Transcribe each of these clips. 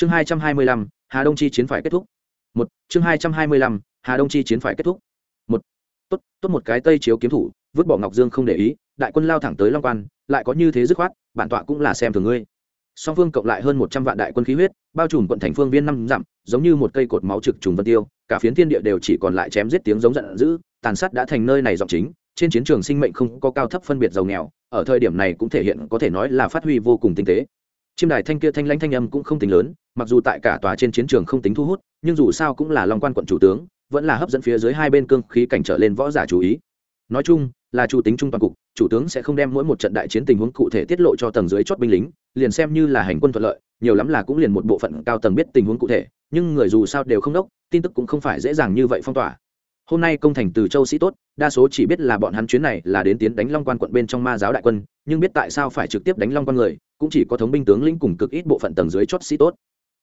chương hai trăm hai mươi lăm, hà đông chi chiến phải kết thúc. Một, chương hai trăm hai mươi lăm, hà đông chi chiến phải kết thúc. Một, tốt tốt một cái tây chiếu kiếm thủ, vứt bỏ ngọc dương không để ý, đại quân lao thẳng tới long quan, lại có như thế dứt khoát, bản tọa cũng là xem thường ngươi. Song phương cộng lại hơn một trăm vạn đại quân khí huyết, bao trùm quận thành phương viên năm dặm, giống như một cây cột máu trực trùng vân tiêu, cả phiến thiên địa đều chỉ còn lại chém giết tiếng giống giận dữ, tàn sát đã thành nơi này giọng chính, trên chiến trường sinh mệnh không có cao thấp phân biệt giàu nghèo, ở thời điểm này cũng thể hiện có thể nói là phát huy vô cùng tinh tế. Chiêm đài thanh kia thanh lãnh thanh âm cũng không tính lớn mặc dù tại cả tòa trên chiến trường không tính thu hút, nhưng dù sao cũng là long quan quận chủ tướng, vẫn là hấp dẫn phía dưới hai bên cương khí cảnh trở lên võ giả chú ý. Nói chung, là chủ tính trung toàn cục, chủ tướng sẽ không đem mỗi một trận đại chiến tình huống cụ thể tiết lộ cho tầng dưới chót binh lính, liền xem như là hành quân thuận lợi, nhiều lắm là cũng liền một bộ phận cao tầng biết tình huống cụ thể, nhưng người dù sao đều không đốc, tin tức cũng không phải dễ dàng như vậy phong tỏa. Hôm nay công thành từ châu sĩ tốt, đa số chỉ biết là bọn hắn chuyến này là đến tiến đánh long quan quận bên trong ma giáo đại quân, nhưng biết tại sao phải trực tiếp đánh long quan người, cũng chỉ có thống binh tướng lĩnh cùng cực ít bộ phận tầng dưới chót sĩ tốt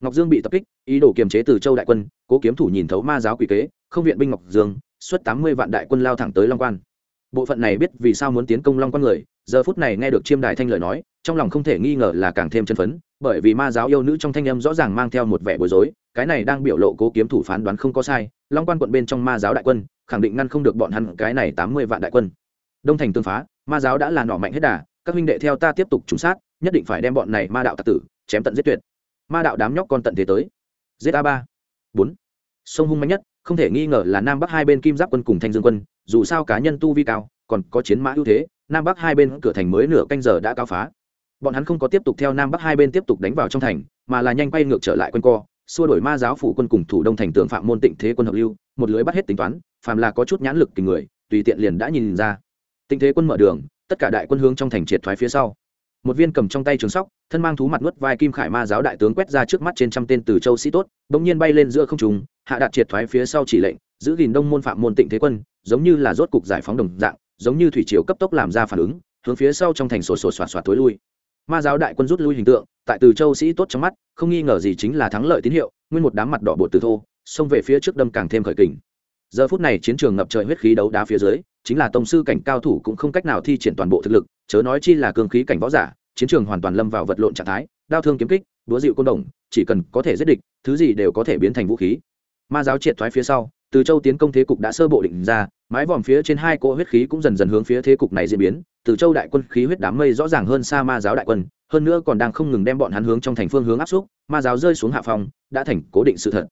ngọc dương bị tập kích, ý đồ kiềm chế từ châu đại quân, cố kiếm thủ nhìn thấu ma giáo quỷ kế, không viện binh ngọc dương, xuất tám mươi vạn đại quân lao thẳng tới long quan. Bộ phận này biết vì sao muốn tiến công long quan người, giờ phút này nghe được chiêm đài thanh lời nói, trong lòng không thể nghi ngờ là càng thêm chân phấn, bởi vì ma giáo yêu nữ trong thanh âm rõ ràng mang theo một vẻ bối rối, cái này đang biểu lộ cố kiếm thủ phán đoán không có sai, long quan quận bên trong ma giáo đại quân, khẳng định ngăn không được bọn hắn cái này tám mươi vạn đại quân. Đông thành tương phá, ma giáo đã là nỏ mạnh hết đà, các huynh đệ theo ta tiếp tục trúng sát, nhất định phải đem bọn này ma đạo tạc tử chém tận giết tuyệt ma đạo đám nhóc con tận thế tới. Giết a ba. Bốn. Sông hung mạnh nhất, không thể nghi ngờ là nam bắc hai bên kim giáp quân cùng thanh dương quân, dù sao cá nhân tu vi cao, còn có chiến mã ưu thế, nam bắc hai bên cửa thành mới nửa canh giờ đã cao phá. Bọn hắn không có tiếp tục theo nam bắc hai bên tiếp tục đánh vào trong thành, mà là nhanh quay ngược trở lại quân co, xua đổi ma giáo phủ quân cùng thủ đông thành tường phạm môn tịnh thế quân hợp lưu, một lưới bắt hết tính toán, phàm là có chút nhãn lực tình người, tùy tiện liền đã nhìn ra. Tịnh thế quân mở đường, tất cả đại quân hướng trong thành triệt thoái phía sau một viên cầm trong tay trường sóc, thân mang thú mặt nuốt vai kim khải ma giáo đại tướng quét ra trước mắt trên trăm tên từ châu sĩ tốt bỗng nhiên bay lên giữa không trùng hạ đạt triệt thoái phía sau chỉ lệnh, giữ gìn đông môn phạm môn tịnh thế quân, giống như là rốt cục giải phóng đồng dạng, giống như thủy triều cấp tốc làm ra phản ứng, hướng phía sau trong thành sổ sổ soạt soạt tối lui. Ma giáo đại quân rút lui hình tượng, tại từ châu sĩ tốt trong mắt, không nghi ngờ gì chính là thắng lợi tín hiệu, nguyên một đám mặt đỏ bột từ thô, xông về phía trước đâm càng thêm khởi kình. Giờ phút này chiến trường ngập trời huyết khí đấu đá phía dưới, chính là tông sư cảnh cao thủ cũng không cách nào thi triển toàn bộ thực lực, chớ nói chi là cường khí cảnh võ giả chiến trường hoàn toàn lâm vào vật lộn trạng thái, đao thương kiếm kích đúa dịu côn đồng, chỉ cần có thể giết địch, thứ gì đều có thể biến thành vũ khí. Ma giáo triệt thoái phía sau, từ châu tiến công thế cục đã sơ bộ định ra, mái vòm phía trên hai cỗ huyết khí cũng dần dần hướng phía thế cục này diễn biến, từ châu đại quân khí huyết đám mây rõ ràng hơn xa ma giáo đại quân, hơn nữa còn đang không ngừng đem bọn hắn hướng trong thành phương hướng áp xúc, ma giáo rơi xuống hạ phòng đã thành cố định sự thật.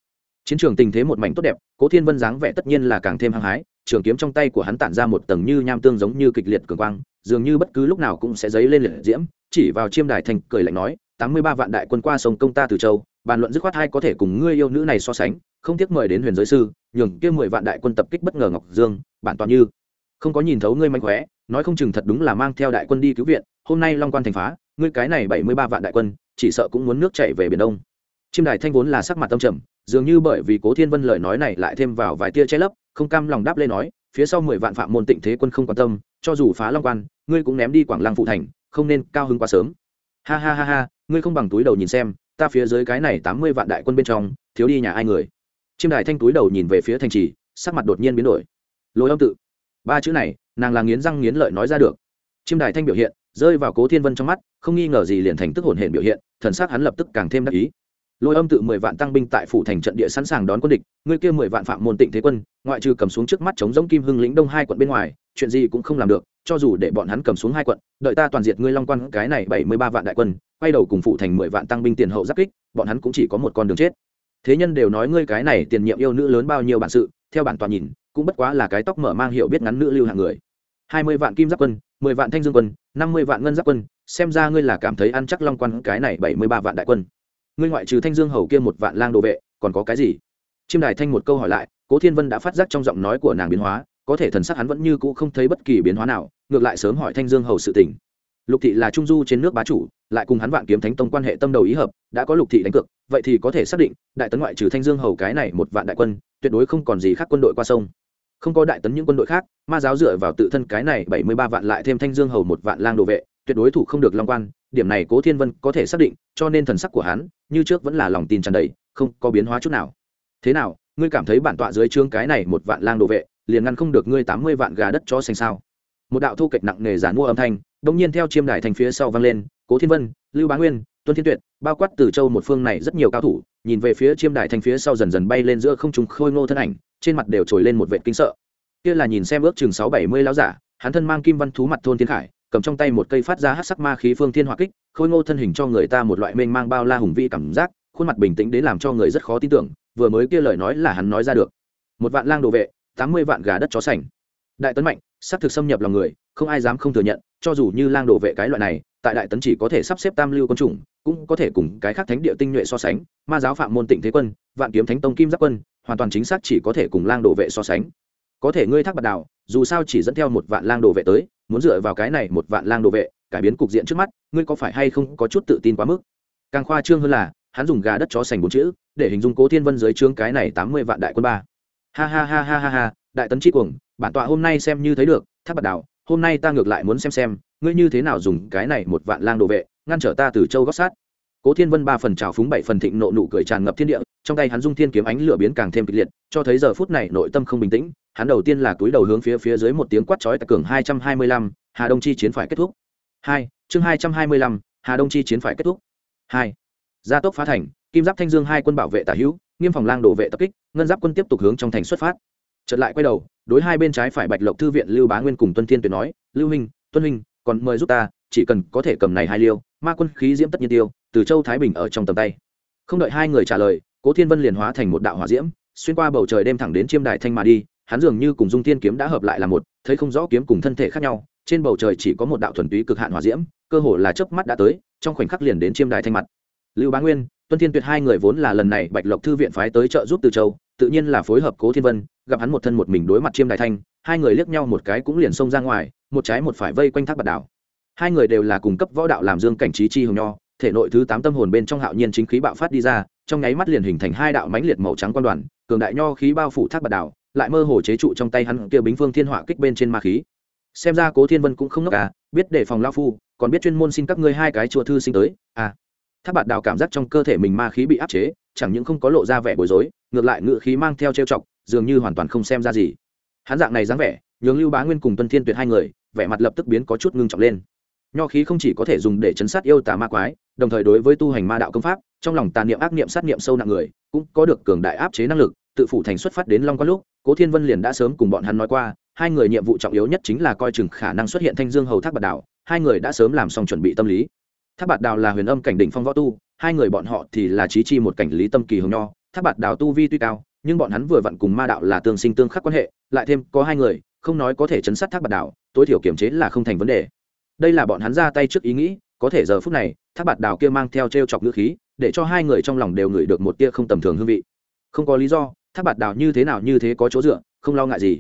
Chiến trường tình thế một mảnh tốt đẹp, cố thiên vân dáng vẻ tất nhiên là càng thêm hăng hái, trường kiếm trong tay của hắn tản ra một tầng như nham tương giống như kịch liệt cường quang, dường như bất cứ lúc nào cũng sẽ dấy lên liệt diễm chỉ vào chiêm đài thành cười lạnh nói, tám mươi ba vạn đại quân qua sông công ta từ châu, bàn luận dứt khoát hai có thể cùng ngươi yêu nữ này so sánh, không tiếc mời đến huyền giới sư, nhường kia mười vạn đại quân tập kích bất ngờ ngọc dương, bản toàn như không có nhìn thấu ngươi manh khỏe nói không chừng thật đúng là mang theo đại quân đi cứu viện, hôm nay long quan thành phá, ngươi cái này bảy mươi ba vạn đại quân, chỉ sợ cũng muốn nước chảy về biển đông. Chiêm đài thanh vốn là sắc mặt tâm trầm, dường như bởi vì cố thiên vân lời nói này lại thêm vào vài tia che lấp, không cam lòng đáp lên nói, phía sau mười vạn phạm môn tịnh thế quân không quan tâm, cho dù phá long quan, ngươi cũng ném đi quảng lăng phụ thành không nên cao hứng quá sớm. Ha ha ha ha, ngươi không bằng túi đầu nhìn xem, ta phía dưới cái này tám mươi vạn đại quân bên trong, thiếu đi nhà ai người. Chiêm đài thanh túi đầu nhìn về phía thành trì, sắc mặt đột nhiên biến đổi. Lối âm tự. Ba chữ này, nàng là nghiến răng nghiến lợi nói ra được. Chiêm đài thanh biểu hiện, rơi vào cố thiên vân trong mắt, không nghi ngờ gì liền thành tức hồn hển biểu hiện, thần sắc hắn lập tức càng thêm đắc ý. Lôi âm tự mười vạn tăng binh tại phủ thành trận địa sẵn sàng đón quân địch, ngươi kia mười vạn phạm môn tịnh thế quân, ngoại trừ cầm xuống trước mắt chống giống kim hưng lĩnh đông hai quận bên ngoài, chuyện gì cũng không làm được cho dù để bọn hắn cầm xuống hai quận, đợi ta toàn diệt ngươi long quan, cái này bảy mươi ba vạn đại quân, quay đầu cùng phụ thành mười vạn tăng binh tiền hậu giáp kích, bọn hắn cũng chỉ có một con đường chết. Thế nhân đều nói ngươi cái này tiền nhiệm yêu nữ lớn bao nhiêu bản sự, theo bản toàn nhìn, cũng bất quá là cái tóc mở mang hiểu biết ngắn nữ lưu hạng người. hai mươi vạn kim giáp quân, mười vạn thanh dương quân, năm mươi vạn ngân giáp quân, xem ra ngươi là cảm thấy ăn chắc long quan cái này bảy mươi ba vạn đại quân. Ngươi ngoại trừ thanh dương hầu kia một vạn lang đồ vệ, còn có cái gì? Chiêm đài thanh một câu hỏi lại, cố thiên vân đã phát giác trong giọng nói của nàng biến hóa có thể thần sắc hắn vẫn như cũ không thấy bất kỳ biến hóa nào, ngược lại sớm hỏi thanh dương hầu sự tình. Lục thị là trung du trên nước bá chủ, lại cùng hắn vạn kiếm thánh tông quan hệ tâm đầu ý hợp, đã có lục thị đánh cược, vậy thì có thể xác định, đại tấn ngoại trừ thanh dương hầu cái này một vạn đại quân, tuyệt đối không còn gì khác quân đội qua sông. Không có đại tấn những quân đội khác, ma giáo dựa vào tự thân cái này bảy mươi ba vạn lại thêm thanh dương hầu một vạn lang đồ vệ, tuyệt đối thủ không được long quan, điểm này cố thiên vân có thể xác định, cho nên thần sắc của hắn, như trước vẫn là lòng tin tràn đầy, không có biến hóa chút nào. Thế nào, ngươi cảm thấy bản tọa dưới trương cái này một vạn lang đồ vệ liền ngăn không được ngươi tám mươi vạn gà đất cho xanh sao? Một đạo thu kịch nặng nề giản mua âm thanh đông nhiên theo chiêm đài thành phía sau vang lên, cố thiên vân, lưu bá nguyên, tuân thiên tuyệt, bao quát từ châu một phương này rất nhiều cao thủ, nhìn về phía chiêm đài thành phía sau dần dần bay lên giữa không trung khôi ngô thân ảnh, trên mặt đều trồi lên một vệ kinh sợ. Kia là nhìn xem ước chừng sáu bảy mươi lão giả, hắn thân mang kim văn thú mặt thôn thiên khải, cầm trong tay một cây phát ra hát sắc ma khí phương thiên hỏa kích, khôi ngô thân hình cho người ta một loại mênh mang bao la hùng vĩ cảm giác, khuôn mặt bình tĩnh đến làm cho người rất khó tin tưởng, vừa mới kia lời nói là hắn nói ra được. Một vạn lang đồ vệ tám mươi vạn gà đất chó sành. Đại tấn mạnh sát thực xâm nhập lòng người, không ai dám không thừa nhận, cho dù như lang đồ vệ cái loại này, tại đại tấn chỉ có thể sắp xếp tam lưu quân chủng, cũng có thể cùng cái khác thánh địa tinh nhuệ so sánh. Ma giáo phạm môn tịnh thế quân, vạn kiếm thánh tông kim giáp quân, hoàn toàn chính xác chỉ có thể cùng lang đồ vệ so sánh. Có thể ngươi thác bạt đào, dù sao chỉ dẫn theo một vạn lang đồ vệ tới, muốn dựa vào cái này một vạn lang đồ vệ, cải biến cục diện trước mắt, ngươi có phải hay không có chút tự tin quá mức? Càng khoa trương hơn là, hắn dùng gà đất chó sành bốn chữ, để hình dung cố thiên vân dưới trướng cái này tám mươi vạn đại quân ba ha ha ha ha ha ha, đại tấn tri cuồng, bản tọa hôm nay xem như thấy được, tháp bạt đảo, hôm nay ta ngược lại muốn xem xem, ngươi như thế nào dùng cái này một vạn lang đồ vệ, ngăn trở ta từ châu gót sát. Cố thiên vân ba phần trào phúng bảy phần thịnh nộ nụ cười tràn ngập thiên địa, trong tay hắn dung thiên kiếm ánh lửa biến càng thêm kịch liệt, cho thấy giờ phút này nội tâm không bình tĩnh, hắn đầu tiên là túi đầu hướng phía phía dưới một tiếng quát chói tạc cường hai trăm hai mươi lăm, hà đông chi chiến phải kết thúc. Hai, chương hai trăm hai mươi lăm, hà đông chi chiến phải kết thúc. Hai, gia tốc phá thành, kim giáp thanh dương hai quân bảo vệ tả hữu nghiêm phòng lang đổ vệ tập kích, ngân giáp quân tiếp tục hướng trong thành xuất phát. Chợt lại quay đầu, đối hai bên trái phải bạch lộc thư viện lưu bá nguyên cùng tuân thiên tuyệt nói, lưu huynh, tuân huynh, còn mời giúp ta, chỉ cần có thể cầm này hai liêu, ma quân khí diễm tất nhiên tiêu, từ châu thái bình ở trong tầm tay. Không đợi hai người trả lời, cố thiên vân liền hóa thành một đạo hỏa diễm, xuyên qua bầu trời đêm thẳng đến chiêm đại thanh mà đi, hắn dường như cùng dung thiên kiếm đã hợp lại là một, thấy không rõ kiếm cùng thân thể khác nhau, trên bầu trời chỉ có một đạo thuần túy cực hạn hỏa diễm, cơ hồ là chớp mắt đã tới, trong khoảnh khắc liền đến chiêm đại thanh mặt. Lưu bá nguyên tuân thiên tuyệt hai người vốn là lần này bạch lộc thư viện phái tới trợ giúp từ châu, tự nhiên là phối hợp cố thiên vân, gặp hắn một thân một mình đối mặt chiêm đại thanh, hai người liếc nhau một cái cũng liền xông ra ngoài, một trái một phải vây quanh thác bạt đảo. Hai người đều là cùng cấp võ đạo làm dương cảnh trí chi hồng nho, thể nội thứ tám tâm hồn bên trong hạo nhiên chính khí bạo phát đi ra, trong nháy mắt liền hình thành hai đạo mãnh liệt màu trắng quan đoàn, cường đại nho khí bao phủ thác bạt đảo, lại mơ hồ chế trụ trong tay hắn kia bính phương thiên hỏa kích bên trên ma khí. Xem ra cố thiên vân cũng không ngốc à biết để phòng lao phu, còn biết chuyên môn xin các ngươi hai cái chùa thư sinh tới à tháp bạt đào cảm giác trong cơ thể mình ma khí bị áp chế, chẳng những không có lộ ra vẻ bối rối, ngược lại ngự khí mang theo trêu chọc, dường như hoàn toàn không xem ra gì. Hắn dạng này dáng vẻ, nhường lưu bá nguyên cùng tuân thiên tuyệt hai người, vẻ mặt lập tức biến có chút ngưng trọng lên. Nho khí không chỉ có thể dùng để chấn sát yêu tà ma quái, đồng thời đối với tu hành ma đạo công pháp, trong lòng tàn niệm ác niệm sát niệm sâu nặng người, cũng có được cường đại áp chế năng lực, tự phủ thành xuất phát đến long quan lúc, cố thiên vân liền đã sớm cùng bọn hắn nói qua, hai người nhiệm vụ trọng yếu nhất chính là coi chừng khả năng xuất hiện thanh dương hầu thác bạt đảo hai người đã sớm làm xong chuẩn bị tâm lý thác bạt đào là huyền âm cảnh đỉnh phong võ tu, hai người bọn họ thì là trí chi một cảnh lý tâm kỳ hồng nho. Thác bạt đào tu vi tuy cao, nhưng bọn hắn vừa vặn cùng ma đạo là tương sinh tương khắc quan hệ, lại thêm có hai người, không nói có thể chấn sát thác bạt đào, tối thiểu kiểm chế là không thành vấn đề. Đây là bọn hắn ra tay trước ý nghĩ, có thể giờ phút này, thác bạt đào kia mang theo t r e o chọc ngữ khí, để cho hai người trong lòng đều ngửi được một tia không tầm thường hương vị. Không có lý do, thác bạt đào như thế nào như thế có chỗ dựa, không lo ngại gì.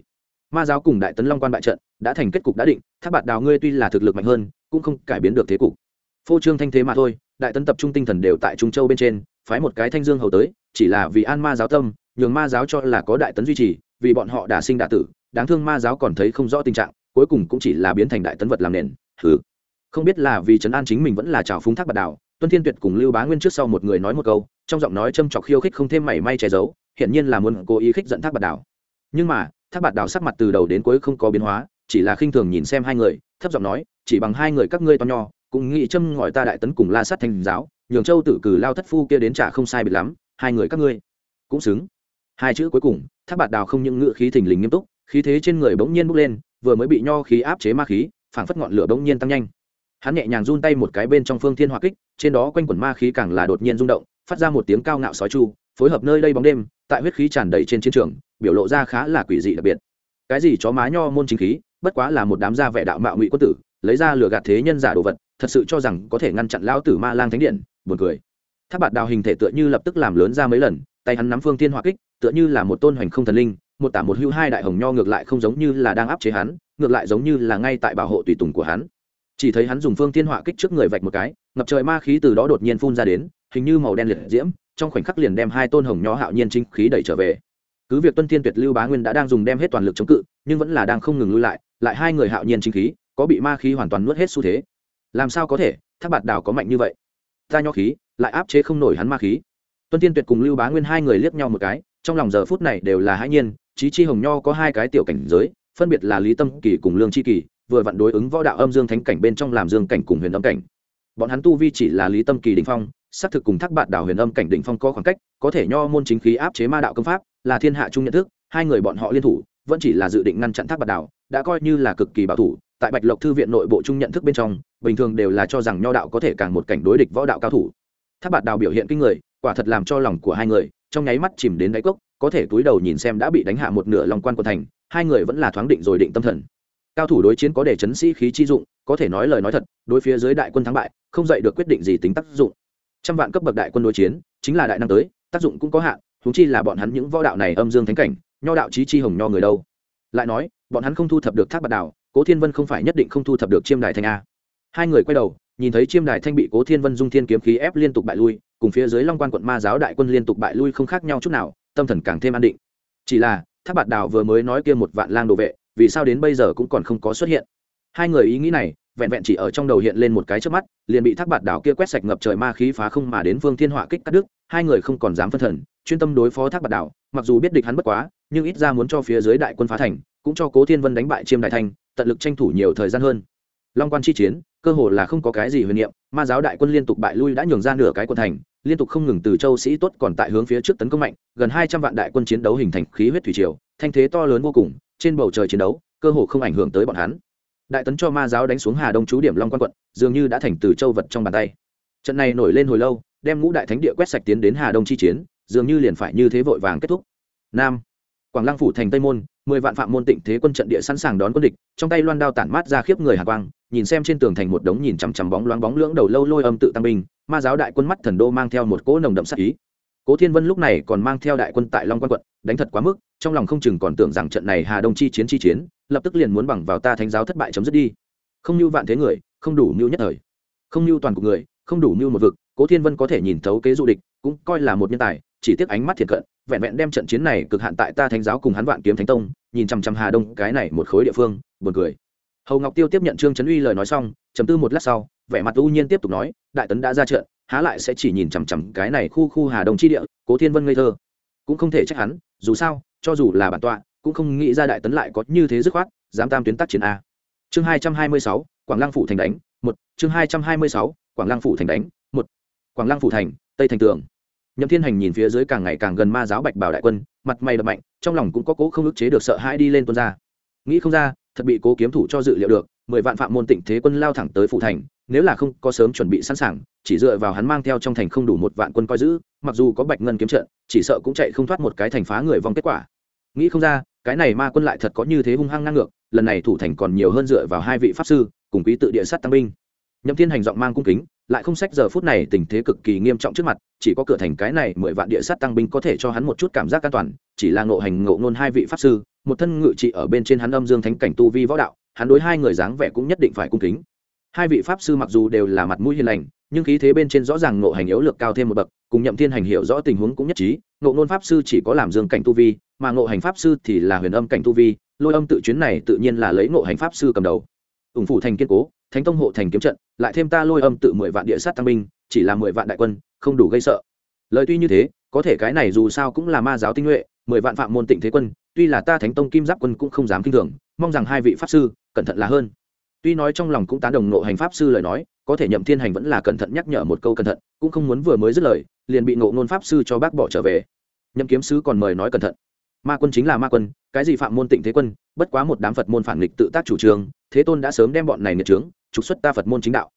Ma giáo cùng đại tấn long quan bại trận, đã thành kết cục đã định, thác bạt đào ngươi tuy là thực lực mạnh hơn, cũng không cải biến được thế cục phô trương thanh thế mà thôi, đại tấn tập trung tinh thần đều tại trung châu bên trên, phái một cái thanh dương hầu tới, chỉ là vì an ma giáo tâm, nhường ma giáo cho là có đại tấn duy trì, vì bọn họ đả sinh đả tử, đáng thương ma giáo còn thấy không rõ tình trạng, cuối cùng cũng chỉ là biến thành đại tấn vật làm nền thứ không biết là vì trấn an chính mình vẫn là trào phúng thác bạt đảo, tuân thiên tuyệt cùng lưu bá nguyên trước sau một người nói một câu, trong giọng nói châm chọc khiêu khích không thêm mảy may che giấu hiện nhiên là muốn cố ý khích dẫn thác bạt đảo. Nhưng mà, thác bạt đảo sắc mặt từ đầu đến cuối không có biến hóa, chỉ là khinh thường nhìn xem hai người, thấp giọng nói, chỉ bằng hai người các ngươi to nho cũng nghĩ châm ngòi ta đại tấn cùng la sát thành giáo, nhường châu tử cử lao thất phu kia đến trả không sai biệt lắm, hai người các ngươi cũng xứng. Hai chữ cuối cùng, thác bạt đào không những ngự khí thình lình nghiêm túc, khí thế trên người bỗng nhiên bốc lên, vừa mới bị nho khí áp chế ma khí, phảng phất ngọn lửa bỗng nhiên tăng nhanh. Hắn nhẹ nhàng run tay một cái bên trong phương thiên hỏa kích, trên đó quanh quẩn ma khí càng là đột nhiên rung động, phát ra một tiếng cao ngạo sói chu, phối hợp nơi đây bóng đêm, tại huyết khí tràn đầy trên chiến trường, biểu lộ ra khá là quỷ dị đặc biệt. Cái gì chó má nho môn chính khí, bất quá là một đám gia vẻ đạo mạo ngụy quân tử, lấy ra lừa gạt thế nhân giả đồ vật thật sự cho rằng có thể ngăn chặn lão tử ma lang thánh điện, buồn cười. Tháp bạt đào hình thể tựa như lập tức làm lớn ra mấy lần, tay hắn nắm phương thiên hỏa kích, tựa như là một tôn hoành không thần linh, một tả một hưu hai đại hồng nho ngược lại không giống như là đang áp chế hắn, ngược lại giống như là ngay tại bảo hộ tùy tùng của hắn. Chỉ thấy hắn dùng phương thiên hỏa kích trước người vạch một cái, ngập trời ma khí từ đó đột nhiên phun ra đến, hình như màu đen liệt diễm, trong khoảnh khắc liền đem hai tôn hồng nho hạo nhiên chính khí đẩy trở về. Cứ việc tuân thiên tuyệt lưu bá nguyên đã đang dùng đem hết toàn lực chống cự, nhưng vẫn là đang không ngừng lui lại lại hai người hạo nhiên chính khí, có bị ma khí hoàn toàn nuốt hết xu thế làm sao có thể? Thác bạt đảo có mạnh như vậy. Ta nho khí, lại áp chế không nổi hắn ma khí. Tuân tiên tuyệt cùng lưu bá nguyên hai người liếc nhau một cái, trong lòng giờ phút này đều là hãi nhiên. Trí chi hồng nho có hai cái tiểu cảnh giới, phân biệt là lý tâm kỳ cùng lương chi kỳ, vừa vặn đối ứng võ đạo âm dương thánh cảnh bên trong làm dương cảnh cùng huyền âm cảnh. Bọn hắn tu vi chỉ là lý tâm kỳ đình phong, xác thực cùng thác bạn đảo huyền âm cảnh đỉnh phong có khoảng cách, có thể nho môn chính khí áp chế ma đạo công pháp, là thiên hạ chung nhận thức, hai người bọn họ liên thủ, vẫn chỉ là dự định ngăn chặn thác bạn đảo, đã coi như là cực kỳ bảo thủ. Tại bạch lộc thư viện nội bộ chung nhận thức bên trong bình thường đều là cho rằng nho đạo có thể càng một cảnh đối địch võ đạo cao thủ. Thác bạt đào biểu hiện kinh người quả thật làm cho lòng của hai người trong nháy mắt chìm đến đáy cốc có thể túi đầu nhìn xem đã bị đánh hạ một nửa lòng quan của thành hai người vẫn là thoáng định rồi định tâm thần. Cao thủ đối chiến có để chấn sĩ khí chi dụng có thể nói lời nói thật đối phía dưới đại quân thắng bại không dạy được quyết định gì tính tác dụng. Trăm vạn cấp bậc đại quân đối chiến chính là đại năng tới tác dụng cũng có hạn húng chi là bọn hắn những võ đạo này âm dương thánh cảnh nho đạo trí chi hồng nho người đâu. Lại nói bọn hắn không thu thập được thác Bạt Đào, cố thiên vân không phải nhất định không thu thập được chiêm đài thanh a hai người quay đầu, nhìn thấy chiêm đài thanh bị cố thiên vân dung thiên kiếm khí ép liên tục bại lui, cùng phía dưới long quan quận ma giáo đại quân liên tục bại lui không khác nhau chút nào, tâm thần càng thêm an định. Chỉ là, thác bạt đào vừa mới nói kia một vạn lang đồ vệ, vì sao đến bây giờ cũng còn không có xuất hiện? Hai người ý nghĩ này, vẹn vẹn chỉ ở trong đầu hiện lên một cái trước mắt, liền bị thác bạt đảo kia quét sạch ngập trời ma khí phá không mà đến phương thiên họa kích cắt đứt, hai người không còn dám phân thần, chuyên tâm đối phó thác bạt đảo mặc dù biết địch hắn bất quá, nhưng ít ra muốn cho phía dưới đại quân phá thành, cũng cho cố thiên vân đánh bại chiêm đại thanh tận lực tranh thủ nhiều thời gian hơn. Long quan chi chiến cơ hồ là không có cái gì huyền niệm, ma giáo đại quân liên tục bại lui đã nhường ra nửa cái quân thành, liên tục không ngừng từ châu sĩ tốt còn tại hướng phía trước tấn công mạnh, gần hai trăm vạn đại quân chiến đấu hình thành khí huyết thủy triều, thanh thế to lớn vô cùng, trên bầu trời chiến đấu, cơ hồ không ảnh hưởng tới bọn hắn. Đại tấn cho ma giáo đánh xuống hà đông chú điểm long quan quận, dường như đã thành từ châu vật trong bàn tay. Trận này nổi lên hồi lâu, đem ngũ đại thánh địa quét sạch tiến đến hà đông chi chiến, dường như liền phải như thế vội vàng kết thúc. Nam, quảng lăng phủ thành tây môn, mười vạn phạm môn tịnh thế quân trận địa sẵn sàng đón quân địch, trong tay loan đao tản mát ra khiếp người hà quang nhìn xem trên tường thành một đống nhìn chằm chằm bóng loáng bóng lưỡng đầu lâu lôi âm tự tăng binh, ma giáo đại quân mắt thần đô mang theo một cỗ nồng đậm sắc ý. Cố thiên vân lúc này còn mang theo đại quân tại long quan quận, đánh thật quá mức, trong lòng không chừng còn tưởng rằng trận này hà đông chi chiến chi chiến, lập tức liền muốn bằng vào ta thánh giáo thất bại chấm dứt đi. Không như vạn thế người, không đủ mưu nhất thời. Không như toàn cục người, không đủ mưu một vực, cố thiên vân có thể nhìn thấu kế du địch, cũng coi là một nhân tài, chỉ tiếc ánh mắt thiệt cận, vẹn vẹn đem trận chiến này cực hạn tại ta thánh giáo cùng hắn vạn kiếm thánh tông, nhìn chằm chằm hà đông, cái này một khối địa phương, buồn cười hầu ngọc tiêu tiếp nhận trương trấn uy lời nói xong chấm tư một lát sau, vẻ mặt u nhiên tiếp tục nói, đại tấn đã ra trận, há lại sẽ chỉ nhìn chằm chằm cái này khu khu hà đông chi địa, cố thiên vân ngây thơ. Cũng không thể trách hắn, dù sao, cho dù là bản tọa, cũng không nghĩ ra đại tấn lại có như thế dứt khoát, dám tam tuyến tác chiến a. Chương hai trăm hai mươi sáu, quảng lăng phủ thành đánh, một. Chương hai trăm hai mươi sáu, quảng lăng phủ thành đánh, một. Quảng lăng phủ thành, tây thành tường. Nhậm thiên hành nhìn phía dưới càng ngày càng gần ma giáo bạch bảo đại quân, mặt mày đập mạnh, trong lòng cũng có cố không ức chế được sợ hãi đi lên tuôn ra. Nghĩ không ra thật bị cố kiếm thủ cho dự liệu được, mười vạn phạm môn tỉnh thế quân lao thẳng tới phủ thành, nếu là không có sớm chuẩn bị sẵn sàng, chỉ dựa vào hắn mang theo trong thành không đủ một vạn quân coi giữ, mặc dù có bạch ngân kiếm trận, chỉ sợ cũng chạy không thoát một cái thành phá người vong kết quả. Nghĩ không ra, cái này ma quân lại thật có như thế hung hăng ngang ngược, lần này thủ thành còn nhiều hơn dựa vào hai vị pháp sư, cùng quý tự địa sát tăng binh. Nhậm thiên hành giọng mang cung kính, lại không sách giờ phút này tình thế cực kỳ nghiêm trọng trước mặt, chỉ có cửa thành cái này mười vạn địa sát tăng binh có thể cho hắn một chút cảm giác an toàn, chỉ là ngộ hành ngộ ngôn hai vị pháp sư một thân ngự trị ở bên trên hắn âm dương thánh cảnh tu vi võ đạo, hắn đối hai người dáng vẻ cũng nhất định phải cung kính. Hai vị pháp sư mặc dù đều là mặt mũi hiền lành, nhưng khí thế bên trên rõ ràng ngộ hành yếu lược cao thêm một bậc, cùng nhậm thiên hành hiểu rõ tình huống cũng nhất trí, ngộ nôn pháp sư chỉ có làm dương cảnh tu vi, mà ngộ hành pháp sư thì là huyền âm cảnh tu vi, lôi âm tự chuyến này tự nhiên là lấy ngộ hành pháp sư cầm đầu. Ủng phủ thành kiên cố, thánh tông hộ thành kiếm trận, lại thêm ta lôi âm tự mười vạn địa sát tăng binh, chỉ là mười vạn đại quân, không đủ gây sợ. Lời tuy như thế, có thể cái này dù sao cũng là ma giáo tinh nhuệ mười vạn phạm môn tịnh thế quân, tuy là ta thánh tông kim giáp quân cũng không dám kinh thường, mong rằng hai vị pháp sư cẩn thận là hơn. Tuy nói trong lòng cũng tán đồng nộ hành pháp sư lời nói, có thể nhậm thiên hành vẫn là cẩn thận nhắc nhở một câu cẩn thận, cũng không muốn vừa mới dứt lời, liền bị nộ ngôn pháp sư cho bác bỏ trở về. Nhậm kiếm sứ còn mời nói cẩn thận. Ma quân chính là ma quân, cái gì phạm môn tịnh thế quân, bất quá một đám phật môn phản nghịch tự tác chủ trương, thế tôn đã sớm đem bọn này nghiệt trướng trục xuất ta phật môn chính đạo.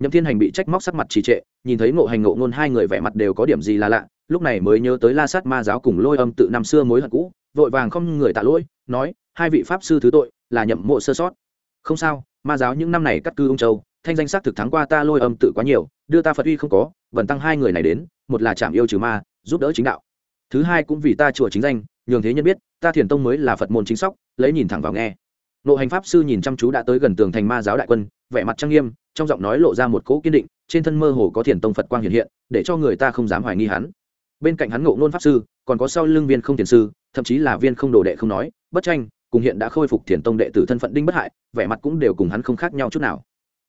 Nhậm thiên hành bị trách móc sắc mặt trì trệ, nhìn thấy ngộ hành ngộ ngôn hai người vẻ mặt đều có điểm gì là lạ lúc này mới nhớ tới la sát ma giáo cùng lôi âm tự năm xưa mối hận cũ, vội vàng không người tạ lỗi, nói, hai vị pháp sư thứ tội, là nhậm mộ sơ sót. Không sao, ma giáo những năm này cắt cư ung châu, thanh danh sắc thực thắng qua ta lôi âm tự quá nhiều, đưa ta phật uy không có vần tăng hai người này đến, một là chạm yêu trừ ma, giúp đỡ chính đạo. Thứ hai cũng vì ta chùa chính danh, nhường thế nhân biết, ta thiền tông mới là phật môn chính sóc, lấy nhìn thẳng vào nghe. Nộ hành pháp sư nhìn chăm chú đã tới gần tường thành ma giáo đại quân, vẻ mặt trang nghiêm, trong giọng nói lộ ra một cỗ kiên định, trên thân mơ hồ có thiền tông phật quang hiện hiện, để cho người ta không dám hoài nghi hắn bên cạnh hắn ngộ nôn pháp sư, còn có sau lưng viên không thiền sư, thậm chí là viên không đồ đệ không nói, bất tranh, cùng hiện đã khôi phục thiền tông đệ tử thân phận đinh bất hại, vẻ mặt cũng đều cùng hắn không khác nhau chút nào.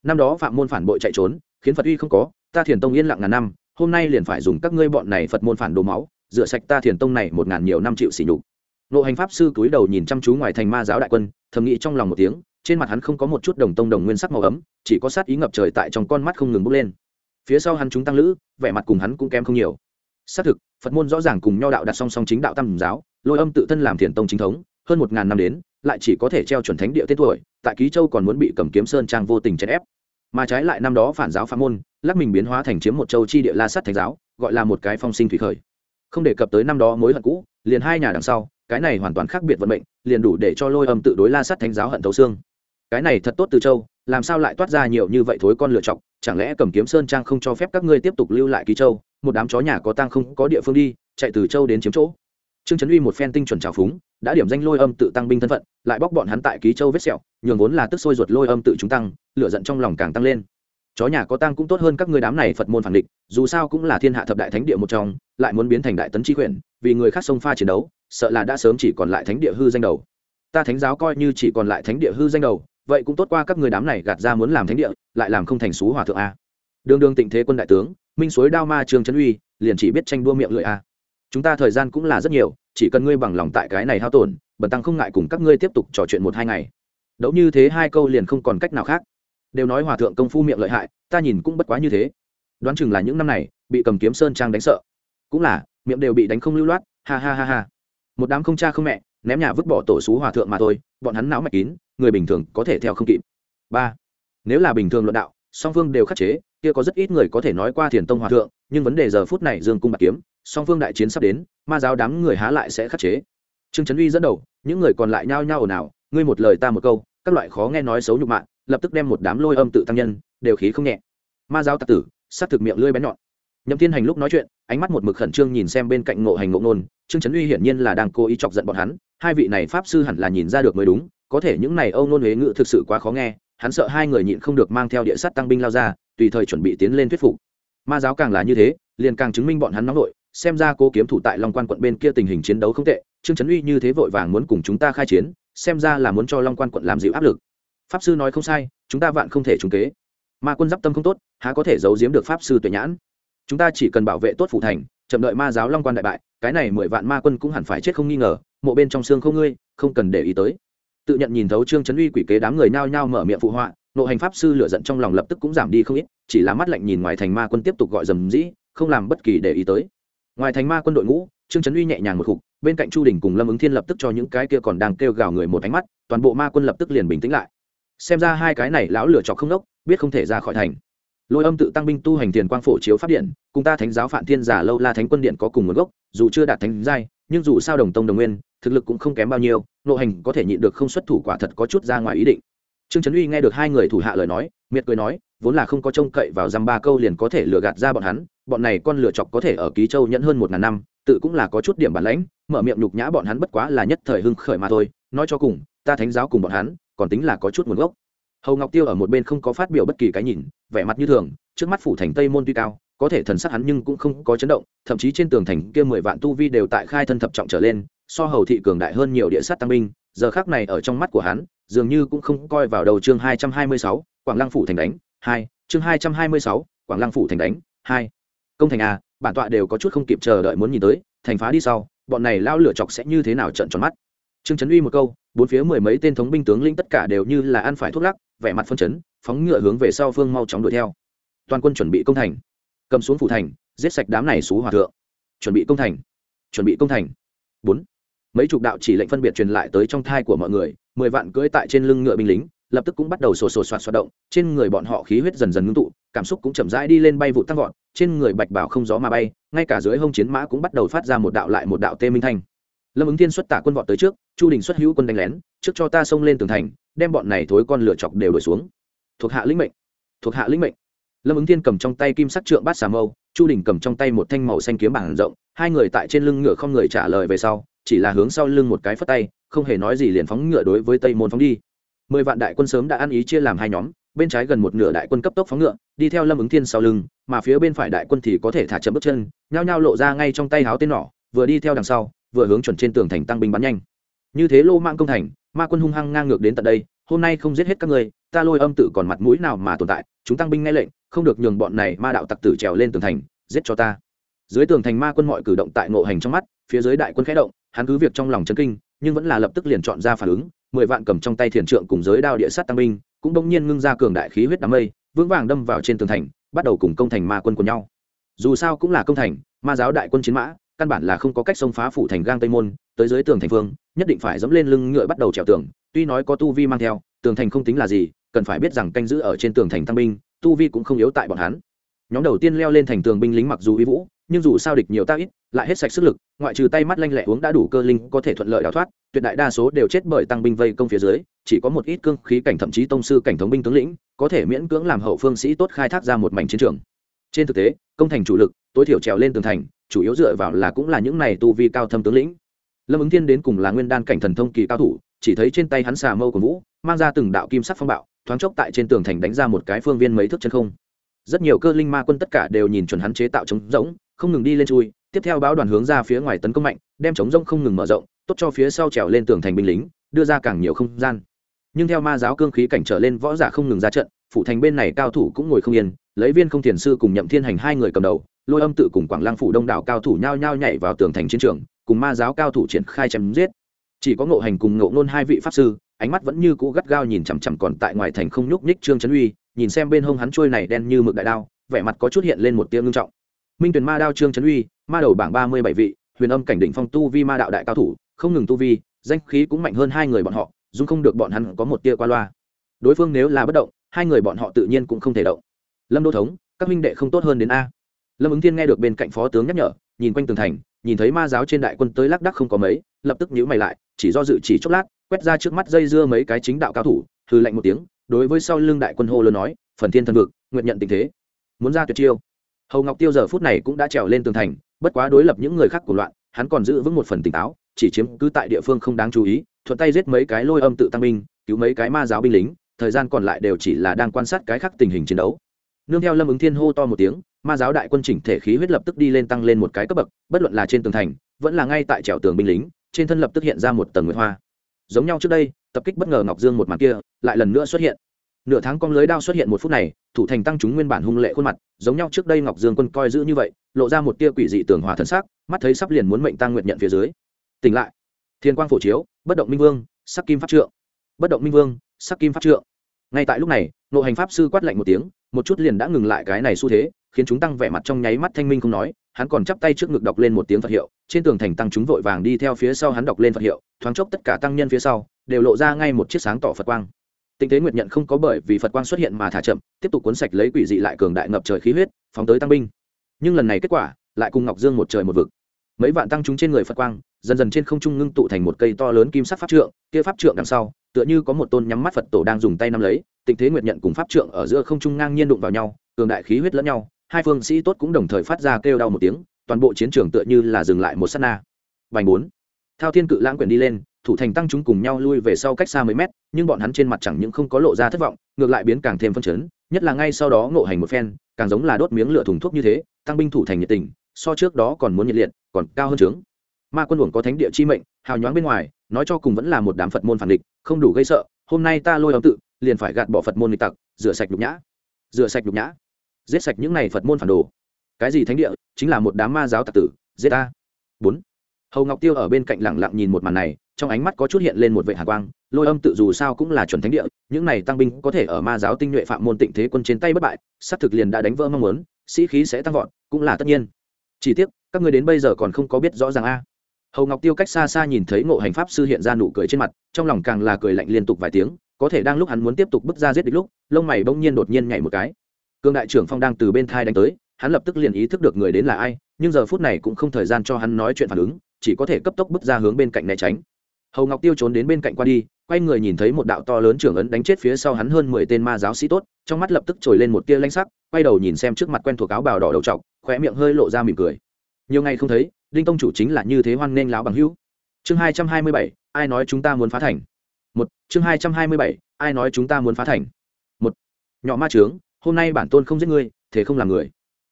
Năm đó phạm môn phản bội chạy trốn, khiến phật uy không có, ta thiền tông yên lặng ngàn năm, hôm nay liền phải dùng các ngươi bọn này phật môn phản đồ máu, rửa sạch ta thiền tông này một ngàn nhiều năm chịu sỉ nhục. Nộ hành pháp sư cúi đầu nhìn chăm chú ngoài thành ma giáo đại quân, thầm nghĩ trong lòng một tiếng, trên mặt hắn không có một chút đồng tông đồng nguyên sắc màu ấm, chỉ có sát ý ngập trời tại trong con mắt không ngừng bốc lên. Phía sau hắn chúng tăng lữ, vẻ mặt cùng hắn cũng kém không nhiều xác thực, phật môn rõ ràng cùng nho đạo đặt song song chính đạo tam giáo, lôi âm tự thân làm thiền tông chính thống, hơn một ngàn năm đến, lại chỉ có thể treo chuẩn thánh địa tên tuổi, tại ký châu còn muốn bị cầm kiếm sơn trang vô tình chèn ép. Mà trái lại năm đó phản giáo phạm môn, lắc mình biến hóa thành chiếm một châu chi địa la sắt thánh giáo, gọi là một cái phong sinh thủy khởi. Không đề cập tới năm đó mối hận cũ, liền hai nhà đằng sau, cái này hoàn toàn khác biệt vận mệnh, liền đủ để cho lôi âm tự đối la sắt thánh giáo hận thấu xương. Cái này thật tốt từ châu, làm sao lại toát ra nhiều như vậy thối con lựa chọc chẳng lẽ cầm kiếm sơn trang không cho phép các ngươi tiếp tục lưu lại ký châu? Một đám chó nhà có tăng không có địa phương đi, chạy từ châu đến chiếm chỗ. Trương trấn uy một phen tinh chuẩn trào phúng, đã điểm danh lôi âm tự tăng binh thân phận, lại bóc bọn hắn tại ký châu vết sẹo, nhường vốn là tức sôi ruột lôi âm tự chúng tăng, lửa giận trong lòng càng tăng lên. Chó nhà có tăng cũng tốt hơn các người đám này phật môn phản địch, dù sao cũng là thiên hạ thập đại thánh địa một trong, lại muốn biến thành đại tấn tri quyển vì người khác sông pha chiến đấu, sợ là đã sớm chỉ còn lại thánh địa hư danh đầu. Ta thánh giáo coi như chỉ còn lại thánh địa hư danh đầu, vậy cũng tốt qua các người đám này gạt ra muốn làm thánh địa, lại làm không thành xú hòa thượng a. Đường đường tịnh thế quân đại tướng minh suối đao ma trường trấn uy, liền chỉ biết tranh đua miệng lưỡi a. Chúng ta thời gian cũng là rất nhiều, chỉ cần ngươi bằng lòng tại cái này hao tổn, bần tăng không ngại cùng các ngươi tiếp tục trò chuyện một hai ngày. Đấu như thế hai câu liền không còn cách nào khác. Đều nói hòa thượng công phu miệng lợi hại, ta nhìn cũng bất quá như thế. Đoán chừng là những năm này, bị cầm kiếm sơn trang đánh sợ. Cũng là, miệng đều bị đánh không lưu loát, ha ha ha ha. Một đám không cha không mẹ, ném nhà vứt bỏ tổ xú hòa thượng mà thôi, bọn hắn não mạch kín, người bình thường có thể theo không kịp. Ba, nếu là bình thường luận đạo song phương đều khắc chế, kia có rất ít người có thể nói qua thiền tông hòa thượng, nhưng vấn đề giờ phút này dương cung bạc kiếm, song phương đại chiến sắp đến, ma giáo đám người há lại sẽ khắc chế. Trương trấn uy dẫn đầu, những người còn lại nhao nhao ồn ào, ngươi một lời ta một câu, các loại khó nghe nói xấu nhục mạ, lập tức đem một đám lôi âm tự tăng nhân, đều khí không nhẹ. Ma giáo tạc tử sát thực miệng lưỡi bén nhọn. Nhậm thiên hành lúc nói chuyện, ánh mắt một mực khẩn trương nhìn xem bên cạnh ngộ hành ngộ nôn, trương trấn uy hiển nhiên là đang cố ý chọc giận bọn hắn, hai vị này pháp sư hẳn là nhìn ra được mới đúng, có thể những này âu nôn huế ngữ thực sự quá khó nghe hắn sợ hai người nhịn không được mang theo địa sắt tăng binh lao ra, tùy thời chuẩn bị tiến lên thuyết phục. Ma giáo càng là như thế, liền càng chứng minh bọn hắn nóng nội, xem ra cô kiếm thủ tại long quan quận bên kia tình hình chiến đấu không tệ, trương trấn uy như thế vội vàng muốn cùng chúng ta khai chiến, xem ra là muốn cho long quan quận làm dịu áp lực. Pháp sư nói không sai, chúng ta vạn không thể trúng kế. Ma quân d tâm không tốt, há có thể giấu giếm được pháp sư tuệ nhãn? Chúng ta chỉ cần bảo vệ tốt phủ thành, chậm đợi ma giáo long quan đại bại, cái này mười vạn ma quân cũng hẳn phải chết không nghi ngờ, mộ bên trong xương không ngươi, không cần để ý tới tự nhận nhìn thấu trương trấn uy quỷ kế đám người nhao nhao mở miệng phụ họa, nộ hành pháp sư lựa giận trong lòng lập tức cũng giảm đi không ít, chỉ là mắt lạnh nhìn ngoài thành ma quân tiếp tục gọi dầm dĩ, không làm bất kỳ để ý tới. Ngoài thành ma quân đội ngũ, trương trấn uy nhẹ nhàng một khục, bên cạnh chu đình cùng lâm ứng thiên lập tức cho những cái kia còn đang kêu gào người một ánh mắt, toàn bộ ma quân lập tức liền bình tĩnh lại. Xem ra hai cái này lão lửa chọc không đốc, biết không thể ra khỏi thành. Lôi âm tự tăng binh tu hành tiền quang phổ chiếu pháp điện, cùng ta thánh giáo phản thiên giả lâu la thánh quân điện có cùng nguồn gốc, dù chưa đạt thánh giai, nhưng dù sao đồng tông đồng nguyên thực lực cũng không kém bao nhiêu nộ hành có thể nhịn được không xuất thủ quả thật có chút ra ngoài ý định. Trương trấn uy nghe được hai người thủ hạ lời nói, miệt cười nói, vốn là không có trông cậy vào dăm ba câu liền có thể lừa gạt ra bọn hắn, bọn này con lừa chọc có thể ở ký châu nhẫn hơn một ngàn năm, tự cũng là có chút điểm bản lãnh, mở miệng nhục nhã bọn hắn bất quá là nhất thời hưng khởi mà thôi, nói cho cùng, ta thánh giáo cùng bọn hắn, còn tính là có chút nguồn gốc. Hầu ngọc tiêu ở một bên không có phát biểu bất kỳ cái nhìn, vẻ mặt như thường, trước mắt phủ thành tây môn tuy cao, có thể thần sắc hắn nhưng cũng không có chấn động, thậm chí trên tường thành kia mười vạn tu vi đều tại khai thân thập trọng trở lên so hầu thị cường đại hơn nhiều địa sát tăng binh, giờ khác này ở trong mắt của hắn, dường như cũng không coi vào đầu chương hai trăm hai mươi sáu, quảng lăng phủ thành đánh, hai, chương hai trăm hai mươi sáu, quảng lăng phủ thành đánh, hai. Công thành a, bản tọa đều có chút không kịp chờ đợi muốn nhìn tới, thành phá đi sau, bọn này lao lửa chọc sẽ như thế nào trận tròn mắt. Trương trấn uy một câu, bốn phía mười mấy tên thống binh tướng linh tất cả đều như là ăn phải thuốc lắc, vẻ mặt phân chấn, phóng ngựa hướng về sau phương mau chóng đuổi theo. Toàn quân chuẩn bị công thành. Cầm xuống phủ thành, giết sạch đám này xú hòa thượng. Chuẩn bị công thành. Chuẩn bị công thành. Bốn mấy chục đạo chỉ lệnh phân biệt truyền lại tới trong thai của mọi người, mười vạn cưỡi tại trên lưng ngựa binh lính, lập tức cũng bắt đầu sổ sổ soạt soạt động, trên người bọn họ khí huyết dần dần ngưng tụ, cảm xúc cũng chậm rãi đi lên bay vụ tăng vọt, trên người bạch bảo không gió mà bay, ngay cả dưới hông chiến mã cũng bắt đầu phát ra một đạo lại một đạo tê minh thanh. Lâm ứng thiên xuất tả quân vọt tới trước, chu đình xuất hữu quân đánh lén, trước cho ta xông lên tường thành, đem bọn này thối con lửa chọc đều đổi xuống. Thuộc hạ lĩnh mệnh. Thuộc hạ lĩnh mệnh. Lâm ứng thiên cầm trong tay kim sắc trượng bát xà mâu, chu đình cầm trong tay một thanh màu xanh kiếm bảng rộng, hai người tại trên lưng ngựa không người trả lời về sau chỉ là hướng sau lưng một cái phất tay, không hề nói gì liền phóng ngựa đối với tây môn phóng đi. Mười vạn đại quân sớm đã ăn ý chia làm hai nhóm, bên trái gần một nửa đại quân cấp tốc phóng ngựa, đi theo lâm ứng thiên sau lưng, mà phía bên phải đại quân thì có thể thả chậm bước chân, nhao nhao lộ ra ngay trong tay háo tên nỏ, vừa đi theo đằng sau, vừa hướng chuẩn trên tường thành tăng binh bắn nhanh. Như thế lô mạng công thành, ma quân hung hăng ngang ngược đến tận đây, hôm nay không giết hết các ngươi, ta lôi âm tự còn mặt mũi nào mà tồn tại, chúng tăng binh nghe lệnh, không được nhường bọn này ma đạo tặc tử trèo lên tường thành, giết cho ta. Dưới tường thành ma quân mọi cử động tại ngộ hành trong mắt, phía dưới đại quân khẽ động hắn cứ việc trong lòng chấn kinh, nhưng vẫn là lập tức liền chọn ra phản ứng, mười vạn cầm trong tay thiền trượng cùng giới đao địa sát tăng binh, cũng bỗng nhiên ngưng ra cường đại khí huyết đám mây, vững vàng đâm vào trên tường thành, bắt đầu cùng công thành ma quân của nhau. Dù sao cũng là công thành, ma giáo đại quân chiến mã, căn bản là không có cách xông phá phủ thành gang tây môn, tới dưới tường thành phương nhất định phải dẫm lên lưng ngựa bắt đầu trèo tường, tuy nói có tu vi mang theo, tường thành không tính là gì, cần phải biết rằng canh giữ ở trên tường thành tăng binh, tu vi cũng không yếu tại bọn hắn. Nhóm đầu tiên leo lên thành tường binh lính mặc dù uy vũ nhưng dù sao địch nhiều ta ít, lại hết sạch sức lực, ngoại trừ tay mắt lanh lẹ uống đã đủ cơ linh có thể thuận lợi đào thoát, tuyệt đại đa số đều chết bởi tăng binh vây công phía dưới, chỉ có một ít cương khí cảnh thậm chí tông sư cảnh thống binh tướng lĩnh, có thể miễn cưỡng làm hậu phương sĩ tốt khai thác ra một mảnh chiến trường. Trên thực tế, công thành chủ lực, tối thiểu trèo lên tường thành, chủ yếu dựa vào là cũng là những này tu vi cao thâm tướng lĩnh. Lâm ứng thiên đến cùng là nguyên đan cảnh thần thông kỳ cao thủ, chỉ thấy trên tay hắn xà mâu của vũ, mang ra từng đạo kim sắc phong bạo, thoáng chốc tại trên tường thành đánh ra một cái phương viên mấy thước chân không. Rất nhiều cơ linh ma quân tất cả đều nhìn chuẩn hắn chế tạo trống rỗng không ngừng đi lên chui, tiếp theo báo đoàn hướng ra phía ngoài tấn công mạnh, đem chống rông không ngừng mở rộng, tốt cho phía sau trèo lên tường thành binh lính, đưa ra càng nhiều không gian. Nhưng theo ma giáo cương khí cảnh trở lên, võ giả không ngừng ra trận phụ thành bên này cao thủ cũng ngồi không yên, lấy viên không thiền sư cùng nhậm thiên hành hai người cầm đầu, lôi âm tự cùng quảng lăng phủ đông đảo cao thủ nhao nhao nhảy vào tường thành chiến trường, cùng ma giáo cao thủ triển khai chém giết. Chỉ có ngộ hành cùng ngộ nôn hai vị pháp sư, ánh mắt vẫn như cũ gắt gao nhìn chằm chằm còn tại ngoài thành không nhúc nhích trương trấn uy, nhìn xem bên hông hắn trôi này đen như mực đại đao, vẻ mặt có chút hiện lên một tia ngưng trọng minh tuyển ma đao trương trấn uy, ma đầu bảng ba mươi bảy vị, huyền âm cảnh đỉnh phong tu vi ma đạo đại cao thủ, không ngừng tu vi, danh khí cũng mạnh hơn hai người bọn họ, dù không được bọn hắn có một tia qua loa. Đối phương nếu là bất động, hai người bọn họ tự nhiên cũng không thể động. Lâm đô thống, các minh đệ không tốt hơn đến a. Lâm ứng thiên nghe được bên cạnh phó tướng nhắc nhở, nhìn quanh tường thành, nhìn thấy ma giáo trên đại quân tới lác đắc không có mấy, lập tức nhíu mày lại, chỉ do dự chỉ chốc lát, quét ra trước mắt dây dưa mấy cái chính đạo cao thủ hư lạnh một tiếng, đối với sau lưng đại quân hô lớn nói, phần thiên thần vực, nguyện nhận tình thế. Muốn ra tuyệt chiêu hầu ngọc tiêu giờ phút này cũng đã trèo lên tường thành, bất quá đối lập những người khác của loạn, hắn còn giữ vững một phần tỉnh táo, chỉ chiếm cứ tại địa phương không đáng chú ý, thuận tay giết mấy cái lôi âm tự tăng binh, cứu mấy cái ma giáo binh lính, thời gian còn lại đều chỉ là đang quan sát cái khác tình hình chiến đấu. Nương theo lâm ứng thiên hô to một tiếng, ma giáo đại quân chỉnh thể khí huyết lập tức đi lên tăng lên một cái cấp bậc, bất luận là trên tường thành, vẫn là ngay tại trèo tường binh lính, trên thân lập tức hiện ra một tầng nguyệt hoa. Giống nhau trước đây, tập kích bất ngờ ngọc dương một màn kia, lại lần nữa xuất hiện nửa tháng con lưới đao xuất hiện một phút này, thủ thành tăng chúng nguyên bản hung lệ khuôn mặt, giống nhau trước đây ngọc dương quân coi giữ như vậy, lộ ra một tia quỷ dị tường hòa thân xác mắt thấy sắp liền muốn mệnh tăng nguyện nhận phía dưới. Tỉnh lại. Thiên quang phổ chiếu, bất động minh vương, sắc kim pháp trượng. Bất động minh vương, sắc kim pháp trượng. Ngay tại lúc này nộ hành pháp sư quát lạnh một tiếng, một chút liền đã ngừng lại cái này xu thế, khiến chúng tăng vẻ mặt trong nháy mắt thanh minh không nói, hắn còn chắp tay trước ngực đọc lên một tiếng phật hiệu, trên tường thành tăng chúng vội vàng đi theo phía sau hắn đọc lên phật hiệu, thoáng chốc tất cả tăng nhân phía sau, đều lộ ra ngay một chiếc sáng tỏ phật quang tinh thế nguyệt nhận không có bởi vì phật quang xuất hiện mà thả chậm, tiếp tục cuốn sạch lấy quỷ dị lại cường đại ngập trời khí huyết, phóng tới tăng binh. Nhưng lần này kết quả, lại cùng ngọc dương một trời một vực. Mấy vạn tăng chúng trên người phật quang, dần dần trên không trung ngưng tụ thành một cây to lớn kim sắc pháp trượng, kia pháp trượng đằng sau, tựa như có một tôn nhắm mắt phật tổ đang dùng tay nắm lấy tình thế nguyệt nhận cùng pháp trượng ở giữa không trung ngang nhiên đụng vào nhau, cường đại khí huyết lẫn nhau, hai phương sĩ tốt cũng đồng thời phát ra kêu đau một tiếng, toàn bộ chiến trường tựa như là dừng lại một sát na. Vành bốn thao thiên cự lãng quyển đi lên, thủ thành tăng chúng cùng nhau lui về sau cách xa mấy mét, nhưng bọn hắn trên mặt chẳng những không có lộ ra thất vọng, ngược lại biến càng thêm phân chấn, nhất là ngay sau đó ngộ hành một phen, càng giống là đốt miếng lửa thùng thuốc như thế, tăng binh thủ thành nhiệt tình, so trước đó còn muốn nhiệt liệt, còn cao hơn trướng ma quân luồng có thánh địa chi mệnh, hào nhoáng bên ngoài, nói cho cùng vẫn là một đám phật môn phản địch, không đủ gây sợ, hôm nay ta lôi âm tự, liền phải gạt bỏ phật môn nghịch tặc, rửa sạch nhục nhã. Rửa sạch nhục nhã. Giết sạch những này phật môn phản đồ. Cái gì thánh địa? Chính là một đám ma giáo tặc tử, giết ta. Bốn hầu ngọc tiêu ở bên cạnh lẳng lặng nhìn một màn này, trong ánh mắt có chút hiện lên một vệ hạ quang, lôi âm tự dù sao cũng là chuẩn thánh địa, những này tăng binh có thể ở ma giáo tinh nhuệ phạm môn tịnh thế quân trên tay bất bại xác thực liền đã đánh vỡ mong muốn, sĩ khí sẽ tăng vọt, cũng là tất nhiên. Chỉ tiếc, các người đến bây giờ còn không có biết rõ ràng a. Hầu ngọc tiêu cách xa xa nhìn thấy ngộ hành pháp sư hiện ra nụ cười trên mặt, trong lòng càng là cười lạnh liên tục vài tiếng, có thể đang lúc hắn muốn tiếp tục bước ra giết địch lúc, lông mày bỗng nhiên đột nhiên nhảy một cái. Cương đại trưởng phong đang từ bên thai đánh tới, hắn lập tức liền ý thức được người đến là ai, nhưng giờ phút này cũng không thời gian cho hắn nói chuyện phản ứng chỉ có thể cấp tốc bước ra hướng bên cạnh né tránh. Hầu ngọc tiêu trốn đến bên cạnh qua đi, quay người nhìn thấy một đạo to lớn trưởng ấn đánh chết phía sau hắn hơn mười tên ma giáo sĩ tốt, trong mắt lập tức trồi lên một tia lanh sắc, quay đầu nhìn xem trước mặt quen thuộc áo bào đỏ đầu trọc, khóe miệng hơi lộ ra mỉm cười. Nhiều ngày không thấy, đinh tông chủ chính là như thế hoan nghênh láo bằng hữu. Chương hai trăm hai mươi bảy, ai nói chúng ta muốn phá thành? Một, chương hai trăm hai mươi bảy, ai nói chúng ta muốn phá thành? Một, nhỏ ma trướng, hôm nay bản tôn không giết ngươi, thế không làm người.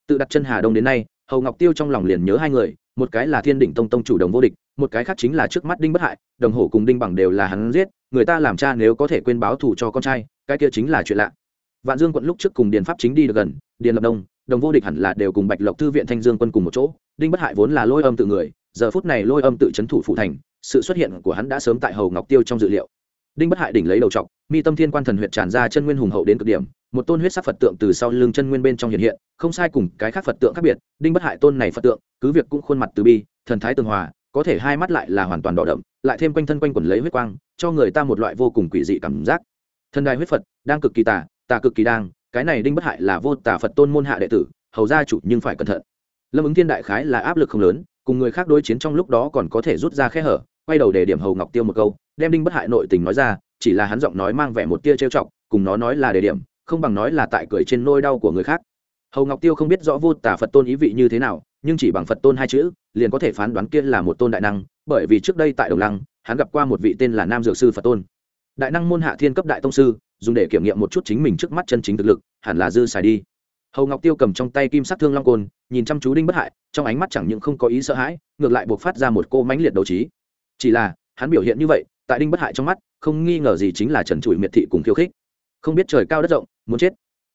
Tự đặt chân hà đông đến nay, hầu ngọc tiêu trong lòng liền nhớ hai người một cái là thiên đỉnh tông tông chủ đồng vô địch, một cái khác chính là trước mắt đinh bất hại, đồng hồ cùng đinh bằng đều là hắn giết, người ta làm cha nếu có thể quên báo thù cho con trai, cái kia chính là chuyện lạ. Vạn dương quận lúc trước cùng điền pháp chính đi được gần, điền lập đông, đồng vô địch hẳn là đều cùng bạch lộc thư viện thanh dương quân cùng một chỗ, đinh bất hại vốn là lôi âm tự người, giờ phút này lôi âm tự c thủ phụ thành, sự xuất hiện của hắn đã sớm tại hầu ngọc tiêu trong dự liệu. Đinh bất hại đỉnh lấy đầu t mi tâm thiên quan thần huyện tràn ra chân nguyên hùng hậu đến cực điểm, một tôn huyết sắc phật tượng từ sau lưng chân nguyên bên trong hiện hiện, không sai cùng cái khác phật tượng khác biệt, đinh bất hại tôn này phật tượng cứ việc cũng khuôn mặt từ bi, thần thái tường hòa, có thể hai mắt lại là hoàn toàn đỏ đậm, lại thêm quanh thân quanh quần lấy huyết quang, cho người ta một loại vô cùng quỷ dị cảm giác. Thần đài huyết phật, đang cực kỳ tà tà cực kỳ đang, cái này đinh bất hại là vô tà phật tôn môn hạ đệ tử, hầu gia chủ nhưng phải cẩn thận. Lâm ứng thiên đại khái là áp lực không lớn, cùng người khác đối chiến trong lúc đó còn có thể rút ra khe hở, quay đầu để điểm hầu ngọc tiêu một câu, đem đinh bất hại nội tình nói ra, chỉ là hắn giọng nói mang vẻ một tia trêu chọc, cùng nó nói là đề điểm, không bằng nói là tại cười trên nôi đau của người khác. Hầu ngọc tiêu không biết rõ vô tả phật tôn ý vị như thế nào nhưng chỉ bằng phật tôn hai chữ, liền có thể phán đoán kia là một tôn đại năng, bởi vì trước đây tại đồng lăng, hắn gặp qua một vị tên là nam dược sư phật tôn. Đại năng môn hạ thiên cấp đại tông sư, dùng để kiểm nghiệm một chút chính mình trước mắt chân chính thực lực, hẳn là dư xài đi. Hầu ngọc tiêu cầm trong tay kim sắc thương long côn, nhìn chăm chú đinh bất hại, trong ánh mắt chẳng những không có ý sợ hãi, ngược lại buộc phát ra một cô mãnh liệt đấu trí. Chỉ là, hắn biểu hiện như vậy, tại đinh bất hại trong mắt, không nghi ngờ gì chính là trần trụi miệt thị cùng khiêu khích. Không biết trời cao đất rộng, muốn chết.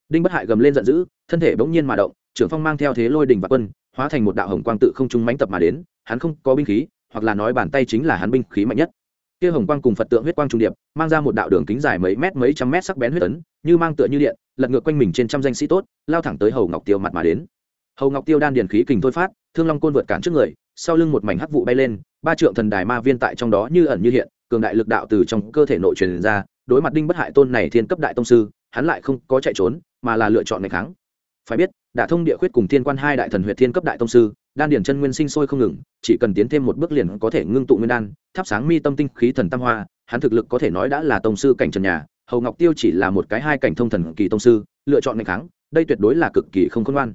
Đinh bất hại gầm lên giận dữ, thân thể bỗng nhiên mà động, trưởng phong mang theo thế lôi đình và quân hóa thành một đạo hồng quang tự không trung mãnh tập mà đến, hắn không có binh khí, hoặc là nói bàn tay chính là hắn binh khí mạnh nhất. Kia hồng quang cùng phật tượng huyết quang trung điệp, mang ra một đạo đường kính dài mấy mét mấy trăm mét sắc bén huyết tấn, như mang tựa như điện, lật ngược quanh mình trên trăm danh sĩ tốt, lao thẳng tới hầu ngọc tiêu mặt mà đến. Hầu ngọc tiêu đan điền khí kình thôi phát, thương long côn vượt cản trước người, sau lưng một mảnh hắc vụ bay lên, ba trượng thần đài ma viên tại trong đó như ẩn như hiện, cường đại lực đạo từ trong cơ thể nội truyền ra, đối mặt đinh bất hại tôn này thiên cấp đại tông sư, hắn lại không có chạy trốn, mà là lựa chọn ngày kháng. Phải biết đã thông địa khuyết cùng thiên quan hai đại thần huyệt thiên cấp đại tông sư, đan điển chân nguyên sinh sôi không ngừng, chỉ cần tiến thêm một bước liền có thể ngưng tụ nguyên đan, thắp sáng mi tâm tinh khí thần tam hoa, hắn thực lực có thể nói đã là tông sư cảnh trần nhà, hầu ngọc tiêu chỉ là một cái hai cảnh thông thần kỳ tông sư, lựa chọn mạnh kháng đây tuyệt đối là cực kỳ không khôn ngoan.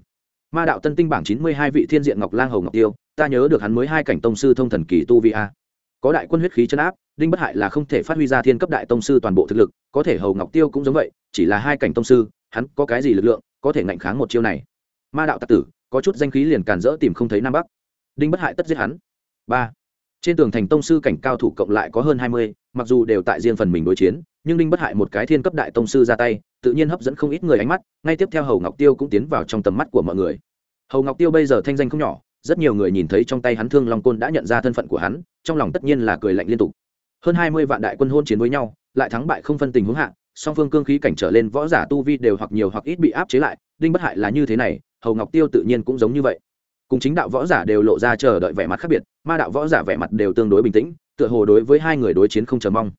Ma đạo tân tinh bảng chín mươi hai vị thiên diện ngọc lang hầu ngọc tiêu, ta nhớ được hắn mới hai cảnh tông sư thông thần kỳ tu vi a. Có đại quân huyết khí chấn áp, đinh bất hại là không thể phát huy ra thiên cấp đại tông sư toàn bộ thực lực, có thể hầu ngọc tiêu cũng giống vậy, chỉ là hai cảnh tông sư, hắn có cái gì lực lượng, có thể ngạnh kháng một chiêu này ma đạo tặc tử, có chút danh khí liền càn rỡ tìm không thấy nam bắc. Đinh bất hại tất giết hắn. Ba. Trên tường thành tông sư cảnh cao thủ cộng lại có hơn hai mươi, mặc dù đều tại riêng phần mình đối chiến, nhưng đinh bất hại một cái thiên cấp đại tông sư ra tay, tự nhiên hấp dẫn không ít người ánh mắt, ngay tiếp theo hầu ngọc tiêu cũng tiến vào trong tầm mắt của mọi người. Hầu ngọc tiêu bây giờ thanh danh không nhỏ, rất nhiều người nhìn thấy trong tay hắn thương long côn đã nhận ra thân phận của hắn, trong lòng tất nhiên là cười lạnh liên tục. Hơn hai mươi vạn đại quân hôn chiến với nhau, lại thắng bại không phân tình huống hạ, song phương cương khí cảnh trở lên võ giả tu vi đều hoặc nhiều hoặc ít bị áp chế lại, đinh bất hại là như thế này hầu ngọc tiêu tự nhiên cũng giống như vậy cùng chính đạo võ giả đều lộ ra chờ đợi vẻ mặt khác biệt ma đạo võ giả vẻ mặt đều tương đối bình tĩnh tựa hồ đối với hai người đối chiến không chờ mong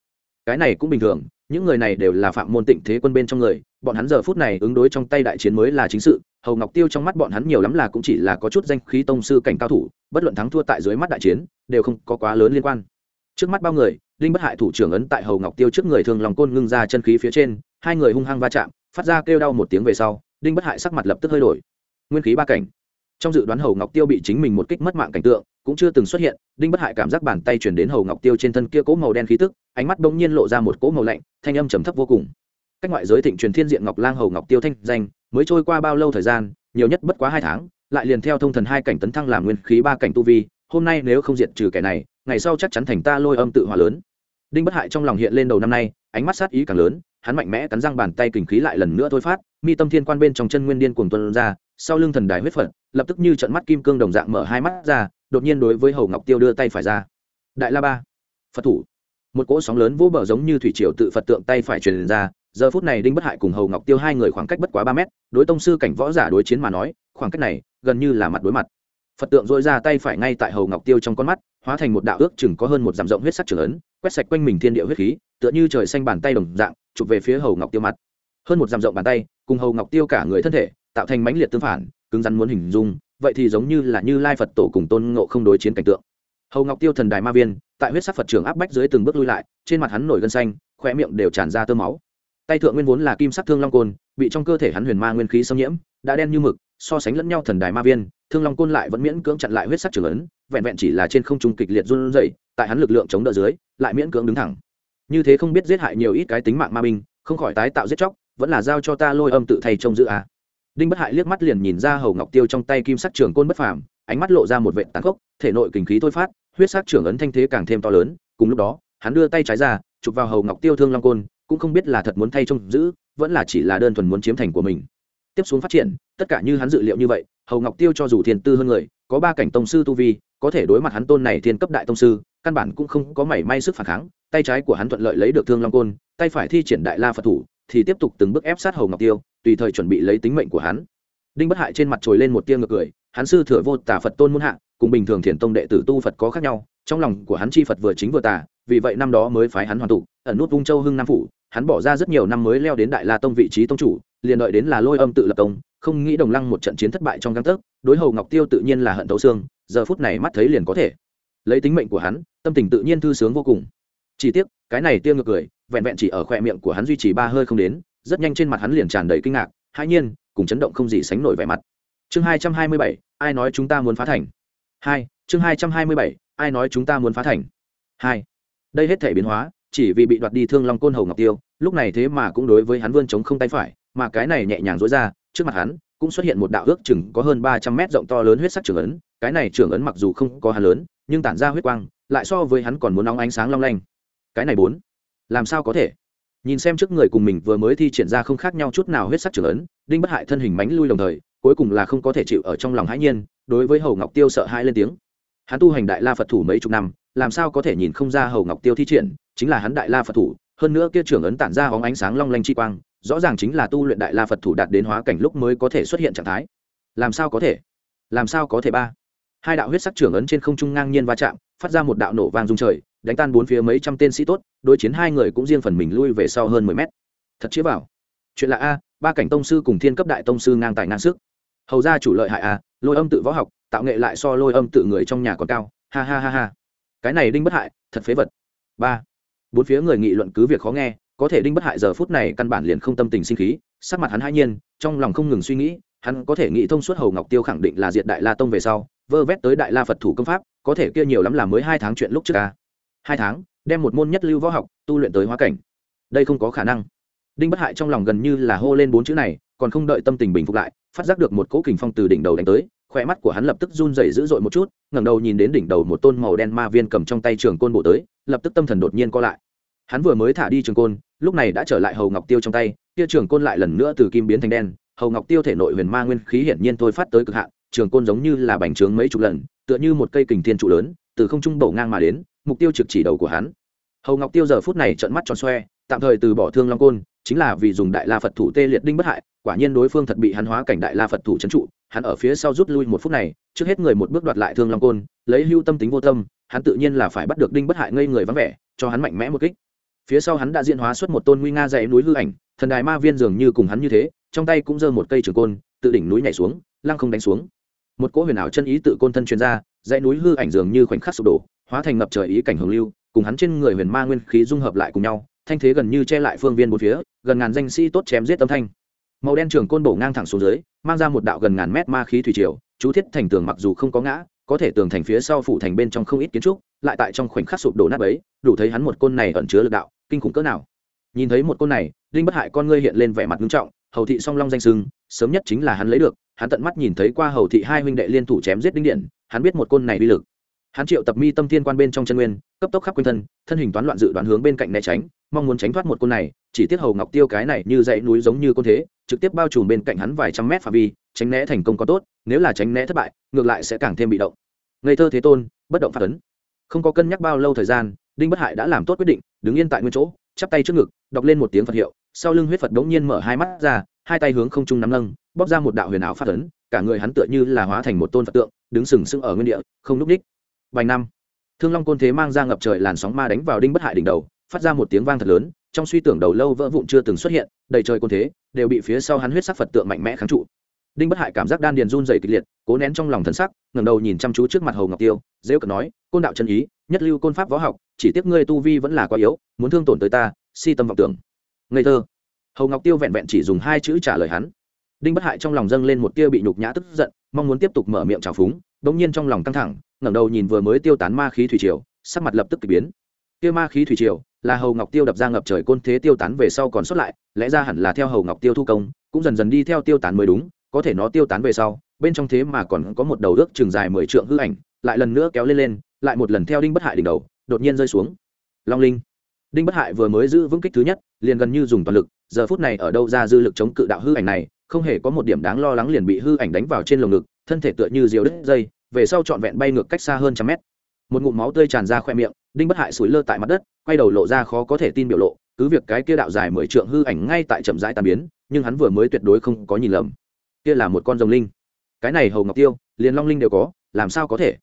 cái này cũng bình thường những người này đều là phạm môn tịnh thế quân bên trong người bọn hắn giờ phút này ứng đối trong tay đại chiến mới là chính sự hầu ngọc tiêu trong mắt bọn hắn nhiều lắm là cũng chỉ là có chút danh khí tông sư cảnh cao thủ bất luận thắng thua tại dưới mắt đại chiến đều không có quá lớn liên quan trước mắt bao người Đinh bất hại thủ trưởng ấn tại hầu ngọc tiêu trước người thường lòng côn ngưng ra chân khí phía trên hai người hung hăng va chạm phát ra kêu đau một tiếng về sau đinh bất hại sắc mặt lập tức hơi đổi nguyên khí ba cảnh. Trong dự đoán hầu ngọc tiêu bị chính mình một kích mất mạng cảnh tượng, cũng chưa từng xuất hiện, đinh bất hại cảm giác bàn tay chuyển đến hầu ngọc tiêu trên thân kia cỗ màu đen khí tức, ánh mắt bỗng nhiên lộ ra một cỗ màu lạnh, thanh âm trầm thấp vô cùng. Cách ngoại giới thịnh truyền thiên diện ngọc lang hầu ngọc tiêu thanh danh, mới trôi qua bao lâu thời gian, nhiều nhất bất quá hai tháng, lại liền theo thông thần hai cảnh tấn thăng làm nguyên khí ba cảnh tu vi, hôm nay nếu không diệt trừ kẻ này, ngày sau chắc chắn thành ta lôi âm tự hòa lớn. Đinh bất hại trong lòng hiện lên đầu năm nay, ánh mắt sát ý càng lớn, hắn mạnh mẽ cắn răng bàn tay kình khí lại lần nữa thôi phát, mi tâm thiên quan bên trong chân nguyên điên cuồng tuân ra sau lưng thần đài huyết phật, lập tức như trận mắt kim cương đồng dạng mở hai mắt ra, đột nhiên đối với hầu ngọc tiêu đưa tay phải ra. Đại la ba, phật thủ. Một cỗ sóng lớn vỗ bờ giống như thủy triều tự phật tượng tay phải truyền ra, giờ phút này đinh bất hại cùng hầu ngọc tiêu hai người khoảng cách bất quá ba mét, đối tông sư cảnh võ giả đối chiến mà nói, khoảng cách này gần như là mặt đối mặt. Phật tượng dội ra tay phải ngay tại hầu ngọc tiêu trong con mắt, hóa thành một đạo ước chừng có hơn một dặm rộng huyết sắc trường ấn, quét sạch quanh mình thiên địa huyết khí, tựa như trời xanh bàn tay đồng dạng, chụp về phía hầu ngọc tiêu mặt. Hơn một dặm rộng bàn tay, cùng hầu ngọc tiêu cả người thân thể tạo thành mãnh liệt tương phản, cứng rắn muốn hình dung, vậy thì giống như là như lai phật tổ cùng tôn ngộ không đối chiến cảnh tượng. Hầu ngọc tiêu thần đài ma viên, tại huyết sắc phật trường áp bách dưới từng bước lui lại, trên mặt hắn nổi gân xanh, khóe miệng đều tràn ra tơ máu. Tay thượng nguyên vốn là kim sắc thương long côn, bị trong cơ thể hắn huyền ma nguyên khí xâm nhiễm, đã đen như mực, so sánh lẫn nhau thần đài ma viên, thương long côn lại vẫn miễn cưỡng chặn lại huyết sắc trường ấn, vẹn vẹn chỉ là trên không trung kịch liệt run rẩy, tại hắn lực lượng chống đỡ dưới, lại miễn cưỡng đứng thẳng. Như thế không biết giết hại nhiều ít cái tính mạng ma binh, không khỏi tái tạo giết chóc, vẫn là giao cho ta lôi âm tự thay trông giữ à đinh bất hại liếc mắt liền nhìn ra hầu ngọc tiêu trong tay kim sắc trường côn bất phàm, ánh mắt lộ ra một vệ tàn khốc, thể nội kình khí thôi phát, huyết sắc trưởng ấn thanh thế càng thêm to lớn, cùng lúc đó, hắn đưa tay trái ra, chụp vào hầu ngọc tiêu thương long côn, cũng không biết là thật muốn thay trông giữ, vẫn là chỉ là đơn thuần muốn chiếm thành của mình. Tiếp xuống phát triển, tất cả như hắn dự liệu như vậy, hầu ngọc tiêu cho dù thiền tư hơn người, có ba cảnh tông sư tu vi, có thể đối mặt hắn tôn này thiên cấp đại tông sư, căn bản cũng không có mảy may sức phản kháng, tay trái của hắn thuận lợi lấy được thương long côn, tay phải thi triển đại la phật thủ, thì tiếp tục từng bước ép sát hầu ngọc tiêu tùy thời chuẩn bị lấy tính mệnh của hắn. Đinh bất hại trên mặt trồi lên một tia ngược cười, hắn sư thừa vô tả phật tôn muôn hạ, cùng bình thường thiền tông đệ tử tu phật có khác nhau, trong lòng của hắn chi phật vừa chính vừa tả vì vậy năm đó mới phái hắn hoàn tụ, ẩn nút vung châu hưng nam phủ, hắn bỏ ra rất nhiều năm mới leo đến đại la tông vị trí tông chủ, liền đợi đến là lôi âm tự lập công không nghĩ đồng lăng một trận chiến thất bại trong găng tấc, đối hầu ngọc tiêu tự nhiên là hận thấu xương, giờ phút này mắt thấy liền có thể. Lấy tính mệnh của hắn, tâm tình tự nhiên thư sướng vô cùng. Chỉ tiếc, cái này tiêu ngược cười, vẹn vẹn chỉ ở khoe miệng của hắn duy trì ba hơi không đến rất nhanh trên mặt hắn liền tràn đầy kinh ngạc hai nhiên, cùng chấn động không gì sánh nổi vẻ mặt. Chương hai trăm hai mươi bảy, ai nói chúng ta muốn phá thành? Hai, chương hai trăm hai mươi bảy, ai nói chúng ta muốn phá thành? Hai, đây hết thể biến hóa, chỉ vì bị đoạt đi thương long côn hầu ngọc tiêu, lúc này thế mà cũng đối với hắn vươn chống không tay phải, mà cái này nhẹ nhàng dối ra, trước mặt hắn, cũng xuất hiện một đạo ước chừng có hơn ba trăm mét rộng to lớn huyết sắc trưởng ấn, cái này trưởng ấn mặc dù không có hắn lớn, nhưng tản ra huyết quang, lại so với hắn còn muốn nóng ánh sáng long lanh. Cái này bốn, làm sao có thể? Nhìn xem trước người cùng mình vừa mới thi triển ra không khác nhau chút nào huyết sắc trưởng ấn, đinh bất hại thân hình mánh lui đồng thời, cuối cùng là không có thể chịu ở trong lòng hãi nhiên, đối với hầu ngọc tiêu sợ hãi lên tiếng. Hắn tu hành đại la phật thủ mấy chục năm, làm sao có thể nhìn không ra hầu ngọc tiêu thi triển, chính là hắn đại la phật thủ, hơn nữa kia trưởng ấn tản ra hóng ánh sáng long lanh chi quang, rõ ràng chính là tu luyện đại la phật thủ đạt đến hóa cảnh lúc mới có thể xuất hiện trạng thái. Làm sao có thể? Làm sao có thể ba? Hai đạo huyết sắc trưởng ấn trên không trung ngang nhiên va chạm, phát ra một đạo nổ vang rung trời đánh tan bốn phía mấy trăm tên sĩ tốt, đối chiến hai người cũng riêng phần mình lui về sau hơn mười mét. Thật chĩa vào. Chuyện là a, ba cảnh tông sư cùng thiên cấp đại tông sư ngang tài ngang sức. Hầu ra chủ lợi hại a, lôi âm tự võ học, tạo nghệ lại so lôi âm tự người trong nhà còn cao. Ha ha ha ha. Cái này đinh bất hại, thật phế vật. Ba, bốn phía người nghị luận cứ việc khó nghe, có thể đinh bất hại giờ phút này căn bản liền không tâm tình sinh khí, sắc mặt hắn hai nhiên, trong lòng không ngừng suy nghĩ, hắn có thể nghĩ thông suốt hầu ngọc tiêu khẳng định là diệt đại la tông về sau, vơ vét tới đại la phật thủ công pháp, có thể kia nhiều lắm là mới hai tháng chuyện lúc trước ca hai tháng, đem một môn nhất lưu võ học tu luyện tới hóa cảnh. Đây không có khả năng. Đinh bất hại trong lòng gần như là hô lên bốn chữ này, còn không đợi tâm tình bình phục lại, phát giác được một cỗ kình phong từ đỉnh đầu đánh tới khoe mắt của hắn lập tức run rẩy dữ dội một chút, ngẩng đầu nhìn đến đỉnh đầu một tôn màu đen ma viên cầm trong tay trường côn bộ tới, lập tức tâm thần đột nhiên co lại. Hắn vừa mới thả đi trường côn, lúc này đã trở lại hầu ngọc tiêu trong tay, kia trường côn lại lần nữa từ kim biến thành đen, hầu ngọc tiêu thể nội huyền ma nguyên khí hiển nhiên thôi phát tới cực hạn, trường côn giống như là bành trướng mấy chục lần, tựa như một cây kình thiên trụ lớn, từ không trung bổ ngang mà đến mục tiêu trực chỉ đầu của hắn. Hầu ngọc tiêu giờ phút này trợn mắt tròn xoe, tạm thời từ bỏ thương long côn, chính là vì dùng đại la phật thủ tê liệt đinh bất hại, quả nhiên đối phương thật bị hắn hóa cảnh đại la phật thủ trấn trụ, hắn ở phía sau rút lui một phút này, trước hết người một bước đoạt lại thương long côn, lấy hưu tâm tính vô tâm, hắn tự nhiên là phải bắt được đinh bất hại ngây người vắng vẻ, cho hắn mạnh mẽ một kích. Phía sau hắn đã diễn hóa xuất một tôn nguy nga dãy núi hư ảnh, thần đài ma viên dường như cùng hắn như thế, trong tay cũng giơ một cây trường côn, tự đỉnh núi nhảy xuống, lăng không đánh xuống. Một cỗ huyền ảo chân ý tự côn thân truyền ra, dãy núi hư ảnh dường như khoảnh khắc sụp đổ hóa thành ngập trời ý cảnh hồng lưu, cùng hắn trên người huyền ma nguyên khí dung hợp lại cùng nhau, thanh thế gần như che lại phương viên một phía, gần ngàn danh sĩ tốt chém giết âm thanh. Màu đen trường côn bổ ngang thẳng xuống dưới, mang ra một đạo gần ngàn mét ma khí thủy triều, chú thiết thành tường mặc dù không có ngã, có thể tường thành phía sau phủ thành bên trong không ít kiến trúc, lại tại trong khoảnh khắc sụp đổ nát ấy đủ thấy hắn một côn này ẩn chứa lực đạo, kinh khủng cỡ nào. Nhìn thấy một côn này, linh bất hại con ngươi hiện lên vẻ mặt nghiêm trọng, hầu thị song long danh sưng, sớm nhất chính là hắn lấy được, hắn tận mắt nhìn thấy qua hầu thị hai huynh đệ liên thủ chém giết đinh điện, hắn biết một côn này uy lực hắn triệu tập mi tâm thiên quan bên trong chân nguyên, cấp tốc khắp quanh thân thân hình toán loạn dự đoán hướng bên cạnh né tránh, mong muốn tránh thoát một côn này, chỉ tiếc hầu ngọc tiêu cái này như dãy núi giống như côn thế, trực tiếp bao trùm bên cạnh hắn vài trăm mét phạm vi, tránh né thành công có tốt, nếu là tránh né thất bại, ngược lại sẽ càng thêm bị động. Ngây thơ thế tôn, bất động phát ấn. Không có cân nhắc bao lâu thời gian, đinh bất hại đã làm tốt quyết định, đứng yên tại nguyên chỗ, chắp tay trước ngực, đọc lên một tiếng phật hiệu, sau lưng huyết phật đống nhiên mở hai mắt ra, hai tay hướng không trung nắm nâng, bóp ra một đạo huyền ảo phát ấn, cả người hắn tựa như là hóa thành một tôn phật tượng, đứng sừng sững ở nguyên địa, không núp đích vài năm. Thương long côn thế mang ra ngập trời làn sóng ma đánh vào đinh bất hại đỉnh đầu, phát ra một tiếng vang thật lớn, trong suy tưởng đầu lâu vỡ vụn chưa từng xuất hiện, đầy trời côn thế, đều bị phía sau hắn huyết sắc phật tượng mạnh mẽ kháng trụ. Đinh bất hại cảm giác đan điền run dày kịch liệt, cố nén trong lòng thần sắc, ngẩng đầu nhìn chăm chú trước mặt hầu ngọc tiêu dễ cận nói, côn đạo chân ý, nhất lưu côn pháp võ học, chỉ tiếc ngươi tu vi vẫn là quá yếu, muốn thương tổn tới ta, si tâm vọng tưởng. Ngây thơ. Hầu ngọc tiêu vẹn vẹn chỉ dùng hai chữ trả lời hắn. Đinh bất hại trong lòng dâng lên một tia bị nhục nhã tức giận, mong muốn tiếp tục mở miệng trào phúng bỗng nhiên trong lòng căng thẳng, ngẩng đầu nhìn vừa mới tiêu tán ma khí thủy triều, sắc mặt lập tức k ỳ biến. Kia ma khí thủy triều là hầu ngọc tiêu đập ra ngập trời côn thế tiêu tán về sau còn xuất lại, lẽ ra hẳn là theo hầu ngọc tiêu thu công, cũng dần dần đi theo tiêu tán mới đúng, có thể nó tiêu tán về sau, bên trong thế mà còn có một đầu ước trường dài mười trượng hư ảnh, lại lần nữa kéo lên lên, lại một lần theo đinh bất hại đỉnh đầu, đột nhiên rơi xuống. Long linh. Đinh bất hại vừa mới giữ vững kích thứ nhất, liền gần như dùng toàn lực, giờ phút này ở đâu ra dư lực chống cự đạo hư ảnh này không hề có một điểm đáng lo lắng liền bị hư ảnh đánh vào trên lồng ngực, thân thể tựa như diều đứt dây, về sau trọn vẹn bay ngược cách xa hơn trăm mét. Một ngụm máu tươi tràn ra khoe miệng, đinh bất hại sủi lơ tại mặt đất, quay đầu lộ ra khó có thể tin biểu lộ, cứ việc cái kia đạo dài mười trượng hư ảnh ngay tại chậm rãi tàn biến, nhưng hắn vừa mới tuyệt đối không có nhìn lầm. Kia là một con rồng linh. Cái này hầu ngọc tiêu, liền long linh đều có, làm sao có thể?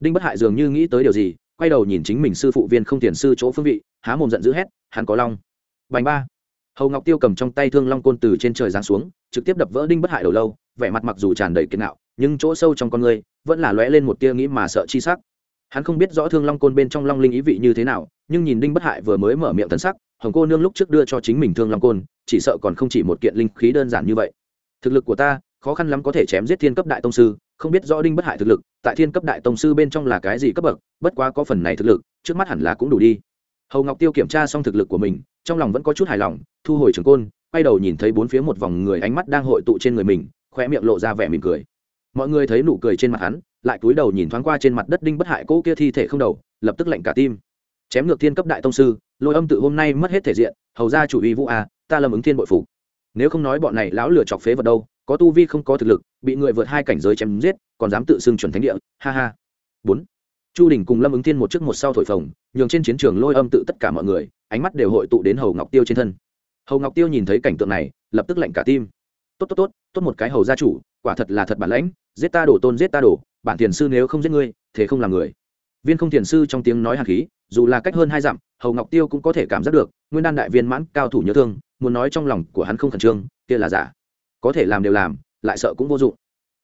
Đinh bất hại dường như nghĩ tới điều gì, quay đầu nhìn chính mình sư phụ viên không tiền sư chỗ phương vị, há mồm giận dữ hét, hắn có long. Bành ba. Hầu ngọc tiêu cầm trong tay thương long côn từ trên trời giáng xuống trực tiếp đập vỡ đinh bất hại đầu lâu, vẻ mặt mặc dù tràn đầy kiệt nạo, nhưng chỗ sâu trong con người vẫn là lóe lên một tia nghĩ mà sợ chi sắc. Hắn không biết rõ thương long côn bên trong long linh ý vị như thế nào, nhưng nhìn đinh bất hại vừa mới mở miệng thần sắc, hồng cô nương lúc trước đưa cho chính mình thương long côn, chỉ sợ còn không chỉ một kiện linh khí đơn giản như vậy. Thực lực của ta, khó khăn lắm có thể chém giết thiên cấp đại tông sư, không biết rõ đinh bất hại thực lực, tại thiên cấp đại tông sư bên trong là cái gì cấp bậc, bất quá có phần này thực lực, trước mắt hẳn là cũng đủ đi. Hầu ngọc tiêu kiểm tra xong thực lực của mình, trong lòng vẫn có chút hài lòng, thu hồi trường côn quay đầu nhìn thấy bốn phía một vòng người ánh mắt đang hội tụ trên người mình khoe miệng lộ ra vẻ mỉm cười. Mọi người thấy nụ cười trên mặt hắn, lại cúi đầu nhìn thoáng qua trên mặt đất đinh bất hại cỗ kia thi thể không đầu, lập tức lạnh cả tim. Chém ngược thiên cấp đại tông sư, lôi âm tự hôm nay mất hết thể diện, hầu ra chủ y vũ a, ta lâm ứng thiên bội phục. Nếu không nói bọn này lão lửa chọc phế vật đâu, có tu vi không có thực lực, bị người vượt hai cảnh giới chém giết, còn dám tự xưng chuẩn thánh địa, ha ha. Bốn. Chu đình cùng lâm ứng thiên một trước một sau thổi phồng, nhường trên chiến trường lôi âm tự tất cả mọi người, ánh mắt đều hội tụ đến hầu ngọc tiêu trên thân hầu ngọc tiêu nhìn thấy cảnh tượng này lập tức lạnh cả tim tốt tốt tốt tốt một cái hầu gia chủ quả thật là thật bản lãnh giết ta đổ tôn giết ta đổ bản thiền sư nếu không giết ngươi thế không làm người viên không thiền sư trong tiếng nói hạt khí dù là cách hơn hai dặm hầu ngọc tiêu cũng có thể cảm giác được nguyên đan đại viên mãn cao thủ nhớ thương muốn nói trong lòng của hắn không khẩn trương kia là giả có thể làm đều làm lại sợ cũng vô dụng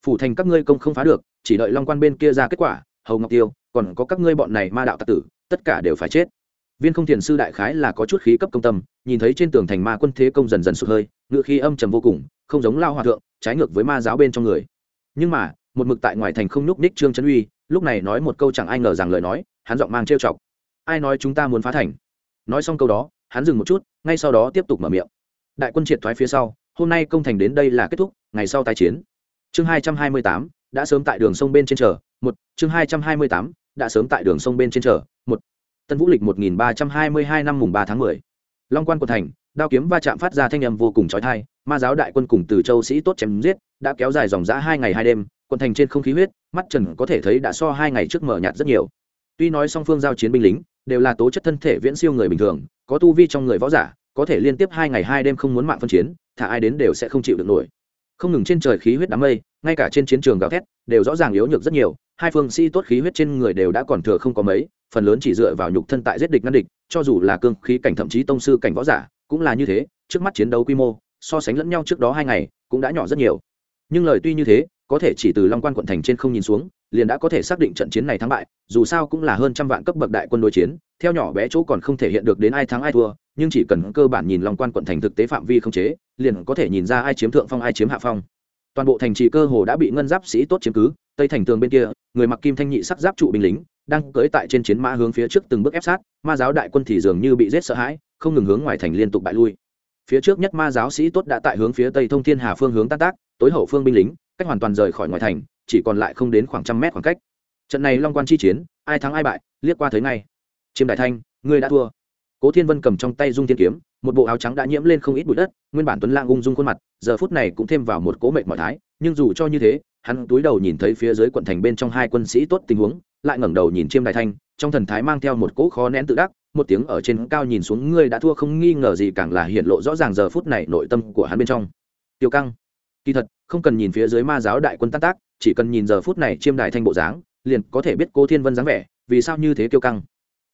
phủ thành các ngươi công không phá được chỉ đợi long quan bên kia ra kết quả hầu ngọc tiêu còn có các ngươi bọn này ma đạo tạc tử tất cả đều phải chết viên không thiền sư đại khái là có chút khí cấp công tâm, nhìn thấy trên tường thành ma quân thế công dần dần sụt hơi, ngự khí âm trầm vô cùng, không giống lao hòa thượng, trái ngược với ma giáo bên trong người. Nhưng mà, một mực tại ngoài thành không nhúc ních trương trấn uy, lúc này nói một câu chẳng ai ngờ rằng lời nói, hắn giọng mang trêu chọc. Ai nói chúng ta muốn phá thành? Nói xong câu đó, hắn dừng một chút, ngay sau đó tiếp tục mở miệng. Đại quân triệt thoái phía sau, hôm nay công thành đến đây là kết thúc, ngày sau tái chiến. Chương hai trăm hai mươi tám, đã sớm tại đường sông bên trên chờ, một. Chương hai trăm hai mươi tám, đã sớm tại đường sông bên trên chờ, một tân vũ lịch một nghìn ba trăm hai mươi hai năm mùng ba tháng mười. Long quan của thành đao kiếm va chạm phát ra thanh âm vô cùng chói tai, ma giáo đại quân cùng từ châu sĩ tốt chém giết đã kéo dài dòng dã hai ngày hai đêm quân thành trên không khí huyết mắt trần có thể thấy đã so hai ngày trước mở nhạt rất nhiều. Tuy nói song phương giao chiến binh lính đều là tố chất thân thể viễn siêu người bình thường có tu vi trong người võ giả có thể liên tiếp hai ngày hai đêm không muốn mạng phân chiến thả ai đến đều sẽ không chịu được nổi không ngừng trên trời khí huyết đám mây, ngay cả trên chiến trường gào thét đều rõ ràng yếu nhược rất nhiều, hai phương sĩ tốt khí huyết trên người đều đã còn thừa không có mấy, phần lớn chỉ dựa vào nhục thân tại giết địch ngăn địch, cho dù là cương khí cảnh thậm chí tông sư cảnh võ giả, cũng là như thế, trước mắt chiến đấu quy mô, so sánh lẫn nhau trước đó hai ngày, cũng đã nhỏ rất nhiều. Nhưng lời tuy như thế, có thể chỉ từ long quan quận thành trên không nhìn xuống liền đã có thể xác định trận chiến này thắng bại, dù sao cũng là hơn trăm vạn cấp bậc đại quân đối chiến, theo nhỏ bé chỗ còn không thể hiện được đến ai thắng ai thua, nhưng chỉ cần cơ bản nhìn long quan quận thành thực tế phạm vi không chế, liền có thể nhìn ra ai chiếm thượng phong ai chiếm hạ phong. Toàn bộ thành trì cơ hồ đã bị ngân giáp sĩ tốt chiếm cứ, tây thành tường bên kia, người mặc kim thanh nhị sắc giáp trụ binh lính, đang cưỡi tại trên chiến mã hướng phía trước từng bước ép sát, ma giáo đại quân thì dường như bị rết sợ hãi, không ngừng hướng ngoài thành liên tục bại lui. Phía trước nhất ma giáo sĩ tốt đã tại hướng phía tây thông thiên hà phương hướng tan tác, tối hậu phương binh lính, cách hoàn toàn rời khỏi ngoài thành chỉ còn lại không đến khoảng trăm mét khoảng cách. Trận này long quan chi chiến, ai thắng ai bại, liếc qua thấy ngay. Chiêm đại thanh, ngươi đã thua. Cố thiên vân cầm trong tay dung thiên kiếm, một bộ áo trắng đã nhiễm lên không ít bụi đất, nguyên bản tuấn lang ung dung khuôn mặt, giờ phút này cũng thêm vào một cố mệnh mọi thái, nhưng dù cho như thế, hắn túi đầu nhìn thấy phía dưới quận thành bên trong hai quân sĩ tốt tình huống, lại ngẩng đầu nhìn chiêm đại thanh, trong thần thái mang theo một cỗ khó nén tự đắc, một tiếng ở trên cao nhìn xuống, ngươi đã thua không nghi ngờ gì, càng là hiện lộ rõ ràng giờ phút này nội tâm của hắn bên trong. Tiêu căng, kỳ thật không cần nhìn phía dưới ma giáo đại quân tác tác, chỉ cần nhìn giờ phút này chiêm đại thanh bộ dáng, liền có thể biết cô thiên vân dáng vẻ, vì sao như thế kiêu căng.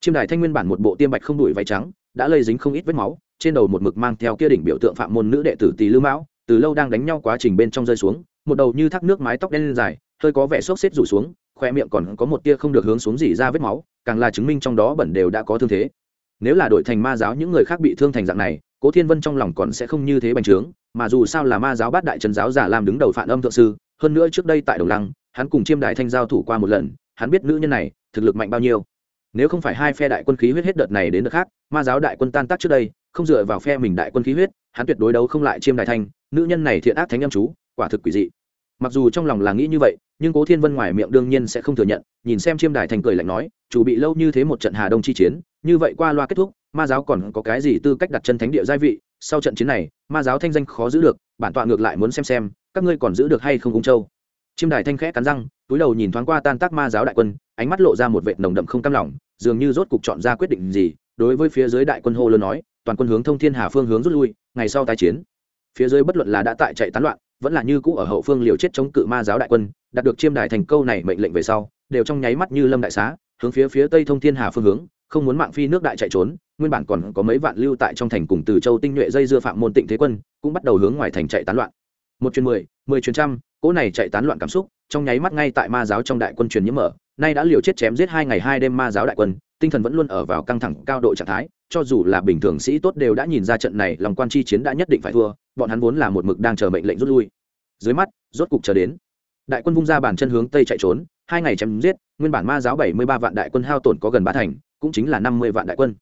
Chiêm đại thanh nguyên bản một bộ tiêm bạch không đuổi váy trắng, đã lây dính không ít vết máu, trên đầu một mực mang theo kia đỉnh biểu tượng phạm môn nữ đệ tử tỳ lư mão, từ lâu đang đánh nhau quá trình bên trong rơi xuống, một đầu như thác nước mái tóc đen dài, hơi có vẻ xốc xếp rủ xuống, khoe miệng còn có một tia không được hướng xuống gì ra vết máu, càng là chứng minh trong đó bẩn đều đã có thương thế. Nếu là đội thành ma giáo những người khác bị thương thành dạng này cố thiên vân trong lòng còn sẽ không như thế bành trướng, mà dù sao là ma giáo bát đại trần giáo giả làm đứng đầu phản âm thượng sư, hơn nữa trước đây tại đồng lăng, hắn cùng chiêm đại thanh giao thủ qua một lần, hắn biết nữ nhân này thực lực mạnh bao nhiêu. Nếu không phải hai phe đại quân khí huyết hết đợt này đến đợt khác, ma giáo đại quân tan tác trước đây, không dựa vào phe mình đại quân khí huyết, hắn tuyệt đối đấu không lại chiêm đại thanh, nữ nhân này thiện ác thánh âm chú, quả thực quỷ dị mặc dù trong lòng là nghĩ như vậy, nhưng cố thiên vân ngoài miệng đương nhiên sẽ không thừa nhận, nhìn xem chiêm đài thành cười lạnh nói, chủ bị lâu như thế một trận hà đông chi chiến, như vậy qua loa kết thúc, ma giáo còn có cái gì tư cách đặt chân thánh địa giai vị, sau trận chiến này, ma giáo thanh danh khó giữ được, bản tọa ngược lại muốn xem xem, các ngươi còn giữ được hay không Cung châu? Chiêm đài thanh khẽ cắn răng, túi đầu nhìn thoáng qua tan tác ma giáo đại quân, ánh mắt lộ ra một vệt nồng đậm không cam lòng, dường như rốt cục chọn ra quyết định gì, đối với phía dưới đại quân hô lớn nói, toàn quân hướng thông thiên hà phương hướng rút lui, ngày sau tái chiến. Phía dưới bất luận là đã tại chạy tán loạn vẫn là như cũ ở hậu phương liều chết chống cự ma giáo đại quân, đạt được chiêm đài thành câu này mệnh lệnh về sau, đều trong nháy mắt như lâm đại xá, hướng phía phía tây thông thiên hà phương hướng, không muốn mạng phi nước đại chạy trốn, nguyên bản còn có mấy vạn lưu tại trong thành cùng từ châu tinh nhuệ dây dưa phạm môn tịnh thế quân, cũng bắt đầu hướng ngoài thành chạy tán loạn. Một chuyến mười mười chuyến trăm, cỗ này chạy tán loạn cảm xúc, trong nháy mắt ngay tại ma giáo trong đại quân truyền nhiễm mở, nay đã liều chết chém giết hai ngày hai đêm ma giáo đại quân, tinh thần vẫn luôn ở vào căng thẳng cao độ trạng thái cho dù là bình thường sĩ tốt đều đã nhìn ra trận này lòng quan chi chiến đã nhất định phải thua, bọn hắn vốn là một mực đang chờ mệnh lệnh rút lui. Dưới mắt, rốt cục chờ đến. Đại quân vung ra bàn chân hướng tây chạy trốn, hai ngày chém giết, nguyên bản ma giáo bảy mươi ba vạn đại quân hao tổn có gần ba thành, cũng chính là năm mươi vạn đại quân.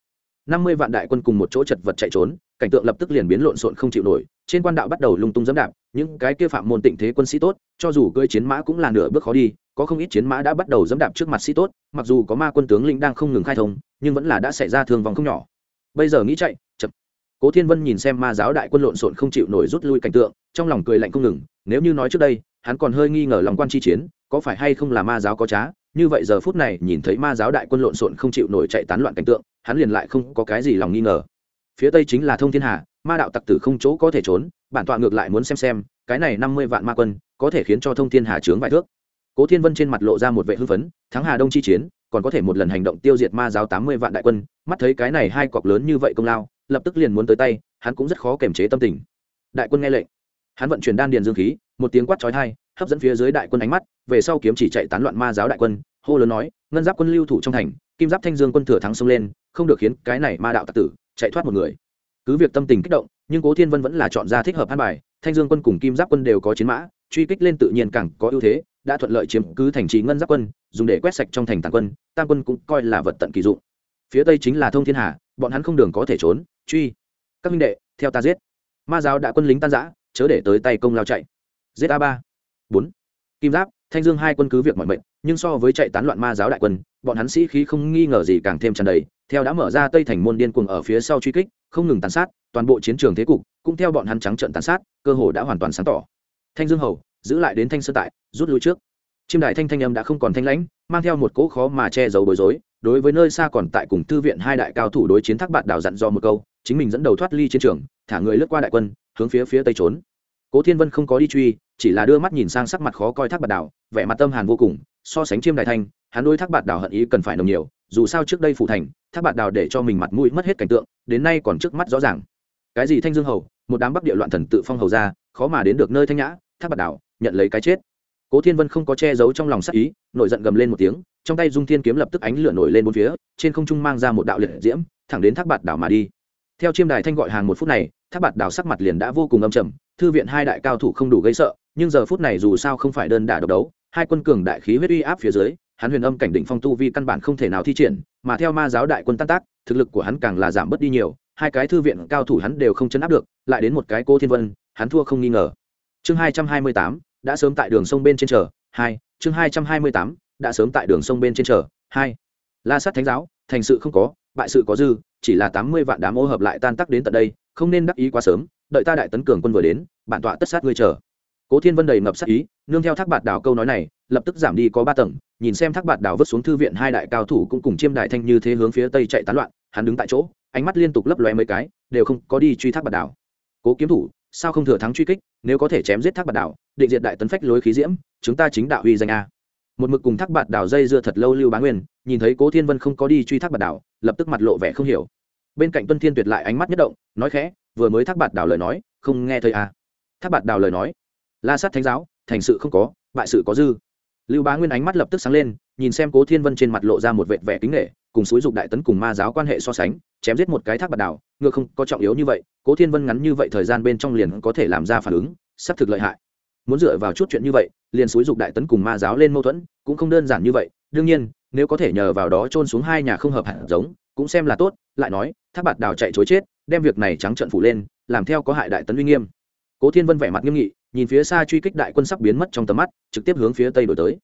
năm mươi vạn đại quân cùng một chỗ chật vật chạy trốn, cảnh tượng lập tức liền biến lộn xộn không chịu nổi, trên quan đạo bắt đầu lung tung dẫm đạp, những cái kia phạm môn tịnh thế quân sĩ tốt, cho dù cưỡi chiến mã cũng là nửa bước khó đi, có không ít chiến mã đã bắt đầu dẫm đạp trước mặt sĩ tốt, mặc dù có ma quân tướng lĩnh đang không ngừng khai thông, nhưng vẫn là đã xảy ra thương vong không nhỏ bây giờ nghĩ chạy, chậm. Cố thiên vân nhìn xem ma giáo đại quân lộn xộn không chịu nổi rút lui cảnh tượng, trong lòng cười lạnh không ngừng, nếu như nói trước đây, hắn còn hơi nghi ngờ lòng quan chi chiến, có phải hay không là ma giáo có trá, như vậy giờ phút này nhìn thấy ma giáo đại quân lộn xộn không chịu nổi chạy tán loạn cảnh tượng, hắn liền lại không có cái gì lòng nghi ngờ. Phía tây chính là thông thiên hà, ma đạo tặc tử không chỗ có thể trốn, bản tọa ngược lại muốn xem xem, cái này năm mươi vạn ma quân, có thể khiến cho thông thiên hà trướng vài thước. Cố thiên vân trên mặt lộ ra một vệ hưng phấn, thắng hà đông chi chiến còn có thể một lần hành động tiêu diệt ma giáo tám mươi vạn đại quân, mắt thấy cái này hai cọc lớn như vậy công lao, lập tức liền muốn tới tay, hắn cũng rất khó kiềm chế tâm tình. Đại quân nghe lệnh. Hắn vận chuyển đan điền dương khí, một tiếng quát chói tai, hấp dẫn phía dưới đại quân ánh mắt, về sau kiếm chỉ chạy tán loạn ma giáo đại quân, hô lớn nói, ngân giáp quân lưu thủ trong thành, kim giáp thanh dương quân thừa thắng xông lên, không được khiến cái này ma đạo tặc tử chạy thoát một người. Cứ việc tâm tình kích động, nhưng cố thiên vân vẫn là chọn ra thích hợp an bài, thanh dương quân cùng kim giáp quân đều có chiến mã truy kích lên tự nhiên càng có ưu thế, đã thuận lợi chiếm cứ thành trì ngân giáp quân, dùng để quét sạch trong thành tàn quân, tam quân cũng coi là vật tận kỳ dụng. Phía tây chính là thông thiên hà, bọn hắn không đường có thể trốn, truy. Các minh đệ, theo ta giết. Ma giáo đã quân lính tan giã chớ để tới tay công lao chạy. Giết a ba. Bốn. Kim giáp, thanh dương hai quân cứ việc mọi mệnh, nhưng so với chạy tán loạn ma giáo đại quân, bọn hắn sĩ khí không nghi ngờ gì càng thêm tràn đầy, theo đã mở ra tây thành môn điên cuồng ở phía sau truy kích, không ngừng tàn sát, toàn bộ chiến trường thế cục, cũng theo bọn hắn trắng trận tàn sát, cơ hồ đã hoàn toàn sáng tỏ thanh dương hầu, giữ lại đến thanh sơ tại, rút lui trước. Chiêm đại thanh thanh âm đã không còn thanh lãnh, mang theo một cỗ khó mà che giấu bối rối, đối với nơi xa còn tại cùng thư viện hai đại cao thủ đối chiến thác bạn đào dặn do một câu, chính mình dẫn đầu thoát ly chiến trường, thả người lướt qua đại quân, hướng phía phía tây trốn. Cố thiên vân không có đi truy, chỉ là đưa mắt nhìn sang sắc mặt khó coi thác bạt đảo, vẻ mặt tâm hàn vô cùng, so sánh chiêm đại thanh, hắn đôi thác bạt đảo hận ý cần phải nồng nhiều, dù sao trước đây phủ thành, thác bạt đảo để cho mình mặt mũi mất hết cảnh tượng, đến nay còn trước mắt rõ ràng. Cái gì thanh dương hầu, một đám bắc địa loạn thần tự phong hầu ra, khó mà đến được nơi thanh nhã thác bạt đảo, nhận lấy cái chết. Cố thiên vân không có che giấu trong lòng sắc ý, nổi giận gầm lên một tiếng, trong tay dung thiên kiếm lập tức ánh lửa nổi lên bốn phía, trên không trung mang ra một đạo liệt diễm, thẳng đến thác bạt đảo mà đi. Theo chiêm đài thanh gọi hàng một phút này, thác bạt đảo sắc mặt liền đã vô cùng âm trầm, thư viện hai đại cao thủ không đủ gây sợ, nhưng giờ phút này dù sao không phải đơn đả độc đấu, hai quân cường đại khí huyết uy áp phía dưới, hắn huyền âm cảnh định phong tu vi căn bản không thể nào thi triển, mà theo ma giáo đại quân tan tác, thực lực của hắn càng là giảm bớt đi nhiều, hai cái thư viện cao thủ hắn đều không chấn áp được, lại đến một cái cô thiên vân, hắn thua không nghi ngờ chương hai trăm hai mươi tám, đã sớm tại đường sông bên trên chờ, hai, chương hai trăm hai mươi tám, đã sớm tại đường sông bên trên chờ, hai. La sát thánh giáo, thành sự không có, bại sự có dư, chỉ là tám mươi vạn đám ô hợp lại tan tác đến tận đây, không nên đắc ý quá sớm, đợi ta đại tấn cường quân vừa đến, bản tọa tất sát ngươi chờ. Cố thiên vân đầy ngập sát ý, nương theo thác bạt đảo câu nói này, lập tức giảm đi có ba tầng, nhìn xem thác bạt đảo vứt xuống thư viện hai đại cao thủ cũng cùng chiêm đại thanh như thế hướng phía tây chạy tán loạn, hắn đứng tại chỗ, ánh mắt liên tục lấp lóe mấy cái, đều không có đi truy thác bạt đảo. Cố kiếm thủ, sao không thừa thắng truy kích? Nếu có thể chém giết thác bạt đảo, định diệt đại tấn phách lối khí diễm, chúng ta chính đạo uy danh a. Một mực cùng thác bạt đảo dây dưa thật lâu lưu bá nguyên, nhìn thấy cố thiên vân không có đi truy thác bạt đảo, lập tức mặt lộ vẻ không hiểu. Bên cạnh tuân thiên tuyệt lại ánh mắt nhất động, nói khẽ, vừa mới thác bạt đảo lời nói, không nghe thấy à. thác bạt đảo lời nói, la sát thánh giáo, thành sự không có, bại sự có dư lưu bá nguyên ánh mắt lập tức sáng lên, nhìn xem cố thiên vân trên mặt lộ ra một vệt vẻ kính nghệ cùng xúi dục đại tấn cùng ma giáo quan hệ so sánh, chém giết một cái thác bạt đảo, ngược không có trọng yếu như vậy, cố thiên vân ngắn như vậy thời gian bên trong liền có thể làm ra phản ứng sắp thực lợi hại. Muốn dựa vào chút chuyện như vậy, liền xúi dục đại tấn cùng ma giáo lên mâu thuẫn, cũng không đơn giản như vậy, đương nhiên, nếu có thể nhờ vào đó trôn xuống hai nhà không hợp hẳn giống, cũng xem là tốt, lại nói, thác bạt đào chạy chối chết, đem việc này trắng trợn phủ lên, làm theo có hại đại tấn uy nghiêm cố thiên vân vẻ mặt nghiêm nghị, nhìn phía xa truy kích đại quân sắp biến mất trong tầm mắt, trực tiếp hướng phía tây đổi tới.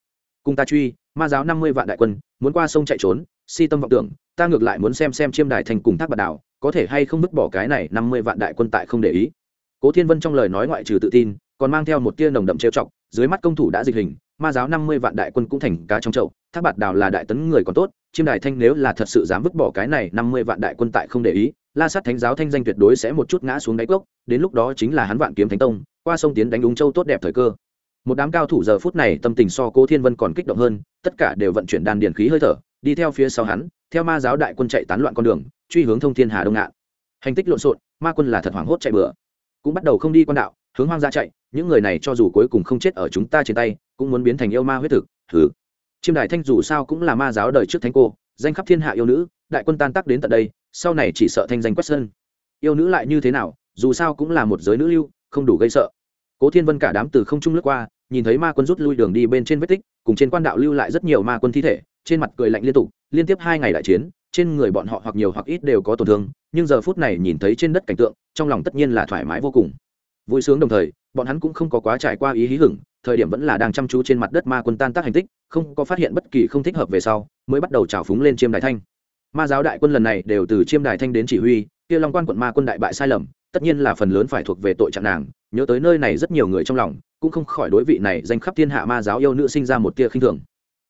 Cùng ta truy, ma giáo năm mươi vạn đại quân, muốn qua sông chạy trốn, si tâm vọng tưởng, ta ngược lại muốn xem xem chiêm đài thành cùng thác bạt đảo, có thể hay không vứt bỏ cái này năm mươi vạn đại quân tại không để ý. Cố thiên vân trong lời nói ngoại trừ tự tin, còn mang theo một tia nồng đậm trêu chọc, dưới mắt công thủ đã dịch hình, ma giáo năm mươi vạn đại quân cũng thành cá trong chậu, thác bạt đào là đại tấn người còn tốt, chiêm đài thanh nếu là thật sự dám vứt bỏ cái này năm mươi vạn đại quân tại không để ý la sát thánh giáo thanh danh tuyệt đối sẽ một chút ngã xuống đáy cốc, đến lúc đó chính là hắn vạn kiếm thánh tông, qua sông tiến đánh đúng châu tốt đẹp thời cơ. Một đám cao thủ giờ phút này tâm tình so cố thiên vân còn kích động hơn, tất cả đều vận chuyển đàn điền khí hơi thở, đi theo phía sau hắn, theo ma giáo đại quân chạy tán loạn con đường, truy hướng thông thiên hà đông ngạn. Hành tích lộn xộn, ma quân là thật hoảng hốt chạy bừa. Cũng bắt đầu không đi quan đạo, hướng hoang ra chạy, những người này cho dù cuối cùng không chết ở chúng ta trên tay, cũng muốn biến thành yêu ma huyết thực thử chiêm đại thanh dù sao cũng là ma giáo đời trước thánh cô, danh khắp thiên hạ yêu nữ, đại quân tan tác đến tận đây sau này chỉ sợ thanh danh quét sơn. Yêu nữ lại như thế nào, dù sao cũng là một giới nữ lưu, không đủ gây sợ. Cố thiên vân cả đám từ không trung lướt qua, nhìn thấy ma quân rút lui đường đi bên trên vết tích, cùng trên quan đạo lưu lại rất nhiều ma quân thi thể, trên mặt cười lạnh liên tục, liên tiếp hai ngày đại chiến, trên người bọn họ hoặc nhiều hoặc ít đều có tổn thương, nhưng giờ phút này nhìn thấy trên đất cảnh tượng, trong lòng tất nhiên là thoải mái vô cùng. Vui sướng đồng thời, bọn hắn cũng không có quá trải qua ý hí hửng, thời điểm vẫn là đang chăm chú trên mặt đất ma quân tan tác hành tích, không có phát hiện bất kỳ không thích hợp về sau, mới bắt đầu trào phúng lên chiêm đại thanh ma giáo đại quân lần này đều từ chiêm đài thanh đến chỉ huy, kia long quan quận ma quân đại bại sai lầm, tất nhiên là phần lớn phải thuộc về tội trạng nàng, nhớ tới nơi này rất nhiều người trong lòng, cũng không khỏi đối vị này danh khắp thiên hạ ma giáo yêu nữ sinh ra một tia khinh thường.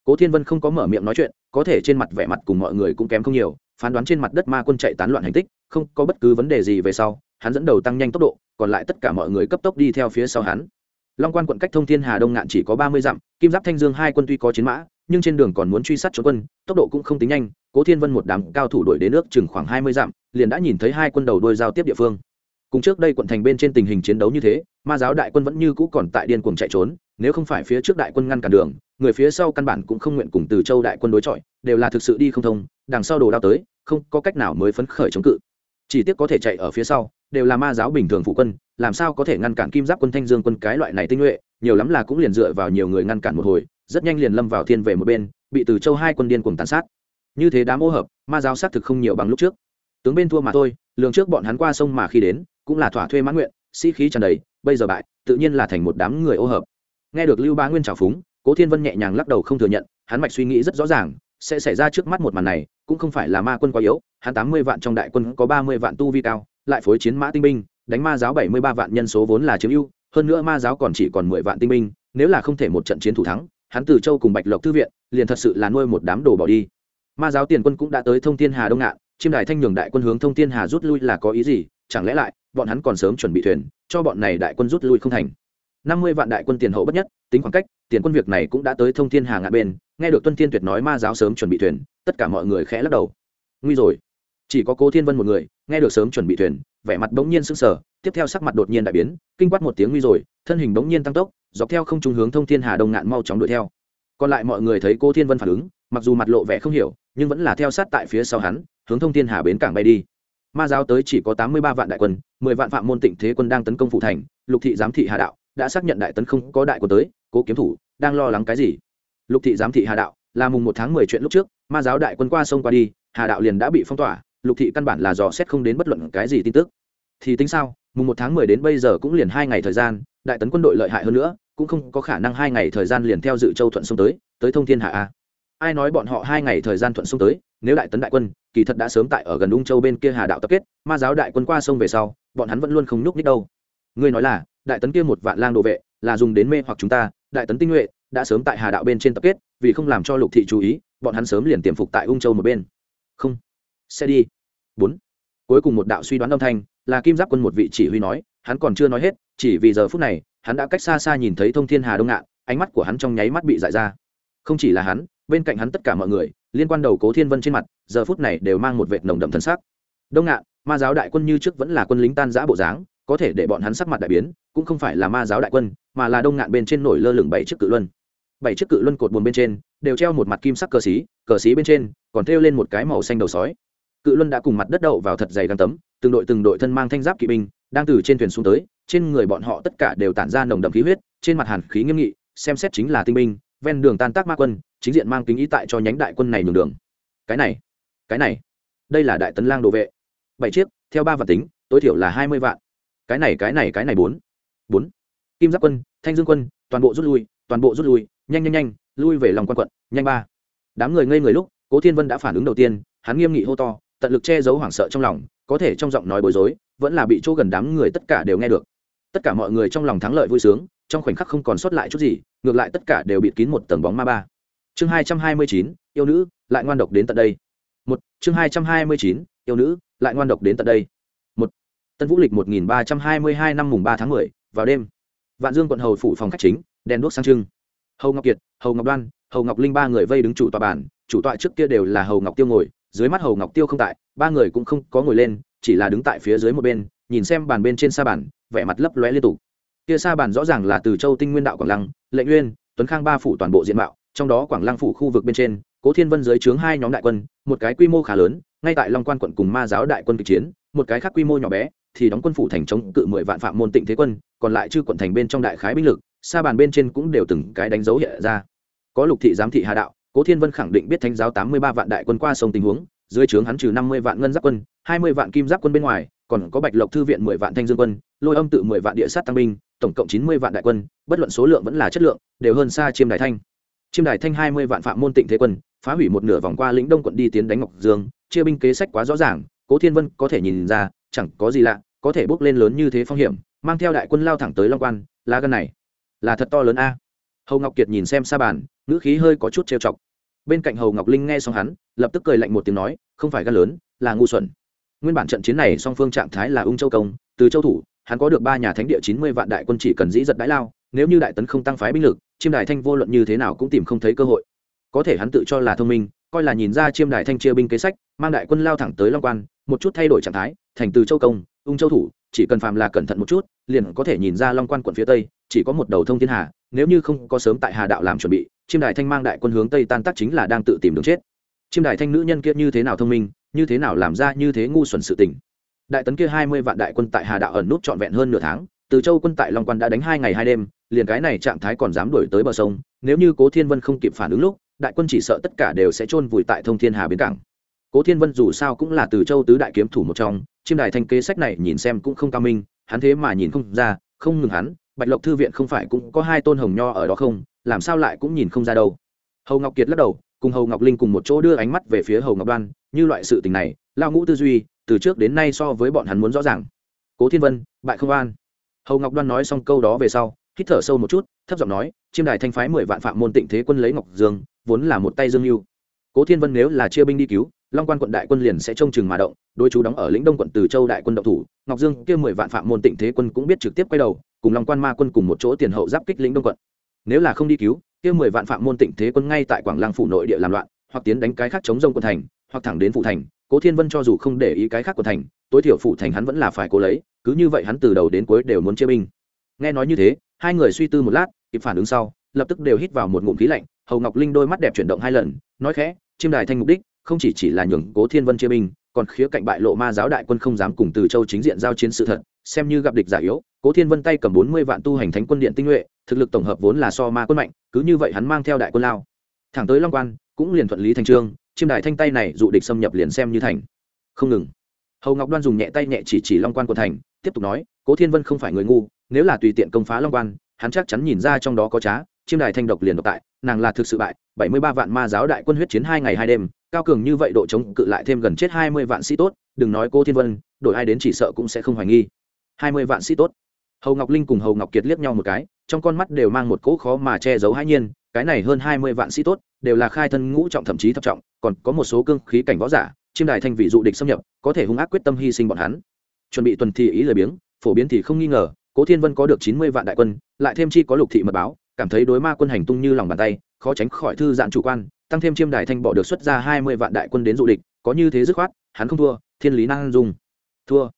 Cố thiên vân không có mở miệng nói chuyện, có thể trên mặt vẻ mặt cùng mọi người cũng kém không nhiều, phán đoán trên mặt đất ma quân chạy tán loạn hành tích, không có bất cứ vấn đề gì về sau, hắn dẫn đầu tăng nhanh tốc độ, còn lại tất cả mọi người cấp tốc đi theo phía sau hắn. Long quan quận cách thông thiên hà đông ngạn chỉ có ba mươi dặm, kim giáp thanh dương hai quân tuy có chiến mã nhưng trên đường còn muốn truy sát trốn quân, tốc độ cũng không tính nhanh, cố thiên vân một đám cao thủ đuổi đến nước chừng khoảng hai mươi dặm, liền đã nhìn thấy hai quân đầu đôi giao tiếp địa phương. Cùng trước đây quận thành bên trên tình hình chiến đấu như thế, ma giáo đại quân vẫn như cũ còn tại điên cuồng chạy trốn, nếu không phải phía trước đại quân ngăn cản đường, người phía sau căn bản cũng không nguyện cùng từ châu đại quân đối chọi, đều là thực sự đi không thông, đằng sau đồ đao tới, không có cách nào mới phấn khởi chống cự. Chỉ tiếc có thể chạy ở phía sau, đều là ma giáo bình thường phụ quân, làm sao có thể ngăn cản kim giáp quân thanh dương quân cái loại này tinh nhuệ, nhiều lắm là cũng liền dựa vào nhiều người ngăn cản một hồi rất nhanh liền lâm vào thiên về một bên, bị từ châu hai quân điên cuồng tàn sát. Như thế đám ô hợp, ma giáo xác thực không nhiều bằng lúc trước. Tướng bên thua mà thôi, lường trước bọn hắn qua sông mà khi đến, cũng là thỏa thuê mãn nguyện, sĩ khí tràn đầy, bây giờ bại, tự nhiên là thành một đám người ô hợp. Nghe được lưu ba nguyên trào phúng, cố thiên vân nhẹ nhàng lắc đầu không thừa nhận, hắn mạch suy nghĩ rất rõ ràng, sẽ xảy ra trước mắt một màn này, cũng không phải là ma quân quá yếu, hắn tám mươi vạn trong đại quân có ba mươi vạn tu vi cao, lại phối chiến mã tinh binh, đánh ma giáo bảy mươi ba vạn nhân số vốn là chiếm ưu, hơn nữa ma giáo còn chỉ còn mười vạn tinh binh, nếu là không thể một trận chiến thủ thắng hắn từ châu cùng bạch lộc thư viện, liền thật sự là nuôi một đám đồ bỏ đi. Ma giáo tiền quân cũng đã tới thông thiên hà đông ngạn, chiêm đài thanh nhường đại quân hướng thông thiên hà rút lui là có ý gì? Chẳng lẽ lại, bọn hắn còn sớm chuẩn bị thuyền, cho bọn này đại quân rút lui không thành? Năm mươi vạn đại quân tiền hậu bất nhất, tính khoảng cách, tiền quân việc này cũng đã tới thông thiên hà ngạn bên, nghe được tuân thiên tuyệt nói ma giáo sớm chuẩn bị thuyền, tất cả mọi người khẽ lắc đầu. Nguy rồi. Chỉ có cố thiên vân một người, nghe được sớm chuẩn bị thuyền, vẻ mặt bỗng nhiên sững sờ tiếp theo sắc mặt đột nhiên đại biến, kinh quát một tiếng nguy rồi, thân hình bỗng nhiên tăng tốc, dọc theo không trung hướng thông thiên hà đông ngạn mau chóng đuổi theo. Còn lại mọi người thấy cố thiên vân phản ứng, mặc dù mặt lộ vẻ không hiểu, nhưng vẫn là theo sát tại phía sau hắn, hướng thông thiên hà bến cảng bay đi. Ma giáo tới chỉ có tám mươi ba vạn đại quân, mười vạn phạm môn tịnh thế quân đang tấn công phụ thành, lục thị giám thị hà đạo đã xác nhận đại tấn không có đại quân tới, cố kiếm thủ đang lo lắng cái gì? Lục thị giám thị hà đạo, là mùng một tháng mười chuyện lúc trước, ma giáo đại quân qua sông qua đi, hà đạo liền đã bị phong tỏa, lục thị căn bản là dò xét không đến bất luận cái gì tin tức. Thì tính sao? Mùng một tháng mười đến bây giờ cũng liền hai ngày thời gian, đại tấn quân đội lợi hại hơn nữa, cũng không có khả năng hai ngày thời gian liền theo dự châu thuận sông tới tới thông thiên hạ a. Ai nói bọn họ hai ngày thời gian thuận sông tới, nếu đại tấn đại quân, kỳ thật đã sớm tại ở gần ung châu bên kia hà đạo tập kết, ma giáo đại quân qua sông về sau, bọn hắn vẫn luôn không nhúc nhích đâu. Ngươi nói là, đại tấn kia một vạn lang đồ vệ, là dùng đến mê hoặc chúng ta, đại tấn tinh nhuệ, đã sớm tại hà đạo bên trên tập kết, vì không làm cho lục thị chú ý, bọn hắn sớm liền tiềm phục tại ung châu một bên. Không xe đi. Bốn. Cuối cùng một đạo suy đoán âm thanh là kim giáp quân một vị chỉ huy nói, hắn còn chưa nói hết, chỉ vì giờ phút này, hắn đã cách xa xa nhìn thấy thông thiên hà đông ngạn, ánh mắt của hắn trong nháy mắt bị dại ra. Không chỉ là hắn, bên cạnh hắn tất cả mọi người, liên quan đầu cố thiên vân trên mặt, giờ phút này đều mang một vệt nồng đậm thân sắc. Đông ngạn, ma giáo đại quân như trước vẫn là quân lính tan giã bộ dáng, có thể để bọn hắn sắc mặt đại biến, cũng không phải là ma giáo đại quân, mà là đông ngạn bên trên nổi lơ lửng bảy chiếc cự luân. Bảy chiếc cự luân cột buồn bên trên, đều treo một mặt kim sắc cờ xí cờ xí bên trên, còn thêu lên một cái màu xanh đầu sói. Cự luân đã cùng mặt đất đậu vào thật dày găng tấm từng đội từng đội thân mang thanh giáp kỵ binh, đang từ trên thuyền xuống tới, trên người bọn họ tất cả đều tản ra nồng đậm khí huyết, trên mặt hàn khí nghiêm nghị, xem xét chính là tinh binh, ven đường tan tác ma quân, chính diện mang kính ý tại cho nhánh đại quân này nhường đường. Cái này cái này, đây là đại tấn lang đồ vệ. Bảy chiếc, theo ba vạn tính, tối thiểu là hai mươi vạn. Cái này cái này cái này bốn. Bốn. Kim giáp quân, thanh dương quân, toàn bộ rút lui, toàn bộ rút lui, nhanh nhanh nhanh, lui về lòng quan quận, nhanh ba. Đám người ngây người lúc, cố thiên vân đã phản ứng đầu tiên, hắn nghiêm nghị hô to, tận lực che giấu hoảng sợ trong lòng có thể trong giọng nói bối rối, vẫn là bị chỗ gần đám người tất cả đều nghe được. Tất cả mọi người trong lòng thắng lợi vui sướng, trong khoảnh khắc không còn sót lại chút gì, ngược lại tất cả đều bịt kín một tầng bóng ma ba. Chương hai trăm hai mươi chín, yêu nữ, lại ngoan độc đến tận đây. Một, chương hai trăm hai mươi chín, yêu nữ, lại ngoan độc đến tận đây. Một, tân vũ lịch một nghìn ba trăm hai mươi hai năm mùng ba tháng mười, vào đêm. Vạn dương quận hầu phủ phòng khách chính, đèn đuốc sang trưng. Hầu ngọc kiệt, hầu ngọc đoan, hầu ngọc linh ba người vây đứng chủ tọa bản, chủ tọa trước kia đều là hầu ngọc tiêu ngồi dưới mắt hầu ngọc tiêu không tại, ba người cũng không có ngồi lên, chỉ là đứng tại phía dưới một bên, nhìn xem bàn bên trên sa bàn, vẻ mặt lấp lóe liên tục. Kia sa bàn rõ ràng là từ châu tinh nguyên đạo quảng lăng lệnh nguyên tuấn khang ba phủ toàn bộ diện mạo, trong đó quảng lăng phủ khu vực bên trên, cố thiên vân dưới trướng hai nhóm đại quân, một cái quy mô khá lớn, ngay tại long quan quận cùng ma giáo đại quân kịch chiến, một cái khác quy mô nhỏ bé, thì đóng quân phủ thành chống cự mười vạn phạm môn tịnh thế quân, còn lại chư quận thành bên trong đại khái binh lực, sa bàn bên trên cũng đều từng cái đánh dấu hiện ra. Có lục thị giám thị hà đạo cố thiên vân khẳng định biết thánh giáo tám mươi ba vạn đại quân qua sông tình huống, dưới trướng hắn trừ năm mươi vạn ngân giáp quân, hai mươi vạn kim giáp quân bên ngoài, còn có bạch lộc thư viện mười vạn thanh dương quân, lôi âm tự mười vạn địa sát tăng binh, tổng cộng chín mươi vạn đại quân, bất luận số lượng vẫn là chất lượng, đều hơn xa chiêm đại thanh. Chiêm đại thanh hai mươi vạn phạm môn tịnh thế quân, phá hủy một nửa vòng qua lĩnh đông quận đi tiến đánh ngọc dương, chia binh kế sách quá rõ ràng, cố thiên vân có thể nhìn ra, chẳng có gì lạ, có thể bước lên lớn như thế phong hiểm, mang theo đại quân lao thẳng tới long quan, lá gân này là thật to lớn a. Hầu ngọc kiệt nhìn xem xa bàn, ngữ khí hơi có chút trêu chọc bên cạnh hầu ngọc linh nghe xong hắn, lập tức cười lạnh một tiếng nói, không phải gan lớn, là ngu xuẩn. Nguyên bản trận chiến này song phương trạng thái là ung châu công, từ châu thủ, hắn có được ba nhà thánh địa chín mươi vạn đại quân chỉ cần dĩ giật đãi lao, nếu như đại tấn không tăng phái binh lực, chiêm đại thanh vô luận như thế nào cũng tìm không thấy cơ hội. Có thể hắn tự cho là thông minh, coi là nhìn ra chiêm đại thanh chia binh kế sách, mang đại quân lao thẳng tới long quan, một chút thay đổi trạng thái, thành từ châu công, ung châu thủ, chỉ cần phàm là cẩn thận một chút, liền có thể nhìn ra long quan quận phía tây chỉ có một đầu thông thiên hà, nếu như không có sớm tại hà đạo làm chuẩn bị, chiêm đại thanh mang đại quân hướng tây tan tác chính là đang tự tìm đường chết. Chiêm đại thanh nữ nhân kia như thế nào thông minh, như thế nào làm ra như thế ngu xuẩn sự tình. Đại tấn kia hai mươi vạn đại quân tại hà đạo ẩn nút trọn vẹn hơn nửa tháng, từ châu quân tại long quan đã đánh hai ngày hai đêm, liền cái này trạng thái còn dám đuổi tới bờ sông, nếu như cố thiên vân không kịp phản ứng lúc, đại quân chỉ sợ tất cả đều sẽ chôn vùi tại thông thiên hà bến cảng. Cố thiên vân dù sao cũng là từ châu tứ đại kiếm thủ một trong, chiêm đại thanh kế sách này nhìn xem cũng không cao minh, hắn thế mà nhìn không ra, không ngừng hắn bạch lộc thư viện không phải cũng có hai tôn hồng nho ở đó không? Làm sao lại cũng nhìn không ra đâu? Hầu ngọc kiệt lắc đầu, cùng hầu ngọc linh cùng một chỗ đưa ánh mắt về phía hầu ngọc đoan, như loại sự tình này, lao ngũ tư duy, từ trước đến nay so với bọn hắn muốn rõ ràng. Cố thiên vân, bại không an. Hầu ngọc đoan nói xong câu đó về sau, hít thở sâu một chút, thấp giọng nói, chiêm đài thanh phái mười vạn phạm môn tịnh thế quân lấy ngọc dương, vốn là một tay dương mưu. Cố thiên vân nếu là chia binh đi cứu, long quan quận đại quân liền sẽ trông chừng mà động đôi chú đóng ở lĩnh đông quận từ châu đại quân động thủ, ngọc dương kia mười vạn phạm môn tịnh thế quân cũng biết trực tiếp quay đầu cùng long quan ma quân cùng một chỗ tiền hậu giáp kích lĩnh đông quận. Nếu là không đi cứu, kia mười vạn phạm môn tịnh thế quân ngay tại quảng lăng phủ nội địa làm loạn, hoặc tiến đánh cái khác chống rông quận thành, hoặc thẳng đến phủ thành, cố thiên vân cho dù không để ý cái khác quận thành, tối thiểu phủ thành hắn vẫn là phải cố lấy, cứ như vậy hắn từ đầu đến cuối đều muốn chia binh. Nghe nói như thế, hai người suy tư một lát, kịp phản ứng sau, lập tức đều hít vào một ngụm khí lạnh, hầu ngọc linh đôi mắt đẹp chuyển động hai lần, nói khẽ, chiêm đài thanh mục đích không chỉ chỉ là nhường cố thiên vân chia binh còn khía cạnh bại lộ ma giáo đại quân không dám cùng từ châu chính diện giao chiến sự thật, xem như gặp địch giả yếu, cố thiên vân tay cầm bốn mươi vạn tu hành thánh quân điện tinh nhuệ, thực lực tổng hợp vốn là so ma quân mạnh, cứ như vậy hắn mang theo đại quân lao. Thẳng tới long quan, cũng liền thuận lý thành trương, chiêm đại thanh tay này dụ địch xâm nhập liền xem như thành. Không ngừng. Hầu ngọc đoan dùng nhẹ tay nhẹ chỉ chỉ long quan của thành, tiếp tục nói, cố thiên vân không phải người ngu, nếu là tùy tiện công phá long quan, hắn chắc chắn nhìn ra trong đó có trá, chiêm đài thanh độc liền độc tại, nàng là thực sự bại, bảy mươi ba vạn ma giáo đại quân huyết chiến hai ngày hai đêm cao cường như vậy độ chống cự lại thêm gần chết hai mươi vạn sĩ tốt, đừng nói cô thiên vân, đổi ai đến chỉ sợ cũng sẽ không hoài nghi. hai mươi vạn sĩ tốt. Hầu ngọc linh cùng hầu ngọc kiệt liếc nhau một cái, trong con mắt đều mang một cỗ khó mà che giấu hãi nhiên, cái này hơn hai mươi vạn sĩ tốt, đều là khai thân ngũ trọng thậm chí thập trọng, còn có một số cương khí cảnh võ giả, chiêm đài thanh vị dụ địch xâm nhập, có thể hung ác quyết tâm hy sinh bọn hắn. Chuẩn bị tuần thì ý lời biếng, phổ biến thì không nghi ngờ, cố thiên vân có được chín mươi vạn đại quân, lại thêm chi có lục thị mật báo, cảm thấy đối ma quân hành tung như lòng bàn tay, khó tránh khỏi thư giãn chủ quan tăng thêm chiêm đài thanh bỏ được xuất ra hai mươi vạn đại quân đến dụ địch có như thế dứt khoát hắn không thua thiên lý năng dùng, thua.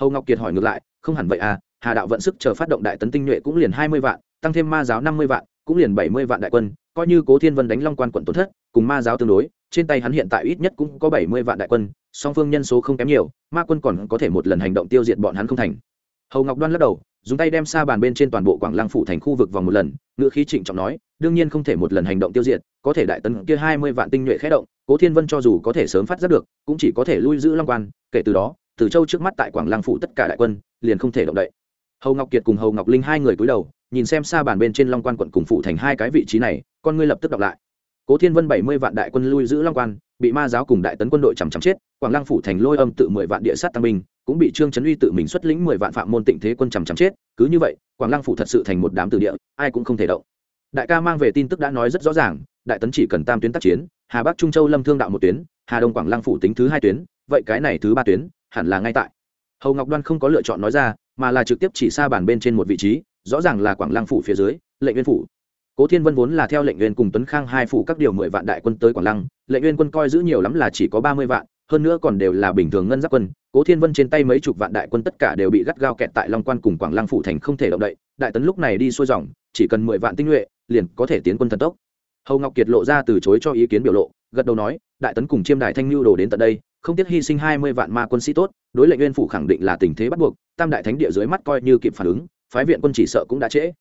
Hầu ngọc kiệt hỏi ngược lại không hẳn vậy à hà đạo vận sức chờ phát động đại tấn tinh nhuệ cũng liền hai mươi vạn tăng thêm ma giáo năm mươi vạn cũng liền bảy mươi vạn đại quân coi như cố thiên vân đánh long quan quận tổn thất cùng ma giáo tương đối trên tay hắn hiện tại ít nhất cũng có bảy mươi vạn đại quân song phương nhân số không kém nhiều ma quân còn có thể một lần hành động tiêu diệt bọn hắn không thành. Hầu ngọc đoan lắc đầu dùng tay đem xa bàn bên trên toàn bộ quảng lăng phủ thành khu vực vòng một lần, ngữ khí trịnh trọng nói, đương nhiên không thể một lần hành động tiêu diệt, có thể đại tấn kia hai mươi vạn tinh nhuệ khé động, cố thiên vân cho dù có thể sớm phát giác được, cũng chỉ có thể lui giữ long quan, kể từ đó, từ châu trước mắt tại quảng lăng phủ tất cả đại quân, liền không thể động đậy. Hầu ngọc kiệt cùng hầu ngọc linh hai người cúi đầu, nhìn xem xa bàn bên trên long quan quận cùng phủ thành hai cái vị trí này, con ngươi lập tức đọc lại. Cố thiên vân bảy mươi vạn đại quân lui giữ long quan, bị ma giáo cùng đại tấn quân đội chằm chằm chết, quảng lăng phủ thành lôi âm tự mười vạn địa sát tăng binh cũng bị trương trấn uy tự mình xuất lĩnh mười vạn phạm môn tịnh thế quân chằm chằm chết, cứ như vậy, quảng lăng phủ thật sự thành một đám từ địa, ai cũng không thể động. Đại ca mang về tin tức đã nói rất rõ ràng, đại tấn chỉ cần tam tuyến tác chiến, hà bắc trung châu lâm thương đạo một tuyến, hà đông quảng lăng phủ tính thứ hai tuyến, vậy cái này thứ ba tuyến, hẳn là ngay tại. Hầu ngọc đoan không có lựa chọn nói ra, mà là trực tiếp chỉ xa bàn bên trên một vị trí, rõ ràng là quảng lăng phủ phía dưới, lệnh viên phủ. Cố thiên vân vốn là theo lệnh viên cùng tuấn khang hai phủ các điều mười vạn đại quân tới quảng lăng, lệnh viên quân coi giữ nhiều lắm là chỉ có ba mươi vạn, hơn nữa còn đều là bình thường ngân giáp quân cố thiên vân trên tay mấy chục vạn đại quân tất cả đều bị gắt gao kẹt tại long quan cùng quảng lăng phủ thành không thể động đậy, đại tấn lúc này đi xuôi dòng, chỉ cần mười vạn tinh nhuệ, liền có thể tiến quân thần tốc. Hầu ngọc kiệt lộ ra từ chối cho ý kiến biểu lộ, gật đầu nói, đại tấn cùng chiêm đại thanh lưu đồ đến tận đây, không tiếc hy sinh hai mươi vạn ma quân sĩ tốt, đối lệnh nguyên phủ khẳng định là tình thế bắt buộc, tam đại thánh địa dưới mắt coi như kịp phản ứng, phái viện quân chỉ sợ cũng đã trễ.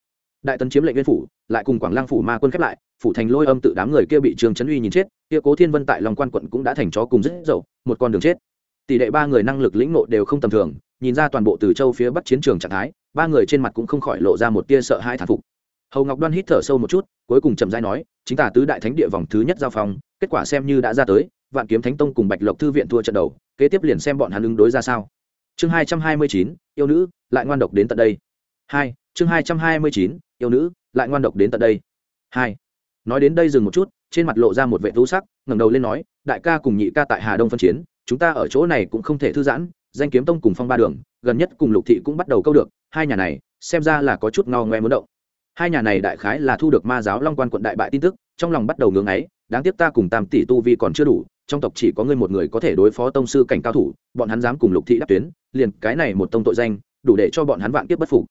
Đại tấn chiếm lệnh nguyên phủ, lại cùng quảng lăng phủ ma quân khép lại, phủ thành lôi âm tự đám người kia bị trương trấn uy nhìn chết, kia cố thiên vân tại lòng quan quận cũng đã thành chó cùng rất dậu, một con đường chết tỷ lệ ba người năng lực lĩnh nộ đều không tầm thường, nhìn ra toàn bộ từ châu phía bắc chiến trường trạng thái, ba người trên mặt cũng không khỏi lộ ra một tia sợ hãi thán phục. Hầu ngọc đoan hít thở sâu một chút, cuối cùng chậm dai nói, chính tả tứ đại thánh địa vòng thứ nhất giao phong, kết quả xem như đã ra tới, vạn kiếm thánh tông cùng bạch lộc thư viện thua trận đầu, kế tiếp liền xem bọn hắn ứng đối ra sao. Chương hai trăm hai mươi chín, yêu nữ, lại ngoan độc đến tận đây. Hai, chương hai trăm hai mươi chín, yêu nữ, lại ngoan độc đến tận đây. Hai, nói đến đây dừng một chút, trên mặt lộ ra một vệ thú sắc, ngẩng đầu lên nói, đại ca cùng nhị ca tại hà đông phân chiến chúng ta ở chỗ này cũng không thể thư giãn, danh kiếm tông cùng phong ba đường, gần nhất cùng lục thị cũng bắt đầu câu được, hai nhà này, xem ra là có chút ngao ngoe muốn động. Hai nhà này đại khái là thu được ma giáo long quan quận đại bại tin tức, trong lòng bắt đầu ngưỡng ấy, đáng tiếc ta cùng tam tỷ tu vi còn chưa đủ, trong tộc chỉ có ngươi một người có thể đối phó tông sư cảnh cao thủ, bọn hắn dám cùng lục thị đáp tuyến, liền cái này một tông tội danh, đủ để cho bọn hắn vạn kiếp bất phục.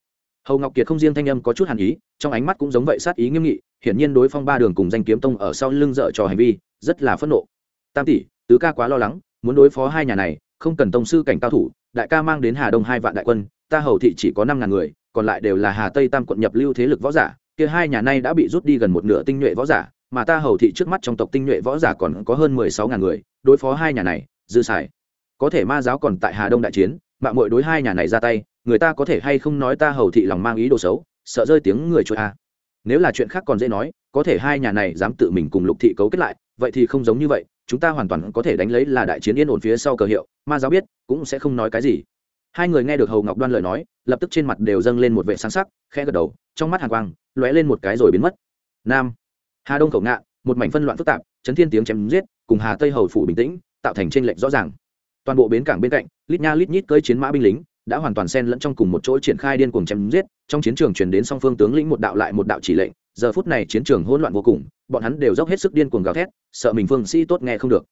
Hầu ngọc kiệt không riêng thanh âm có chút hàn ý, trong ánh mắt cũng giống vậy sát ý nghiêm nghị, hiển nhiên đối phong ba đường cùng danh kiếm tông ở sau lưng dợ trò hành vi, rất là phẫn nộ. Tam tỷ, tứ ca quá lo lắng muốn đối phó hai nhà này, không cần tông sư cảnh cao thủ, đại ca mang đến hà đông hai vạn đại quân, ta hầu thị chỉ có năm ngàn người, còn lại đều là hà tây tam quận nhập lưu thế lực võ giả, kia hai nhà này đã bị rút đi gần một nửa tinh nhuệ võ giả, mà ta hầu thị trước mắt trong tộc tinh nhuệ võ giả còn có hơn mười sáu ngàn người, đối phó hai nhà này, dư xài. Có thể ma giáo còn tại hà đông đại chiến mạng mội đối hai nhà này ra tay, người ta có thể hay không nói ta hầu thị lòng mang ý đồ xấu, sợ rơi tiếng người chuột a. Nếu là chuyện khác còn dễ nói, có thể hai nhà này dám tự mình cùng lục thị cấu kết lại, vậy thì không giống như vậy chúng ta hoàn toàn có thể đánh lấy là đại chiến yên ổn phía sau cờ hiệu, ma giáo biết, cũng sẽ không nói cái gì. Hai người nghe được hầu ngọc đoan lời nói, lập tức trên mặt đều dâng lên một vệ sáng sắc, khẽ gật đầu, trong mắt hàng quang, lóe lên một cái rồi biến mất. Nam, hà đông khẩu ngạn một mảnh phân loạn phức tạp, chấn thiên tiếng chém giết, cùng hà tây hầu phủ bình tĩnh, tạo thành tranh lệch rõ ràng. Toàn bộ bến cảng bên cạnh, lít nha lít nhít cơi chiến mã binh lính, đã hoàn toàn xen lẫn trong cùng một chỗ triển khai điên cuồng chém giết, trong chiến trường truyền đến song phương tướng lĩnh một đạo lại một đạo chỉ lệnh giờ phút này chiến trường hỗn loạn vô cùng, bọn hắn đều dốc hết sức điên cuồng gào thét, sợ mình phương sĩ tốt nghe không được.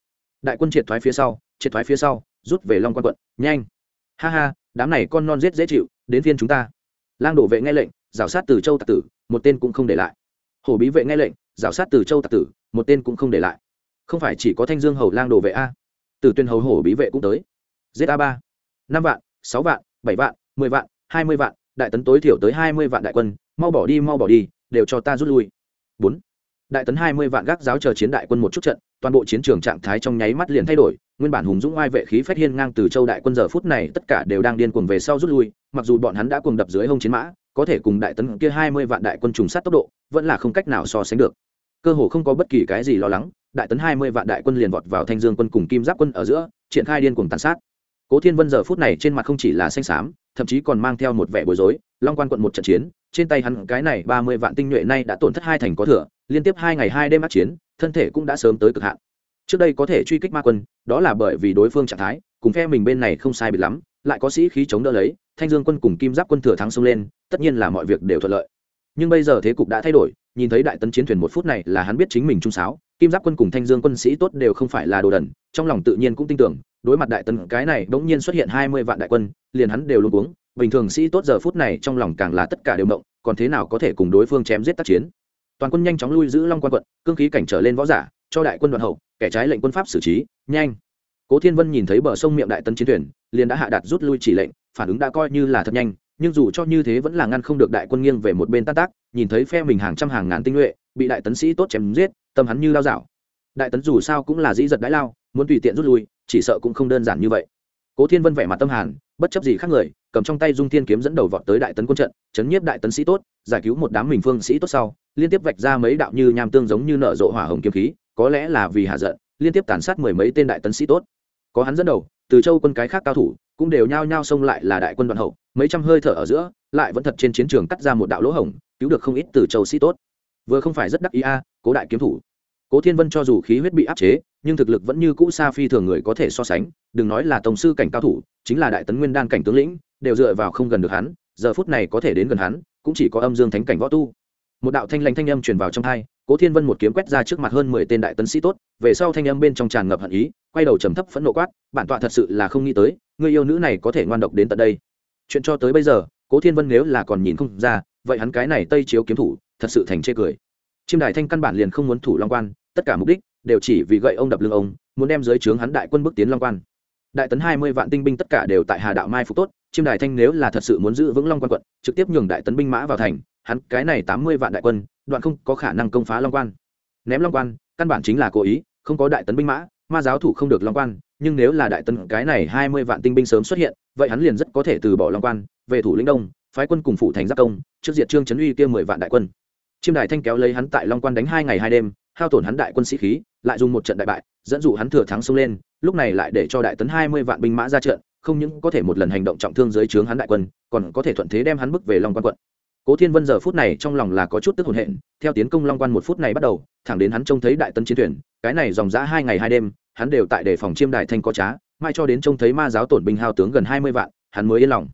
Đại quân triệt thoái phía sau, triệt thoái phía sau, rút về long quan quận, nhanh. Ha ha, đám này con non giết dễ chịu, đến phiên chúng ta. Lang đổ vệ nghe lệnh, rào sát từ châu tạc tử, một tên cũng không để lại. Hổ bí vệ nghe lệnh, rào sát từ châu tạc tử, một tên cũng không để lại. Không phải chỉ có thanh dương hầu lang đồ vệ a. Từ tuyên hầu hổ bí vệ cũng tới. Giết a ba. Năm vạn, sáu vạn, bảy vạn, mười vạn, hai mươi vạn, đại tấn tối thiểu tới hai mươi vạn đại quân, mau bỏ đi, mau bỏ đi đều cho ta rút lui. Bốn. Đại tấn hai mươi vạn gác giáo chờ chiến đại quân một chút trận, toàn bộ chiến trường trạng thái trong nháy mắt liền thay đổi, nguyên bản hùng dũng oai vệ khí phách hiên ngang từ châu đại quân giờ phút này tất cả đều đang điên cuồng về sau rút lui, mặc dù bọn hắn đã cuồng đập dưới hông chiến mã, có thể cùng đại tấn kia hai mươi vạn đại quân trùng sát tốc độ, vẫn là không cách nào so sánh được. Cơ hồ không có bất kỳ cái gì lo lắng, đại tấn hai mươi vạn đại quân liền vọt vào thanh dương quân cùng kim giáp quân ở giữa, triển khai điên cuồng tàn sát. Cố thiên vân giờ phút này trên mặt không chỉ là xanh xám thậm chí còn mang theo một vẻ bối rối, long quan quận một trận chiến, trên tay hắn cái này ba mươi vạn tinh nhuệ nay đã tổn thất hai thành có thừa, liên tiếp hai ngày hai đêm ác chiến, thân thể cũng đã sớm tới cực hạn. Trước đây có thể truy kích ma quân, đó là bởi vì đối phương trạng thái, cùng phe mình bên này không sai biệt lắm, lại có sĩ khí chống đỡ lấy, thanh dương quân cùng kim giáp quân thừa thắng xông lên, tất nhiên là mọi việc đều thuận lợi. Nhưng bây giờ thế cục đã thay đổi nhìn thấy đại tấn chiến thuyền một phút này là hắn biết chính mình trung sáo, kim giáp quân cùng thanh dương quân sĩ tốt đều không phải là đồ đần, trong lòng tự nhiên cũng tin tưởng, đối mặt đại tấn, cái này bỗng nhiên xuất hiện hai mươi vạn đại quân, liền hắn đều luôn uống bình thường sĩ tốt giờ phút này trong lòng càng là tất cả đều động, còn thế nào có thể cùng đối phương chém giết tác chiến? Toàn quân nhanh chóng lui giữ long quan quận, cương khí cảnh trở lên võ giả, cho đại quân đoạn hậu, kẻ trái lệnh quân pháp xử trí, nhanh. Cố thiên vân nhìn thấy bờ sông miệng đại tấn chiến thuyền, liền đã hạ đạt rút lui chỉ lệnh, phản ứng đã coi như là thật nhanh nhưng dù cho như thế vẫn là ngăn không được đại quân nghiêng về một bên tan tác, nhìn thấy phe mình hàng trăm hàng ngàn tinh nhuệ, bị đại tấn sĩ tốt chém giết, tâm hắn như lao dạo. Đại tấn dù sao cũng là dĩ giật đãi lao, muốn tùy tiện rút lui, chỉ sợ cũng không đơn giản như vậy. Cố thiên vân vẻ mặt tâm hàn, bất chấp gì khác người, cầm trong tay dung thiên kiếm dẫn đầu vọt tới đại tấn quân trận, chấn nhiếp đại tấn sĩ tốt, giải cứu một đám mình phương sĩ tốt sau, liên tiếp vạch ra mấy đạo như nham tương giống như nở rộ hỏa hồng kiếm khí, có lẽ là vì hạ giận, liên tiếp tàn sát mười mấy tên đại tấn sĩ tốt. Có hắn dẫn đầu, từ châu quân cái khác cao thủ cũng đều nhao nhao xông lại là đại quân đoàn hậu, mấy trăm hơi thở ở giữa, lại vẫn thật trên chiến trường cắt ra một đạo lỗ hổng, cứu được không ít từ châu sĩ tốt. Vừa không phải rất đắc ý a, cố đại kiếm thủ. Cố thiên vân cho dù khí huyết bị áp chế, nhưng thực lực vẫn như cũ xa phi thường người có thể so sánh, đừng nói là tổng sư cảnh cao thủ, chính là đại tấn nguyên đan cảnh tướng lĩnh, đều dựa vào không gần được hắn, giờ phút này có thể đến gần hắn, cũng chỉ có âm dương thánh cảnh võ tu. Một đạo thanh lãnh thanh âm truyền vào trong hai cố thiên vân một kiếm quét ra trước mặt hơn mười tên đại tấn sĩ tốt, về sau thanh âm bên trong tràn ngập hận ý quay đầu trầm thấp phẫn nộ quát, bản tọa thật sự là không nghĩ tới, người yêu nữ này có thể ngoan độc đến tận đây. Chuyện cho tới bây giờ, cố thiên vân nếu là còn nhìn không ra, vậy hắn cái này tây chiếu kiếm thủ, thật sự thành chê cười. Chiêm đại thanh căn bản liền không muốn thủ long quan, tất cả mục đích đều chỉ vì gậy ông đập lưng ông, muốn đem dưới trướng hắn đại quân bước tiến long quan. Đại tấn hai mươi vạn tinh binh tất cả đều tại hà đạo mai phục tốt chiêm đại thanh nếu là thật sự muốn giữ vững long quan quận, trực tiếp nhường đại tấn binh mã vào thành, hắn cái này tám mươi vạn đại quân, đoạn không có khả năng công phá long quan. Ném long quan, căn bản chính là cố ý, không có đại tấn binh mã ma giáo thủ không được long quan, nhưng nếu là đại tấn cái này hai mươi vạn tinh binh sớm xuất hiện, vậy hắn liền rất có thể từ bỏ long quan, về thủ lĩnh đông, phái quân cùng phủ thành giác công, trước diệt trương trấn uy kia mười vạn đại quân. Chiêm đại thanh kéo lấy hắn tại long quan đánh hai ngày hai đêm, hao tổn hắn đại quân sĩ khí, lại dùng một trận đại bại, dẫn dụ hắn thừa thắng xông lên, lúc này lại để cho đại tấn hai mươi vạn binh mã ra trận, không những có thể một lần hành động trọng thương dưới trướng hắn đại quân, còn có thể thuận thế đem hắn bức về long quan quận cố thiên vân giờ phút này trong lòng là có chút tức hồn hện, theo tiến công long quan một phút này bắt đầu, thẳng đến hắn trông thấy đại tấn chiến thuyền, cái này dòng giã hai ngày hai đêm, hắn đều tại đề phòng chiêm đại thanh có trá mai cho đến trông thấy ma giáo tổn binh hao tướng gần hai mươi vạn, hắn mới yên lòng.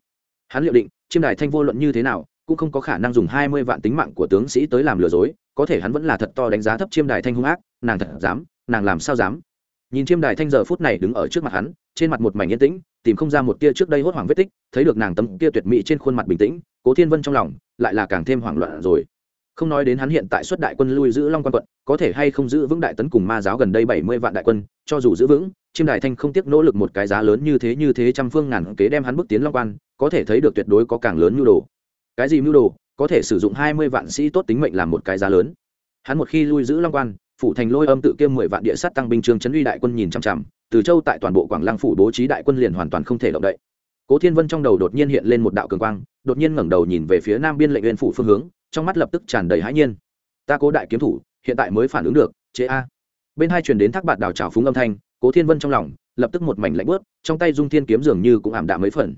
Hắn liệu định, chiêm đại thanh vô luận như thế nào, cũng không có khả năng dùng hai mươi vạn tính mạng của tướng sĩ tới làm lừa dối, có thể hắn vẫn là thật to đánh giá thấp chiêm đại thanh hung ác, nàng thật dám, nàng làm sao dám nhìn chiêm đài thanh giờ phút này đứng ở trước mặt hắn, trên mặt một mảnh yên tĩnh, tìm không ra một tia trước đây hốt hoảng vết tích, thấy được nàng tấm tia tuyệt mỹ trên khuôn mặt bình tĩnh, cố thiên vân trong lòng lại là càng thêm hoảng loạn rồi. Không nói đến hắn hiện tại xuất đại quân lui giữ long quan quận, có thể hay không giữ vững đại tấn cùng ma giáo gần đây bảy mươi vạn đại quân, cho dù giữ vững, chiêm đài thanh không tiếc nỗ lực một cái giá lớn như thế như thế trăm phương ngàn kế đem hắn bước tiến long quan, có thể thấy được tuyệt đối có càng lớn mưu đồ. Cái gì mưu đồ? Có thể sử dụng hai mươi vạn sĩ tốt tính mệnh làm một cái giá lớn. Hắn một khi lui giữ long quan phủ thành lôi âm tự kiêm mười vạn địa sát tăng binh trương chấn uy đại quân nhìn chăm chằm, từ châu tại toàn bộ quảng lăng phủ bố trí đại quân liền hoàn toàn không thể động đậy. Cố thiên vân trong đầu đột nhiên hiện lên một đạo cường quang, đột nhiên ngẩng đầu nhìn về phía nam biên lệnh uyên phủ phương hướng, trong mắt lập tức tràn đầy hãi nhiên. Ta cố đại kiếm thủ, hiện tại mới phản ứng được, chế a. Bên hai truyền đến thác bạt đào trào phúng âm thanh, cố thiên vân trong lòng, lập tức một mảnh lạnh bớt trong tay dung thiên kiếm dường như cũng ảm đạm mấy phần.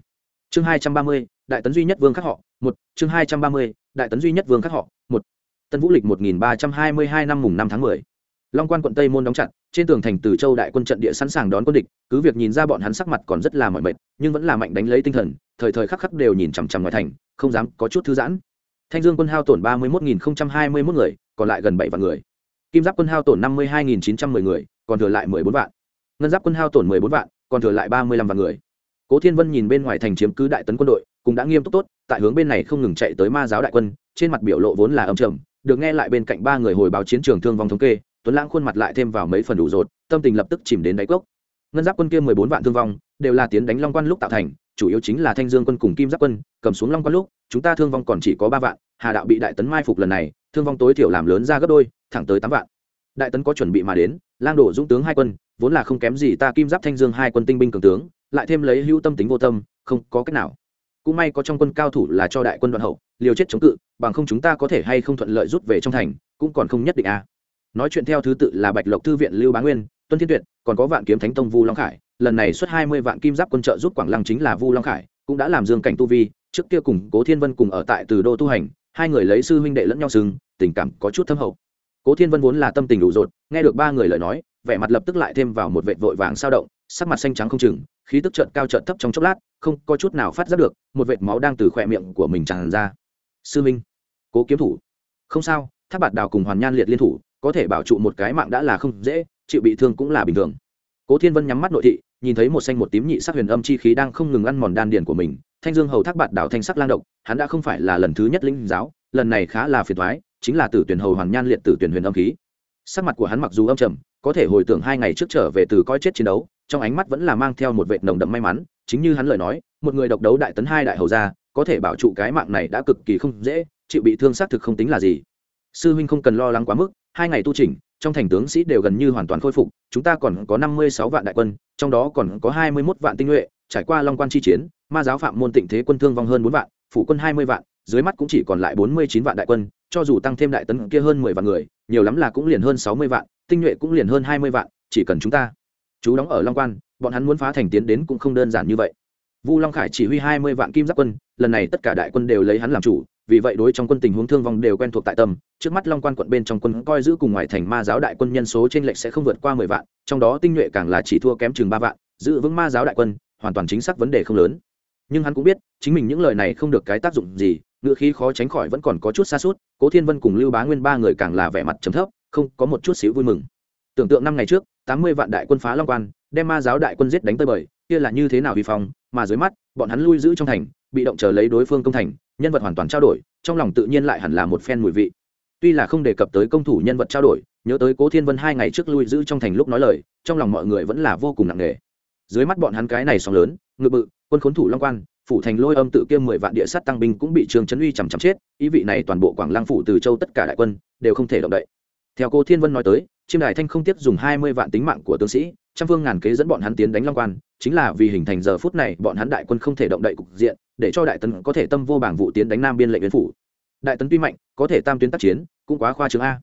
Chương hai trăm ba mươi, đại tấn duy nhất vương khắc họ, một, chương hai trăm ba mươi, đại tấn duy nhất vương khắc họ, một. Tân vũ lịch một nghìn ba trăm hai mươi hai năm mùng năm tháng mười long quan quận tây môn đóng chặt, trên tường thành từ châu đại quân trận địa sẵn sàng đón quân địch, cứ việc nhìn ra bọn hắn sắc mặt còn rất là mỏi mệt, nhưng vẫn là mạnh đánh lấy tinh thần, thời thời khắc khắc đều nhìn chằm chằm ngoài thành, không dám có chút thư giãn. Thanh dương quân hao tổn ba mươi một nghìn hai mươi một người, còn lại gần bảy vạn người. Kim giáp quân hao tổn năm mươi hai nghìn chín trăm mười người, còn thừa lại mười bốn vạn. Ngân giáp quân hao tổn mười bốn vạn, còn thừa lại ba mươi lăm vạn người. Cố thiên vân nhìn bên ngoài thành chiếm cứ đại tấn quân đội, cũng đã nghiêm túc tốt, tại hướng bên này không ngừng chạy tới ma giáo đại quân, trên mặt biểu lộ vốn là âm trầm, được nghe lại bên cạnh ba người hồi báo chiến trường thương vong thống kê tuấn lãng khuôn mặt lại thêm vào mấy phần đủ rột, tâm tình lập tức chìm đến đáy cốc. Ngân giáp quân kia mười bốn vạn thương vong, đều là tiến đánh long quan lúc tạo thành, chủ yếu chính là thanh dương quân cùng kim giáp quân, cầm xuống long quan lúc, chúng ta thương vong còn chỉ có ba vạn, hà đạo bị đại tấn mai phục lần này, thương vong tối thiểu làm lớn ra gấp đôi, thẳng tới tám vạn. Đại tấn có chuẩn bị mà đến, lang đổ dũng tướng hai quân, vốn là không kém gì ta kim giáp thanh dương hai quân tinh binh cường tướng, lại thêm lấy hữu tâm tính vô tâm, không có cách nào. Cũng may có trong quân cao thủ là cho đại quân đoạn hậu, liều chết chống cự, bằng không chúng ta có thể hay không thuận lợi rút về trong thành, cũng còn không nhất định a à nói chuyện theo thứ tự là bạch lộc thư viện lưu bá nguyên, tuân thiên tuyệt, còn có vạn kiếm thánh tông vu long khải. Lần này xuất hai mươi vạn kim giáp quân trợ giúp quảng lăng chính là vu long khải, cũng đã làm dương cảnh tu vi. Trước kia cùng cố thiên vân cùng ở tại từ đô tu hành, hai người lấy sư huynh đệ lẫn nhau sừng tình cảm có chút thâm hậu. Cố thiên vân vốn là tâm tình đủ rột, nghe được ba người lời nói, vẻ mặt lập tức lại thêm vào một vệ vội vàng sao động, sắc mặt xanh trắng không chừng, khí tức trợn cao trợn thấp trong chốc lát, không có chút nào phát giác được, một vệt máu đang từ khỏe miệng của mình tràn ra. Sư minh, cố kiếm thủ. Không sao tháp bạt đào cùng hoàn nhan liệt liên thủ có thể bảo trụ một cái mạng đã là không dễ, chịu bị thương cũng là bình thường. Cố thiên vân nhắm mắt nội thị, nhìn thấy một xanh một tím nhị sắc huyền âm chi khí đang không ngừng ăn mòn đan điền của mình, thanh dương hầu thác bạt đảo thanh sắc lang động hắn đã không phải là lần thứ nhất linh giáo, lần này khá là phiền thoái chính là tử tuyển hầu hoàn nhan liệt tử tuyển huyền âm khí. Sắc mặt của hắn mặc dù âm trầm, có thể hồi tưởng hai ngày trước trở về từ coi chết chiến đấu, trong ánh mắt vẫn là mang theo một vệt nồng đậm may mắn, chính như hắn lời nói, một người độc đấu đại tấn hai đại hầu gia, có thể bảo trụ cái mạng này đã cực kỳ không dễ, chịu bị thương xác thực không tính là gì. Sư huynh không cần lo lắng quá mức hai ngày tu trình trong thành tướng sĩ đều gần như hoàn toàn khôi phục, chúng ta còn có năm mươi sáu vạn đại quân, trong đó còn có hai mươi mốt vạn tinh nhuệ, trải qua long quan chi chiến, ma giáo phạm môn tịnh thế quân thương vong hơn bốn vạn phụ quân hai mươi vạn, dưới mắt cũng chỉ còn lại bốn mươi chín vạn đại quân, cho dù tăng thêm đại tấn kia hơn mười vạn người, nhiều lắm là cũng liền hơn sáu mươi vạn, tinh nhuệ cũng liền hơn hai mươi vạn, chỉ cần chúng ta chú đóng ở long quan, bọn hắn muốn phá thành tiến đến cũng không đơn giản như vậy. Vu long khải chỉ huy hai mươi vạn kim giáp quân, lần này tất cả đại quân đều lấy hắn làm chủ vì vậy đối trong quân tình huống thương vong đều quen thuộc tại tâm, trước mắt long quan quận bên trong quân coi giữ cùng ngoài thành ma giáo đại quân nhân số trên lệch sẽ không vượt qua mười vạn, trong đó tinh nhuệ càng là chỉ thua kém chừng ba vạn, giữ vững ma giáo đại quân, hoàn toàn chính xác vấn đề không lớn. Nhưng hắn cũng biết, chính mình những lời này không được cái tác dụng gì ngựa khí khó tránh khỏi vẫn còn có chút xa suốt cố thiên vân cùng lưu bá nguyên ba người càng là vẻ mặt trầm thấp, không, có một chút xíu vui mừng. Tưởng tượng năm ngày trước, tám mươi vạn đại quân phá long quan, đem ma giáo đại quân giết đánh tơi bời, kia là như thế nào vi phong, mà dưới mắt, bọn hắn lui giữ trong thành bị động chờ lấy đối phương công thành, nhân vật hoàn toàn trao đổi, trong lòng tự nhiên lại hẳn là một phen mùi vị. Tuy là không đề cập tới công thủ nhân vật trao đổi, nhớ tới cố thiên vân hai ngày trước lui giữ trong thành lúc nói lời, trong lòng mọi người vẫn là vô cùng nặng nề. Dưới mắt bọn hắn cái này sóng lớn, ngự bự, quân khốn thủ long quan, phủ thành lôi âm tự kiêm mười vạn địa sát tăng binh cũng bị trương trấn uy chằm chằm chết, ý vị này toàn bộ quảng lang phủ từ châu tất cả đại quân đều không thể động đậy. Theo cô thiên vân nói tới, chiêm đài thanh không tiếp dùng hai mươi vạn tính mạng của tướng sĩ, trăm phương ngàn kế dẫn bọn hắn tiến đánh long quan, chính là vì hình thành giờ phút này bọn hắn đại quân không thể động đậy cục diện để cho đại tấn có thể tâm vô bảng vụ tiến đánh nam biên lệnh viên phủ. Đại tấn tuy mạnh, có thể tam tuyến tác chiến, cũng quá khoa trương a.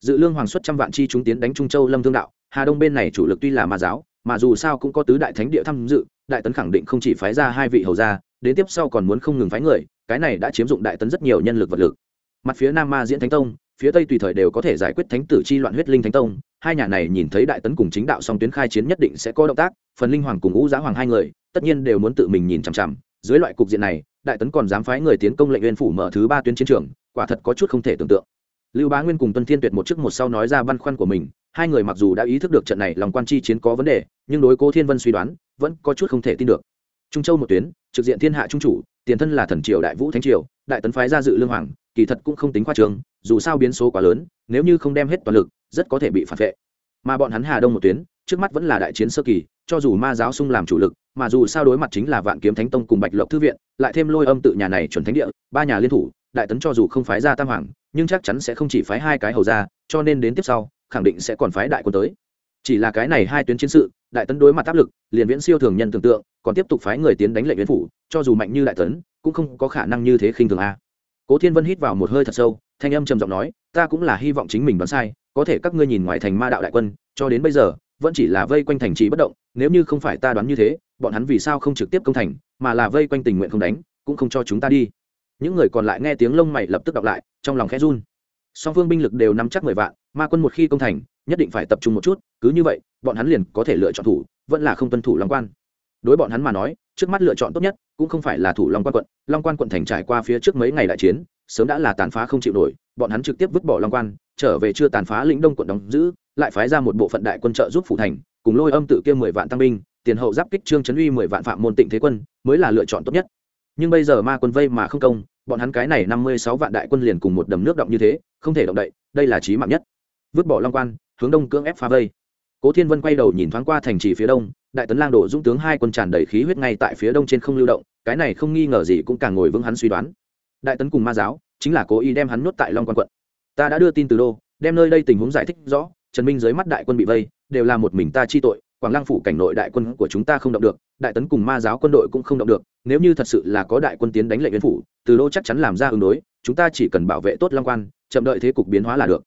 Dự lương hoàng xuất trăm vạn chi chúng tiến đánh trung châu lâm thương đạo, hà đông bên này chủ lực tuy là ma giáo, mà dù sao cũng có tứ đại thánh địa tham dự, đại tấn khẳng định không chỉ phái ra hai vị hầu gia, đến tiếp sau còn muốn không ngừng phái người, cái này đã chiếm dụng đại tấn rất nhiều nhân lực vật lực. Mặt phía nam ma diễn thánh tông, phía tây tùy thời đều có thể giải quyết thánh tử chi loạn huyết linh thánh tông, hai nhà này nhìn thấy đại tấn cùng chính đạo song tuyến khai chiến nhất định sẽ có động tác, phần linh hoàng cùng ngũ giá hoàng hai người, tất nhiên đều muốn tự mình nhìn chằm chằm dưới loại cục diện này, đại tấn còn dám phái người tiến công lệnh nguyên phủ mở thứ ba tuyến chiến trường, quả thật có chút không thể tưởng tượng. Lưu bá nguyên cùng tuân thiên tuyệt một trước một sau nói ra băn khoăn của mình, hai người mặc dù đã ý thức được trận này lòng quan chi chiến có vấn đề, nhưng đối cố thiên vân suy đoán, vẫn có chút không thể tin được. Trung châu một tuyến, trực diện thiên hạ trung chủ, tiền thân là thần triều đại vũ thánh triều, đại tấn phái ra dự lương hoàng, kỳ thật cũng không tính khoa trường dù sao biến số quá lớn, nếu như không đem hết toàn lực, rất có thể bị phản vệ. Mà bọn hắn hà đông một tuyến, trước mắt vẫn là đại chiến sơ kỳ cho dù ma giáo sung làm chủ lực, mà dù sao đối mặt chính là vạn kiếm thánh tông cùng bạch lộc thư viện, lại thêm lôi âm tự nhà này chuẩn thánh địa, ba nhà liên thủ, đại tấn cho dù không phái ra tam hoàng, nhưng chắc chắn sẽ không chỉ phái hai cái hầu ra cho nên đến tiếp sau, khẳng định sẽ còn phái đại quân tới. Chỉ là cái này hai tuyến chiến sự, đại tấn đối mặt áp lực, liền viễn siêu thường nhân tưởng tượng, còn tiếp tục phái người tiến đánh lệnh viễn phủ, cho dù mạnh như đại tấn, cũng không có khả năng như thế khinh thường a. Cố thiên vân hít vào một hơi thật sâu, thanh âm trầm giọng nói, ta cũng là hy vọng chính mình đoán sai, có thể các ngươi nhìn ngoài thành ma đạo đại quân, cho đến bây giờ vẫn chỉ là vây quanh thành trì bất động, nếu như không phải ta đoán như thế, bọn hắn vì sao không trực tiếp công thành, mà là vây quanh tình nguyện không đánh, cũng không cho chúng ta đi. Những người còn lại nghe tiếng lông mày lập tức đọc lại, trong lòng khẽ run. Song phương binh lực đều nắm chắc mười vạn, ma quân một khi công thành, nhất định phải tập trung một chút, cứ như vậy, bọn hắn liền có thể lựa chọn thủ, vẫn là không tuân thủ long quan. Đối bọn hắn mà nói, trước mắt lựa chọn tốt nhất, cũng không phải là thủ long quan quận, long quan quận thành trải qua phía trước mấy ngày đại chiến, sớm đã là tàn phá không chịu nổi, bọn hắn trực tiếp vứt bỏ long quan, trở về chưa tàn phá lĩnh đông quận đóng giữ lại phái ra một bộ phận đại quân trợ giúp phủ thành, cùng lôi âm tự kia mười vạn tăng binh, tiền hậu giáp kích trương trấn uy mười vạn phạm môn tịnh thế quân, mới là lựa chọn tốt nhất. Nhưng bây giờ ma quân vây mà không công, bọn hắn cái này năm mươi sáu vạn đại quân liền cùng một đầm nước động như thế, không thể động đậy, đây là trí mạng nhất. Vứt bỏ long quan, hướng đông cưỡng ép phá vây. Cố thiên vân quay đầu nhìn thoáng qua thành trì phía đông, đại tấn lang đổ dũng tướng hai quân tràn đầy khí huyết ngay tại phía đông trên không lưu động, cái này không nghi ngờ gì cũng càng ngồi vững hắn suy đoán. Đại tấn cùng ma giáo, chính là cố ý đem hắn nuốt tại long quan quận. Ta đã đưa tin từ đô, đem nơi đây tình huống giải thích rõ trần minh dưới mắt đại quân bị vây, đều là một mình ta chi tội, quảng lăng phủ cảnh nội đại quân của chúng ta không động được, đại tấn cùng ma giáo quân đội cũng không động được, nếu như thật sự là có đại quân tiến đánh lệnh viên phủ, từ đô chắc chắn làm ra ứng đối, chúng ta chỉ cần bảo vệ tốt long quan, chậm đợi thế cục biến hóa là được.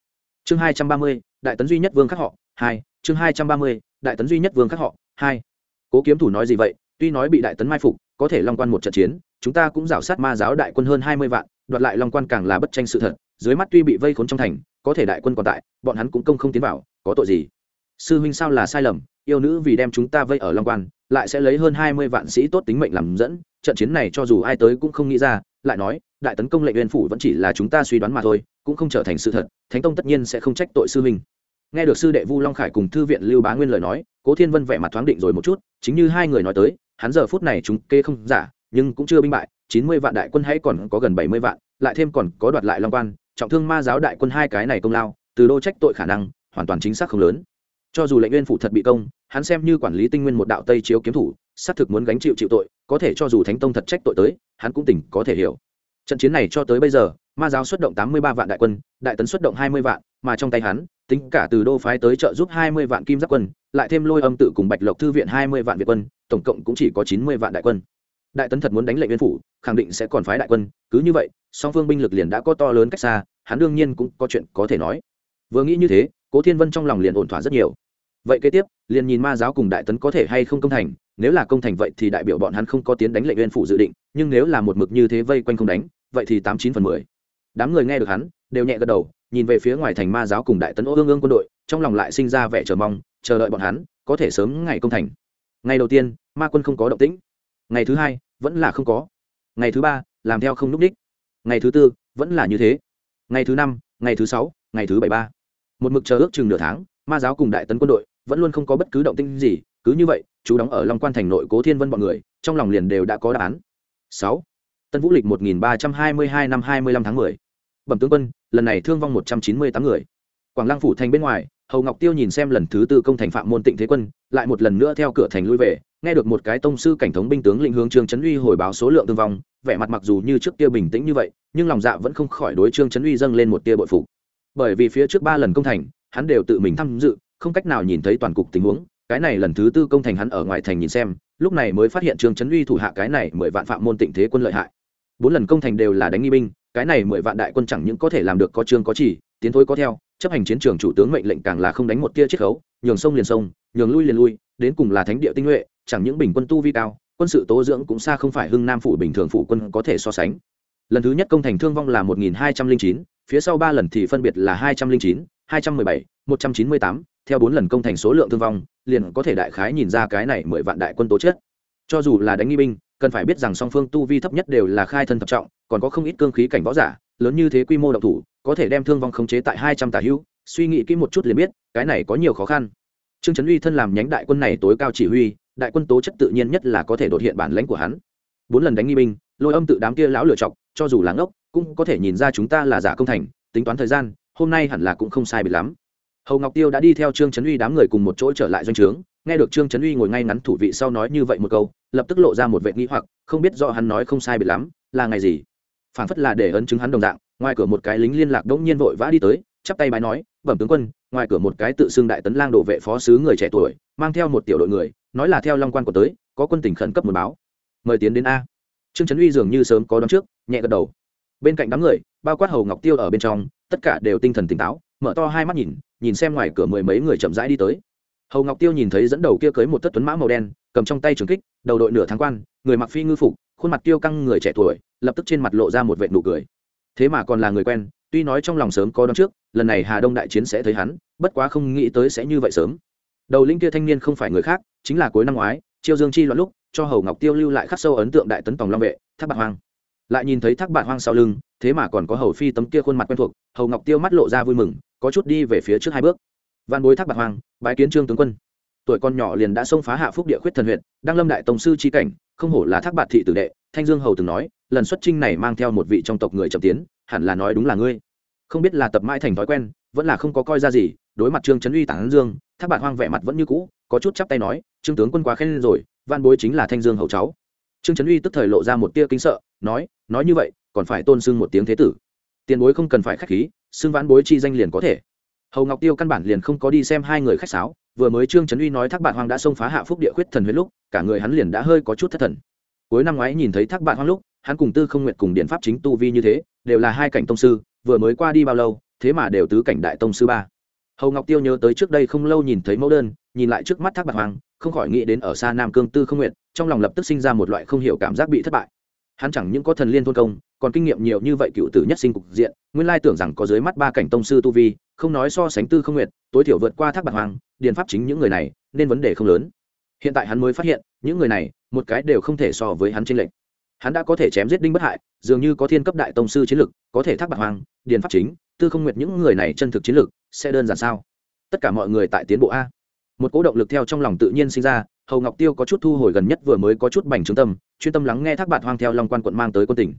Chương hai trăm ba mươi, đại tấn duy nhất vương khắc họ, hai, chương hai trăm ba mươi, đại tấn duy nhất vương khắc họ, hai. Cố kiếm thủ nói gì vậy? Tuy nói bị đại tấn mai phục, có thể long quan một trận chiến, chúng ta cũng rảo sát ma giáo đại quân hơn hai mươi vạn đoạt lại long quan càng là bất tranh sự thật, dưới mắt tuy bị vây khốn trong thành, có thể đại quân còn tại, bọn hắn cũng công không tiến vào, có tội gì? Sư huynh sao là sai lầm, yêu nữ vì đem chúng ta vây ở long quan, lại sẽ lấy hơn hai mươi vạn sĩ tốt tính mệnh làm dẫn, trận chiến này cho dù ai tới cũng không nghĩ ra, lại nói, đại tấn công lệnh uyên phủ vẫn chỉ là chúng ta suy đoán mà thôi, cũng không trở thành sự thật, thánh tông tất nhiên sẽ không trách tội sư huynh. Nghe được sư đệ vu long khải cùng thư viện lưu bá nguyên lời nói, cố thiên vân vẻ mặt thoáng định rồi một chút, chính như hai người nói tới, hắn giờ phút này chúng kê không giả, nhưng cũng chưa binh bại chín mươi vạn đại quân hãy còn có gần bảy mươi vạn, lại thêm còn có đoạt lại long quan, trọng thương ma giáo đại quân hai cái này công lao, từ đô trách tội khả năng, hoàn toàn chính xác không lớn. Cho dù lệnh nguyên phủ thật bị công, hắn xem như quản lý tinh nguyên một đạo tây chiếu kiếm thủ, xác thực muốn gánh chịu chịu tội, có thể cho dù thánh tông thật trách tội tới, hắn cũng tỉnh có thể hiểu. Trận chiến này cho tới bây giờ, ma giáo xuất động tám mươi ba vạn đại quân, đại tấn xuất động hai mươi vạn, mà trong tay hắn, tính cả từ đô phái tới trợ giúp hai mươi vạn kim giáp quân, lại thêm lôi âm tự cùng bạch lộc thư viện hai mươi vạn việt quân, tổng cộng cũng chỉ có chín mươi vạn đại quân đại tấn thật muốn đánh lệnh viên phủ, khẳng định sẽ còn phái đại quân. Cứ như vậy, song phương binh lực liền đã có to lớn cách xa, hắn đương nhiên cũng có chuyện có thể nói. Vừa nghĩ như thế, cố thiên vân trong lòng liền ổn thỏa rất nhiều. Vậy kế tiếp, liền nhìn ma giáo cùng đại tấn có thể hay không công thành. Nếu là công thành vậy thì đại biểu bọn hắn không có tiến đánh lệnh uyên phủ dự định, nhưng nếu là một mực như thế vây quanh không đánh, vậy thì tám chín phần mười. Đám người nghe được hắn, đều nhẹ gật đầu, nhìn về phía ngoài thành ma giáo cùng đại tấn ô ương ương quân đội, trong lòng lại sinh ra vẻ chờ mong, chờ đợi bọn hắn, có thể sớm ngày công thành. Ngày đầu tiên, ma quân không có động tĩnh ngày thứ hai, vẫn là không có. Ngày thứ ba, làm theo không n ú c đích. Ngày thứ tư, vẫn là như thế. Ngày thứ năm, ngày thứ sáu, ngày thứ bảy ba. Một mực chờ ước chừng nửa tháng, ma giáo cùng đại tấn quân đội vẫn luôn không có bất cứ động tinh gì. Cứ như vậy, chú đóng ở long quan thành nội cố thiên vân b ọ n người, trong lòng liền đều đã có đáp án. Sáu. Tân vũ lịch một nghìn ba trăm hai mươi hai năm hai mươi lăm tháng mười. Bẩm tướng quân, lần này thương vong một trăm chín mươi tám người. Quảng lăng phủ thành bên ngoài, hầu ngọc tiêu nhìn xem lần thứ tư công thành phạm môn tịnh thế quân, lại một lần nữa theo cửa thành lui về nghe được một cái tông sư cảnh thống binh tướng lĩnh hướng trương trấn uy hồi báo số lượng thương vong, vẻ mặt mặc dù như trước kia bình tĩnh như vậy, nhưng lòng dạ vẫn không khỏi đối trương trấn uy dâng lên một tia bội phục. Bởi vì phía trước ba lần công thành, hắn đều tự mình tham dự, không cách nào nhìn thấy toàn cục tình huống. Cái này lần thứ tư công thành hắn ở ngoài thành nhìn xem, lúc này mới phát hiện trương trấn uy thủ hạ cái này mười vạn phạm môn tịnh thế quân lợi hại. Bốn lần công thành đều là đánh nghi binh, cái này mười vạn đại quân chẳng những có thể làm được có trương có chỉ, tiến thối có theo, chấp hành chiến trường chủ tướng mệnh lệnh càng là không đánh một tia chiết khấu, nhường sông liền sông, nhường lui liền lui, đến cùng là thánh địa tinh nhuệ chẳng những bình quân tu vi cao, quân sự tố dưỡng cũng xa không phải hưng nam phủ bình thường phủ quân có thể so sánh. Lần thứ nhất công thành thương vong là một nghìn hai trăm linh chín, phía sau ba lần thì phân biệt là hai trăm linh chín, hai trăm mười bảy, một trăm chín mươi tám, theo bốn lần công thành số lượng thương vong, liền có thể đại khái nhìn ra cái này mười vạn đại quân tố chết cho dù là đánh nghi binh, cần phải biết rằng song phương tu vi thấp nhất đều là khai thân thập trọng, còn có không ít cương khí cảnh võ giả, lớn như thế quy mô độc thủ, có thể đem thương vong khống chế tại hai trăm tà hữu, suy nghĩ kỹ một chút liền biết, cái này có nhiều khó khăn. Trương trấn uy thân làm nhánh đại quân này tối cao chỉ huy đại quân tố chất tự nhiên nhất là có thể đột hiện bản lãnh của hắn. Bốn lần đánh nghi binh, lôi âm tự đám kia lão lựa chọc, cho dù là ngốc, cũng có thể nhìn ra chúng ta là giả công thành, tính toán thời gian, hôm nay hẳn là cũng không sai biệt lắm. Hầu ngọc tiêu đã đi theo trương trấn uy đám người cùng một chỗ trở lại doanh trướng, nghe được trương trấn uy ngồi ngay ngắn thủ vị sau nói như vậy một câu, lập tức lộ ra một vệ nghĩ hoặc, không biết do hắn nói không sai biệt lắm, là ngày gì. Phản phất là để ấn chứng hắn đồng dạng, ngoài cửa một cái lính liên lạc đỗng nhiên vội vã đi tới chắp tay bái nói, bẩm tướng quân, ngoài cửa một cái tự xưng đại tấn lang đổ vệ phó sứ người trẻ tuổi, mang theo một tiểu đội người, nói là theo long quan của tới, có quân tình khẩn cấp một báo. Mời tiến đến a. Trương trấn uy dường như sớm có đón trước, nhẹ gật đầu. Bên cạnh đám người, bao quát hầu ngọc tiêu ở bên trong, tất cả đều tinh thần tỉnh táo, mở to hai mắt nhìn nhìn xem ngoài cửa mười mấy người chậm rãi đi tới. Hầu ngọc tiêu nhìn thấy dẫn đầu kia cưới một thất tuấn mã màu đen, cầm trong tay trường kích, đầu đội nửa tháng quan, người mặc phi ngư phục, khuôn mặt tiêu căng người trẻ tuổi, lập tức trên mặt lộ ra một vệ nụ cười. Thế mà còn là người quen tuy nói trong lòng sớm có đón trước, lần này hà đông đại chiến sẽ thấy hắn, bất quá không nghĩ tới sẽ như vậy sớm. Đầu linh kia thanh niên không phải người khác, chính là cuối năm ngoái, chiêu dương chi loạn lúc, cho hầu ngọc tiêu lưu lại khắc sâu ấn tượng đại tấn tòng long vệ, thác bạc hoang. Lại nhìn thấy thác bạc hoang sau lưng, thế mà còn có hầu phi tấm kia khuôn mặt quen thuộc, hầu ngọc tiêu mắt lộ ra vui mừng, có chút đi về phía trước hai bước. Văn bối thác bạc hoang, bái kiến trương tướng quân. Tuổi con nhỏ liền đã xông phá hạ phúc địa khuyết thần huyện đang lâm đại tổng sư chi cảnh, không hổ là thác bạc thị tử đệ, thanh dương hầu từng nói, lần xuất trinh này mang theo một vị trong tộc người chậm tiến hẳn là nói đúng là ngươi. Không biết là tập mãi thành thói quen, vẫn là không có coi ra gì, đối mặt trương trấn uy tản dương, thác bạn hoang vẻ mặt vẫn như cũ, có chút chắp tay nói, trương tướng quân quá khen rồi, văn bối chính là thanh dương hầu cháu. Trương trấn uy tức thời lộ ra một tia kinh sợ, nói nói như vậy, còn phải tôn sưng một tiếng thế tử. Tiền bối không cần phải khách khí, xưng vãn bối chi danh liền có thể. Hầu ngọc tiêu căn bản liền không có đi xem hai người khách sáo, vừa mới trương trấn uy nói thác bạn hoang đã xông phá hạ phúc địa khuyết thần huyết lúc, cả người hắn liền đã hơi có chút thất thần. Cuối năm ngoái nhìn thấy thác bạn hoang lúc, hắn cùng tư không nguyện cùng điện pháp chính tu vi như thế đều là hai cảnh tông sư, vừa mới qua đi bao lâu, thế mà đều tứ cảnh đại tông sư ba. Hầu ngọc tiêu nhớ tới trước đây không lâu nhìn thấy mẫu đơn, nhìn lại trước mắt thác bạc hoàng, không khỏi nghĩ đến ở xa nam cương tư không nguyện trong lòng lập tức sinh ra một loại không hiểu cảm giác bị thất bại. Hắn chẳng những có thần liên thôn công, còn kinh nghiệm nhiều như vậy cựu tử nhất sinh cục diện, nguyên lai tưởng rằng có dưới mắt ba cảnh tông sư tu vi, không nói so sánh tư không nguyện tối thiểu vượt qua thác bạc hoàng, điền pháp chính những người này, nên vấn đề không lớn. Hiện tại hắn mới phát hiện, những người này, một cái đều không thể so với hắn trên lệnh hắn đã có thể chém giết đinh bất hại, dường như có thiên cấp đại tông sư chiến lực, có thể thác bạc hoàng, điền pháp chính, tư không nguyệt những người này chân thực chiến lực, sẽ đơn giản sao? Tất cả mọi người tại tiến bộ a. Một cố động lực theo trong lòng tự nhiên sinh ra, hầu ngọc tiêu có chút thu hồi gần nhất vừa mới có chút bành trướng tâm, chuyên tâm lắng nghe thác bạc hoang theo long quan quận mang tới quân tỉnh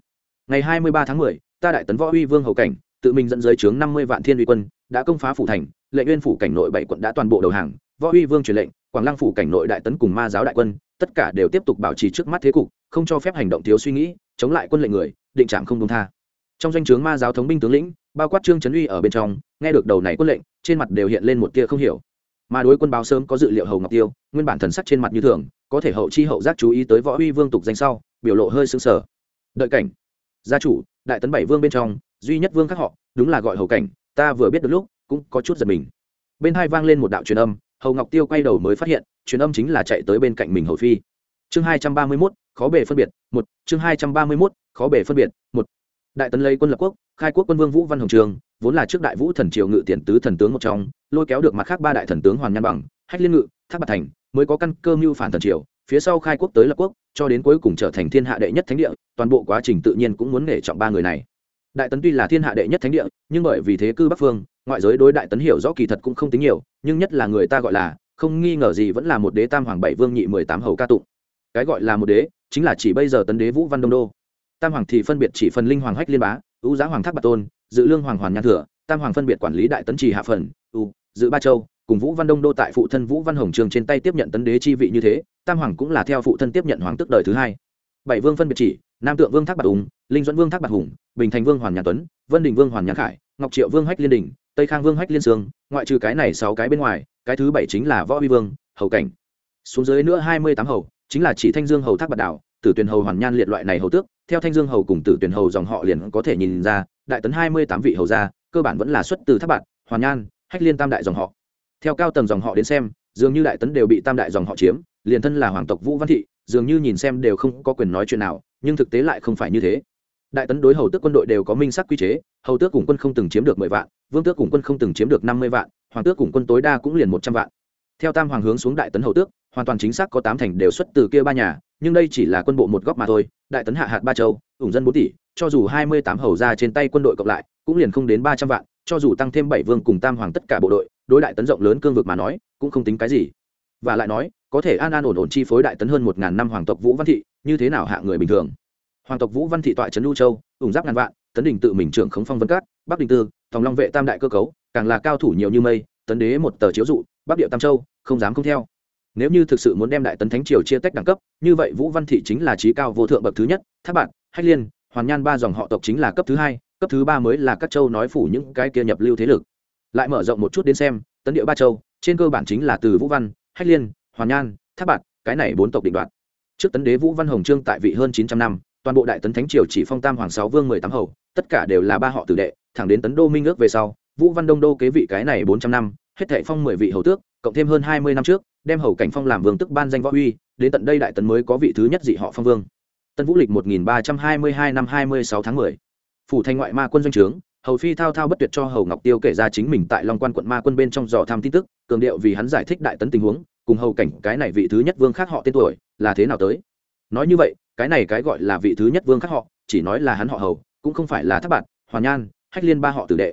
ngày hai mươi ba tháng mười, ta đại tấn võ uy vương hầu cảnh, tự mình dẫn giới trướng năm mươi vạn thiên uy quân, đã công phá phủ thành lệ uyên phủ cảnh nội bảy quận đã toàn bộ đầu hàng, võ uy vương truyền lệnh, quảng lăng phủ cảnh nội đại tấn cùng ma giáo đại quân tất cả đều tiếp tục bảo trì trước mắt thế cục, không cho phép hành động thiếu suy nghĩ, chống lại quân lệnh người, định trạm không công tha. Trong danh o chướng ma giáo thống binh tướng lĩnh, bao quát trương trấn uy ở bên trong, nghe được đầu này quân lệnh, trên mặt đều hiện lên một tia không hiểu. Mà đối quân báo sớm có dự liệu hầu ngọc tiêu, nguyên bản thần sắc trên mặt như thường, có thể hậu chi hậu giác chú ý tới võ uy vương tục danh sau, biểu lộ hơi xứng sờ. Đợi cảnh. Gia chủ, đại tấn bảy vương bên trong, duy nhất vương khác họ, đúng là gọi hầu cảnh, ta vừa biết được lúc, cũng có chút giật mình. Bên hai vang lên một đạo truyền âm, hầu ngọc tiêu quay đầu mới phát hiện truyền âm chính là chạy tới bên cạnh mình hầu phi. Chương hai trăm ba mươi mốt, khó bề phân biệt, một, chương hai trăm ba mươi mốt, khó bề phân biệt, một. Đại tấn lấy quân lập quốc, khai quốc quân vương vũ văn hồng trường, vốn là trước đại vũ thần triều ngự tiền tứ thần tướng một trong, lôi kéo được mặt khác ba đại thần tướng hoàn nhan bằng, hách liên ngự, thác bạc thành mới có căn cơ mưu phản thần triều, phía sau khai quốc tới lập quốc, cho đến cuối cùng trở thành thiên hạ đệ nhất thánh địa, toàn bộ quá trình tự nhiên cũng muốn nể trọng ba người này. Đại tấn tuy là thiên hạ đệ nhất thánh địa, nhưng bởi vì thế cư bắc phương, ngoại giới đối đại tấn hiểu rõ kỳ thật cũng không tính nhiều, nhưng nhất là người ta gọi là không nghi ngờ gì vẫn là một đế tam hoàng bảy vương nhị mười tám hầu ca tụng. Cái gọi là một đế, chính là chỉ bây giờ tấn đế vũ văn đông đô. Tam hoàng thì phân biệt chỉ phần linh hoàng hách liên bá ưu giá hoàng thác bạc tôn, dự lương hoàng hoàn nhan thừa, tam hoàng phân biệt quản lý đại tấn trì hạ phần ưu dự ba châu, cùng vũ văn đông đô tại phụ thân vũ văn hồng trường trên tay tiếp nhận tấn đế chi vị như thế, tam hoàng cũng là theo phụ thân tiếp nhận hoàng tức đời thứ hai. Bảy vương phân biệt chỉ, nam tượng vương thác bạc ung linh dẫn vương thác bạc hùng, bình thành vương hoàn nhàn tuấn, vân đình vương hoàn nhàn khải, ngọc triệu vương hách liên đình tây khang vương hách liên sương ngoại trừ cái này sáu cái bên ngoài cái thứ bảy chính là võ huy vương hầu cảnh. Xuống dưới nữa hai mươi tám hầu chính là chỉ thanh dương hầu thác bạt đảo tử tuyển hầu hoàn nhan liệt loại này hầu tước theo thanh dương hầu cùng tử tuyển hầu dòng họ liền có thể nhìn ra đại tấn hai mươi tám vị hầu gia cơ bản vẫn là xuất từ thác bạt, hoàn nhan hách liên tam đại dòng họ. Theo cao tầng dòng họ đến xem dường như đại tấn đều bị tam đại dòng họ chiếm liền thân là hoàng tộc vũ văn thị dường như nhìn xem đều không có quyền nói chuyện nào nhưng thực tế lại không phải như thế đại tấn đối hầu tước quân đội đều có minh sắc quy chế, hầu tước cùng quân không từng chiếm được mười vạn, vương tước cùng quân không từng chiếm được năm mươi vạn, hoàng tước cùng quân tối đa cũng liền một trăm vạn. Theo tam hoàng hướng xuống đại tấn hầu tước, hoàn toàn chính xác có tám thành đều xuất từ kia ba nhà, nhưng đây chỉ là quân bộ một góc mà thôi, đại tấn hạ hạt ba châu, ủng dân bốn tỷ, cho dù hai mươi tám hầu ra trên tay quân đội cộng lại, cũng liền không đến ba trăm vạn, cho dù tăng thêm bảy vương cùng tam hoàng tất cả bộ đội, đối đại tấn rộng lớn cương vực mà nói, cũng không tính cái gì. Và lại nói, có thể an an ổn ổn chi phối đại tấn hơn một ngàn năm hoàng tộc vũ văn thị, như thế nào hạ người bình thường? Hoàng tộc vũ văn thị tọa trấn lưu châu, ủng giáp ngàn vạn, tấn đình tự mình trưởng khống phong vân cát bắc đình tư thòng long vệ tam đại cơ cấu, càng là cao thủ nhiều như mây, tấn đế một tờ chiếu dụ, bắc điệu tam châu, không dám không theo. Nếu như thực sự muốn đem đại tấn thánh triều chia tách đẳng cấp, như vậy vũ văn thị chính là trí cao vô thượng bậc thứ nhất tháp bạn hách liên, hoàn nhan ba dòng họ tộc chính là cấp thứ hai, cấp thứ ba mới là các châu nói phủ những cái kia nhập lưu thế lực. Lại mở rộng một chút đến xem, tấn địa ba châu, trên cơ bản chính là từ vũ văn, hách liên, hoàn nhan tháp bạn cái này bốn tộc định đoạt. Trước tấn đế vũ văn hồng trương tại vị hơn chín trăm năm toàn bộ đại tấn thánh triều chỉ phong tam hoàng sáu vương mười tám hầu, tất cả đều là ba họ tử đệ, thẳng đến tấn đô minh ước về sau, vũ văn đông đô kế vị cái này bốn trăm năm, hết thệ phong mười vị hầu tước, cộng thêm hơn hai mươi năm trước, đem hầu cảnh phong làm vương tức ban danh võ uy, đến tận đây đại tấn mới có vị thứ nhất dị họ phong vương. Tân vũ lịch một nghìn ba trăm hai mươi hai năm hai mươi sáu tháng mười. Phủ thanh ngoại ma quân doanh trướng, hầu phi thao thao bất tuyệt cho hầu ngọc tiêu kể ra chính mình tại long quan quận ma quân bên trong dò tham tin tức, cường điệu vì hắn giải thích đại tấn tình huống, cùng hầu cảnh cái này vị thứ nhất vương khác họ tên tuổi, là thế nào tới. Nói như vậy cái này cái gọi là vị thứ nhất vương khác họ, chỉ nói là hắn họ hầu, cũng không phải là tháp bạt, hoàn nhan, hách liên ba họ tử đệ.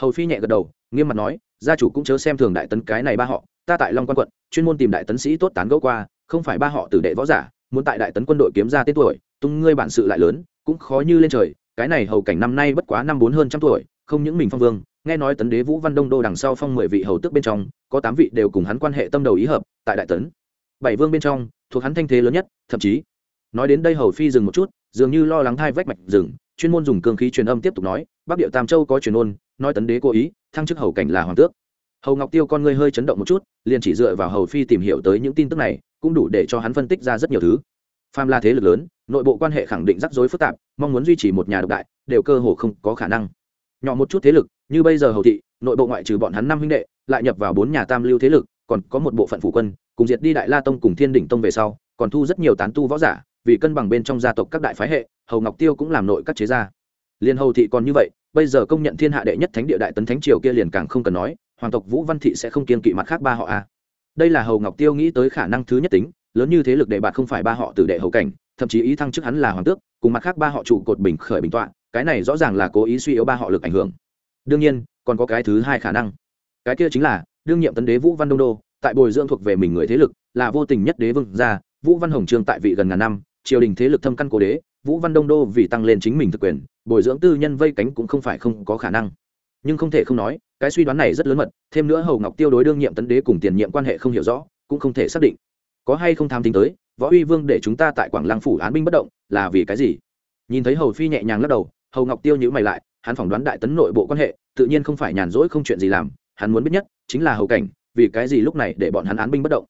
Hầu phi nhẹ gật đầu, nghiêm mặt nói, gia chủ cũng chớ xem thường đại tấn cái này ba họ, ta tại long quan quận, chuyên môn tìm đại tấn sĩ tốt tán gẫu qua, không phải ba họ tử đệ võ giả, muốn tại đại tấn quân đội kiếm ra tên tuổi, tung ngươi bản sự lại lớn, cũng khó như lên trời, cái này hầu cảnh năm nay bất quá năm bốn hơn trăm tuổi, không những mình phong vương, nghe nói tấn đế vũ văn đông đô đằng sau phong mười vị hầu tước bên trong, có tám vị đều cùng hắn quan hệ tâm đầu ý hợp, tại đại tấn. Bảy vương bên trong, thuộc hắn thanh thế lớn nhất, thậm chí nói đến đây hầu phi dừng một chút, dường như lo lắng thai vách mạch rừng, chuyên môn dùng cương khí truyền âm tiếp tục nói, bắc điệu tam châu có truyền ôn, nói tấn đế cố ý, thăng chức hầu cảnh là hoàng tước. Hầu ngọc tiêu con ngươi hơi chấn động một chút, liền chỉ dựa vào hầu phi tìm hiểu tới những tin tức này, cũng đủ để cho hắn phân tích ra rất nhiều thứ. Pham la thế lực lớn, nội bộ quan hệ khẳng định rắc rối phức tạp, mong muốn duy trì một nhà độc đại, đều cơ hồ không có khả năng. Nhỏ một chút thế lực, như bây giờ hầu thị, nội bộ ngoại trừ bọn hắn năm huynh đệ, lại nhập vào bốn nhà tam lưu thế lực, còn có một bộ phận phủ quân, cùng diệt đi đại la tông cùng thiên đỉnh tông về sau, còn thu rất nhiều tán tu võ giả vì cân bằng bên trong gia tộc các đại phái hệ, hầu ngọc tiêu cũng làm nội các chế gia. Liên hầu thị còn như vậy, bây giờ công nhận thiên hạ đệ nhất thánh địa đại tấn thánh triều kia liền càng không cần nói, hoàng tộc vũ văn thị sẽ không kiên kỵ mặt khác ba họ a đây là hầu ngọc tiêu nghĩ tới khả năng thứ nhất tính, lớn như thế lực đệ bạt không phải ba họ từ đệ hầu cảnh, thậm chí ý thăng chức hắn là hoàng tước, cùng mặt khác ba họ trụ cột bình khởi bình tọa, cái này rõ ràng là cố ý suy yếu ba họ lực ảnh hưởng. Đương nhiên, còn có cái thứ hai khả năng. Cái kia chính là, đương nhiệm tấn đế vũ văn đông đô, tại bồi dưỡng thuộc về mình người thế lực, là vô tình nhất đế vương gia, vũ văn hồng trương tại vị gần ngàn năm triều đình thế lực thâm căn cố đế, vũ văn đông đô vì tăng lên chính mình thực quyền, bồi dưỡng tư nhân vây cánh cũng không phải không có khả năng. Nhưng không thể không nói, cái suy đoán này rất lớn mật, thêm nữa hầu ngọc tiêu đối đương nhiệm tấn đế cùng tiền nhiệm quan hệ không hiểu rõ, cũng không thể xác định. Có hay không tham tính tới, võ uy vương để chúng ta tại quảng lăng phủ án binh bất động, là vì cái gì? Nhìn thấy hầu phi nhẹ nhàng lắc đầu, hầu ngọc tiêu nhữ mày lại, hắn phỏng đoán đại tấn nội bộ quan hệ, tự nhiên không phải nhàn rỗi không chuyện gì làm, hắn muốn biết nhất chính là hầu cảnh, vì cái gì lúc này để bọn hắn án binh bất động?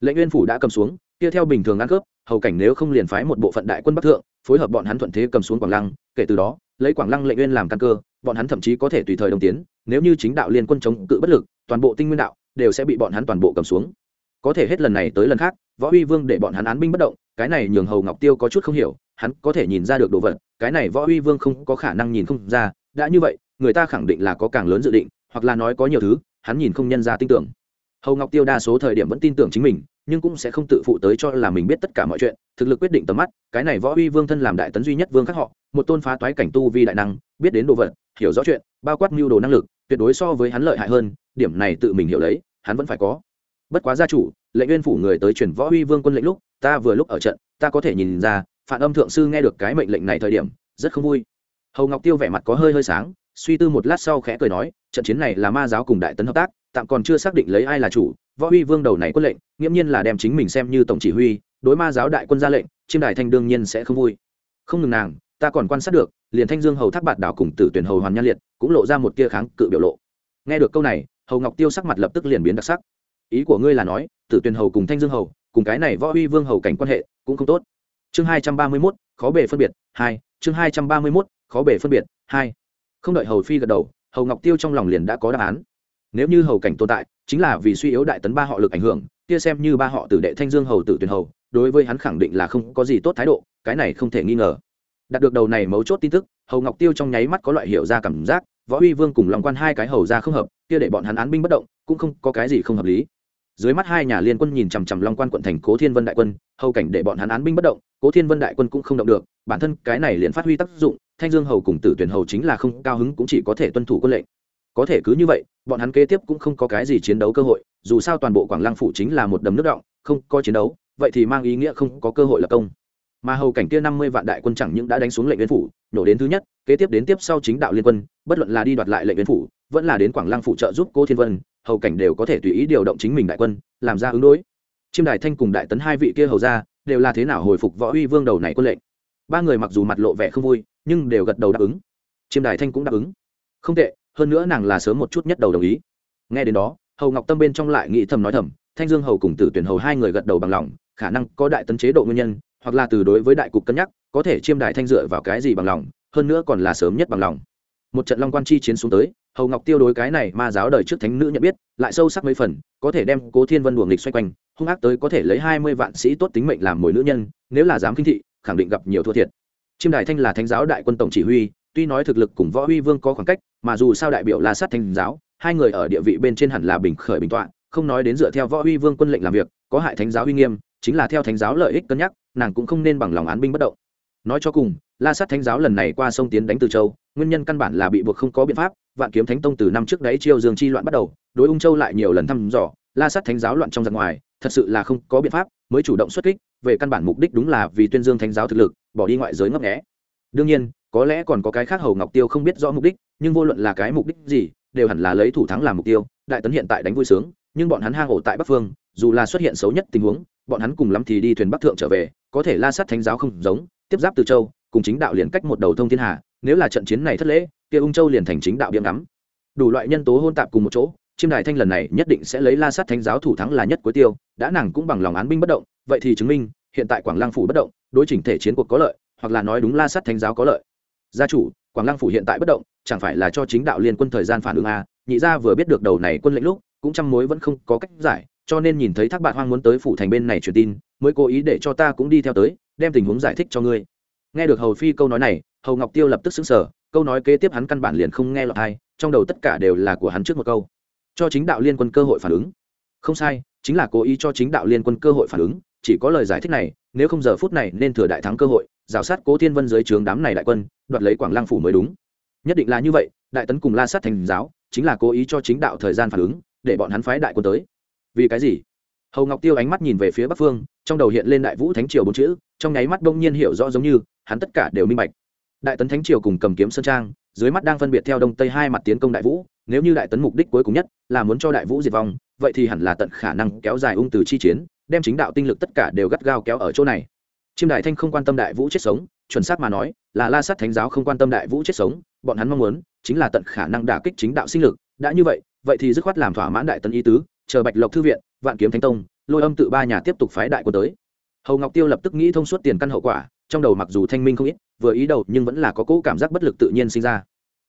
Lệnh nguyên phủ đã cầm xuống kia theo bình thường ăn cướp hầu cảnh nếu không liền phái một bộ phận đại quân bắc thượng, phối hợp bọn hắn thuận thế cầm xuống quảng lăng, kể từ đó, lấy quảng lăng lệnh nguyên làm căn cơ, bọn hắn thậm chí có thể tùy thời đồng tiến, nếu như chính đạo liên quân chống cự bất lực, toàn bộ tinh nguyên đạo đều sẽ bị bọn hắn toàn bộ cầm xuống. Có thể hết lần này tới lần khác, võ uy vương để bọn hắn án binh bất động, cái này nhường hầu ngọc tiêu có chút không hiểu, hắn có thể nhìn ra được đồ vật, cái này võ uy vương không có khả năng nhìn không ra, đã như vậy, người ta khẳng định là có càng lớn dự định, hoặc là nói có nhiều thứ, hắn nhìn không nhân ra tin tưởng. Hầu ngọc tiêu đa số thời điểm vẫn tin tưởng chính mình nhưng cũng sẽ không tự phụ tới cho là mình biết tất cả mọi chuyện, thực lực quyết định tầm mắt, cái này võ uy vương thân làm đại tấn duy nhất vương khác họ, một tôn phá toái cảnh tu vi đại năng, biết đến đồ vật, hiểu rõ chuyện, bao quát mưu đồ năng lực, tuyệt đối so với hắn lợi hại hơn, điểm này tự mình hiểu lấy, hắn vẫn phải có. Bất quá gia chủ, lệnh nguyên phủ người tới truyền võ uy vương quân lệnh lúc, ta vừa lúc ở trận, ta có thể nhìn ra phản âm thượng sư nghe được cái mệnh lệnh này thời điểm, rất không vui. Hầu ngọc tiêu vẻ mặt có hơi hơi sáng, suy tư một lát sau khẽ cười nói, trận chiến này là ma giáo cùng đại tấn hợp tác tạm còn chưa xác định lấy ai là chủ, võ huy vương đầu này quân lệnh, nghiễm nhiên là đem chính mình xem như tổng chỉ huy, đối ma giáo đại quân ra lệnh, chiêm đài thanh đương nhiên sẽ không vui. Không ngừng nàng, ta còn quan sát được, liền thanh dương hầu thác bạt đảo cùng tử tuyển hầu hoàn nhan liệt, cũng lộ ra một tia kháng cự biểu lộ. Nghe được câu này, hầu ngọc tiêu sắc mặt lập tức liền biến đặc sắc. Ý của ngươi là nói, tử tuyển hầu cùng thanh dương hầu, cùng cái này võ huy vương hầu cảnh quan hệ, cũng không tốt. Chương hai trăm ba mươi mốt, khó bề phân biệt, hai, chương hai trăm ba mươi mốt, khó bề phân biệt, hai. Không đợi hầu phi gật đầu, hầu ngọc tiêu trong lòng liền đã có đáp án nếu như hầu cảnh tồn tại, chính là vì suy yếu đại tấn ba họ lực ảnh hưởng, kia xem như ba họ tử đệ thanh dương hầu tử tuyển hầu, đối với hắn khẳng định là không có gì tốt thái độ, cái này không thể nghi ngờ. Đạt được đầu này mấu chốt tin tức, hầu ngọc tiêu trong nháy mắt có loại hiểu ra cảm giác, võ uy vương cùng lòng quan hai cái hầu ra không hợp, kia để bọn hắn án binh bất động, cũng không có cái gì không hợp lý. Dưới mắt hai nhà liên quân nhìn chằm chằm long quan quận thành cố thiên vân đại quân, hầu cảnh để bọn hắn án binh bất động, cố thiên vân đại quân cũng không động được, bản thân cái này liền phát huy tác dụng, thanh dương hầu cùng tử tuyển hầu chính là không cao hứng cũng chỉ có thể tuân thủ quân lệnh có thể cứ như vậy, bọn hắn kế tiếp cũng không có cái gì chiến đấu cơ hội, dù sao toàn bộ quảng lăng phủ chính là một đầm nước động, không có chiến đấu, vậy thì mang ý nghĩa không có cơ hội lập công. Mà hầu cảnh kia năm mươi vạn đại quân chẳng những đã đánh xuống lệnh viên phủ, nổ đến thứ nhất, kế tiếp đến tiếp sau chính đạo liên quân, bất luận là đi đoạt lại lệnh viên phủ, vẫn là đến quảng lăng phụ trợ giúp cô thiên vân, hầu cảnh đều có thể tùy ý điều động chính mình đại quân, làm ra ứng đối. Chiêm đài thanh cùng đại tấn hai vị kia hầu ra, đều là thế nào hồi phục võ uy vương đầu này quân lệnh? Ba người mặc dù mặt lộ vẻ không vui, nhưng đều gật đầu đáp ứng. Chiêm đài thanh cũng đáp ứng. Không tệ hơn nữa nàng là sớm một chút nhất đầu đồng ý. Nghe đến đó, hầu ngọc tâm bên trong lại nghĩ thầm nói thầm, thanh dương hầu cùng tử tuyển hầu hai người gật đầu bằng lòng, khả năng có đại tấn chế độ nguyên nhân, hoặc là từ đối với đại cục cân nhắc, có thể chiêm đại thanh dựa vào cái gì bằng lòng, hơn nữa còn là sớm nhất bằng lòng. Một trận long quan chi chiến xuống tới, hầu ngọc tiêu đối cái này ma giáo đời trước thánh nữ nhận biết, lại sâu sắc mấy phần, có thể đem cố thiên vân đuồng nghịch xoay quanh, hung ác tới có thể lấy hai mươi vạn sĩ tốt tính mệnh làm mồi nữ nhân, nếu là dám kinh thị, khẳng định gặp nhiều thua thiệt. Chiêm đại thanh là thánh giáo đại quân tổng chỉ huy tuy nói thực lực cùng võ huy vương có khoảng cách, mà dù sao đại biểu La sát thánh giáo, hai người ở địa vị bên trên hẳn là bình khởi bình tọa, không nói đến dựa theo võ huy vương quân lệnh làm việc, có hại thánh giáo uy nghiêm, chính là theo thánh giáo lợi ích cân nhắc, nàng cũng không nên bằng lòng án binh bất động. Nói cho cùng, la sát thánh giáo lần này qua sông tiến đánh từ châu, nguyên nhân căn bản là bị buộc không có biện pháp, vạn kiếm thánh tông từ năm trước đấy chiêu dương chi loạn bắt đầu, đối ung châu lại nhiều lần thăm dò, la sát thánh giáo loạn trong giặc ngoài, thật sự là không có biện pháp, mới chủ động xuất kích, về căn bản mục đích đúng là vì tuyên dương thánh giáo thực lực, bỏ đi ngoại giới ngấp nghẽ đương nhiên có lẽ còn có cái khác hầu ngọc tiêu không biết rõ mục đích, nhưng vô luận là cái mục đích gì, đều hẳn là lấy thủ thắng làm mục tiêu. Đại tấn hiện tại đánh vui sướng, nhưng bọn hắn hang ổ tại bắc phương, dù là xuất hiện xấu nhất tình huống, bọn hắn cùng lắm thì đi thuyền bắc thượng trở về, có thể la sát thánh giáo không giống, tiếp giáp từ châu, cùng chính đạo liền cách một đầu thông thiên hà, nếu là trận chiến này thất lễ, kia ung châu liền thành chính đạo biếm ngắm. Đủ loại nhân tố hôn tạp cùng một chỗ, chiêm đài thanh lần này nhất định sẽ lấy la sát thánh giáo thủ thắng là nhất cuối tiêu, đã nàng cũng bằng lòng án binh bất động, vậy thì chứng minh, hiện tại quảng lăng phủ bất động, đối chỉnh thể chiến cuộc có lợi, hoặc là nói đúng la sát thánh giáo có lợi gia chủ, quảng lăng phủ hiện tại bất động, chẳng phải là cho chính đạo liên quân thời gian phản ứng a nhị gia vừa biết được đầu này quân lệnh lúc, cũng chăm mối vẫn không có cách giải, cho nên nhìn thấy thác bạn hoang muốn tới phủ thành bên này truyền tin, mới cố ý để cho ta cũng đi theo tới, đem tình huống giải thích cho ngươi. Nghe được hầu phi câu nói này, hầu ngọc tiêu lập tức xứng sở câu nói kế tiếp hắn căn bản liền không nghe lọt hay trong đầu tất cả đều là của hắn trước một câu. Cho chính đạo liên quân cơ hội phản ứng. Không sai, chính là cố ý cho chính đạo liên quân cơ hội phản ứng, chỉ có lời giải thích này, nếu không giờ phút này nên thừa đại thắng cơ hội rào sát cố thiên vân dưới trướng đám này đại quân, đoạt lấy quảng lăng phủ mới đúng. Nhất định là như vậy, đại tấn cùng la sát thành giáo, chính là cố ý cho chính đạo thời gian phản ứng, để bọn hắn phái đại quân tới. Vì cái gì? Hầu ngọc tiêu ánh mắt nhìn về phía bắc phương, trong đầu hiện lên đại vũ thánh triều bốn chữ, trong nháy mắt đông nhiên hiểu rõ giống như, hắn tất cả đều minh bạch. Đại tấn thánh triều cùng cầm kiếm sơn trang, dưới mắt đang phân biệt theo đông tây hai mặt tiến công đại vũ, nếu như đại tấn mục đích cuối cùng nhất là muốn cho đại vũ diệt vong, vậy thì hẳn là tận khả năng kéo dài ung từ chi chiến, đem chính đạo tinh lực tất cả đều gắt gao kéo ở chỗ này chiêm đại thanh không quan tâm đại vũ chết sống, chuẩn xác mà nói, là la sát thánh giáo không quan tâm đại vũ chết sống, bọn hắn mong muốn chính là tận khả năng đả kích chính đạo sinh lực. Đã như vậy vậy thì dứt khoát làm thỏa mãn đại tân ý tứ, chờ bạch lộc thư viện, vạn kiếm thánh tông, lôi âm tự ba nhà tiếp tục phái đại quân tới. Hầu ngọc tiêu lập tức nghĩ thông suốt tiền căn hậu quả, trong đầu mặc dù thanh minh không ít, vừa ý đầu nhưng vẫn là có cỗ cảm giác bất lực tự nhiên sinh ra.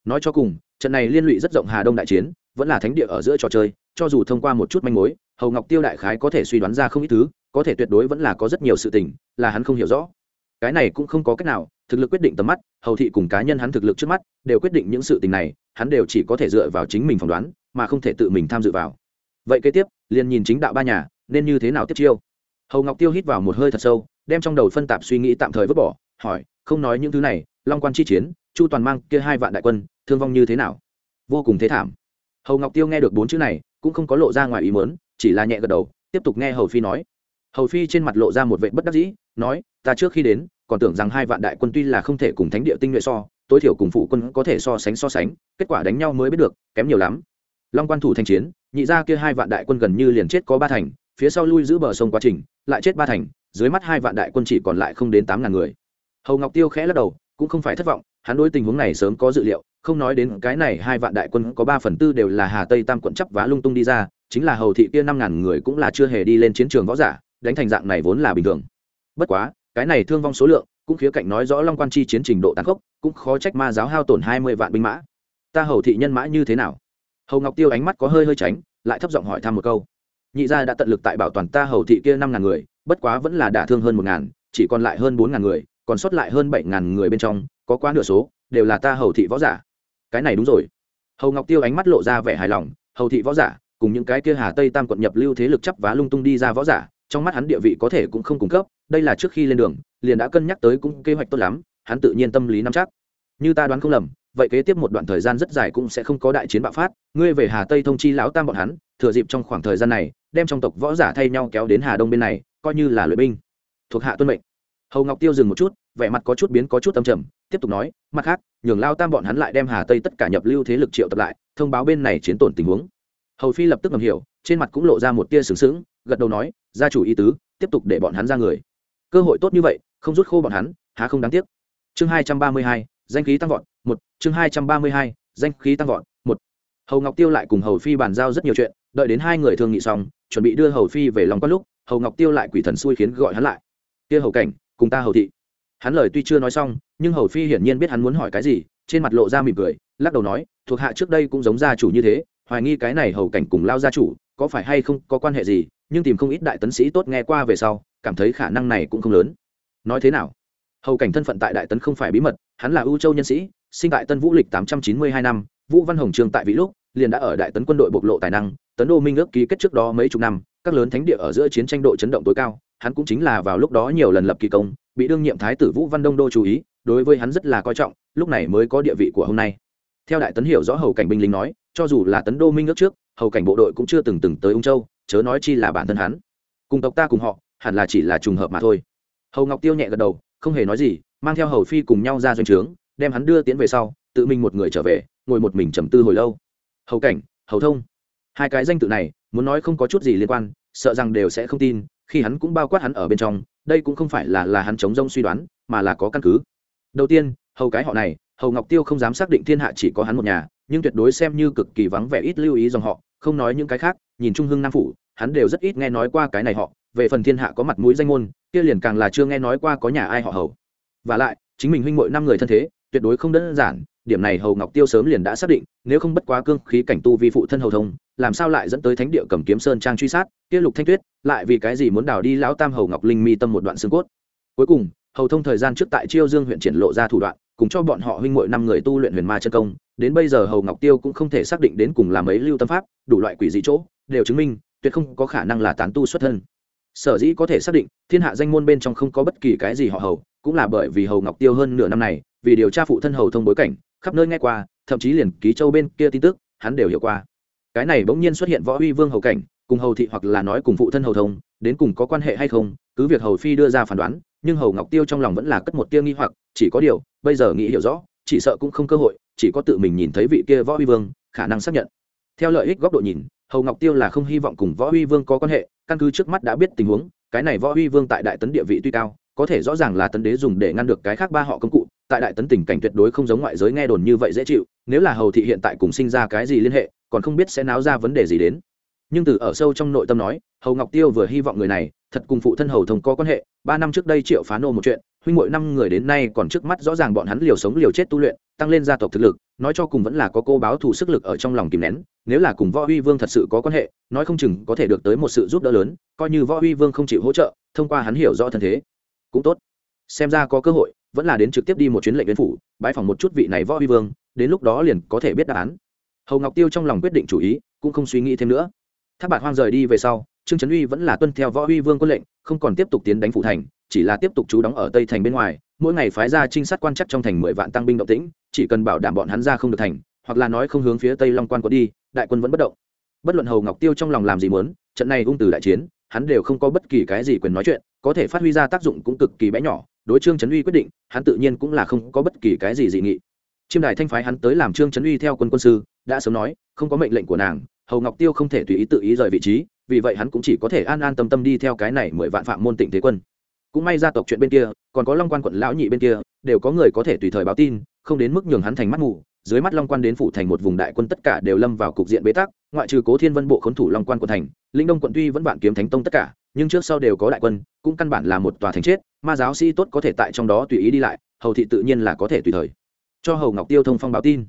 Nói cho cùng, trận này liên lụy rất rộng hà đông đại chiến, vẫn là thánh địa ở giữa trò chơi, cho dù thông qua một chút manh mối, hầu ngọc tiêu đại khái có thể suy đoán ra không ít thứ có thể tuyệt đối vẫn là có rất nhiều sự tình, là hắn không hiểu rõ. Cái này cũng không có cách nào, thực lực quyết định tầm mắt, hầu thị cùng cá nhân hắn thực lực trước mắt, đều quyết định những sự tình này, hắn đều chỉ có thể dựa vào chính mình phỏng đoán, mà không thể tự mình tham dự vào. Vậy kế tiếp, liền nhìn chính đạo ba nhà, nên như thế nào tiếp chiêu? Hầu ngọc tiêu hít vào một hơi thật sâu, đem trong đầu phân tạp suy nghĩ tạm thời vứt bỏ, hỏi, không nói những thứ này, long quan chi chiến, chu toàn mang kia hai vạn đại quân, thương vong như thế nào? Vô cùng thế thảm. Hầu ngọc tiêu nghe được bốn chữ này, cũng không có lộ ra ngoài ý mớn chỉ là nhẹ gật đầu, tiếp tục nghe hầu phi nói hầu phi trên mặt lộ ra một vệ bất đắc dĩ, nói, ta trước khi đến, còn tưởng rằng hai vạn đại quân tuy là không thể cùng thánh địa tinh nhuệ so, tối thiểu cùng phụ quân có thể so sánh so sánh, kết quả đánh nhau mới biết được, kém nhiều lắm. Long quan thủ thành chiến, nhị ra kia hai vạn đại quân gần như liền chết có ba thành, phía sau lui giữ bờ sông quá trình, lại chết ba thành, dưới mắt hai vạn đại quân chỉ còn lại không đến tám ngàn người. Hầu ngọc tiêu khẽ lắc đầu, cũng không phải thất vọng, hắn đối tình huống này sớm có dự liệu, không nói đến cái này hai vạn đại quân có ba phần tư đều là hà tây tam quận chấp vá lung tung đi ra, chính là hầu thị kia năm ngàn người cũng là chưa hề đi lên chiến trường võ giả đánh thành dạng này vốn là bình thường. Bất quá, cái này thương vong số lượng, cũng khía cạnh nói rõ long quan chi chiến trình độ tàn khốc, cũng khó trách ma giáo hao tổn hai mươi vạn binh mã. Ta hầu thị nhân mã như thế nào? Hầu ngọc tiêu ánh mắt có hơi hơi tránh, lại thấp giọng hỏi thăm một câu. Nhị gia đã tận lực tại bảo toàn ta hầu thị kia năm ngàn người, bất quá vẫn là đả thương hơn một ngàn, chỉ còn lại hơn bốn ngàn người, còn sót lại hơn bảy ngàn người bên trong, có quá nửa số, đều là ta hầu thị võ giả. Cái này đúng rồi. Hầu ngọc tiêu ánh mắt lộ ra vẻ hài lòng, hầu thị võ giả, cùng những cái kia hà tây tam quận nhập lưu thế lực chấp vá lung tung đi ra võ giả trong mắt hắn địa vị có thể cũng không cung cấp, đây là trước khi lên đường, liền đã cân nhắc tới cũng kế hoạch tốt lắm, hắn tự nhiên tâm lý nắm chắc. Như ta đoán không lầm, vậy kế tiếp một đoạn thời gian rất dài cũng sẽ không có đại chiến bạo phát, ngươi về hà tây thông chi lão tam bọn hắn, thừa dịp trong khoảng thời gian này, đem trong tộc võ giả thay nhau kéo đến hà đông bên này, coi như là luyện binh. Thuộc hạ tuân mệnh. Hầu ngọc tiêu dừng một chút, vẻ mặt có chút biến, có chút âm trầm, tiếp tục nói, mặt khác, nhường lao tam bọn hắn lại đem hà tây tất cả nhập lưu thế lực triệu tập lại, thông báo bên này chiến tổn tình huống. Hầu phi lập tức ngầm hiểu, trên mặt cũng lộ ra một tia sướng sướng gật đầu nói, gia chủ ý tứ, tiếp tục để bọn hắn ra người. Cơ hội tốt như vậy, không rút khô bọn hắn, há không đáng tiếc. Chương hai trăm ba mươi hai, danh khí tăng vọt, một, chương hai trăm ba mươi hai, danh khí tăng vọt, một. Hầu ngọc tiêu lại cùng hầu phi bàn giao rất nhiều chuyện, đợi đến hai người thương nghị xong, chuẩn bị đưa hầu phi về lòng quan lúc, hầu ngọc tiêu lại quỷ thần xui khiến gọi hắn lại. Kia hầu cảnh, cùng ta hầu thị. Hắn lời tuy chưa nói xong, nhưng hầu phi hiển nhiên biết hắn muốn hỏi cái gì, trên mặt lộ ra mỉm cười, lắc đầu nói, thuộc hạ trước đây cũng giống gia chủ như thế, hoài nghi cái này hầu cảnh cùng lao gia chủ, có phải hay không có quan hệ gì nhưng tìm không ít đại tấn sĩ tốt nghe qua về sau, cảm thấy khả năng này cũng không lớn. Nói thế nào? Hầu cảnh thân phận tại đại tấn không phải bí mật, hắn là ưu châu nhân sĩ, sinh tại tân vũ lịch tám trăm chín mươi hai năm, vũ văn hồng trường tại vị lúc, liền đã ở đại tấn quân đội bộc lộ tài năng, tấn đô minh ước ký kết trước đó mấy chục năm, các lớn thánh địa ở giữa chiến tranh độ chấn động tối cao, hắn cũng chính là vào lúc đó nhiều lần lập kỳ công, bị đương nhiệm thái tử vũ văn đông đô chú ý, đối với hắn rất là coi trọng, lúc này mới có địa vị của hôm nay. Theo đại tấn hiểu rõ hầu cảnh binh lính nói, cho dù là tấn đô minh ước trước, hầu cảnh bộ đội cũng chưa từng từng tới ung châu chớ nói chi là bản thân hắn. Cùng tộc ta cùng họ, hẳn là chỉ là trùng hợp mà thôi. Hầu ngọc tiêu nhẹ gật đầu, không hề nói gì, mang theo hầu phi cùng nhau ra doanh trướng, đem hắn đưa tiến về sau, tự mình một người trở về, ngồi một mình trầm tư hồi lâu. Hầu cảnh, hầu thông. Hai cái danh tự này, muốn nói không có chút gì liên quan, sợ rằng đều sẽ không tin, khi hắn cũng bao quát hắn ở bên trong, đây cũng không phải là là hắn chống rông suy đoán, mà là có căn cứ. Đầu tiên, hầu cái họ này, hầu ngọc tiêu không dám xác định thiên hạ chỉ có hắn một nhà, nhưng tuyệt đối xem như cực kỳ vắng vẻ ít lưu ý dòng họ, không nói những cái khác, nhìn trung hưng nam phủ hắn đều rất ít nghe nói qua cái này họ, về phần thiên hạ có mặt mũi danh môn, kia liền càng là chưa nghe nói qua có nhà ai họ hầu. Và lại, chính mình huynh muội năm người thân thế, tuyệt đối không đơn giản, điểm này hầu ngọc tiêu sớm liền đã xác định, nếu không bất quá cương khí cảnh tu vi phụ thân hầu thông, làm sao lại dẫn tới thánh địa cầm kiếm sơn trang truy sát, kia lục thanh tuyết, lại vì cái gì muốn đào đi lão tam hầu ngọc linh mi tâm một đoạn xương cốt. Cuối cùng, hầu thông thời gian trước tại chiêu dương huyện triển lộ ra thủ đoạn, cùng cho bọn họ huynh muội năm người tu luyện huyền ma chân công, đến bây giờ hầu ngọc tiêu cũng không thể xác định đến cùng làm ấy lưu tâm pháp, đủ loại quỷ dị chỗ, đều chứng minh tuyệt không có khả năng là tán tu xuất thân. Sở dĩ có thể xác định, thiên hạ danh môn bên trong không có bất kỳ cái gì họ hầu, cũng là bởi vì hầu ngọc tiêu hơn nửa năm này, vì điều tra phụ thân hầu thông bối cảnh, khắp nơi nghe qua, thậm chí liền ký châu bên kia tin tức, hắn đều hiểu qua. Cái này bỗng nhiên xuất hiện võ uy vương hầu cảnh, cùng hầu thị hoặc là nói cùng phụ thân hầu thông, đến cùng có quan hệ hay không, cứ việc hầu phi đưa ra phán đoán, nhưng hầu ngọc tiêu trong lòng vẫn là cất một tia nghi hoặc, chỉ có điều, bây giờ nghĩ hiểu rõ, chỉ sợ cũng không cơ hội, chỉ có tự mình nhìn thấy vị kia võ uy vương, khả năng xác nhận. Theo lợi ích góc độ nhìn hầu ngọc tiêu là không hy vọng cùng võ uy vương có quan hệ, căn cứ trước mắt đã biết tình huống, cái này võ uy vương tại đại tấn địa vị tuy cao, có thể rõ ràng là tấn đế dùng để ngăn được cái khác ba họ công cụ, tại đại tấn tình cảnh tuyệt đối không giống ngoại giới nghe đồn như vậy dễ chịu, nếu là hầu thị hiện tại cùng sinh ra cái gì liên hệ, còn không biết sẽ náo ra vấn đề gì đến. Nhưng từ ở sâu trong nội tâm nói, hầu ngọc tiêu vừa hy vọng người này, thật cùng phụ thân hầu thông có quan hệ, ba năm trước đây triệu phá nô một chuyện, huynh mỗi năm người đến nay còn trước mắt rõ ràng bọn hắn liều sống liều chết tu luyện tăng lên gia tộc thực lực, nói cho cùng vẫn là có cô báo thù sức lực ở trong lòng kìm nén, nếu là cùng võ huy vương thật sự có quan hệ, nói không chừng có thể được tới một sự giúp đỡ lớn, coi như võ huy vương không chịu hỗ trợ, thông qua hắn hiểu rõ thân thế, cũng tốt. Xem ra có cơ hội, vẫn là đến trực tiếp đi một chuyến lệnh viên phủ bãi phòng một chút vị này võ huy vương, đến lúc đó liền có thể biết đáp án. Hầu ngọc tiêu trong lòng quyết định chủ ý, cũng không suy nghĩ thêm nữa. Tháp bạt hoang rời đi về sau, trương trấn uy vẫn là tuân theo võ huy vương quân lệnh, không còn tiếp tục tiến đánh phủ thành, chỉ là tiếp tục trú đóng ở tây thành bên ngoài mỗi ngày phái ra trinh sát quan chắc trong thành mười vạn tăng binh động tĩnh, chỉ cần bảo đảm bọn hắn ra không được thành, hoặc là nói không hướng phía tây long quan có đi, đại quân vẫn bất động. Bất luận hầu ngọc tiêu trong lòng làm gì muốn, trận này ung từ đại chiến, hắn đều không có bất kỳ cái gì quyền nói chuyện, có thể phát huy ra tác dụng cũng cực kỳ bé nhỏ, đối trương trấn uy quyết định, hắn tự nhiên cũng là không có bất kỳ cái gì dị nghị. Chiêm đài thanh phái hắn tới làm trương trấn uy theo quân quân sư, đã sớm nói, không có mệnh lệnh của nàng, hầu ngọc tiêu không thể tùy ý tự ý rời vị trí, vì vậy hắn cũng chỉ có thể an an tâm tâm đi theo cái này mười vạn phạm môn tịnh thế quân cũng may gia tộc chuyện bên kia, còn có long quan quận lão nhị bên kia, đều có người có thể tùy thời báo tin, không đến mức nhường hắn thành mắt mù. dưới mắt long quan đến phủ thành một vùng đại quân tất cả đều lâm vào cục diện bế tắc, ngoại trừ cố thiên vân bộ khốn thủ long quan quận thành linh đông quận tuy vẫn bạn kiếm thánh tông tất cả, nhưng trước sau đều có đại quân, cũng căn bản là một tòa thành chết, ma giáo sĩ tốt có thể tại trong đó tùy ý đi lại, hầu thị tự nhiên là có thể tùy thời cho hầu ngọc tiêu thông phong báo tin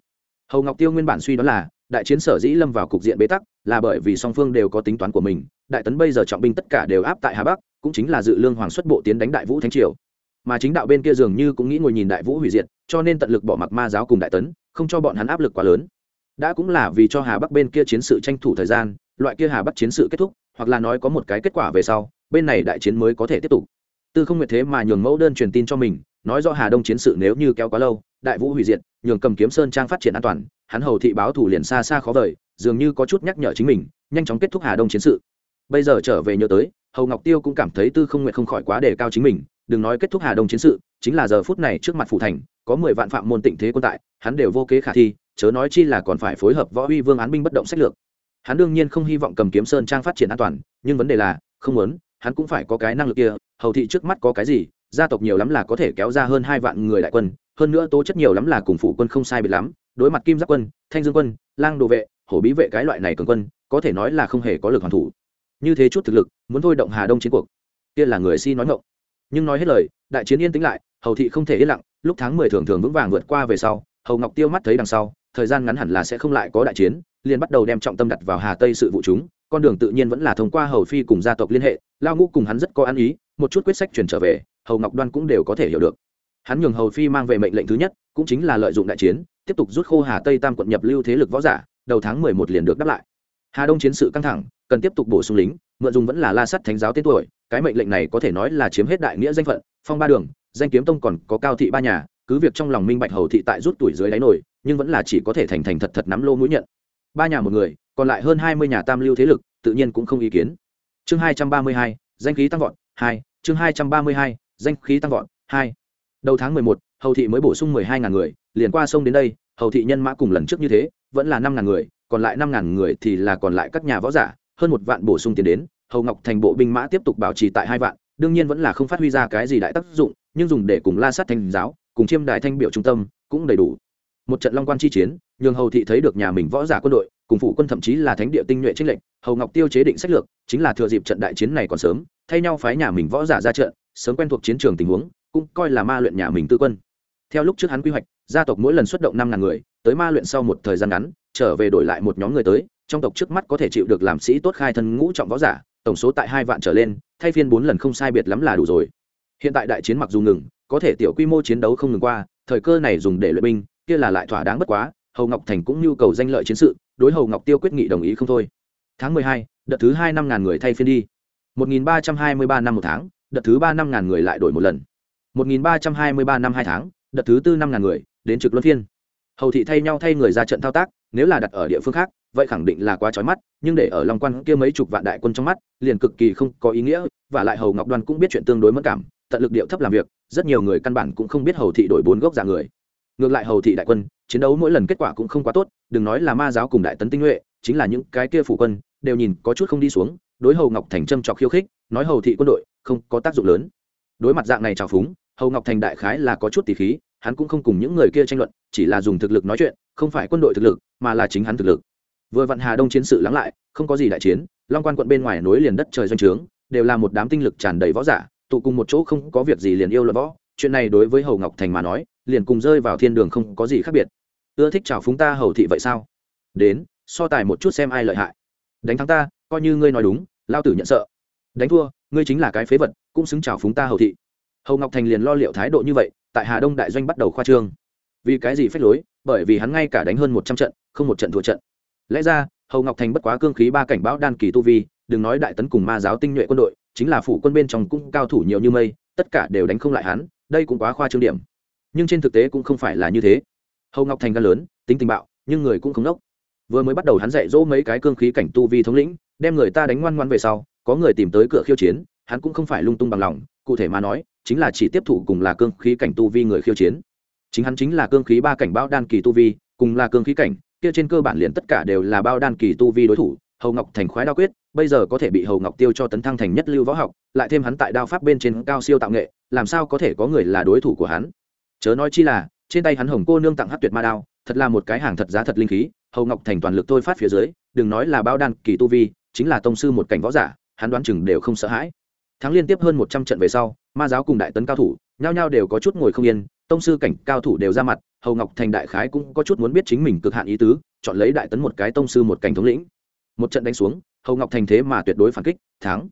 hầu ngọc tiêu nguyên bản suy đoán là, đại chiến sở dĩ lâm vào cục diện bế tắc, là bởi vì song phương đều có tính toán của mình, đại tấn bây giờ trọng binh tất cả đều áp tại hà bắc cũng chính là dự lương hoàng xuất bộ tiến đánh đại vũ thánh triều. Mà chính đạo bên kia dường như cũng nghĩ ngồi nhìn đại vũ hủy diệt, cho nên tận lực bỏ mặc ma giáo cùng đại tấn, không cho bọn hắn áp lực quá lớn. Đã cũng là vì cho hà bắc bên kia chiến sự tranh thủ thời gian, loại kia hà bắc chiến sự kết thúc, hoặc là nói có một cái kết quả về sau, bên này đại chiến mới có thể tiếp tục. Tư không nguyệt thế mà nhường mẫu đơn truyền tin cho mình, nói do hà đông chiến sự nếu như kéo quá lâu, đại vũ hủy diệt, nhường cầm kiếm sơn trang phát triển an toàn, hắn hầu thị báo thủ liền xa xa khó vời, dường như có chút nhắc nhở chính mình, nhanh chóng kết thúc hà đông chiến sự. Bây giờ trở về nhớ tới hầu ngọc tiêu cũng cảm thấy tư không nguyện không khỏi quá đề cao chính mình, đừng nói kết thúc hà đông chiến sự, chính là giờ phút này trước mặt phủ thành, có mười vạn phạm môn tịnh thế quân tại, hắn đều vô kế khả thi, chớ nói chi là còn phải phối hợp võ uy vương án binh bất động sách lược. Hắn đương nhiên không hy vọng cầm kiếm sơn trang phát triển an toàn, nhưng vấn đề là, không muốn, hắn cũng phải có cái năng lực kia, hầu thị trước mắt có cái gì, gia tộc nhiều lắm là có thể kéo ra hơn hai vạn người đại quân, hơn nữa tố chất nhiều lắm là cùng phủ quân không sai biệt lắm, đối mặt kim giáp quân, thanh dương quân, lang đồ vệ, hổ bí vệ cái loại này cường quân, có thể nói là không hề có lực hoàn thủ như thế chút thực lực, muốn thôi động hà đông chiến cuộc. Kia là người si nói ngộng nhưng nói hết lời, đại chiến yên tĩnh lại, hầu thị không thể yên lặng, lúc tháng mười thường thường vững vàng vượt qua về sau, hầu ngọc tiêu mắt thấy đằng sau, thời gian ngắn hẳn là sẽ không lại có đại chiến, liền bắt đầu đem trọng tâm đặt vào hà tây sự vụ chúng, con đường tự nhiên vẫn là thông qua hầu phi cùng gia tộc liên hệ, lao ngũ cùng hắn rất có ăn ý, một chút quyết sách chuyển trở về, hầu ngọc đoan cũng đều có thể hiểu được. Hắn nhường hầu phi mang về mệnh lệnh thứ nhất, cũng chính là lợi dụng đại chiến, tiếp tục rút khô hà tây tam quận nhập lưu thế lực võ giả, đầu tháng mười một liền được đáp lại hà đông chiến sự căng thẳng, cần tiếp tục bổ sung lính, mượn dùng vẫn là la sắt thánh giáo tên tuổi, cái mệnh lệnh này có thể nói là chiếm hết đại nghĩa danh phận, phong ba đường, danh kiếm tông còn có cao thị ba nhà, cứ việc trong lòng minh bạch hầu thị tại rút tuổi dưới đáy nổi, nhưng vẫn là chỉ có thể thành thành thật thật nắm lô mũi nhận. Ba nhà một người, còn lại hơn hai mươi nhà tam lưu thế lực, tự nhiên cũng không ý kiến. Chương hai trăm ba mươi hai, danh khí tăng vọt, hai, chương hai trăm ba mươi hai, danh khí tăng vọt, hai. Đầu tháng mười một, hầu thị mới bổ sung mười hai ngàn người, liền qua sông đến đây, hầu thị nhân mã cùng lần trước như thế, vẫn là năm ngàn người còn lại năm ngàn người thì là còn lại các nhà võ giả, hơn một vạn bổ sung tiền đến, hầu ngọc thành bộ binh mã tiếp tục bảo trì tại hai vạn, đương nhiên vẫn là không phát huy ra cái gì đại tác dụng, nhưng dùng để cùng la sát thành giáo, cùng chiêm đại thanh biểu trung tâm, cũng đầy đủ. Một trận long quan chi chiến, nhường hầu thị thấy được nhà mình võ giả quân đội, cùng phụ quân thậm chí là thánh địa tinh nhuệ trích lệnh hầu ngọc tiêu chế định sách lược, chính là thừa dịp trận đại chiến này còn sớm, thay nhau phái nhà mình võ giả ra trận, sớm quen thuộc chiến trường tình huống, cũng coi là ma luyện nhà mình tư quân. Theo lúc trước hắn quy hoạch, gia tộc mỗi lần xuất động năm ngàn người, tới ma luyện sau một thời gian ngắn trở về đổi lại một nhóm người tới, trong tộc trước mắt có thể chịu được làm sĩ tốt khai thân ngũ trọng võ giả, tổng số tại hai vạn trở lên, thay phiên bốn lần không sai biệt lắm là đủ rồi. Hiện tại đại chiến mặc dù ngừng, có thể tiểu quy mô chiến đấu không ngừng qua, thời cơ này dùng để luyện binh, kia là lại thỏa đáng bất quá, hầu ngọc thành cũng nhu cầu danh lợi chiến sự, đối hầu ngọc tiêu quyết nghị đồng ý không thôi. Tháng mười hai, đợt thứ hai năm ngàn người thay phiên đi. Một nghìn ba trăm hai mươi ba năm một tháng, đợt thứ ba năm ngàn người lại đổi một lần. Một nghìn ba trăm hai mươi ba năm hai tháng, đợt thứ tư năm ngàn người, đến trực luân phiên. Hầu thị thay nhau thay người ra trận thao tác nếu là đặt ở địa phương khác, vậy khẳng định là quá trói mắt, nhưng để ở long quan kia mấy chục vạn đại quân trong mắt, liền cực kỳ không có ý nghĩa, và lại hầu ngọc đoan cũng biết chuyện tương đối mất cảm, tận lực điệu thấp làm việc, rất nhiều người căn bản cũng không biết hầu thị đổi bốn gốc giả người. Ngược lại hầu thị đại quân, chiến đấu mỗi lần kết quả cũng không quá tốt, đừng nói là ma giáo cùng đại tấn tinh nhuệ, chính là những cái kia phủ quân, đều nhìn có chút không đi xuống, đối hầu ngọc thành châm trọc khiêu khích, nói hầu thị quân đội không có tác dụng lớn. Đối mặt dạng này trào phúng, hầu ngọc thành đại khái là có chút tỷ khí, hắn cũng không cùng những người kia tranh luận, chỉ là dùng thực lực nói chuyện không phải quân đội thực lực, mà là chính hắn thực lực. Vừa vặn hà đông chiến sự lắng lại, không có gì đại chiến, long quan quận bên ngoài núi liền đất trời doanh trướng, đều là một đám tinh lực tràn đầy võ giả, tụ cùng một chỗ không có việc gì liền yêu luận võ. Chuyện này đối với hầu ngọc thành mà nói, liền cùng rơi vào thiên đường không có gì khác biệt. Ưa thích chào phúng ta hầu thị vậy sao? Đến, so tài một chút xem ai lợi hại. Đánh thắng ta, coi như ngươi nói đúng, lao tử nhận sợ. Đánh thua, ngươi chính là cái phế vật, cũng xứng chào phúng ta hầu thị. Hầu ngọc thành liền lo liệu thái độ như vậy, tại hà đông đại doanh bắt đầu khoa trương. Vì cái gì phép lối? Bởi vì hắn ngay cả đánh hơn một trăm trận, không một trận thua trận. Lẽ ra, hầu ngọc thành bất quá cương khí ba cảnh báo đan kỳ tu vi, đừng nói đại tấn cùng ma giáo tinh nhuệ quân đội, chính là phủ quân bên trong cũng cao thủ nhiều như mây, tất cả đều đánh không lại hắn, đây cũng quá khoa trương điểm. Nhưng trên thực tế cũng không phải là như thế. Hầu ngọc thành gan lớn, tính tình bạo, nhưng người cũng không đốc vừa mới bắt đầu hắn dạy dỗ mấy cái cương khí cảnh tu vi thống lĩnh, đem người ta đánh ngoan ngoan về sau, có người tìm tới cửa khiêu chiến, hắn cũng không phải lung tung bằng lòng, cụ thể mà nói, chính là chỉ tiếp thụ cùng là cương khí cảnh tu vi người khiêu chiến chính hắn chính là cương khí ba cảnh bao đan kỳ tu vi, cùng là cương khí cảnh, kia trên cơ bản liền tất cả đều là bao đan kỳ tu vi đối thủ, hầu ngọc thành khoái đao quyết, bây giờ có thể bị hầu ngọc tiêu cho tấn thăng thành nhất lưu võ học, lại thêm hắn tại đao pháp bên trên cao siêu tạo nghệ, làm sao có thể có người là đối thủ của hắn? Chớ nói chi là, trên tay hắn hồng cô nương tặng hát tuyệt ma đao, thật là một cái hàng thật giá thật linh khí, hầu ngọc thành toàn lực thôi phát phía dưới, đừng nói là bao đan kỳ tu vi, chính là tông sư một cảnh võ giả, hắn đoán chừng đều không sợ hãi. Thắng liên tiếp hơn một trăm trận về sau, ma giáo cùng đại tấn cao thủ, nhao nhao đều có chút ngồi không yên tông sư cảnh cao thủ đều ra mặt, hầu ngọc thành đại khái cũng có chút muốn biết chính mình cực hạn ý tứ, chọn lấy đại tấn một cái tông sư một cảnh thống lĩnh. Một trận đánh xuống, hầu ngọc thành thế mà tuyệt đối phản kích, thắng.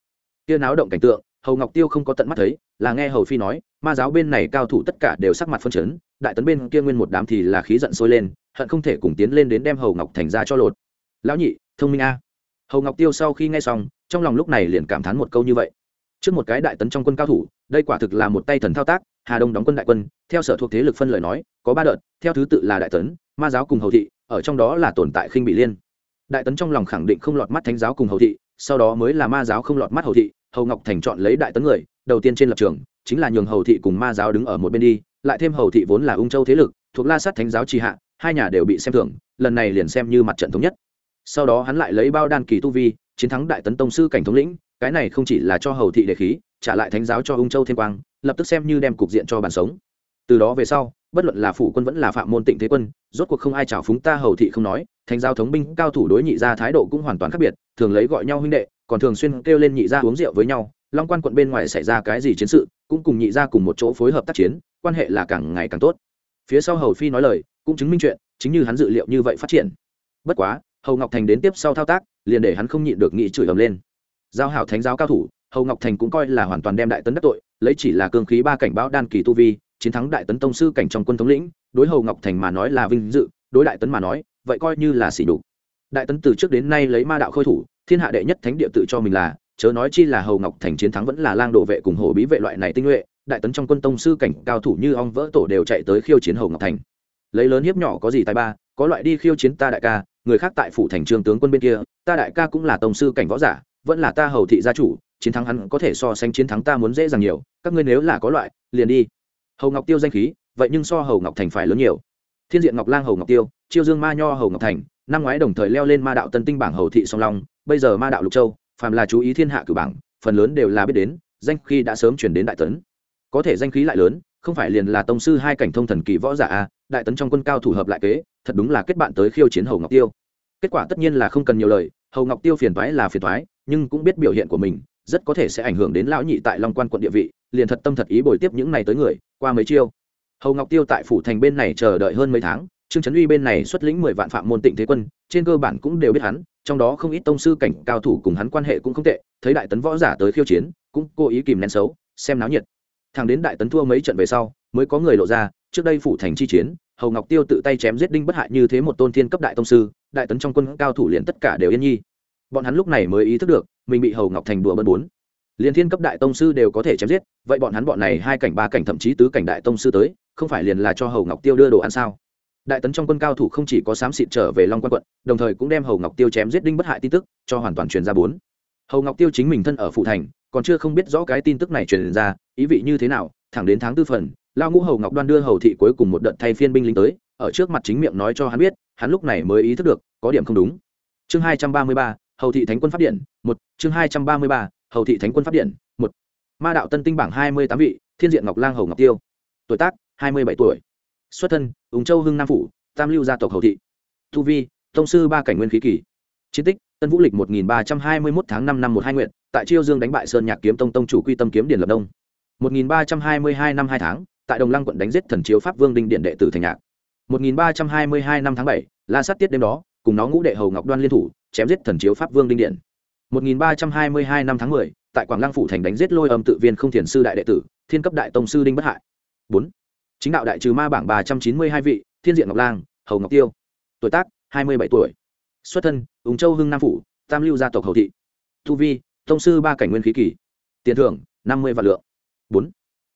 Kia náo động cảnh tượng, hầu ngọc tiêu không có tận mắt thấy, là nghe hầu phi nói, ma giáo bên này cao thủ tất cả đều sắc mặt phân chấn, đại tấn bên kia nguyên một đám thì là khí giận sôi lên, hận không thể cùng tiến lên đến đem hầu ngọc thành ra cho lột. Lão nhị, thông minh a. Hầu ngọc tiêu sau khi nghe xong, trong lòng lúc này liền cảm thán một câu như vậy. Trước một cái đại tấn trong quân cao thủ, đây quả thực là một tay thần thao tác hà đông đóng quân đại quân, theo sở thuộc thế lực phân lời nói, có ba đợt, theo thứ tự là đại tấn, ma giáo cùng hầu thị, ở trong đó là tồn tại khinh bị liên. Đại tấn trong lòng khẳng định không lọt mắt thánh giáo cùng hầu thị, sau đó mới là ma giáo không lọt mắt hầu thị, hầu ngọc thành chọn lấy đại tấn người, đầu tiên trên lập trường, chính là nhường hầu thị cùng ma giáo đứng ở một bên đi, lại thêm hầu thị vốn là ung châu thế lực, thuộc la sát thánh giáo trì hạ, hai nhà đều bị xem thường, lần này liền xem như mặt trận thống nhất. Sau đó hắn lại lấy bao đan kỳ tu vi, chiến thắng đại tấn tông sư cảnh thống lĩnh, cái này không chỉ là cho hầu thị đề khí, trả lại thánh giáo cho ung châu thiên quang lập tức xem như đem cục diện cho bàn sống. Từ đó về sau, bất luận là phủ quân vẫn là phạm môn tịnh thế quân, rốt cuộc không ai chào phúng ta hầu thị không nói, thành giao thống binh, cao thủ đối nhị gia thái độ cũng hoàn toàn khác biệt, thường lấy gọi nhau huynh đệ, còn thường xuyên kêu lên nhị gia uống rượu với nhau, long quan quận bên ngoài xảy ra cái gì chiến sự, cũng cùng nhị gia cùng một chỗ phối hợp tác chiến, quan hệ là càng ngày càng tốt. Phía sau hầu phi nói lời, cũng chứng minh chuyện, chính như hắn dự liệu như vậy phát triển. Bất quá, hầu ngọc thành đến tiếp sau thao tác, liền để hắn không nhịn được nghị chửi ầm lên. Giao hảo thánh giáo cao thủ, hầu ngọc thành cũng coi là hoàn toàn đem đại tấn đắc tội lấy chỉ là cương khí ba cảnh báo đan kỳ tu vi, chiến thắng đại tấn tông sư cảnh trong quân thống lĩnh, đối hầu ngọc thành mà nói là vinh dự, đối đại tấn mà nói, vậy coi như là xỉ đục đại tấn từ trước đến nay lấy ma đạo khôi thủ, thiên hạ đệ nhất thánh địa tự cho mình là, chớ nói chi là hầu ngọc thành chiến thắng vẫn là lang độ vệ cùng hồ bí vệ loại này tinh nhuệ, đại tấn trong quân tông sư cảnh cao thủ như ong vỡ tổ đều chạy tới khiêu chiến hầu ngọc thành. Lấy lớn hiếp nhỏ có gì tài ba, có loại đi khiêu chiến ta đại ca, người khác tại phủ thành trường tướng quân bên kia, ta đại ca cũng là tông sư cảnh võ giả, vẫn là ta hầu thị gia chủ chiến thắng hắn có thể so sánh chiến thắng ta muốn dễ dàng nhiều, các ngươi nếu là có loại, liền đi. Hầu ngọc tiêu danh khí, vậy nhưng so hầu ngọc thành phải lớn nhiều. Thiên diện ngọc lang hầu ngọc tiêu, chiêu dương ma nho hầu ngọc thành, năm ngoái đồng thời leo lên ma đạo tân tinh bảng hầu thị song long, bây giờ ma đạo lục châu, phàm là chú ý thiên hạ cử bảng, phần lớn đều là biết đến, danh khi đã sớm chuyển đến đại tấn. Có thể danh khí lại lớn, không phải liền là tông sư hai cảnh thông thần kỳ võ giả a, đại tấn trong quân cao thủ hợp lại kế, thật đúng là kết bạn tới khiêu chiến hầu ngọc tiêu. Kết quả tất nhiên là không cần nhiều lời, hầu ngọc tiêu phiền toái là phiền toái, nhưng cũng biết biểu hiện của mình rất có thể sẽ ảnh hưởng đến lão nhị tại long quan quận địa vị, liền thật tâm thật ý bồi tiếp những này tới người, qua mấy chiêu. Hầu ngọc tiêu tại phủ thành bên này chờ đợi hơn mấy tháng, trương trấn uy bên này xuất lĩnh mười vạn phạm môn tịnh thế quân, trên cơ bản cũng đều biết hắn, trong đó không ít tông sư cảnh cao thủ cùng hắn quan hệ cũng không tệ, thấy đại tấn võ giả tới khiêu chiến, cũng cố ý kìm nén xấu, xem náo nhiệt. Thằng đến đại tấn thua mấy trận về sau, mới có người lộ ra, trước đây phủ thành chi chiến, hầu ngọc tiêu tự tay chém giết đinh bất hại như thế một tôn thiên cấp đại tông sư, đại tấn trong quân cao thủ liền tất cả đều yên nhi bọn hắn lúc này mới ý thức được, mình bị hầu ngọc thành đùa bận bốn. Liền thiên cấp đại tông sư đều có thể chém giết, vậy bọn hắn bọn này hai cảnh, ba cảnh, thậm chí tứ cảnh đại tông sư tới, không phải liền là cho hầu ngọc tiêu đưa đồ ăn sao? Đại tấn trong quân cao thủ không chỉ có xám xịt trở về long quan quận, đồng thời cũng đem hầu ngọc tiêu chém giết đinh bất hại tin tức, cho hoàn toàn truyền ra bốn. Hầu ngọc tiêu chính mình thân ở phụ thành, còn chưa không biết rõ cái tin tức này truyền ra, ý vị như thế nào, thẳng đến tháng tư phần, lao ngũ hầu ngọc đoan đưa hầu thị cuối cùng một đợt thay phiên binh lính tới, ở trước mặt chính miệng nói cho hắn biết, hắn lúc này mới ý thức được, có điểm không đúng. Chương hai trăm ba mươi ba hầu thị thánh quân pháp điện một chương hai trăm ba mươi ba hầu thị thánh quân pháp điện một. Ma đạo tân tinh bảng hai mươi tám vị thiên diện ngọc lang hầu ngọc tiêu. Tuổi tác hai mươi bảy tuổi. Xuất thân ứng châu hưng nam phủ tam lưu gia tộc hầu thị. Thu vi thông sư ba cảnh nguyên khí kỳ. Chiến tích tân vũ lịch một nghìn ba trăm hai mươi một tháng năm năm một hai nguyện tại chiêu dương đánh bại sơn nhạc kiếm tông tông chủ quy tâm kiếm điền lập đông một nghìn ba trăm hai mươi hai năm hai tháng tại đồng lăng quận đánh giết thần chiếu pháp vương đinh điện đệ tử thành nhạc. 1322 năm tháng bảy, la sát tiết đêm đó cùng nó ngũ đệ hầu ngọc đoan liên thủ chém giết thần chiếu pháp vương đinh điện. 1322 năm tháng 10, tại quảng lăng phủ thành đánh giết lôi âm tự viên không thiền sư đại đệ tử thiên cấp đại tông sư đinh bất hại. 4. chính đạo đại trừ ma bảng 392 vị thiên diện ngọc lang hầu ngọc tiêu. Tuổi tác 27 tuổi. Xuất thân ung châu hưng nam phủ tam lưu gia tộc hầu thị. Thu vi tông sư ba cảnh nguyên khí kỳ. Tiền thưởng 50 vạn lượng. 4.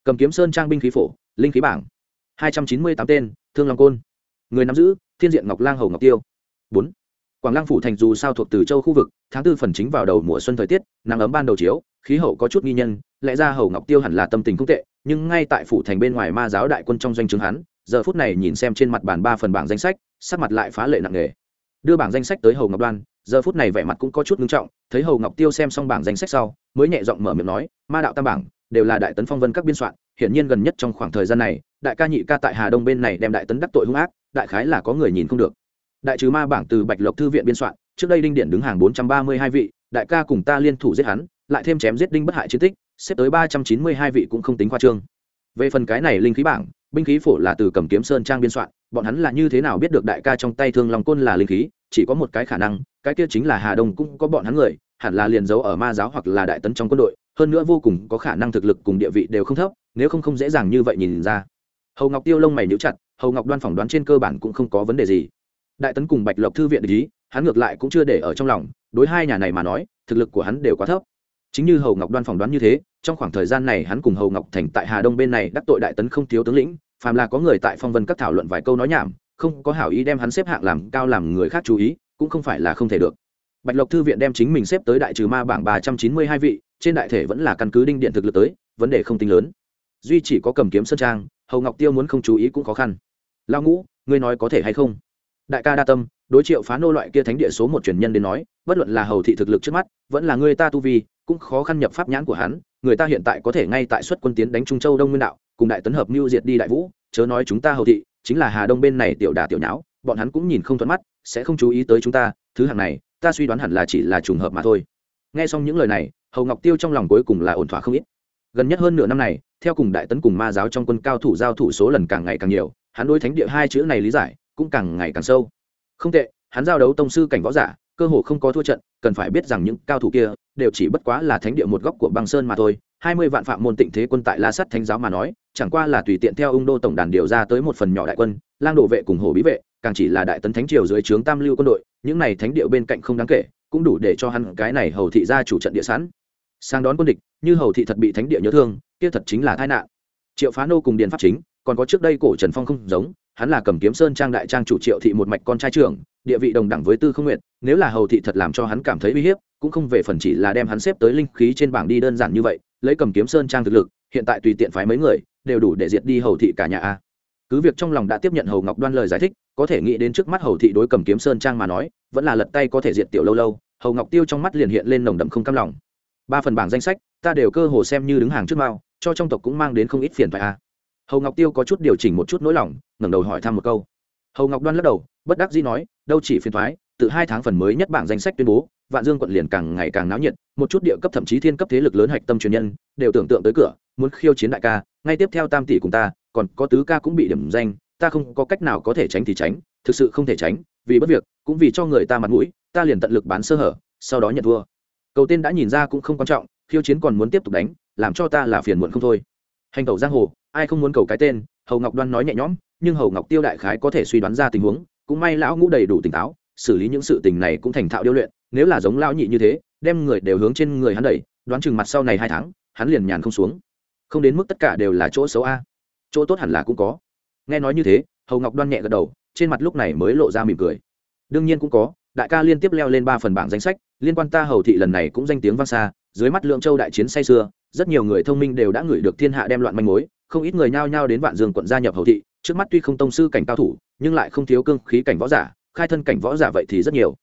cầm kiếm sơn trang binh khí phổ linh khí bảng. 298 tên thương long côn. Người nắm giữ thiên diện ngọc lang hầu ngọc tiêu bốn. Quảng lăng phủ thành dù sao thuộc từ châu khu vực, tháng tư phần chính vào đầu mùa xuân thời tiết, nắng ấm ban đầu chiếu, khí hậu có chút nghi nhân, lẽ ra hầu ngọc tiêu hẳn là tâm tình không tệ, nhưng ngay tại phủ thành bên ngoài ma giáo đại quân trong doanh chứng hắn, giờ phút này nhìn xem trên mặt bàn ba phần bảng danh sách, sắc mặt lại phá lệ nặng nề. Đưa bảng danh sách tới hầu ngọc đoan, giờ phút này vẻ mặt cũng có chút ngưng trọng, thấy hầu ngọc tiêu xem xong bảng danh sách sau, mới nhẹ giọng mở miệng nói, ma đạo tam bảng, đều là đại tấn phong vân các biên soạn, hiển nhiên gần nhất trong khoảng thời gian này, đại ca nhị ca tại hà đông bên này đem đại tấn đắc tội hung ác, đại khái là có người nhìn không được đại trừ ma bảng từ bạch lộc thư viện biên soạn, trước đây đinh điện đứng hàng bốn trăm ba mươi hai vị, đại ca cùng ta liên thủ giết hắn, lại thêm chém giết đinh bất hại chiến tích, xếp tới ba trăm chín mươi hai vị cũng không tính khoa trương. Về phần cái này linh khí bảng, binh khí phổ là từ cầm kiếm sơn trang biên soạn, bọn hắn là như thế nào biết được đại ca trong tay thương lòng côn là linh khí, chỉ có một cái khả năng, cái kia chính là hà đông cũng có bọn hắn người, hẳn là liền giấu ở ma giáo hoặc là đại tấn trong quân đội, hơn nữa vô cùng có khả năng thực lực cùng địa vị đều không thấp, nếu không không dễ dàng như vậy nhìn ra. Hầu ngọc tiêu lông mày níu chặt, hầu ngọc đoan phỏng đoán trên cơ bản cũng không có vấn đề gì đại tấn cùng bạch lộc thư viện ý, hắn ngược lại cũng chưa để ở trong lòng, đối hai nhà này mà nói, thực lực của hắn đều quá thấp. Chính như hầu ngọc đoan phỏng đoán như thế, trong khoảng thời gian này hắn cùng hầu ngọc thành tại hà đông bên này đắc tội đại tấn không thiếu tướng lĩnh, phàm là có người tại phong vân các thảo luận vài câu nói nhảm, không có hảo ý đem hắn xếp hạng làm cao làm người khác chú ý, cũng không phải là không thể được. Bạch lộc thư viện đem chính mình xếp tới đại trừ ma bảng ba trăm chín mươi hai vị, trên đại thể vẫn là căn cứ đinh điện thực lực tới, vấn đề không tính lớn. Duy chỉ có cầm kiếm sơn trang, hầu ngọc tiêu muốn không chú ý cũng khó khăn. Lao ngũ, ngươi nói có thể hay không? Đại ca đa tâm, đối triệu phá nô loại kia thánh địa số một truyền nhân đến nói, bất luận là hầu thị thực lực trước mắt, vẫn là người ta tu vi, cũng khó khăn nhập pháp nhãn của hắn, người ta hiện tại có thể ngay tại xuất quân tiến đánh trung châu đông nguyên đạo, cùng đại tấn hợp mưu diệt đi đại vũ, chớ nói chúng ta hầu thị, chính là hà đông bên này tiểu đà tiểu nháo, bọn hắn cũng nhìn không thuận mắt, sẽ không chú ý tới chúng ta, thứ hàng này, ta suy đoán hẳn là chỉ là trùng hợp mà thôi. Nghe xong những lời này, hầu ngọc tiêu trong lòng cuối cùng là ổn thỏa không ít. Gần nhất hơn nửa năm này, theo cùng đại tấn cùng ma giáo trong quân cao thủ giao thủ số lần càng ngày càng nhiều, hắn đối thánh địa hai chữ này lý giải cũng càng ngày càng sâu. Không tệ, hắn giao đấu tông sư cảnh võ giả, cơ hồ không có thua trận, cần phải biết rằng những cao thủ kia đều chỉ bất quá là thánh địa một góc của băng sơn mà thôi. Hai mươi vạn phạm môn tịnh thế quân tại la sắt thánh giáo mà nói, chẳng qua là tùy tiện theo ung đô tổng đàn điều ra tới một phần nhỏ đại quân, lang đổ vệ cùng hồ bí vệ, càng chỉ là đại tấn thánh triều dưới trướng tam lưu quân đội, những này thánh địa bên cạnh không đáng kể, cũng đủ để cho hắn cái này hầu thị ra chủ trận địa sẵn. Sang đón quân địch, như hầu thị thật bị thánh địa nhớ thương, kia thật chính là tai nạn. Triệu phá nô cùng điền pháp chính, còn có trước đây cổ trần phong không giống hắn là cầm kiếm sơn trang đại trang chủ triệu thị một mạch con trai trưởng, địa vị đồng đẳng với tư không nguyện nếu là hầu thị thật làm cho hắn cảm thấy uy hiếp, cũng không về phần chỉ là đem hắn xếp tới linh khí trên bảng đi đơn giản như vậy, lấy cầm kiếm sơn trang thực lực, hiện tại tùy tiện phái mấy người, đều đủ để diệt đi hầu thị cả nhà a. Cứ việc trong lòng đã tiếp nhận hầu ngọc đoan lời giải thích, có thể nghĩ đến trước mắt hầu thị đối cầm kiếm sơn trang mà nói, vẫn là lật tay có thể diệt tiểu lâu lâu, hầu ngọc tiêu trong mắt liền hiện lên nồng đậm không cam lòng. Ba phần bảng danh sách, ta đều cơ hồ xem như đứng hàng trước mao, cho trong tộc cũng mang đến không ít phiền phải a hầu ngọc tiêu có chút điều chỉnh một chút nỗi lòng, ngẩng đầu hỏi thăm một câu. Hầu ngọc đoan lắc đầu, bất đắc dĩ nói, đâu chỉ phiền thoái, từ hai tháng phần mới nhất bảng danh sách tuyên bố, vạn dương quận liền càng ngày càng náo nhiệt, một chút địa cấp thậm chí thiên cấp thế lực lớn hạch tâm truyền nhân, đều tưởng tượng tới cửa, muốn khiêu chiến đại ca, ngay tiếp theo tam tỷ cùng ta, còn có tứ ca cũng bị điểm danh, ta không có cách nào có thể tránh thì tránh, thực sự không thể tránh, vì bất việc, cũng vì cho người ta mặt mũi, ta liền tận lực bán sơ hở, sau đó nhận thua. Cầu tên đã nhìn ra cũng không quan trọng, khiêu chiến còn muốn tiếp tục đánh, làm cho ta là phiền muộn không thôi. Hành tẩu giang hồ ai không muốn cầu cái tên, hầu ngọc đoan nói nhẹ nhõm, nhưng hầu ngọc tiêu đại khái có thể suy đoán ra tình huống, cũng may lão ngũ đầy đủ tỉnh táo, xử lý những sự tình này cũng thành thạo điêu luyện, nếu là giống lão nhị như thế, đem người đều hướng trên người hắn đẩy, đoán chừng mặt sau này hai tháng, hắn liền nhàn không xuống. Không đến mức tất cả đều là chỗ xấu a. Chỗ tốt hẳn là cũng có. Nghe nói như thế, hầu ngọc đoan nhẹ gật đầu, trên mặt lúc này mới lộ ra mỉm cười. Đương nhiên cũng có, đại ca liên tiếp leo lên ba phần bảng danh sách, liên quan ta hầu thị lần này cũng danh tiếng vang xa, dưới mắt lượng châu đại chiến say xưa rất nhiều người thông minh đều đã ngửi được thiên hạ đem loạn manh mối không ít người nhao nhao đến vạn dương quận gia nhập hầu thị, trước mắt tuy không tông sư cảnh cao thủ, nhưng lại không thiếu cương khí cảnh võ giả, khai thân cảnh võ giả vậy thì rất nhiều.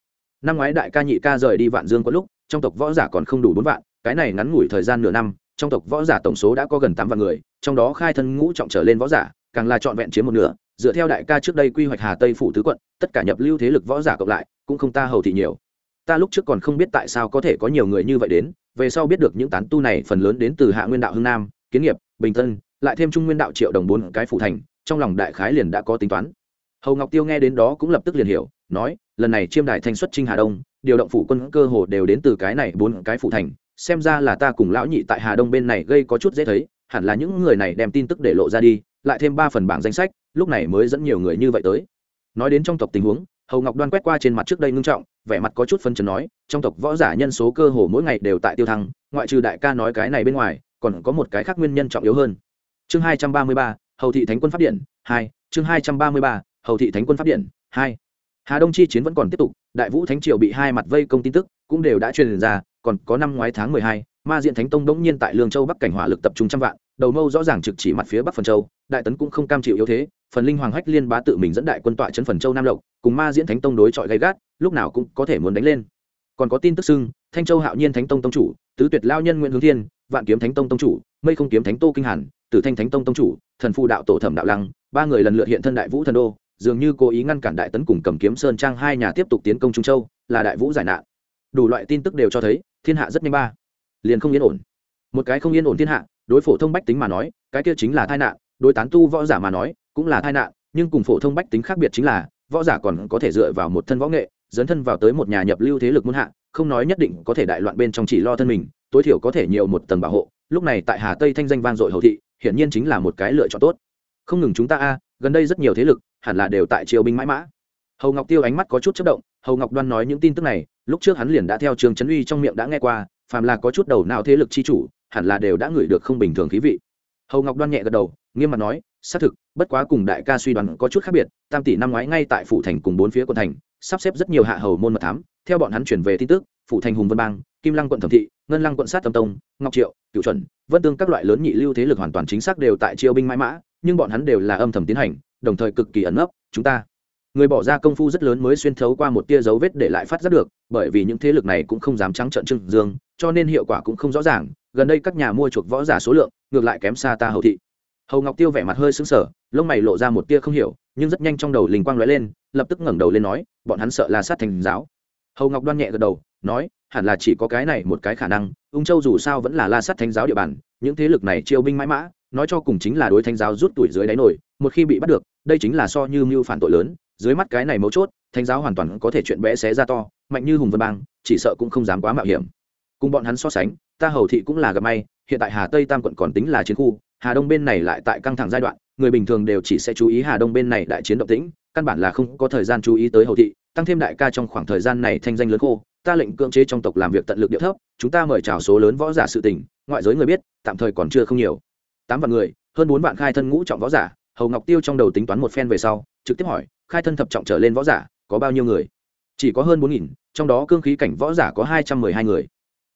Năm ngoái đại ca nhị ca rời đi vạn dương có lúc, trong tộc võ giả còn không đủ bốn vạn, cái này ngắn ngủi thời gian nửa năm, trong tộc võ giả tổng số đã có gần tám vạn người, trong đó khai thân ngũ trọng trở lên võ giả, càng là trọn vẹn chiếm một nửa, dựa theo đại ca trước đây quy hoạch hà tây phủ tứ quận, tất cả nhập lưu thế lực võ giả cộng lại, cũng không ta hầu thị nhiều. Ta lúc trước còn không biết tại sao có thể có nhiều người như vậy đến, về sau biết được những tán tu này phần lớn đến từ hạ nguyên đạo hưng nam, kiến nghiệp, bình thân lại thêm trung nguyên đạo triệu đồng bốn cái phủ thành, trong lòng đại khái liền đã có tính toán. Hầu ngọc tiêu nghe đến đó cũng lập tức liền hiểu, nói, lần này chiêm đại thanh xuất trinh hà đông, điều động phủ quân cơ hồ đều đến từ cái này bốn cái phủ thành, xem ra là ta cùng lão nhị tại hà đông bên này gây có chút dễ thấy, hẳn là những người này đem tin tức để lộ ra đi, lại thêm ba phần bảng danh sách, lúc này mới dẫn nhiều người như vậy tới. Nói đến trong tộc tình huống, hầu ngọc đoan quét qua trên mặt trước đây ngưng trọng, vẻ mặt có chút phân chấn nói, trong tộc võ giả nhân số cơ hồ mỗi ngày đều tại tiêu thăng, ngoại trừ đại ca nói cái này bên ngoài, còn có một cái khác nguyên nhân trọng yếu hơn chương hai trăm ba mươi ba, hầu thị thánh quân pháp điện hai, chương hai trăm ba mươi ba, hầu thị thánh quân pháp điện hai. Hà đông chi chiến vẫn còn tiếp tục, đại vũ thánh triều bị hai mặt vây công tin tức cũng đều đã truyền ra, còn có năm ngoái tháng mười hai, ma diện thánh tông đống nhiên tại lương châu bắc cảnh hỏa lực tập trung trăm vạn, đầu mâu rõ ràng trực chỉ mặt phía bắc phần châu, đại tấn cũng không cam chịu yếu thế, phần linh hoàng hách liên bá tự mình dẫn đại quân tọa trấn phần châu nam lộc, cùng ma diễn thánh tông đối chọi gay gắt, lúc nào cũng có thể muốn đánh lên. Còn có tin tức xưng, thanh châu hạo nhiên thánh tông tông chủ, tứ tuyệt lao nhân nguyễn hướng thiên, vạn kiếm thánh tông tông chủ, mây không kiếm thánh tô kinh hàn tử thanh thánh tông tông chủ, thần phu đạo tổ thẩm đạo lăng, ba người lần lượt hiện thân đại vũ thần đô, dường như cố ý ngăn cản đại tấn cùng cầm kiếm sơn trang hai nhà tiếp tục tiến công trung châu, là đại vũ giải nạn. Đủ loại tin tức đều cho thấy, thiên hạ rất nhanh ba. Liền không yên ổn. Một cái không yên ổn thiên hạ, đối phổ thông bách tính mà nói, cái kia chính là tai nạn, đối tán tu võ giả mà nói, cũng là tai nạn, nhưng cùng phổ thông bách tính khác biệt chính là, võ giả còn có thể dựa vào một thân võ nghệ, dấn thân vào tới một nhà nhập lưu thế lực muôn hạ, không nói nhất định có thể đại loạn bên trong chỉ lo thân mình, tối thiểu có thể nhiều một tầng bảo hộ. Lúc này tại hà tây thanh danh vang dội hầu thị hiển nhiên chính là một cái lựa chọn tốt. Không ngừng chúng ta a, gần đây rất nhiều thế lực, hẳn là đều tại triều binh mãi mã. Hầu ngọc tiêu ánh mắt có chút chất động, hầu ngọc đoan nói những tin tức này, lúc trước hắn liền đã theo trường trấn uy trong miệng đã nghe qua, phàm là có chút đầu nào thế lực chi chủ, hẳn là đều đã ngửi được không bình thường khí vị. Hầu ngọc đoan nhẹ gật đầu, nghiêm mặt nói, xác thực, bất quá cùng đại ca suy đoán có chút khác biệt, tam tỷ năm ngoái ngay tại phủ thành cùng bốn phía quận thành, sắp xếp rất nhiều hạ hầu môn mật thám, theo bọn hắn chuyển về tin tức, phủ thành hùng vân bang, kim lăng quận thẩm thị, ngân lăng quận sát tâm tông, ngọc triệu cựu chuẩn vân tương các loại lớn nhị lưu thế lực hoàn toàn chính xác đều tại triều binh mãi mã, nhưng bọn hắn đều là âm thầm tiến hành, đồng thời cực kỳ ẩn nấp, chúng ta. Người bỏ ra công phu rất lớn mới xuyên thấu qua một tia dấu vết để lại phát giác được, bởi vì những thế lực này cũng không dám trắng trợn trưng dương, cho nên hiệu quả cũng không rõ ràng. Gần đây các nhà mua chuộc võ giả số lượng, ngược lại kém xa ta hầu thị. Hầu ngọc tiêu vẻ mặt hơi sững sờ, lông mày lộ ra một tia không hiểu, nhưng rất nhanh trong đầu linh quang lóe lên, lập tức ngẩng đầu lên nói, bọn hắn sợ là sát thành giáo. Hầu ngọc đoan nhẹ gật đầu nói, hẳn là chỉ có cái này một cái khả năng, ung châu dù sao vẫn là la sát thánh giáo địa bàn, những thế lực này chiêu binh mãi mã, nói cho cùng chính là đối thánh giáo rút tuổi dưới đáy nổi, một khi bị bắt được, đây chính là so như mưu phản tội lớn, dưới mắt cái này mấu chốt, thánh giáo hoàn toàn có thể chuyện bé xé ra to, mạnh như hùng vân bang, chỉ sợ cũng không dám quá mạo hiểm. Cùng bọn hắn so sánh, ta hầu thị cũng là gặp may, hiện tại hà tây tam quận còn tính là chiến khu, hà đông bên này lại tại căng thẳng giai đoạn, người bình thường đều chỉ sẽ chú ý hà đông bên này đại chiến động tĩnh, căn bản là không có thời gian chú ý tới hầu thị, tăng thêm đại ca trong khoảng thời gian này thanh danh lớn khô ta lệnh cưỡng chế trong tộc làm việc tận lực địa thấp, chúng ta mời chào số lớn võ giả sự tình, ngoại giới người biết, tạm thời còn chưa không nhiều. Tám vạn người, hơn bốn vạn khai thân ngũ trọng võ giả, hầu ngọc tiêu trong đầu tính toán một phen về sau, trực tiếp hỏi, khai thân thập trọng trở lên võ giả, có bao nhiêu người? Chỉ có hơn bốn nghìn, trong đó cương khí cảnh võ giả có hai trăm mười hai người.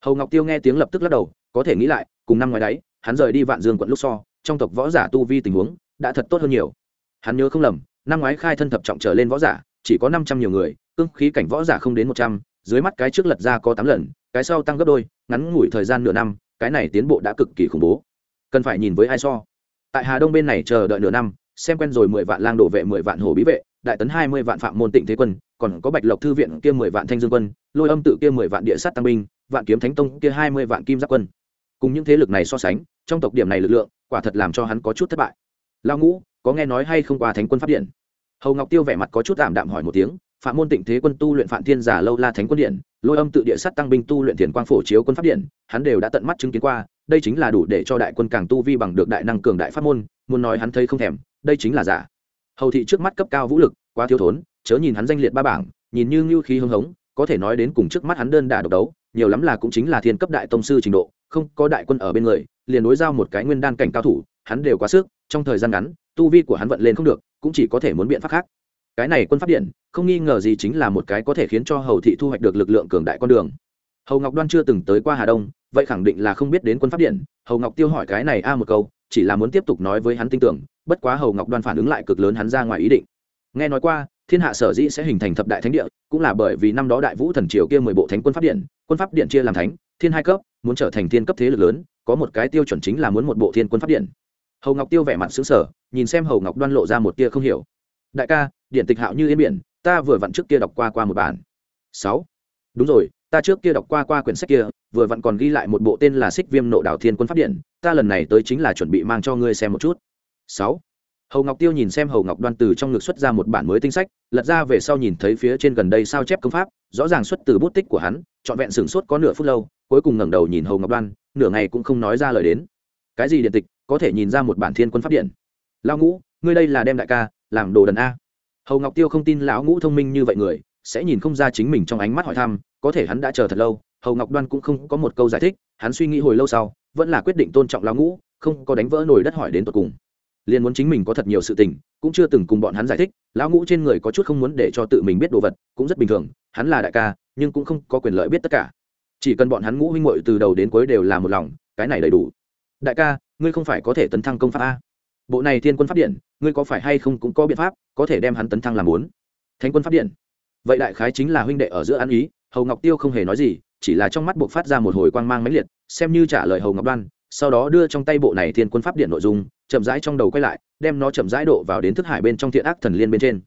Hầu ngọc tiêu nghe tiếng lập tức lắc đầu, có thể nghĩ lại, cùng năm ngoài đáy hắn rời đi vạn dương quận lúc so, trong tộc võ giả tu vi tình huống đã thật tốt hơn nhiều. Hắn nhớ không lầm, năm ngoái khai thân thập trọng trở lên võ giả, chỉ có năm trăm nhiều người, cương khí cảnh võ giả không đến một trăm dưới mắt cái trước lật ra có tám lần, cái sau tăng gấp đôi, ngắn ngủi thời gian nửa năm, cái này tiến bộ đã cực kỳ khủng bố. Cần phải nhìn với ai so. Tại hà đông bên này chờ đợi nửa năm, xem quen rồi mười vạn lang đổ vệ, mười vạn hồ bí vệ, đại tấn hai mươi vạn phạm môn tịnh thế quân, còn có bạch lộc thư viện kia mười vạn thanh dương quân, lôi âm tự kia mười vạn địa sát tăng binh, vạn kiếm thánh tông kia hai mươi vạn kim giáp quân. Cùng những thế lực này so sánh, trong tộc điểm này lực lượng, quả thật làm cho hắn có chút thất bại. Lao ngũ, có nghe nói hay không qua thánh quân pháp điện? Hầu ngọc tiêu vẻ mặt có chút tạm đạm hỏi một tiếng phạm môn tịnh thế quân tu luyện phạm thiên giả lâu la thánh quân điện, lôi âm tự địa sát tăng binh tu luyện thiền quang phổ chiếu quân pháp điện, hắn đều đã tận mắt chứng kiến qua, đây chính là đủ để cho đại quân càng tu vi bằng được đại năng cường đại pháp môn, muốn nói hắn thấy không thèm, đây chính là giả. Hầu thị trước mắt cấp cao vũ lực, quá thiếu thốn, chớ nhìn hắn danh liệt ba bảng, nhìn như ngưu khí hưng hống, có thể nói đến cùng trước mắt hắn đơn đả độc đấu, nhiều lắm là cũng chính là thiên cấp đại tông sư trình độ, không có đại quân ở bên người, liền đối giao một cái nguyên đan cảnh cao thủ, hắn đều quá sức, trong thời gian ngắn, tu vi của hắn vận lên không được, cũng chỉ có thể muốn biện pháp khác cái này quân pháp điện, không nghi ngờ gì chính là một cái có thể khiến cho hầu thị thu hoạch được lực lượng cường đại con đường. Hầu ngọc đoan chưa từng tới qua hà đông, vậy khẳng định là không biết đến quân pháp điện. Hầu ngọc tiêu hỏi cái này a một câu, chỉ là muốn tiếp tục nói với hắn tin tưởng, bất quá hầu ngọc đoan phản ứng lại cực lớn hắn ra ngoài ý định. Nghe nói qua, thiên hạ sở dĩ sẽ hình thành thập đại thánh địa, cũng là bởi vì năm đó đại vũ thần triều kia mười bộ thánh quân pháp điện, quân pháp điện chia làm thánh, thiên hai cấp, muốn trở thành thiên cấp thế lực lớn, có một cái tiêu chuẩn chính là muốn một bộ thiên quân pháp điện. Hầu ngọc tiêu vẻ mặt xứng sở nhìn xem hầu ngọc đoan lộ ra một tia không hiểu. Đại ca điện tịch hạo như yên biển, ta vừa vặn trước kia đọc qua qua một bản. Sáu. Đúng rồi, ta trước kia đọc qua qua quyển sách kia, vừa vặn còn ghi lại một bộ tên là xích viêm nộ đảo thiên quân pháp điện, ta lần này tới chính là chuẩn bị mang cho ngươi xem một chút. Sáu. Hầu ngọc tiêu nhìn xem hầu ngọc đoan từ trong ngực xuất ra một bản mới tinh sách, lật ra về sau nhìn thấy phía trên gần đây sao chép công pháp, rõ ràng xuất từ bút tích của hắn, trọn vẹn sửng sốt có nửa phút lâu, cuối cùng ngẩng đầu nhìn hầu ngọc đoan, nửa ngày cũng không nói ra lời đến. Cái gì điện tịch, có thể nhìn ra một bản thiên quân pháp điện? Lao ngũ, ngươi đây là đem đại ca, làm đồ đần a hầu ngọc tiêu không tin lão ngũ thông minh như vậy người sẽ nhìn không ra chính mình trong ánh mắt hỏi thăm có thể hắn đã chờ thật lâu hầu ngọc đoan cũng không có một câu giải thích hắn suy nghĩ hồi lâu sau vẫn là quyết định tôn trọng lão ngũ không có đánh vỡ nồi đất hỏi đến tột cùng liền muốn chính mình có thật nhiều sự tình cũng chưa từng cùng bọn hắn giải thích lão ngũ trên người có chút không muốn để cho tự mình biết đồ vật cũng rất bình thường hắn là đại ca nhưng cũng không có quyền lợi biết tất cả chỉ cần bọn hắn ngũ huynh muội từ đầu đến cuối đều là một lòng cái này đầy đủ đại ca ngươi không phải có thể tấn thăng công pháp a bộ này thiên quân pháp điện, ngươi có phải hay không cũng có biện pháp, có thể đem hắn tấn thăng làm muốn thánh quân pháp điện. Vậy đại khái chính là huynh đệ ở giữa ăn ý, hầu ngọc tiêu không hề nói gì, chỉ là trong mắt buộc phát ra một hồi quang mang mãnh liệt, xem như trả lời hầu ngọc đoan, sau đó đưa trong tay bộ này thiên quân pháp điện nội dung, chậm rãi trong đầu quay lại, đem nó chậm rãi độ vào đến thức hải bên trong thiện ác thần liên bên trên.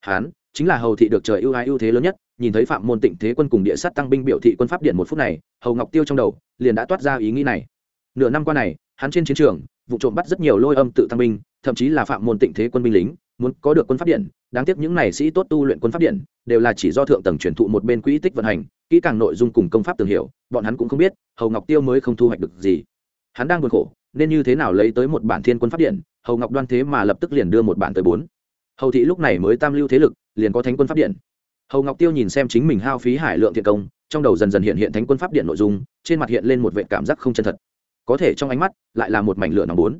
Hán, chính là hầu thị được trời ưu ái ưu thế lớn nhất, nhìn thấy phạm môn tịnh thế quân cùng địa sát tăng binh biểu thị quân pháp điện một phút này, hầu ngọc tiêu trong đầu liền đã toát ra ý nghĩ này. Nửa năm qua này, hắn trên chiến trường vụ trộm bắt rất nhiều lôi âm tự tăng binh, thậm chí là phạm môn tịnh thế quân binh lính, muốn có được quân pháp điện. Đáng tiếc những này sĩ tốt tu luyện quân pháp điện đều là chỉ do thượng tầng truyền thụ một bên quỹ tích vận hành, kỹ càng nội dung cùng công pháp tường hiểu, bọn hắn cũng không biết, hầu ngọc tiêu mới không thu hoạch được gì. Hắn đang buồn khổ, nên như thế nào lấy tới một bản thiên quân pháp điện, hầu ngọc đoan thế mà lập tức liền đưa một bản tới bốn. Hầu thị lúc này mới tam lưu thế lực, liền có thánh quân pháp điện. Hầu ngọc tiêu nhìn xem chính mình hao phí hải lượng thiện công, trong đầu dần dần hiện hiện thánh quân pháp điện nội dung, trên mặt hiện lên một vệ cảm giác không chân thật có thể trong ánh mắt lại là một mảnh lửa nóng bốn.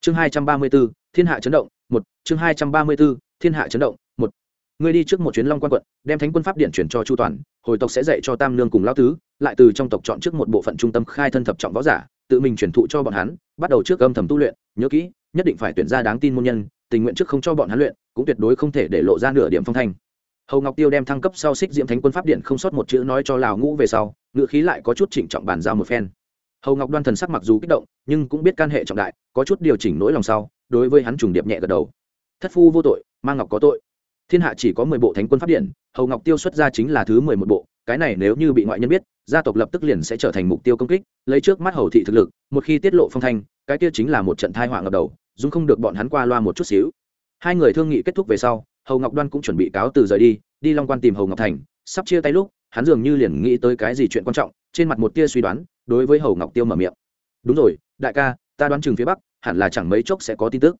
Chương hai trăm ba mươi b ố thiên hạ chấn động, một. Chương hai trăm ba mươi b ố thiên hạ chấn động, một. Ngươi đi trước một chuyến long quan quận, đem thánh quân pháp điện chuyển cho chu toàn, hồi tộc sẽ dạy cho tam nương cùng lao tứ, lại từ trong tộc chọn trước một bộ phận trung tâm khai thân thập trọng võ giả, tự mình chuyển thụ cho bọn hắn, bắt đầu trước âm thầm tu luyện, nhớ kỹ, nhất định phải tuyển ra đáng tin môn nhân, tình nguyện trước không cho bọn hắn luyện, cũng tuyệt đối không thể để lộ ra nửa điểm phong thanh. Hầu ngọc tiêu đem thăng cấp sau xích diễm thánh quân pháp điện không sót một chữ nói cho lào ngũ về sau ngựa khí lại có chút chỉnh trọng bàn giao một phen hầu ngọc đoan thần sắc mặc dù kích động, nhưng cũng biết can hệ trọng đại, có chút điều chỉnh nỗi lòng sau, đối với hắn trùng điệp nhẹ gật đầu. Thất phu vô tội mang ngọc có tội. Thiên hạ chỉ có mười bộ thánh quân pháp điện, hầu ngọc tiêu xuất ra chính là thứ mười một bộ, cái này nếu như bị ngoại nhân biết, gia tộc lập tức liền sẽ trở thành mục tiêu công kích, lấy trước mắt hầu thị thực lực, một khi tiết lộ phong thanh, cái kia chính là một trận thai họa ngập đầu dung không được bọn hắn qua loa một chút xíu. Hai người thương nghị kết thúc về sau, hầu ngọc đoan cũng chuẩn bị cáo từ rời đi đi long quan tìm hầu ngọc thành, sắp chia tay lúc, hắn dường như liền nghĩ tới cái gì chuyện quan trọng trên mặt một tia suy đoán, đối với hầu ngọc tiêu mở miệng. Đúng rồi, đại ca, ta đoán chừng phía bắc, hẳn là chẳng mấy chốc sẽ có tin tức.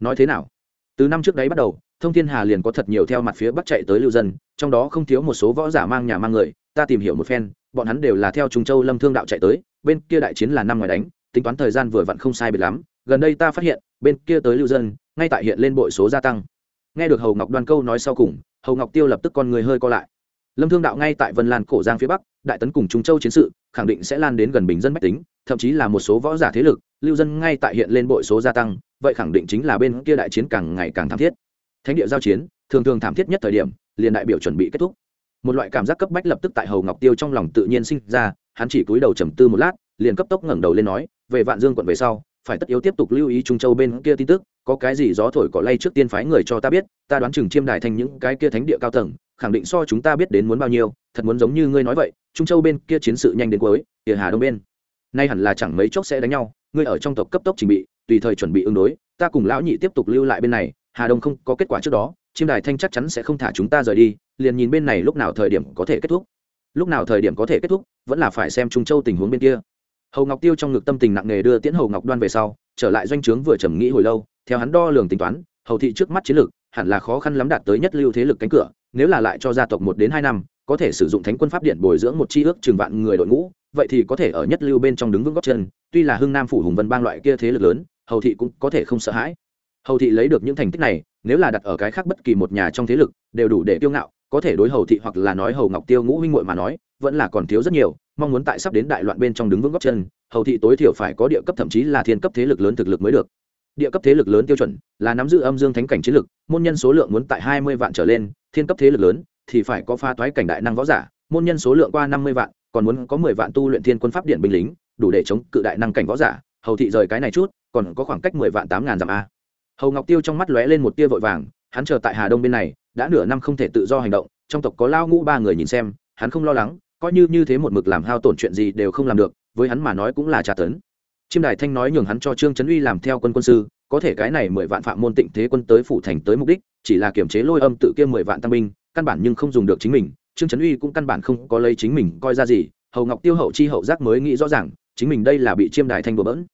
Nói thế nào? Từ năm trước đấy bắt đầu, thông thiên hà liền có thật nhiều theo mặt phía bắc chạy tới lưu dân, trong đó không thiếu một số võ giả mang nhà mang người, ta tìm hiểu một phen, bọn hắn đều là theo trung châu lâm thương đạo chạy tới, bên kia đại chiến là năm ngoài đánh, tính toán thời gian vừa vặn không sai biệt lắm, gần đây ta phát hiện, bên kia tới lưu dân, ngay tại hiện lên bội số gia tăng. Nghe được hầu ngọc đoan câu nói sau cùng, hầu ngọc tiêu lập tức con người hơi co lại lâm thương đạo ngay tại vân lan cổ giang phía bắc, đại tấn cùng trung châu chiến sự, khẳng định sẽ lan đến gần bình dân bách tính, thậm chí là một số võ giả thế lực, lưu dân ngay tại hiện lên bội số gia tăng, vậy khẳng định chính là bên kia đại chiến càng ngày càng thảm thiết. Thánh địa giao chiến, thường thường thảm thiết nhất thời điểm, liền đại biểu chuẩn bị kết thúc. Một loại cảm giác cấp bách lập tức tại hầu ngọc tiêu trong lòng tự nhiên sinh ra, hắn chỉ cúi đầu trầm tư một lát, liền cấp tốc ngẩng đầu lên nói, về vạn dương quận về sau phải tất yếu tiếp tục lưu ý trung châu bên kia tin tức, có cái gì gió thổi cỏ lay trước tiên phái người cho ta biết, ta đoán chừng chiêm đài thành những cái kia thánh địa cao tầng, khẳng định so chúng ta biết đến muốn bao nhiêu, thật muốn giống như ngươi nói vậy, trung châu bên kia chiến sự nhanh đến cuối địa hà đông bên. Nay hẳn là chẳng mấy chốc sẽ đánh nhau, ngươi ở trong tộc cấp tốc trình bị, tùy thời chuẩn bị ứng đối, ta cùng lão nhị tiếp tục lưu lại bên này, hà đông không có kết quả trước đó, chiêm đài thanh chắc chắn sẽ không thả chúng ta rời đi, liền nhìn bên này lúc nào thời điểm có thể kết thúc. Lúc nào thời điểm có thể kết thúc, vẫn là phải xem trung châu tình huống bên kia hầu ngọc tiêu trong ngực tâm tình nặng nề đưa tiễn hầu ngọc đoan về sau, trở lại doanh trướng vừa trầm nghĩ hồi lâu, theo hắn đo lường tính toán, hầu thị trước mắt chiến lược, hẳn là khó khăn lắm đạt tới nhất lưu thế lực cánh cửa, nếu là lại cho gia tộc một đến hai năm, có thể sử dụng thánh quân pháp điện bồi dưỡng một chi ước trường vạn người đội ngũ, vậy thì có thể ở nhất lưu bên trong đứng vững góc chân, tuy là hưng nam phủ hùng vân bang loại kia thế lực lớn, hầu thị cũng có thể không sợ hãi. Hầu thị lấy được những thành tích này, nếu là đặt ở cái khác bất kỳ một nhà trong thế lực, đều đủ để kiêu ngạo, có thể đối hầu thị hoặc là nói hầu ngọc tiêu ngũ huynh muội mà nói, vẫn là còn thiếu rất nhiều mong muốn tại sắp đến đại loạn bên trong đứng vững góc chân, hầu thị tối thiểu phải có địa cấp thậm chí là thiên cấp thế lực lớn thực lực mới được. Địa cấp thế lực lớn tiêu chuẩn là nắm giữ âm dương thánh cảnh chiến lực, môn nhân số lượng muốn tại hai mươi vạn trở lên, thiên cấp thế lực lớn thì phải có pha toái cảnh đại năng võ giả, môn nhân số lượng qua năm mươi vạn, còn muốn có mười vạn tu luyện thiên quân pháp điện binh lính, đủ để chống cự đại năng cảnh võ giả. Hầu thị rời cái này chút, còn có khoảng cách mười vạn tám ngàn dặm a. Hầu ngọc tiêu trong mắt lóe lên một tia vội vàng, hắn chờ tại hà đông bên này, đã nửa năm không thể tự do hành động, trong tộc có lao ngũ ba người nhìn xem, hắn không lo lắng coi như như thế một mực làm hao tổn chuyện gì đều không làm được, với hắn mà nói cũng là trả tấn. Chiêm đài thanh nói nhường hắn cho trương trấn uy làm theo quân quân sư, có thể cái này mười vạn phạm môn tịnh thế quân tới phủ thành tới mục đích, chỉ là kiểm chế lôi âm tự kia mười vạn tăng binh, căn bản nhưng không dùng được chính mình, trương trấn uy cũng căn bản không có lấy chính mình coi ra gì, hầu ngọc tiêu hậu chi hậu giác mới nghĩ rõ ràng, chính mình đây là bị chiêm đài thanh bừa bỡn.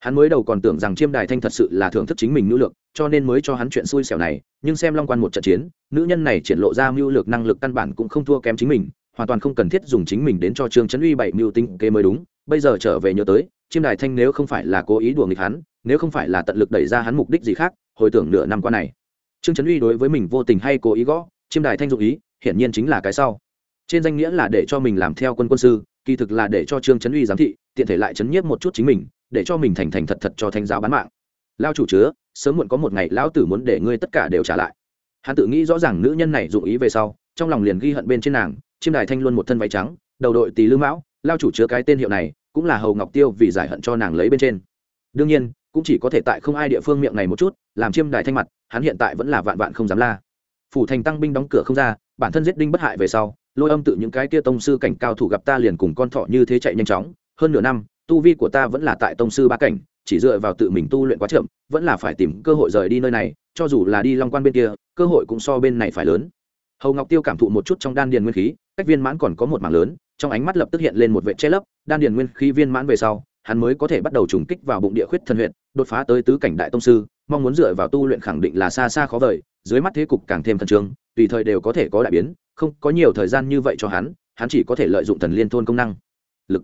Hắn mới đầu còn tưởng rằng chiêm đài thanh thật sự là thưởng thức chính mình nữ lược cho nên mới cho hắn chuyện xui xẻo này, nhưng xem long quan một trận chiến, nữ nhân này triển lộ ra mưu lược năng lực căn bản cũng không thua kém chính mình hoàn toàn không cần thiết dùng chính mình đến cho trương trấn uy bảy mưu tinh kế mới đúng, bây giờ trở về nhớ tới, chiêm đài thanh nếu không phải là cố ý đùa nghịch hắn, nếu không phải là tận lực đẩy ra hắn mục đích gì khác, hồi tưởng nửa năm qua này. Trương trấn uy đối với mình vô tình hay cố ý gõ, chiêm đài thanh dụng ý, hiển nhiên chính là cái sau. Trên danh nghĩa là để cho mình làm theo quân quân sư, kỳ thực là để cho trương trấn uy giám thị, tiện thể lại chấn nhiếp một chút chính mình, để cho mình thành thành thật thật cho thanh giáo bán mạng. Lao chủ chứa, sớm muộn có một ngày lão tử muốn để ngươi tất cả đều trả lại. Hắn tự nghĩ rõ ràng nữ nhân này dụng ý về sau, trong lòng liền ghi hận bên trên nàng chiêm đài thanh luôn một thân váy trắng, đầu đội tỳ lư mão, lao chủ chứa cái tên hiệu này, cũng là hầu ngọc tiêu vì giải hận cho nàng lấy bên trên. đương nhiên, cũng chỉ có thể tại không ai địa phương miệng này một chút, làm chiêm đài thanh mặt, hắn hiện tại vẫn là vạn vạn không dám la. phủ thành tăng binh đóng cửa không ra, bản thân giết đinh bất hại về sau, lôi âm tự những cái kia tông sư cảnh cao thủ gặp ta liền cùng con thọ như thế chạy nhanh chóng, hơn nửa năm, tu vi của ta vẫn là tại tông sư ba cảnh, chỉ dựa vào tự mình tu luyện quá chậm, vẫn là phải tìm cơ hội rời đi nơi này, cho dù là đi long quan bên kia, cơ hội cũng so bên này phải lớn hầu ngọc tiêu cảm thụ một chút trong đan điền nguyên khí, cách viên mãn còn có một mảng lớn, trong ánh mắt lập tức hiện lên một vệ che lấp, đan điền nguyên khí viên mãn về sau, hắn mới có thể bắt đầu trùng kích vào bụng địa khuyết thần huyện đột phá tới tứ cảnh đại tông sư, mong muốn dựa vào tu luyện khẳng định là xa xa khó vời, dưới mắt thế cục càng thêm thần trương, tùy thời đều có thể có đại biến, không có nhiều thời gian như vậy cho hắn hắn chỉ có thể lợi dụng thần liên thôn công năng. Lực.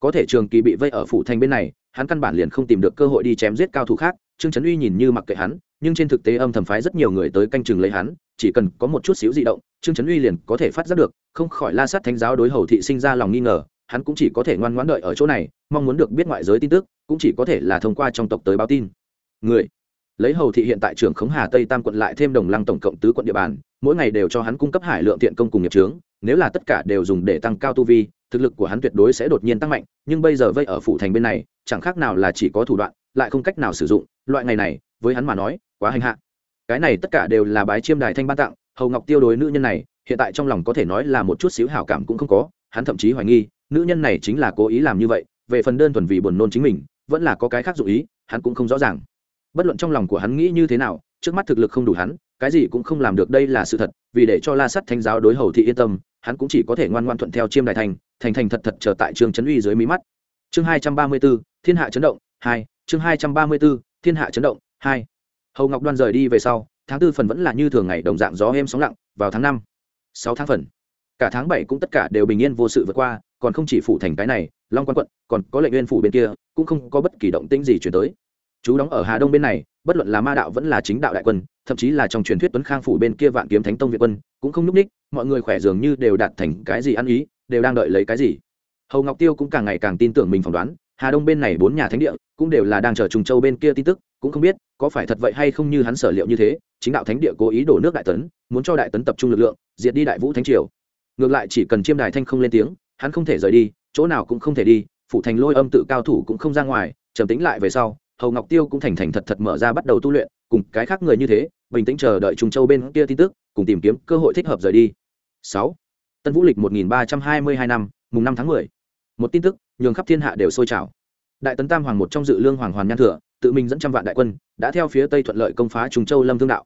Có thể trường kỳ bị vây ở phủ thành bên này, hắn căn bản liền không tìm được cơ hội đi chém giết cao thủ khác, trương trấn uy nhìn như mặc kệ hắn, nhưng trên thực tế âm thầm phái rất nhiều người tới canh chừng lấy hắn chỉ cần có một chút xíu di động, trương trấn uy liền có thể phát giác được, không khỏi la sát thánh giáo đối hầu thị sinh ra lòng nghi ngờ, hắn cũng chỉ có thể ngoan ngoãn đợi ở chỗ này, mong muốn được biết ngoại giới tin tức, cũng chỉ có thể là thông qua trong tộc tới báo tin. Người, lấy hầu thị hiện tại trưởng khống hà tây tam quận lại thêm đồng lăng tổng cộng tứ quận địa bàn, mỗi ngày đều cho hắn cung cấp hải lượng tiện công cùng nghiệp trướng nếu là tất cả đều dùng để tăng cao tu vi, thực lực của hắn tuyệt đối sẽ đột nhiên tăng mạnh, nhưng bây giờ vây ở phủ thành bên này, chẳng khác nào là chỉ có thủ đoạn, lại không cách nào sử dụng, loại ngày này, với hắn mà nói, quá hành hạ cái này tất cả đều là bái chiêm đài thanh ban tặng, hầu ngọc tiêu đối nữ nhân này, hiện tại trong lòng có thể nói là một chút xíu hảo cảm cũng không có, hắn thậm chí hoài nghi, nữ nhân này chính là cố ý làm như vậy, về phần đơn thuần vì buồn nôn chính mình, vẫn là có cái khác dụ ý, hắn cũng không rõ ràng. Bất luận trong lòng của hắn nghĩ như thế nào, trước mắt thực lực không đủ hắn, cái gì cũng không làm được đây là sự thật, vì để cho la sắt thanh giáo đối hầu thị yên tâm, hắn cũng chỉ có thể ngoan ngoan thuận theo chiêm đại thành thành thành thật thật trở tại trường trấn uy dưới mí mắt. Chương hai trăm ba mươi b ố thiên hạ chấn động, hai, chương hai trăm ba mươi b ố thiên hạ chấn động, hai hầu ngọc đoan rời đi về sau, tháng tư phần vẫn là như thường ngày đồng dạng gió êm sóng lặng, vào tháng năm, sáu tháng phần, cả tháng bảy cũng tất cả đều bình yên vô sự vượt qua, còn không chỉ phủ thành cái này, long quan quận, còn có lệnh nguyên phủ bên kia, cũng không có bất kỳ động tĩnh gì chuyển tới. Chú đóng ở hà đông bên này, bất luận là ma đạo vẫn là chính đạo đại quân, thậm chí là trong truyền thuyết tuấn khang phủ bên kia vạn kiếm thánh tông việt quân, cũng không n ú c ních mọi người khỏe dường như đều đạt thành cái gì ăn ý, đều đang đợi lấy cái gì. Hầu ngọc tiêu cũng càng ngày càng tin tưởng mình phỏng đoán, hà đông bên này bốn nhà thánh địa, cũng đều là đang chờ trùng châu bên kia tin tức cũng không biết có phải thật vậy hay không như hắn sở liệu như thế, chính đạo thánh địa cố ý đổ nước đại tấn, muốn cho đại tấn tập trung lực lượng, diệt đi đại vũ thánh triều. Ngược lại chỉ cần chiêm đài thanh không lên tiếng, hắn không thể rời đi, chỗ nào cũng không thể đi, phủ thành lôi âm tự cao thủ cũng không ra ngoài, trầm tính lại về sau, hầu ngọc tiêu cũng thành thành thật thật mở ra bắt đầu tu luyện, cùng cái khác người như thế, bình tĩnh chờ đợi trung châu bên kia tin tức, cùng tìm kiếm cơ hội thích hợp rời đi. Sáu. Tân vũ lịch một nghìn ba trăm hai mươi hai năm, mùng năm tháng mười. Một tin tức nhường khắp thiên hạ đều sôi trào. Đại tấn tam hoàng một trong dự lương hoàng hoàn nhan thừa tự mình dẫn trăm vạn đại quân, đã theo phía tây thuận lợi công phá trùng châu lâm thương đạo.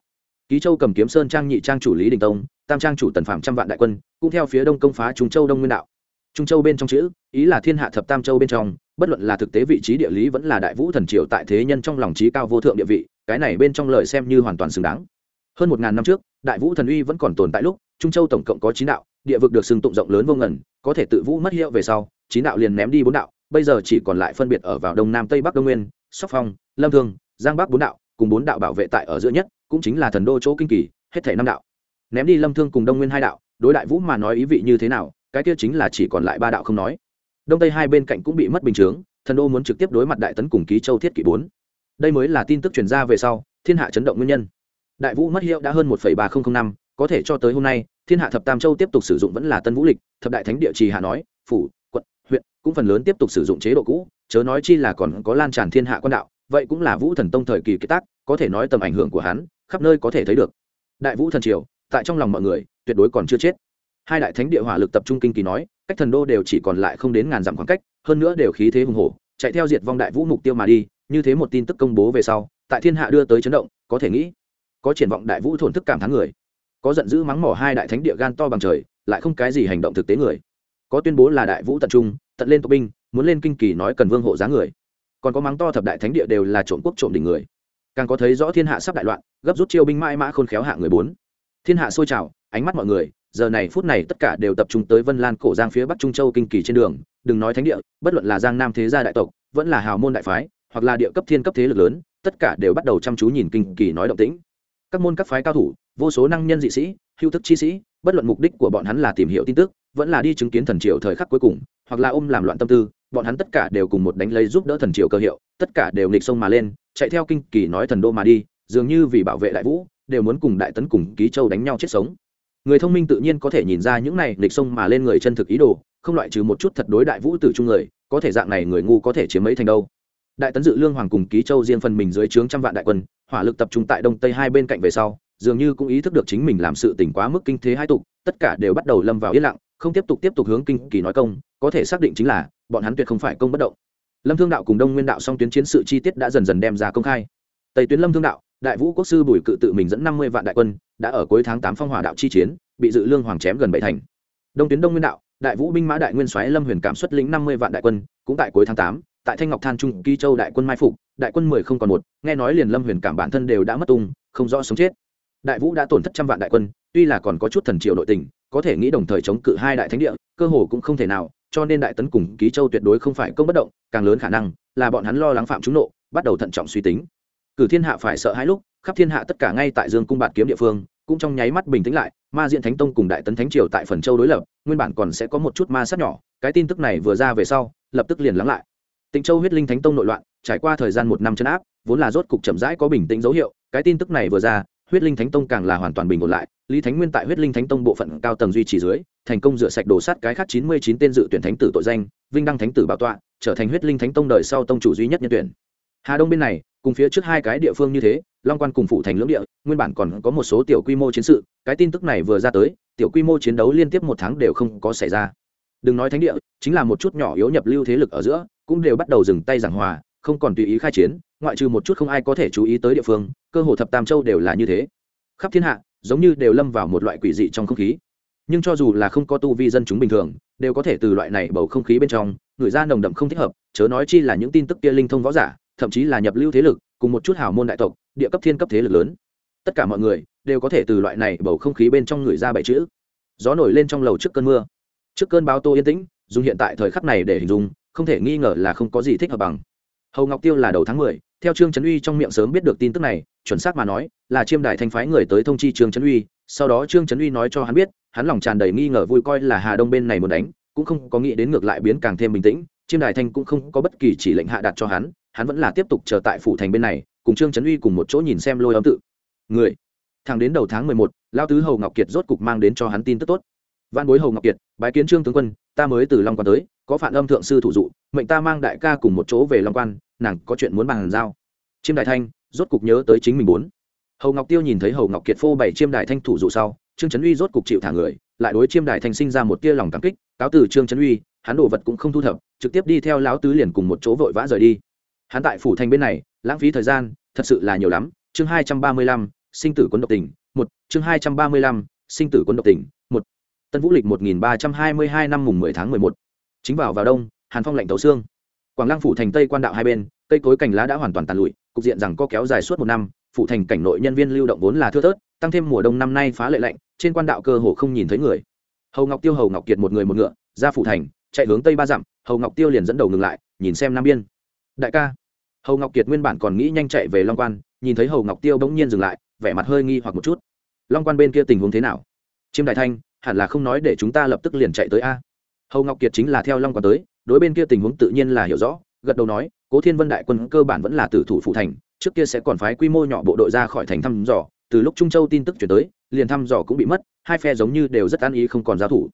Ký châu cầm kiếm sơn trang nhị trang chủ lý đình tông, tam trang chủ tần phạm trăm vạn đại quân, cũng theo phía đông công phá trùng châu đông nguyên đạo. Trung châu bên trong chữ, ý là thiên hạ thập tam châu bên trong, bất luận là thực tế vị trí địa lý vẫn là đại vũ thần triều tại thế nhân trong lòng trí cao vô thượng địa vị, cái này bên trong lời xem như hoàn toàn xứng đáng. Hơn một ngàn năm trước, đại vũ thần uy vẫn còn tồn tại lúc, trung châu tổng cộng có chín đạo, địa vực được xưng tụng rộng lớn vô ngần, có thể tự vũ mất hiệu về sau, chín đạo liền ném đi bốn đạo, bây giờ chỉ còn lại phân biệt ở vào đông nam tây bắc đông nguyên sóc phong, lâm thương, giang bắc bốn đạo, cùng bốn đạo bảo vệ tại ở giữa nhất, cũng chính là thần đô chỗ kinh kỳ, hết thể năm đạo. Ném đi lâm thương cùng đông nguyên hai đạo, đối đại vũ mà nói ý vị như thế nào, cái kia chính là chỉ còn lại ba đạo không nói. Đông tây hai bên cạnh cũng bị mất bình chướng, thần đô muốn trực tiếp đối mặt đại tấn cùng ký châu thiết kỷ bốn. Đây mới là tin tức truyền ra về sau, thiên hạ chấn động nguyên nhân. Đại vũ mất hiệu đã hơn một ba nghìn năm, có thể cho tới hôm nay, thiên hạ thập tam châu tiếp tục sử dụng vẫn là tân vũ lịch, thập đại thánh địa trì hạ nói, phủ cũng phần lớn tiếp tục sử dụng chế độ cũ, chớ nói chi là còn có lan tràn thiên hạ quan đạo, vậy cũng là vũ thần tông thời kỳ kế tác, có thể nói tầm ảnh hưởng của hắn, khắp nơi có thể thấy được. Đại vũ thần triều, tại trong lòng mọi người, tuyệt đối còn chưa chết. Hai đại thánh địa hỏa lực tập trung kinh kỳ nói, cách thần đô đều chỉ còn lại không đến ngàn dặm khoảng cách, hơn nữa đều khí thế hùng hổ, chạy theo diệt vong đại vũ mục tiêu mà đi, như thế một tin tức công bố về sau, tại thiên hạ đưa tới chấn động, có thể nghĩ, có triển vọng đại vũ thổn thức cảm thắng người. Có giận dữ mắng mỏ hai đại thánh địa gan to bằng trời, lại không cái gì hành động thực tế người. Có tuyên bố là đại vũ tận trung tận lên tộc binh, muốn lên kinh kỳ nói cần vương hộ giá người. Còn có mắng to thập đại thánh địa đều là trộm quốc trộm đỉnh người. Càng có thấy rõ thiên hạ sắp đại loạn, gấp rút chiêu binh mãi mã khôn khéo hạ người bốn. Thiên hạ sôi trào, ánh mắt mọi người, giờ này phút này tất cả đều tập trung tới vân lan cổ giang phía bắc trung châu kinh kỳ trên đường. Đừng nói thánh địa, bất luận là giang nam thế gia đại tộc, vẫn là hào môn đại phái, hoặc là địa cấp thiên cấp thế lực lớn, tất cả đều bắt đầu chăm chú nhìn kinh kỳ nói động tĩnh. Các môn các phái cao thủ, vô số năng nhân dị sĩ hữu thức chi sĩ, bất luận mục đích của bọn hắn là tìm hiểu tin tức vẫn là đi chứng kiến thần triều thời khắc cuối cùng, hoặc là ôm làm loạn tâm tư, bọn hắn tất cả đều cùng một đánh lấy giúp đỡ thần triều cơ hiệu, tất cả đều nghịch sông mà lên, chạy theo kinh kỳ nói thần đô mà đi, dường như vì bảo vệ đại vũ, đều muốn cùng đại tấn cùng ký châu đánh nhau chết sống. Người thông minh tự nhiên có thể nhìn ra những này nghịch sông mà lên người chân thực ý đồ, không loại trừ một chút thật đối đại vũ tử trung người, có thể dạng này người ngu có thể chiếm mấy thành đâu. Đại tấn dự lương hoàng cùng ký châu riêng phần mình dưới trướng trăm vạn đại quân, hỏa lực tập trung tại đông tây hai bên cạnh về sau, dường như cũng ý thức được chính mình làm sự tỉnh quá mức kinh thế hai tục, tất cả đều bắt đầu lâm vào yên lặng không tiếp tục tiếp tục hướng kinh kỳ nói công, có thể xác định chính là, bọn hắn tuyệt không phải công bất động. Lâm thương đạo cùng đông nguyên đạo song tuyến chiến sự chi tiết đã dần dần đem ra công khai. Tây tuyến lâm thương đạo, đại vũ quốc sư bùi cự tự mình dẫn năm mươi vạn đại quân, đã ở cuối tháng tám phong hỏa đạo chi chiến, bị dự lương hoàng chém gần bảy thành. Đông tuyến đông nguyên đạo, đại vũ binh mã đại nguyên soái lâm huyền cảm xuất lĩnh năm mươi vạn đại quân, cũng tại cuối tháng tám, tại thanh ngọc than trung, kỳ châu đại quân mai phục, đại quân mười không còn một, nghe nói liền lâm huyền cảm bản thân đều đã mất tung, không rõ sống chết. Đại vũ đã tổn thất trăm vạn đại quân, tuy là còn có chút thần triều nội tình có thể nghĩ đồng thời chống cự hai đại thánh địa, cơ hồ cũng không thể nào, cho nên đại tấn cùng ký châu tuyệt đối không phải công bất động, càng lớn khả năng là bọn hắn lo lắng phạm trúng nộ, bắt đầu thận trọng suy tính. Cử thiên hạ phải sợ hai lúc, khắp thiên hạ tất cả ngay tại dương cung bạt kiếm địa phương, cũng trong nháy mắt bình tĩnh lại, ma diện thánh tông cùng đại tấn thánh triều tại phần châu đối lập, nguyên bản còn sẽ có một chút ma sát nhỏ, cái tin tức này vừa ra về sau, lập tức liền lắng lại. Tịnh châu huyết linh thánh tông nội loạn, trải qua thời gian một năm chấn áp, vốn là rốt cục chậm rãi có bình tĩnh dấu hiệu, cái tin tức này vừa ra huyết linh thánh tông càng là hoàn toàn bình ổn lại, lý thánh nguyên tại huyết linh thánh tông bộ phận cao tầng duy trì dưới, thành công rửa sạch đổ sát cái khác chín mươi chín tên dự tuyển thánh tử tội danh, vinh đăng thánh tử bảo tọa, trở thành huyết linh thánh tông đời sau tông chủ duy nhất nhân tuyển. Hà đông bên này, cùng phía trước hai cái địa phương như thế, long quan cùng phụ thành lưỡng địa, nguyên bản còn có một số tiểu quy mô chiến sự, cái tin tức này vừa ra tới, tiểu quy mô chiến đấu liên tiếp một tháng đều không có xảy ra. Đừng nói thánh địa, chính là một chút nhỏ yếu nhập lưu thế lực ở giữa, cũng đều bắt đầu dừng tay giảng hòa, không còn tùy ý khai chiến ngoại trừ một chút không ai có thể chú ý tới địa phương, cơ hồ thập tam châu đều là như thế. Khắp thiên hạ, giống như đều lâm vào một loại quỷ dị trong không khí. Nhưng cho dù là không có tu vi dân chúng bình thường, đều có thể từ loại này bầu không khí bên trong, người ra nồng đậm không thích hợp, chớ nói chi là những tin tức kia linh thông võ giả, thậm chí là nhập lưu thế lực, cùng một chút hào môn đại tộc, địa cấp thiên cấp thế lực lớn. Tất cả mọi người đều có thể từ loại này bầu không khí bên trong người ra bảy chữ. Gió nổi lên trong lầu trước cơn mưa. Trước cơn báo tô yên tĩnh, dùng hiện tại thời khắc này để hình dung, không thể nghi ngờ là không có gì thích hợp bằng. Hầu ngọc tiêu là đầu tháng mười theo trương trấn uy trong miệng sớm biết được tin tức này, chuẩn xác mà nói, là chiêm đại thanh phái người tới thông chi trương trấn uy. Sau đó trương trấn uy nói cho hắn biết, hắn lòng tràn đầy nghi ngờ vui coi là hà đông bên này muốn đánh, cũng không có nghĩ đến ngược lại biến càng thêm bình tĩnh. Chiêm đại thanh cũng không có bất kỳ chỉ lệnh hạ đặt cho hắn hắn vẫn là tiếp tục chờ tại phủ thành bên này, cùng trương trấn uy cùng một chỗ nhìn xem lôi âm tự. Người, thẳng đến đầu tháng mười một lao tứ hầu ngọc kiệt rốt cục mang đến cho hắn tin tức tốt. Văn bối hầu ngọc kiệt, bái kiến trương tướng quân, ta mới từ long quan tới, có phản âm thượng sư thủ dụ, mệnh ta mang đại ca cùng một chỗ về long quan nàng có chuyện muốn bàn giao. Chiêm đại thanh rốt cục nhớ tới chính mình bốn. Hầu ngọc tiêu nhìn thấy hầu ngọc kiệt phô bày chiêm đại thanh thủ dụ sau, trương trấn uy rốt cục chịu thả người, lại đối chiêm đại thanh sinh ra một tia lòng cảm kích, cáo từ trương trấn uy, hắn đồ vật cũng không thu thập, trực tiếp đi theo lão tứ liền cùng một chỗ vội vã rời đi. Hắn tại phủ thành bên này, lãng phí thời gian, thật sự là nhiều lắm. Chương hai trăm ba mươi lăm, sinh tử quân độc tỉnh một. Chương hai trăm ba mươi lăm, sinh tử quân độc tỉnh một. Tân vũ lịch một nghìn ba trăm hai mươi hai năm mùng mười tháng mười một. Chính vào vào đông, hàn phong lạnh tấu xương quảng lăng phủ thành tây quan đạo hai bên, cây cối cành lá đã hoàn toàn tàn lụi, cục diện rằng có kéo dài suốt một năm, phủ thành cảnh nội nhân viên lưu động vốn là thưa thớt, tăng thêm mùa đông năm nay phá lệ lạnh, trên quan đạo cơ hồ không nhìn thấy người. Hầu ngọc tiêu, hầu ngọc kiệt một người một ngựa, ra phủ thành, chạy hướng tây ba dặm, hầu ngọc tiêu liền dẫn đầu ngừng lại, nhìn xem nam biên. Đại ca. Hầu ngọc kiệt nguyên bản còn nghĩ nhanh chạy về long quan, nhìn thấy hầu ngọc tiêu bỗng nhiên dừng lại, vẻ mặt hơi nghi hoặc một chút. Long quan bên kia tình huống thế nào? Chiêm đại thanh, hẳn là không nói để chúng ta lập tức liền chạy tới a. Hầu ngọc kiệt chính là theo long quan tới đối bên kia tình huống tự nhiên là hiểu rõ, gật đầu nói, cố thiên vân đại quân cơ bản vẫn là tử thủ phụ thành, trước kia sẽ còn phái quy mô nhỏ bộ đội ra khỏi thành thăm dò, từ lúc trung châu tin tức chuyển tới, liền thăm dò cũng bị mất, hai phe giống như đều rất an ý không còn giao thủ.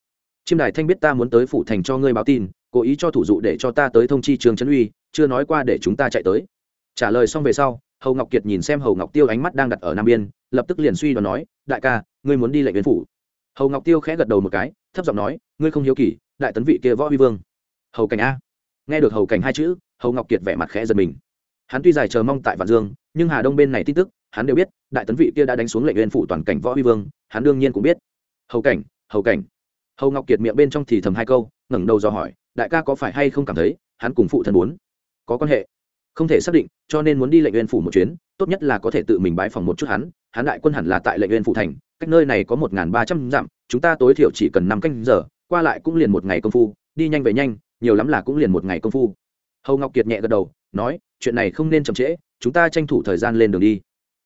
Chiêm đài thanh biết ta muốn tới phủ thành cho ngươi báo tin, cố ý cho thủ dụ để cho ta tới thông chi trường trấn uy, chưa nói qua để chúng ta chạy tới. Trả lời xong về sau, hầu ngọc kiệt nhìn xem hầu ngọc tiêu ánh mắt đang đặt ở nam biên, lập tức liền suy đoán nói, đại ca, ngươi muốn đi lệnh viên phủ? Hầu ngọc tiêu khẽ gật đầu một cái, thấp giọng nói, ngươi không hiếu kỳ, đại tấn vị kia võ huy vương hầu cảnh a nghe được hầu cảnh hai chữ hầu ngọc kiệt vẻ mặt khẽ giật mình hắn tuy dài chờ mong tại vạn dương nhưng hà đông bên này tin tức hắn đều biết đại tấn vị kia đã đánh xuống lệnh viên phủ toàn cảnh võ huy vương hắn đương nhiên cũng biết hầu cảnh hầu cảnh hầu ngọc kiệt miệng bên trong thì thầm hai câu ngẩng đầu do hỏi đại ca có phải hay không cảm thấy hắn cùng phụ thân muốn có quan hệ không thể xác định cho nên muốn đi lệnh viên phủ một chuyến tốt nhất là có thể tự mình bái phòng một chút hắn hắn đại quân hẳn là tại lệnh viên phủ thành cách nơi này có một ba trăm dặm chúng ta tối thiểu chỉ cần năm canh giờ qua lại cũng liền một ngày công phu đi nhanh về nhanh nhiều lắm là cũng liền một ngày công phu. Hầu ngọc kiệt nhẹ gật đầu, nói, chuyện này không nên chậm trễ, chúng ta tranh thủ thời gian lên đường đi.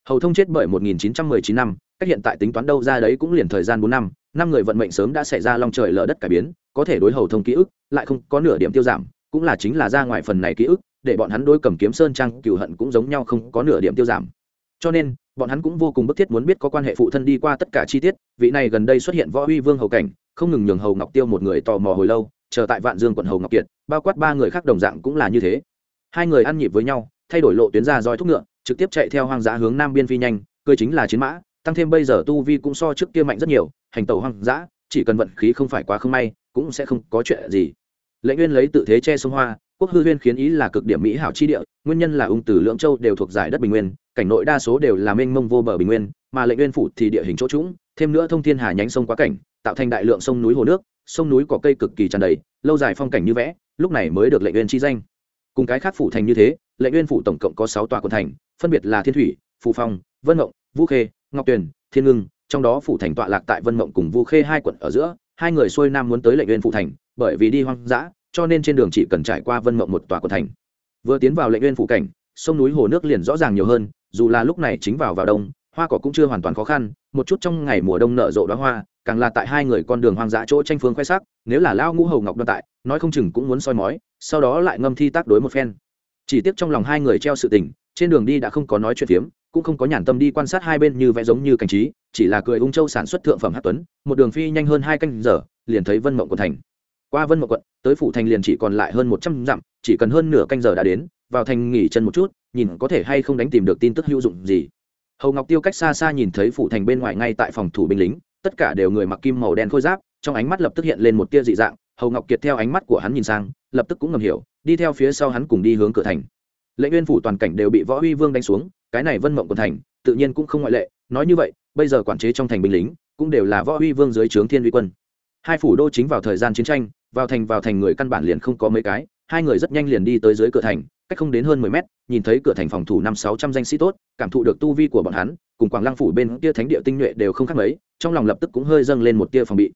Hầu thông chết bởi 1919 năm, cách hiện tại tính toán đâu ra đấy cũng liền thời gian bốn năm năm người vận mệnh sớm đã xảy ra long trời lở đất cải biến, có thể đối hầu thông ký ức, lại không có nửa điểm tiêu giảm, cũng là chính là ra ngoài phần này ký ức, để bọn hắn đôi cầm kiếm sơn trang cựu hận cũng giống nhau không có nửa điểm tiêu giảm. Cho nên, bọn hắn cũng vô cùng bức thiết muốn biết có quan hệ phụ thân đi qua tất cả chi tiết, vị này gần đây xuất hiện võ uy vương hầu cảnh, không ngừng nhường hầu ngọc tiêu một người tò mò hồi lâu chờ tại vạn dương quận hầu ngọc kiệt, bao quát ba người khác đồng dạng cũng là như thế. Hai người ăn nhịp với nhau, thay đổi lộ tuyến ra roi thúc ngựa, trực tiếp chạy theo hoang dã hướng nam biên phi nhanh, cười chính là chiến mã, tăng thêm bây giờ tu vi cũng so trước kia mạnh rất nhiều, hành tẩu hoang dã, chỉ cần vận khí không phải quá không may, cũng sẽ không có chuyện gì. Lệnh uyên lấy tự thế che sông hoa, quốc hư huyên khiến ý là cực điểm mỹ hảo chi địa, nguyên nhân là ung tử lượng châu đều thuộc giải đất bình nguyên, cảnh nội đa số đều là mênh mông vô bờ bình nguyên, mà lệnh uyên phủ thì địa hình chỗ trũng, thêm nữa thông thiên hà nhánh sông quá cảnh, tạo thành đại lượng sông núi hồ nước sông núi có cây cực kỳ tràn đầy, lâu dài phong cảnh như vẽ, lúc này mới được lệnh uyên chi danh. Cùng cái khác phủ thành như thế, lệnh uyên phủ tổng cộng có sáu tòa quận thành, phân biệt là thiên thủy, phù phong, vân mộng, vũ khê, ngọc tuyền, thiên ngưng, trong đó phủ thành tọa lạc tại vân mộng cùng vũ khê hai quận ở giữa, hai người xuôi nam muốn tới lệnh uyên phủ thành, bởi vì đi hoang dã, cho nên trên đường chỉ cần trải qua vân mộng một tòa quận thành. Vừa tiến vào lệnh uyên phủ cảnh, sông núi hồ nước liền rõ ràng nhiều hơn, dù là lúc này chính vào vào đông hoa cỏ cũng chưa hoàn toàn khó khăn, một chút trong ngày mùa đông nở rộ đoá hoa, càng là tại hai người con đường hoang dã chỗ tranh phương khoe sắc, nếu là lao ngũ hầu ngọc đoan tại, nói không chừng cũng muốn soi mói, sau đó lại ngâm thi tác đối một phen. Chỉ tiếc trong lòng hai người treo sự tình, trên đường đi đã không có nói chuyện phiếm, cũng không có nhàn tâm đi quan sát hai bên như vẽ giống như cảnh trí, chỉ là cười ung châu sản xuất thượng phẩm hát tuấn, một đường phi nhanh hơn hai canh giờ, liền thấy vân mộng quận thành. Qua vân mộng quận, tới phủ thành liền chỉ còn lại hơn một trăm dặm, chỉ cần hơn nửa canh giờ đã đến, vào thành nghỉ chân một chút, nhìn có thể hay không đánh tìm được tin tức hữu dụng gì hầu ngọc tiêu cách xa xa nhìn thấy phủ thành bên ngoài ngay tại phòng thủ binh lính, tất cả đều người mặc kim màu đen khôi giáp, trong ánh mắt lập tức hiện lên một tia dị dạng, hầu ngọc kiệt theo ánh mắt của hắn nhìn sang, lập tức cũng ngầm hiểu, đi theo phía sau hắn cùng đi hướng cửa thành. Lệnh uyên phủ toàn cảnh đều bị võ uy vương đánh xuống, cái này vân mộng quần thành, tự nhiên cũng không ngoại lệ, nói như vậy, bây giờ quản chế trong thành binh lính, cũng đều là võ uy vương dưới trướng thiên uy quân. Hai phủ đô chính vào thời gian chiến tranh, vào thành vào thành người căn bản liền không có mấy cái, hai người rất nhanh liền đi tới dưới cửa thành cách không đến hơn mười mét, nhìn thấy cửa thành phòng thủ năm sáu trăm danh sĩ tốt, cảm thụ được tu vi của bọn hắn, cùng quảng lăng phủ bên kia thánh địa tinh nhuệ đều không khác mấy, trong lòng lập tức cũng hơi dâng lên một tia phòng bị.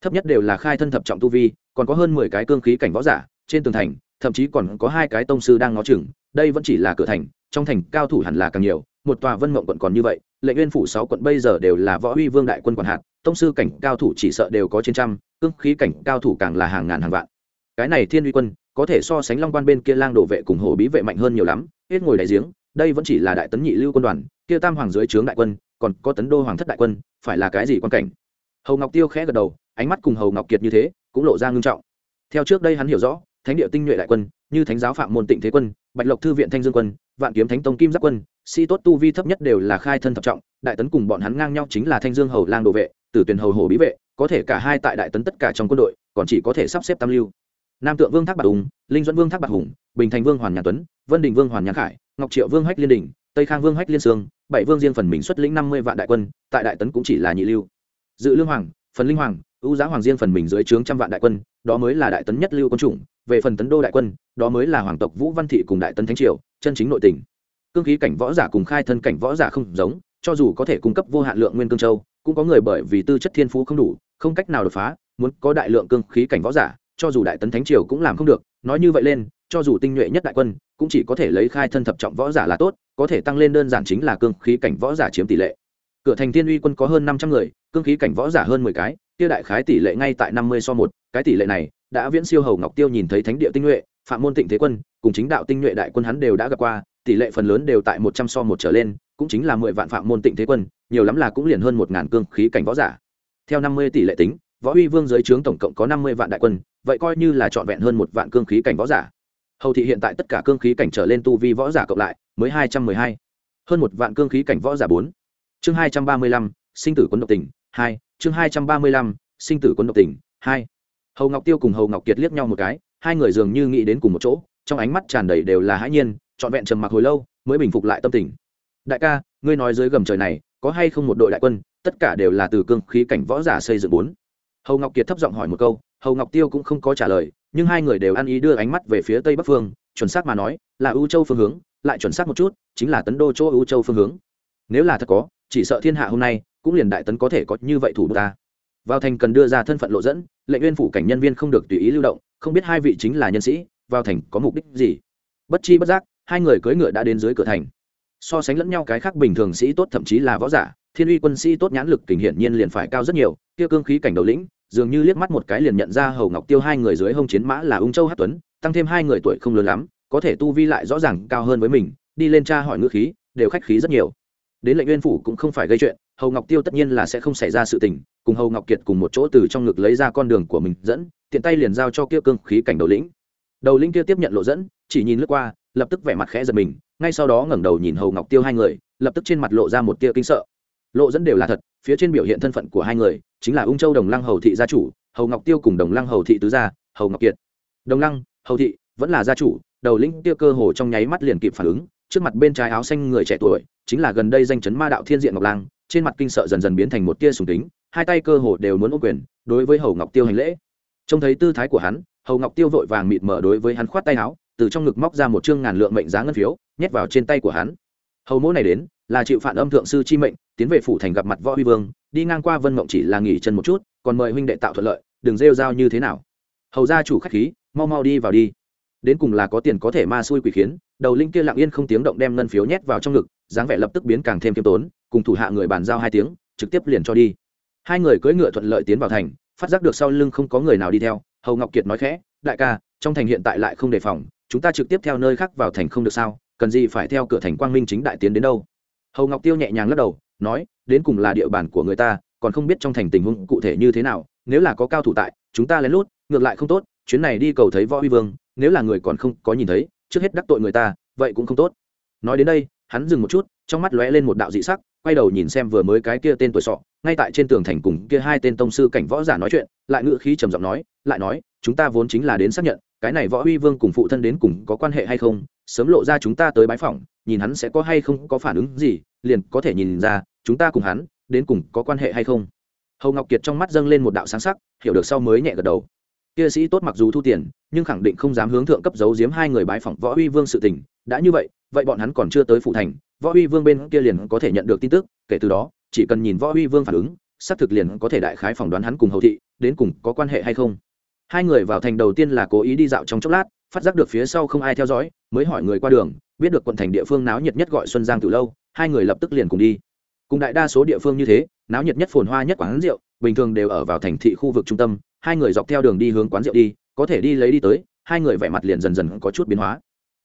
Thấp nhất đều là khai thân thập trọng tu vi, còn có hơn mười cái cương khí cảnh võ giả, trên tường thành, thậm chí còn có hai cái tông sư đang ngó chừng, đây vẫn chỉ là cửa thành, trong thành cao thủ hẳn là càng nhiều, một tòa vân mộng quận còn như vậy lệnh nguyên phủ sáu quận bây giờ đều là võ uy vương đại quân quản hạt, tông sư cảnh cao thủ chỉ sợ đều có trên trăm, cương khí cảnh cao thủ càng là hàng ngàn hàng vạn. Cái này thiên uy quân có thể so sánh long quan bên kia lang đổ vệ cùng hồ bí vệ mạnh hơn nhiều lắm, hết ngồi đại giếng, đây vẫn chỉ là đại tấn nhị lưu quân đoàn, kia tam hoàng dưới trướng đại quân, còn có tấn đô hoàng thất đại quân, phải là cái gì quan cảnh? Hầu ngọc tiêu khẽ gật đầu, ánh mắt cùng hầu ngọc kiệt như thế, cũng lộ ra ngưng trọng. Theo trước đây hắn hiểu rõ, thánh địa tinh nhuệ đại quân, như thánh giáo phạm môn tịnh thế quân, bạch lộc thư viện thanh dương quân, vạn kiếm thánh tông kim giáp quân, sĩ tốt tu vi thấp nhất đều là khai thân thập trọng, đại tấn cùng bọn hắn ngang nhau chính là thanh dương hầu lang đồ vệ, tử tuyển hầu hồ bí vệ, có thể cả hai tại đại tấn tất cả trong quân đội, còn chỉ có thể sắp xếp tam lưu nam tượng vương thác bạc hùng, linh dẫn vương thác bạc hùng, bình thành vương hoàn nhàn tuấn, vân đình vương hoàn nhàn khải, ngọc triệu vương hách liên đình, tây khang vương hách liên sương, bảy vương riêng phần mình xuất lĩnh năm mươi vạn đại quân, tại đại tấn cũng chỉ là nhị lưu. Dự lương hoàng, phần linh hoàng ưu giá hoàng riêng phần mình dưới trướng trăm vạn đại quân, đó mới là đại tấn nhất lưu quân chủng, về phần tấn đô đại quân, đó mới là hoàng tộc vũ văn thị cùng đại tấn thánh triều, chân chính nội tình. Cương khí cảnh võ giả cùng khai thân cảnh võ giả không giống, cho dù có thể cung cấp vô hạn lượng nguyên cương châu, cũng có người bởi vì tư chất thiên phú không đủ, không cách nào đột phá, muốn có đại lượng cương khí cảnh võ giả cho dù đại tấn thánh triều cũng làm không được, nói như vậy lên, cho dù tinh nhuệ nhất đại quân, cũng chỉ có thể lấy khai thân thập trọng võ giả là tốt, có thể tăng lên đơn giản chính là cương khí cảnh võ giả chiếm tỷ lệ. Cửa thành thiên uy quân có hơn năm trăm người, cương khí cảnh võ giả hơn mười cái tiêu đại khái tỷ lệ ngay tại năm mươi so một, cái tỷ lệ này đã viễn siêu hầu ngọc tiêu nhìn thấy thánh địa tinh nhuệ, phạm môn tịnh thế quân, cùng chính đạo tinh nhuệ đại quân hắn đều đã gặp qua, tỷ lệ phần lớn đều tại một trăm so một trở lên, cũng chính là mười vạn phạm môn tịnh thế quân, nhiều lắm là cũng liền hơn một ngàn cương khí cảnh võ giả. Theo năm mươi tỷ lệ tính võ uy vương dưới trướng tổng cộng có năm mươi vạn đại quân, vậy coi như là trọn vẹn hơn một vạn cương khí cảnh võ giả. Hầu thị hiện tại tất cả cương khí cảnh trở lên tu vi võ giả cộng lại, mới hai trăm mười hai. Hơn một vạn cương khí cảnh võ giả bốn. Chương hai trăm ba mươi lăm, sinh tử quân độc tỉnh hai. Chương hai trăm ba mươi lăm, sinh tử quân độc tỉnh hai. Hầu ngọc tiêu cùng hầu ngọc kiệt liếc nhau một cái, hai người dường như nghĩ đến cùng một chỗ, trong ánh mắt tràn đầy đều là hãi nhiên, trọn vẹn trầm mặc hồi lâu, mới bình phục lại tâm tình. Đại ca, ngươi nói dưới gầm trời này, có hay không một đội đại quân, tất cả đều là từ cương khí cảnh võ giả xây dựng bốn hầu ngọc kiệt thấp giọng hỏi một câu, hầu ngọc tiêu cũng không có trả lời, nhưng hai người đều ăn ý đưa ánh mắt về phía tây bắc phương, chuẩn xác mà nói, là ưu châu phương hướng, lại chuẩn xác một chút, chính là tấn đô chỗ ưu châu phương hướng. Nếu là thật có, chỉ sợ thiên hạ hôm nay, cũng liền đại tấn có thể có như vậy thủ ta. Vào thành cần đưa ra thân phận lộ dẫn, lệnh uyên phủ cảnh nhân viên không được tùy ý lưu động, không biết hai vị chính là nhân sĩ, vào thành có mục đích gì. Bất chi bất giác, hai người cưỡi ngựa đã đến dưới cửa thành. So sánh lẫn nhau cái khác bình thường sĩ tốt thậm chí là võ giả thiên uy quân sĩ tốt nhãn lực kình hiển nhiên liền phải cao rất nhiều, kia cương khí cảnh đầu lĩnh, dường như liếc mắt một cái liền nhận ra hầu ngọc tiêu hai người dưới hông chiến mã là ung châu hát tuấn, tăng thêm hai người tuổi không lớn lắm, có thể tu vi lại rõ ràng cao hơn với mình, đi lên tra hỏi ngữ khí, đều khách khí rất nhiều. Đến lệnh uyên phủ cũng không phải gây chuyện, hầu ngọc tiêu tất nhiên là sẽ không xảy ra sự tình, cùng hầu ngọc kiệt cùng một chỗ từ trong ngực lấy ra con đường của mình dẫn, tiện tay liền giao cho kia cương khí cảnh đầu lĩnh. Đầu lĩnh kia tiếp nhận lộ dẫn, chỉ nhìn lướt qua, lập tức vẻ mặt khẽ giật mình, ngay sau đó ngẩng đầu nhìn hầu ngọc tiêu hai người, lập tức trên mặt lộ ra một tia kinh sợ lộ dẫn đều là thật, phía trên biểu hiện thân phận của hai người chính là ung châu đồng lăng hầu thị gia chủ, hầu ngọc tiêu cùng đồng lăng hầu thị tứ gia, hầu ngọc kiệt. Đồng lăng, hầu thị vẫn là gia chủ, đầu lĩnh tiêu cơ hồ trong nháy mắt liền kịp phản ứng, trước mặt bên trái áo xanh người trẻ tuổi chính là gần đây danh chấn ma đạo thiên diện ngọc lang, trên mặt kinh sợ dần dần biến thành một tia sùng tính hai tay cơ hồ đều muốn ô quyền đối với hầu ngọc tiêu hành lễ. Trông thấy tư thái của hắn, hầu ngọc tiêu vội vàng mịt mở đối với hắn khoát tay áo, từ trong ngực móc ra một chương ngàn lượng mệnh giá ngân phiếu, nhét vào trên tay của hắn. Hầu mỗ này đến là chịu phản âm thượng sư chi mệnh, tiến về phủ thành gặp mặt võ huy vương, đi ngang qua vân mộng chỉ là nghỉ chân một chút, còn mời huynh đệ tạo thuận lợi, đừng rêu rao như thế nào. Hầu gia chủ khách khí, mau mau đi vào đi. Đến cùng là có tiền có thể ma xui quỷ khiến, đầu linh kia lặng yên không tiếng động đem ngân phiếu nhét vào trong ngực, dáng vẻ lập tức biến càng thêm kiêm tốn, cùng thủ hạ người bàn giao hai tiếng, trực tiếp liền cho đi. Hai người cưỡi ngựa thuận lợi tiến vào thành, phát giác được sau lưng không có người nào đi theo, hầu ngọc kiệt nói khẽ, đại ca, trong thành hiện tại lại không đề phòng, chúng ta trực tiếp theo nơi khác vào thành không được sao, cần gì phải theo cửa thành quang minh chính đại tiến đến đâu? Hầu ngọc tiêu nhẹ nhàng lắc đầu, nói, đến cùng là địa bàn của người ta, còn không biết trong thành tình huống cụ thể như thế nào. Nếu là có cao thủ tại, chúng ta lén lút, ngược lại không tốt. Chuyến này đi cầu thấy võ uy vương, nếu là người còn không có nhìn thấy, trước hết đắc tội người ta, vậy cũng không tốt. Nói đến đây, hắn dừng một chút, trong mắt lóe lên một đạo dị sắc, quay đầu nhìn xem vừa mới cái kia tên tuổi sọ, ngay tại trên tường thành cùng kia hai tên tông sư cảnh võ giả nói chuyện, lại ngữ khí trầm giọng nói, lại nói, chúng ta vốn chính là đến xác nhận cái này võ huy vương cùng phụ thân đến cùng có quan hệ hay không, sớm lộ ra chúng ta tới bái phỏng, nhìn hắn sẽ có hay không có phản ứng gì, liền có thể nhìn ra, chúng ta cùng hắn, đến cùng có quan hệ hay không. Hầu ngọc kiệt trong mắt dâng lên một đạo sáng sắc, hiểu được sau mới nhẹ gật đầu. Kia sĩ tốt mặc dù thu tiền, nhưng khẳng định không dám hướng thượng cấp giấu giếm hai người bái phỏng võ huy vương sự tình, đã như vậy vậy bọn hắn còn chưa tới phụ thành, võ huy vương bên kia liền có thể nhận được tin tức, kể từ đó, chỉ cần nhìn võ huy vương phản ứng, xác thực liền có thể đại khái phỏng đoán hắn cùng hầu thị, đến cùng có quan hệ hay không hai người vào thành đầu tiên là cố ý đi dạo trong chốc lát, phát giác được phía sau không ai theo dõi, mới hỏi người qua đường, biết được quận thành địa phương náo nhiệt nhất gọi xuân giang từ lâu, hai người lập tức liền cùng đi. Cùng đại đa số địa phương như thế, náo nhiệt nhất phồn hoa nhất quán rượu, bình thường đều ở vào thành thị khu vực trung tâm, hai người dọc theo đường đi hướng quán rượu đi, có thể đi lấy đi tới, hai người vẻ mặt liền dần dần có chút biến hóa.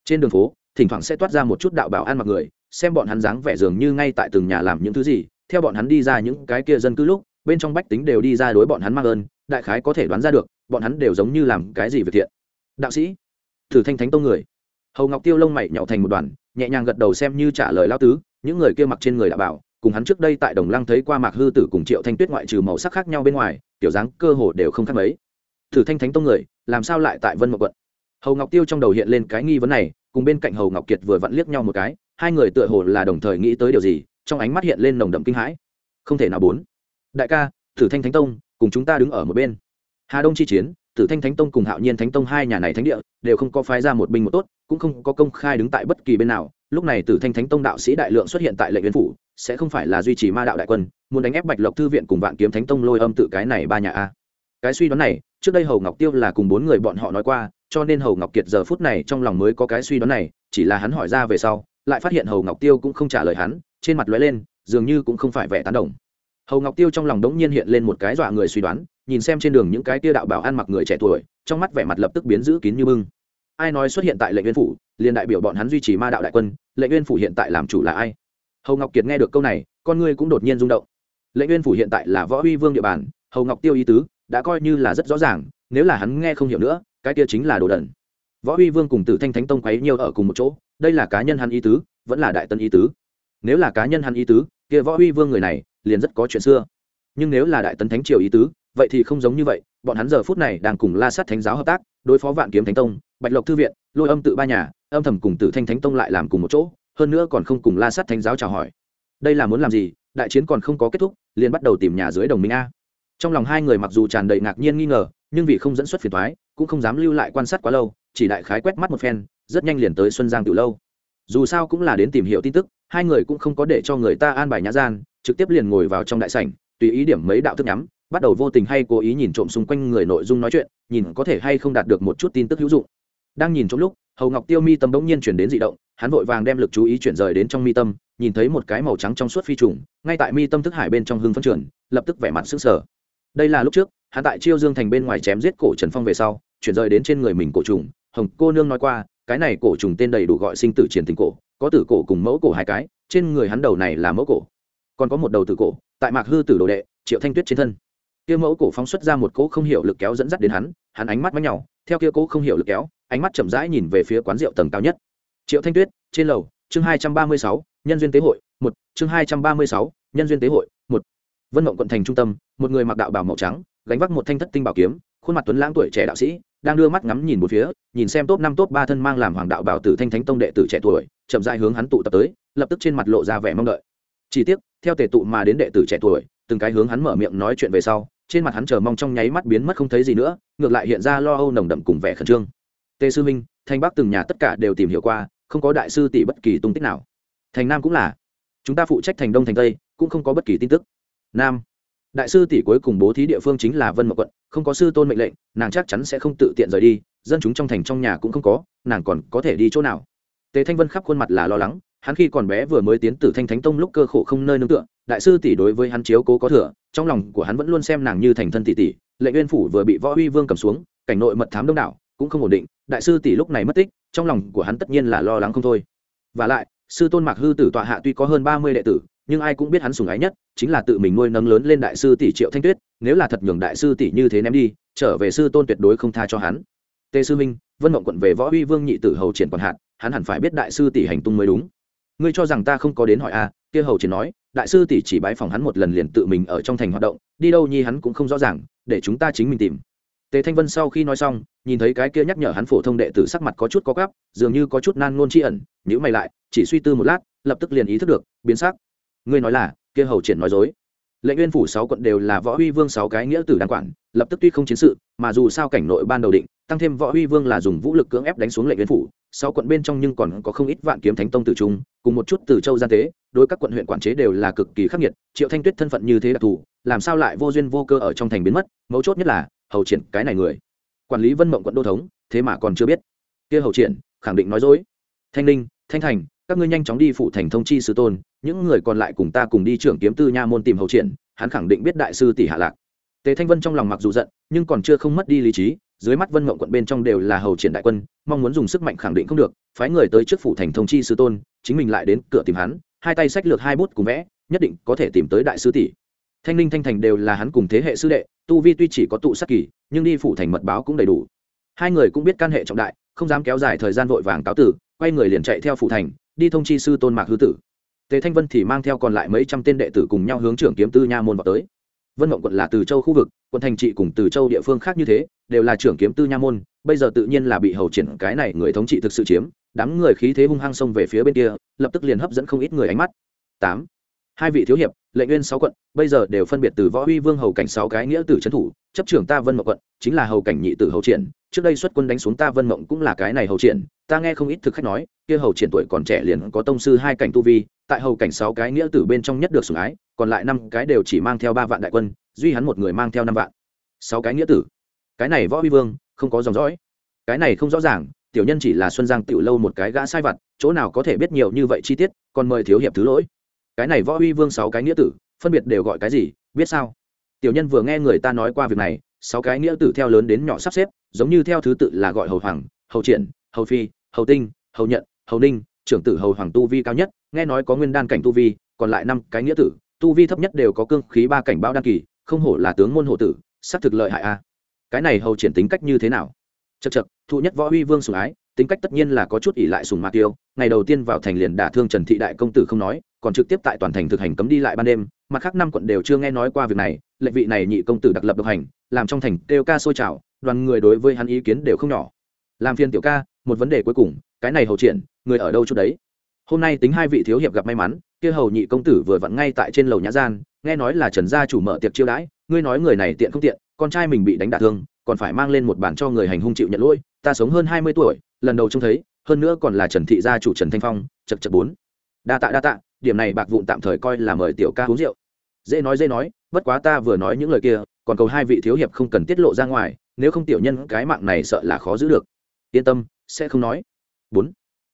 Trên đường phố, thỉnh thoảng sẽ toát ra một chút đạo bảo an mặc người, xem bọn hắn dáng vẻ dường như ngay tại từng nhà làm những thứ gì, theo bọn hắn đi ra những cái kia dân cư lúc, bên trong bách tính đều đi ra đối bọn hắn mang ơn, đại khái có thể đoán ra được bọn hắn đều giống như làm cái gì việc thiện. Đạo sĩ, thử thanh thánh tông người. Hầu ngọc tiêu lông mày nhậu thành một đoàn, nhẹ nhàng gật đầu xem như trả lời lao tứ, những người kia mặc trên người đã bảo, cùng hắn trước đây tại đồng lăng thấy qua mạc hư tử cùng triệu thanh tuyết ngoại trừ màu sắc khác nhau bên ngoài tiểu dáng cơ hồ đều không khác mấy. Thử thanh thánh tông người, làm sao lại tại vân mộc quận? Hầu ngọc tiêu trong đầu hiện lên cái nghi vấn này, cùng bên cạnh hầu ngọc kiệt vừa vặn liếc nhau một cái, hai người tựa hồ là đồng thời nghĩ tới điều gì, trong ánh mắt hiện lên nồng đậm kinh hãi. Không thể nào bốn. Đại ca, thử thanh thánh tông, cùng chúng ta đứng ở một bên hà đông chi chiến, tử thanh thánh tông cùng hạo nhiên thánh tông hai nhà này thánh địa đều không có phái ra một binh một tốt, cũng không có công khai đứng tại bất kỳ bên nào. Lúc này tử thanh thánh tông đạo sĩ đại lượng xuất hiện tại lệnh viên phủ, sẽ không phải là duy trì ma đạo đại quân, muốn đánh ép bạch lộc thư viện cùng vạn kiếm thánh tông lôi âm tự cái này ba nhà a. Cái suy đoán này, trước đây hầu ngọc tiêu là cùng bốn người bọn họ nói qua, cho nên hầu ngọc kiệt giờ phút này trong lòng mới có cái suy đoán này, chỉ là hắn hỏi ra về sau, lại phát hiện hầu ngọc tiêu cũng không trả lời hắn, trên mặt lóe lên, dường như cũng không phải vẻ tán đồng. Hầu ngọc tiêu trong lòng đống nhiên hiện lên một cái dọa người suy đoán nhìn xem trên đường những cái tia đạo bảo ăn mặc người trẻ tuổi, trong mắt vẻ mặt lập tức biến giữ kín như bưng. Ai nói xuất hiện tại lệnh viên phủ, liền đại biểu bọn hắn duy trì ma đạo đại quân, lệnh viên phủ hiện tại làm chủ là ai? Hầu ngọc kiệt nghe được câu này, con ngươi cũng đột nhiên rung động. Lệnh viên phủ hiện tại là võ uy vương địa bàn, hầu ngọc tiêu ý tứ, đã coi như là rất rõ ràng, nếu là hắn nghe không hiểu nữa, cái kia chính là đồ đần. Võ uy vương cùng tử thanh thánh tông quấy nhiều ở cùng một chỗ, đây là cá nhân hắn ý tứ, vẫn là đại tân ý tứ. Nếu là cá nhân hắn ý tứ, kia võ uy vương người này, liền rất có chuyện xưa. Nhưng nếu là đại tấn thánh triều ý tứ vậy thì không giống như vậy, bọn hắn giờ phút này đang cùng la sát thánh giáo hợp tác, đối phó vạn kiếm thánh tông, bạch lộc thư viện, lôi âm tự ba nhà, âm thầm cùng tử thanh thánh tông lại làm cùng một chỗ, hơn nữa còn không cùng la sát thánh giáo chào hỏi. Đây là muốn làm gì? Đại chiến còn không có kết thúc, liền bắt đầu tìm nhà dưới đồng minh a. Trong lòng hai người mặc dù tràn đầy ngạc nhiên nghi ngờ, nhưng vì không dẫn xuất phiền thoái cũng không dám lưu lại quan sát quá lâu, chỉ đại khái quét mắt một phen, rất nhanh liền tới xuân giang từ lâu. Dù sao cũng là đến tìm hiểu tin tức, hai người cũng không có để cho người ta an bài nhã gian, trực tiếp liền ngồi vào trong đại sảnh, tùy ý điểm mấy đạo thức nhắm bắt đầu vô tình hay cố ý nhìn trộm xung quanh người nội dung nói chuyện, nhìn có thể hay không đạt được một chút tin tức hữu dụng. Đang nhìn trong lúc, hầu ngọc tiêu mi tâm bỗng nhiên chuyển đến di động, hắn vội vàng đem lực chú ý chuyển rời đến trong mi tâm, nhìn thấy một cái màu trắng trong suốt phi trùng, ngay tại mi tâm thức hải bên trong hưng phân trường lập tức vẻ mặt sững sờ. Đây là lúc trước, hắn tại chiêu dương thành bên ngoài chém giết cổ trần phong về sau, chuyển rời đến trên người mình cổ trùng, hồng cô nương nói qua, cái này cổ trùng tên đầy đủ gọi sinh tử triển tình cổ, có tử cổ cùng mẫu cổ hai cái, trên người hắn đầu này là mẫu cổ. Còn có một đầu tử cổ, tại mạc hư tử đồ đệ, triệu thanh tuyết trên thân kia mẫu cổ phóng xuất ra một cỗ không hiểu lực kéo dẫn dắt đến hắn hắn ánh mắt mắc nhau, theo kia cỗ không hiểu lực kéo, ánh mắt chậm rãi nhìn về phía quán rượu tầng cao nhất. Triệu thanh tuyết, trên lầu, chương hai trăm ba mươi sáu, nhân duyên tế hội, một, chương hai trăm ba mươi sáu, nhân duyên tế hội, một. Vân mộng quận thành trung tâm, một người mặc đạo bảo màu trắng, gánh vác một thanh thất tinh bảo kiếm, khuôn mặt tuấn lãng tuổi trẻ đạo sĩ, đang đưa mắt ngắm nhìn một phía, nhìn xem top năm, top ba thân mang làm hoàng đạo bảo tử thanh thánh tông đệ tử trẻ tuổi, chậm rãi hướng hắn tụ tập tới, lập tức trên mặt lộ ra vẻ mong đợi. Chỉ tiếc, theo tề tụ mà đến đệ tử trẻ tuổi, từng cái hướng hắn mở miệng nói chuyện về sau trên mặt hắn chờ mong trong nháy mắt biến mất không thấy gì nữa, ngược lại hiện ra lo âu nồng đậm cùng vẻ khẩn trương. Tề sư minh thanh bắc từng nhà tất cả đều tìm hiểu qua, không có đại sư tỷ bất kỳ tung tích nào. Thành nam cũng là. Chúng ta phụ trách thành đông thành tây, cũng không có bất kỳ tin tức. Nam. Đại sư tỷ cuối cùng bố thí địa phương chính là vân mộc quận, không có sư tôn mệnh lệnh, nàng chắc chắn sẽ không tự tiện rời đi, dân chúng trong thành trong nhà cũng không có, nàng còn có thể đi chỗ nào? Tề thanh vân khắp khuôn mặt là lo lắng hắn khi còn bé vừa mới tiến từ thanh thánh tông lúc cơ khổ không nơi nương tựa, đại sư tỷ đối với hắn chiếu cố có thừa, trong lòng của hắn vẫn luôn xem nàng như thành thân tỷ tỷ, lệnh uyên phủ vừa bị võ uy vương cầm xuống, cảnh nội mật thám đông đảo, cũng không ổn định, đại sư tỷ lúc này mất tích, trong lòng của hắn tất nhiên là lo lắng không thôi. Và lại, sư tôn mạc hư tử tọa hạ tuy có hơn ba mươi đệ tử, nhưng ai cũng biết hắn sùng ái nhất, chính là tự mình nuôi nấng lớn lên đại sư tỷ triệu thanh tuyết, nếu là thật nhường đại sư tỷ như thế ném đi, trở về sư tôn tuyệt đối không tha cho hắn. Tề sư minh, vân mộng quận về võ uy vương nhị tử hầu triển còn hạn, hắn hẳn phải biết đại sư tỷ hành tung mới đúng ngươi cho rằng ta không có đến hỏi a à, kia hầu triển nói đại sư tỷ chỉ bái phòng hắn một lần liền tự mình ở trong thành hoạt động đi đâu nhi hắn cũng không rõ ràng để chúng ta chính mình tìm. Tề thanh vân sau khi nói xong nhìn thấy cái kia nhắc nhở hắn phổ thông đệ tử sắc mặt có chút có gắp dường như có chút nan ngôn tri ẩn nhữ mày lại chỉ suy tư một lát lập tức liền ý thức được biến sắc. Ngươi nói là kia hầu triển nói dối. Lệnh nguyên phủ sáu quận đều là võ huy vương sáu cái nghĩa tử đàn quản lập tức tuy không chiến sự mà dù sao cảnh nội ban đầu định tăng thêm võ huy vương là dùng vũ lực cưỡng ép đánh xuống lệnh nguyên phủ sáu quận bên trong nhưng còn có không ít vạn kiếm thánh tông tử trung cùng một chút từ châu gian tế, đối các quận huyện quản chế đều là cực kỳ khắc nghiệt, triệu thanh tuyết thân phận như thế đặc thù, làm sao lại vô duyên vô cơ ở trong thành biến mất, mấu chốt nhất là, hầu triển cái này người. Quản lý vân mộng quận đô thống, thế mà còn chưa biết. Kia hầu triển, khẳng định nói dối. Thanh linh thanh thành, các ngươi nhanh chóng đi phụ thành thông chi sư tôn, những người còn lại cùng ta cùng đi trưởng kiếm tư nha môn tìm hầu triển, hắn khẳng định biết đại sư tỷ hạ lạc. Tề thanh vân trong lòng mặc dù giận, nhưng còn chưa không mất đi lý trí dưới mắt vân mộng quận bên trong đều là hầu triển đại quân, mong muốn dùng sức mạnh khẳng định không được, phái người tới trước phủ thành thông chi sư tôn, chính mình lại đến cửa tìm hắn, hai tay sách lược hai bút cùng vẽ, nhất định có thể tìm tới đại sư tỷ. Thanh linh thanh thành đều là hắn cùng thế hệ sư đệ, tu vi tuy chỉ có tụ sắc kỳ, nhưng đi phủ thành mật báo cũng đầy đủ. Hai người cũng biết can hệ trọng đại, không dám kéo dài thời gian vội vàng cáo tử, quay người liền chạy theo phủ thành, đi thông chi sư tôn mạc hư tử. Tề thanh vân thì mang theo còn lại mấy trăm tên đệ tử cùng nhau hướng trưởng kiếm tư nha môn vào tới. Vân mộng quận là từ châu khu vực, quận thành trị cùng từ châu địa phương khác như thế đều là trưởng kiếm tư nha môn, bây giờ tự nhiên là bị hầu triển cái này người thống trị thực sự chiếm, đám người khí thế hung hăng xông về phía bên kia, lập tức liền hấp dẫn không ít người ánh mắt. Tám, hai vị thiếu hiệp, lệnh nguyên sáu quận, bây giờ đều phân biệt từ võ uy vương hầu cảnh sáu cái nghĩa tử trấn thủ, chấp trưởng ta vân mộng quận, chính là hầu cảnh nhị tử hầu triển, trước đây xuất quân đánh xuống ta vân mộng cũng là cái này hầu triển, ta nghe không ít thực khách nói, kia hầu triển tuổi còn trẻ liền có tông sư hai cảnh tu vi, tại hầu cảnh sáu cái nghĩa tử bên trong nhất được sủng ái, còn lại năm cái đều chỉ mang theo ba vạn đại quân, duy hắn một người mang theo năm vạn. Sáu cái nghĩa tử cái này võ huy vương, không có dòng dõi. Cái này không rõ ràng, tiểu nhân chỉ là xuân giang tiểu lâu một cái gã sai vặt, chỗ nào có thể biết nhiều như vậy chi tiết, còn mời thiếu hiệp thứ lỗi. Cái này võ huy vương sáu cái nghĩa tử, phân biệt đều gọi cái gì, biết sao? Tiểu nhân vừa nghe người ta nói qua việc này, sáu cái nghĩa tử theo lớn đến nhỏ sắp xếp, giống như theo thứ tự là gọi hầu hoàng, hầu triển, hầu phi, hầu tinh, hầu nhận, hầu ninh, trưởng tử hầu hoàng tu vi cao nhất, nghe nói có nguyên đan cảnh tu vi, còn lại năm cái nghĩa tử, tu vi thấp nhất đều có cương khí ba cảnh bao đan kỳ, không hổ là tướng môn hộ tử, xác thực lợi hại a cái này hầu triển tính cách như thế nào? Chật chật thụ nhất võ uy vương sùng ái, tính cách tất nhiên là có chút ỷ lại sùng mạc tiêu ngày đầu tiên vào thành liền đả thương trần thị đại công tử không nói, còn trực tiếp tại toàn thành thực hành cấm đi lại ban đêm, mặt khác năm quận đều chưa nghe nói qua việc này, lệnh vị này nhị công tử đặc lập độc hành, làm trong thành kêu ca sôi trào, đoàn người đối với hắn ý kiến đều không nhỏ. Làm phiên tiểu ca, một vấn đề cuối cùng, cái này hầu triển, người ở đâu chút đấy? Hôm nay tính hai vị thiếu hiệp gặp may mắn, kia hầu nhị công tử vừa vặn ngay tại trên lầu nhã gian, nghe nói là trần gia chủ mở tiệc chiêu đãi, ngươi nói người này tiện không tiện con trai mình bị đánh đả thương, còn phải mang lên một bản cho người hành hung chịu nhận lỗi, ta sống hơn hai mươi tuổi, lần đầu trông thấy, hơn nữa còn là trần thị gia chủ trần thanh phong chật chật bốn. Đa tạ đa tạ, điểm này bạc vụn tạm thời coi là mời tiểu ca uống rượu. Dễ nói dễ nói, bất quá ta vừa nói những lời kia, còn cầu hai vị thiếu hiệp không cần tiết lộ ra ngoài, nếu không tiểu nhân cái mạng này sợ là khó giữ được. Yên tâm, sẽ không nói. Bốn.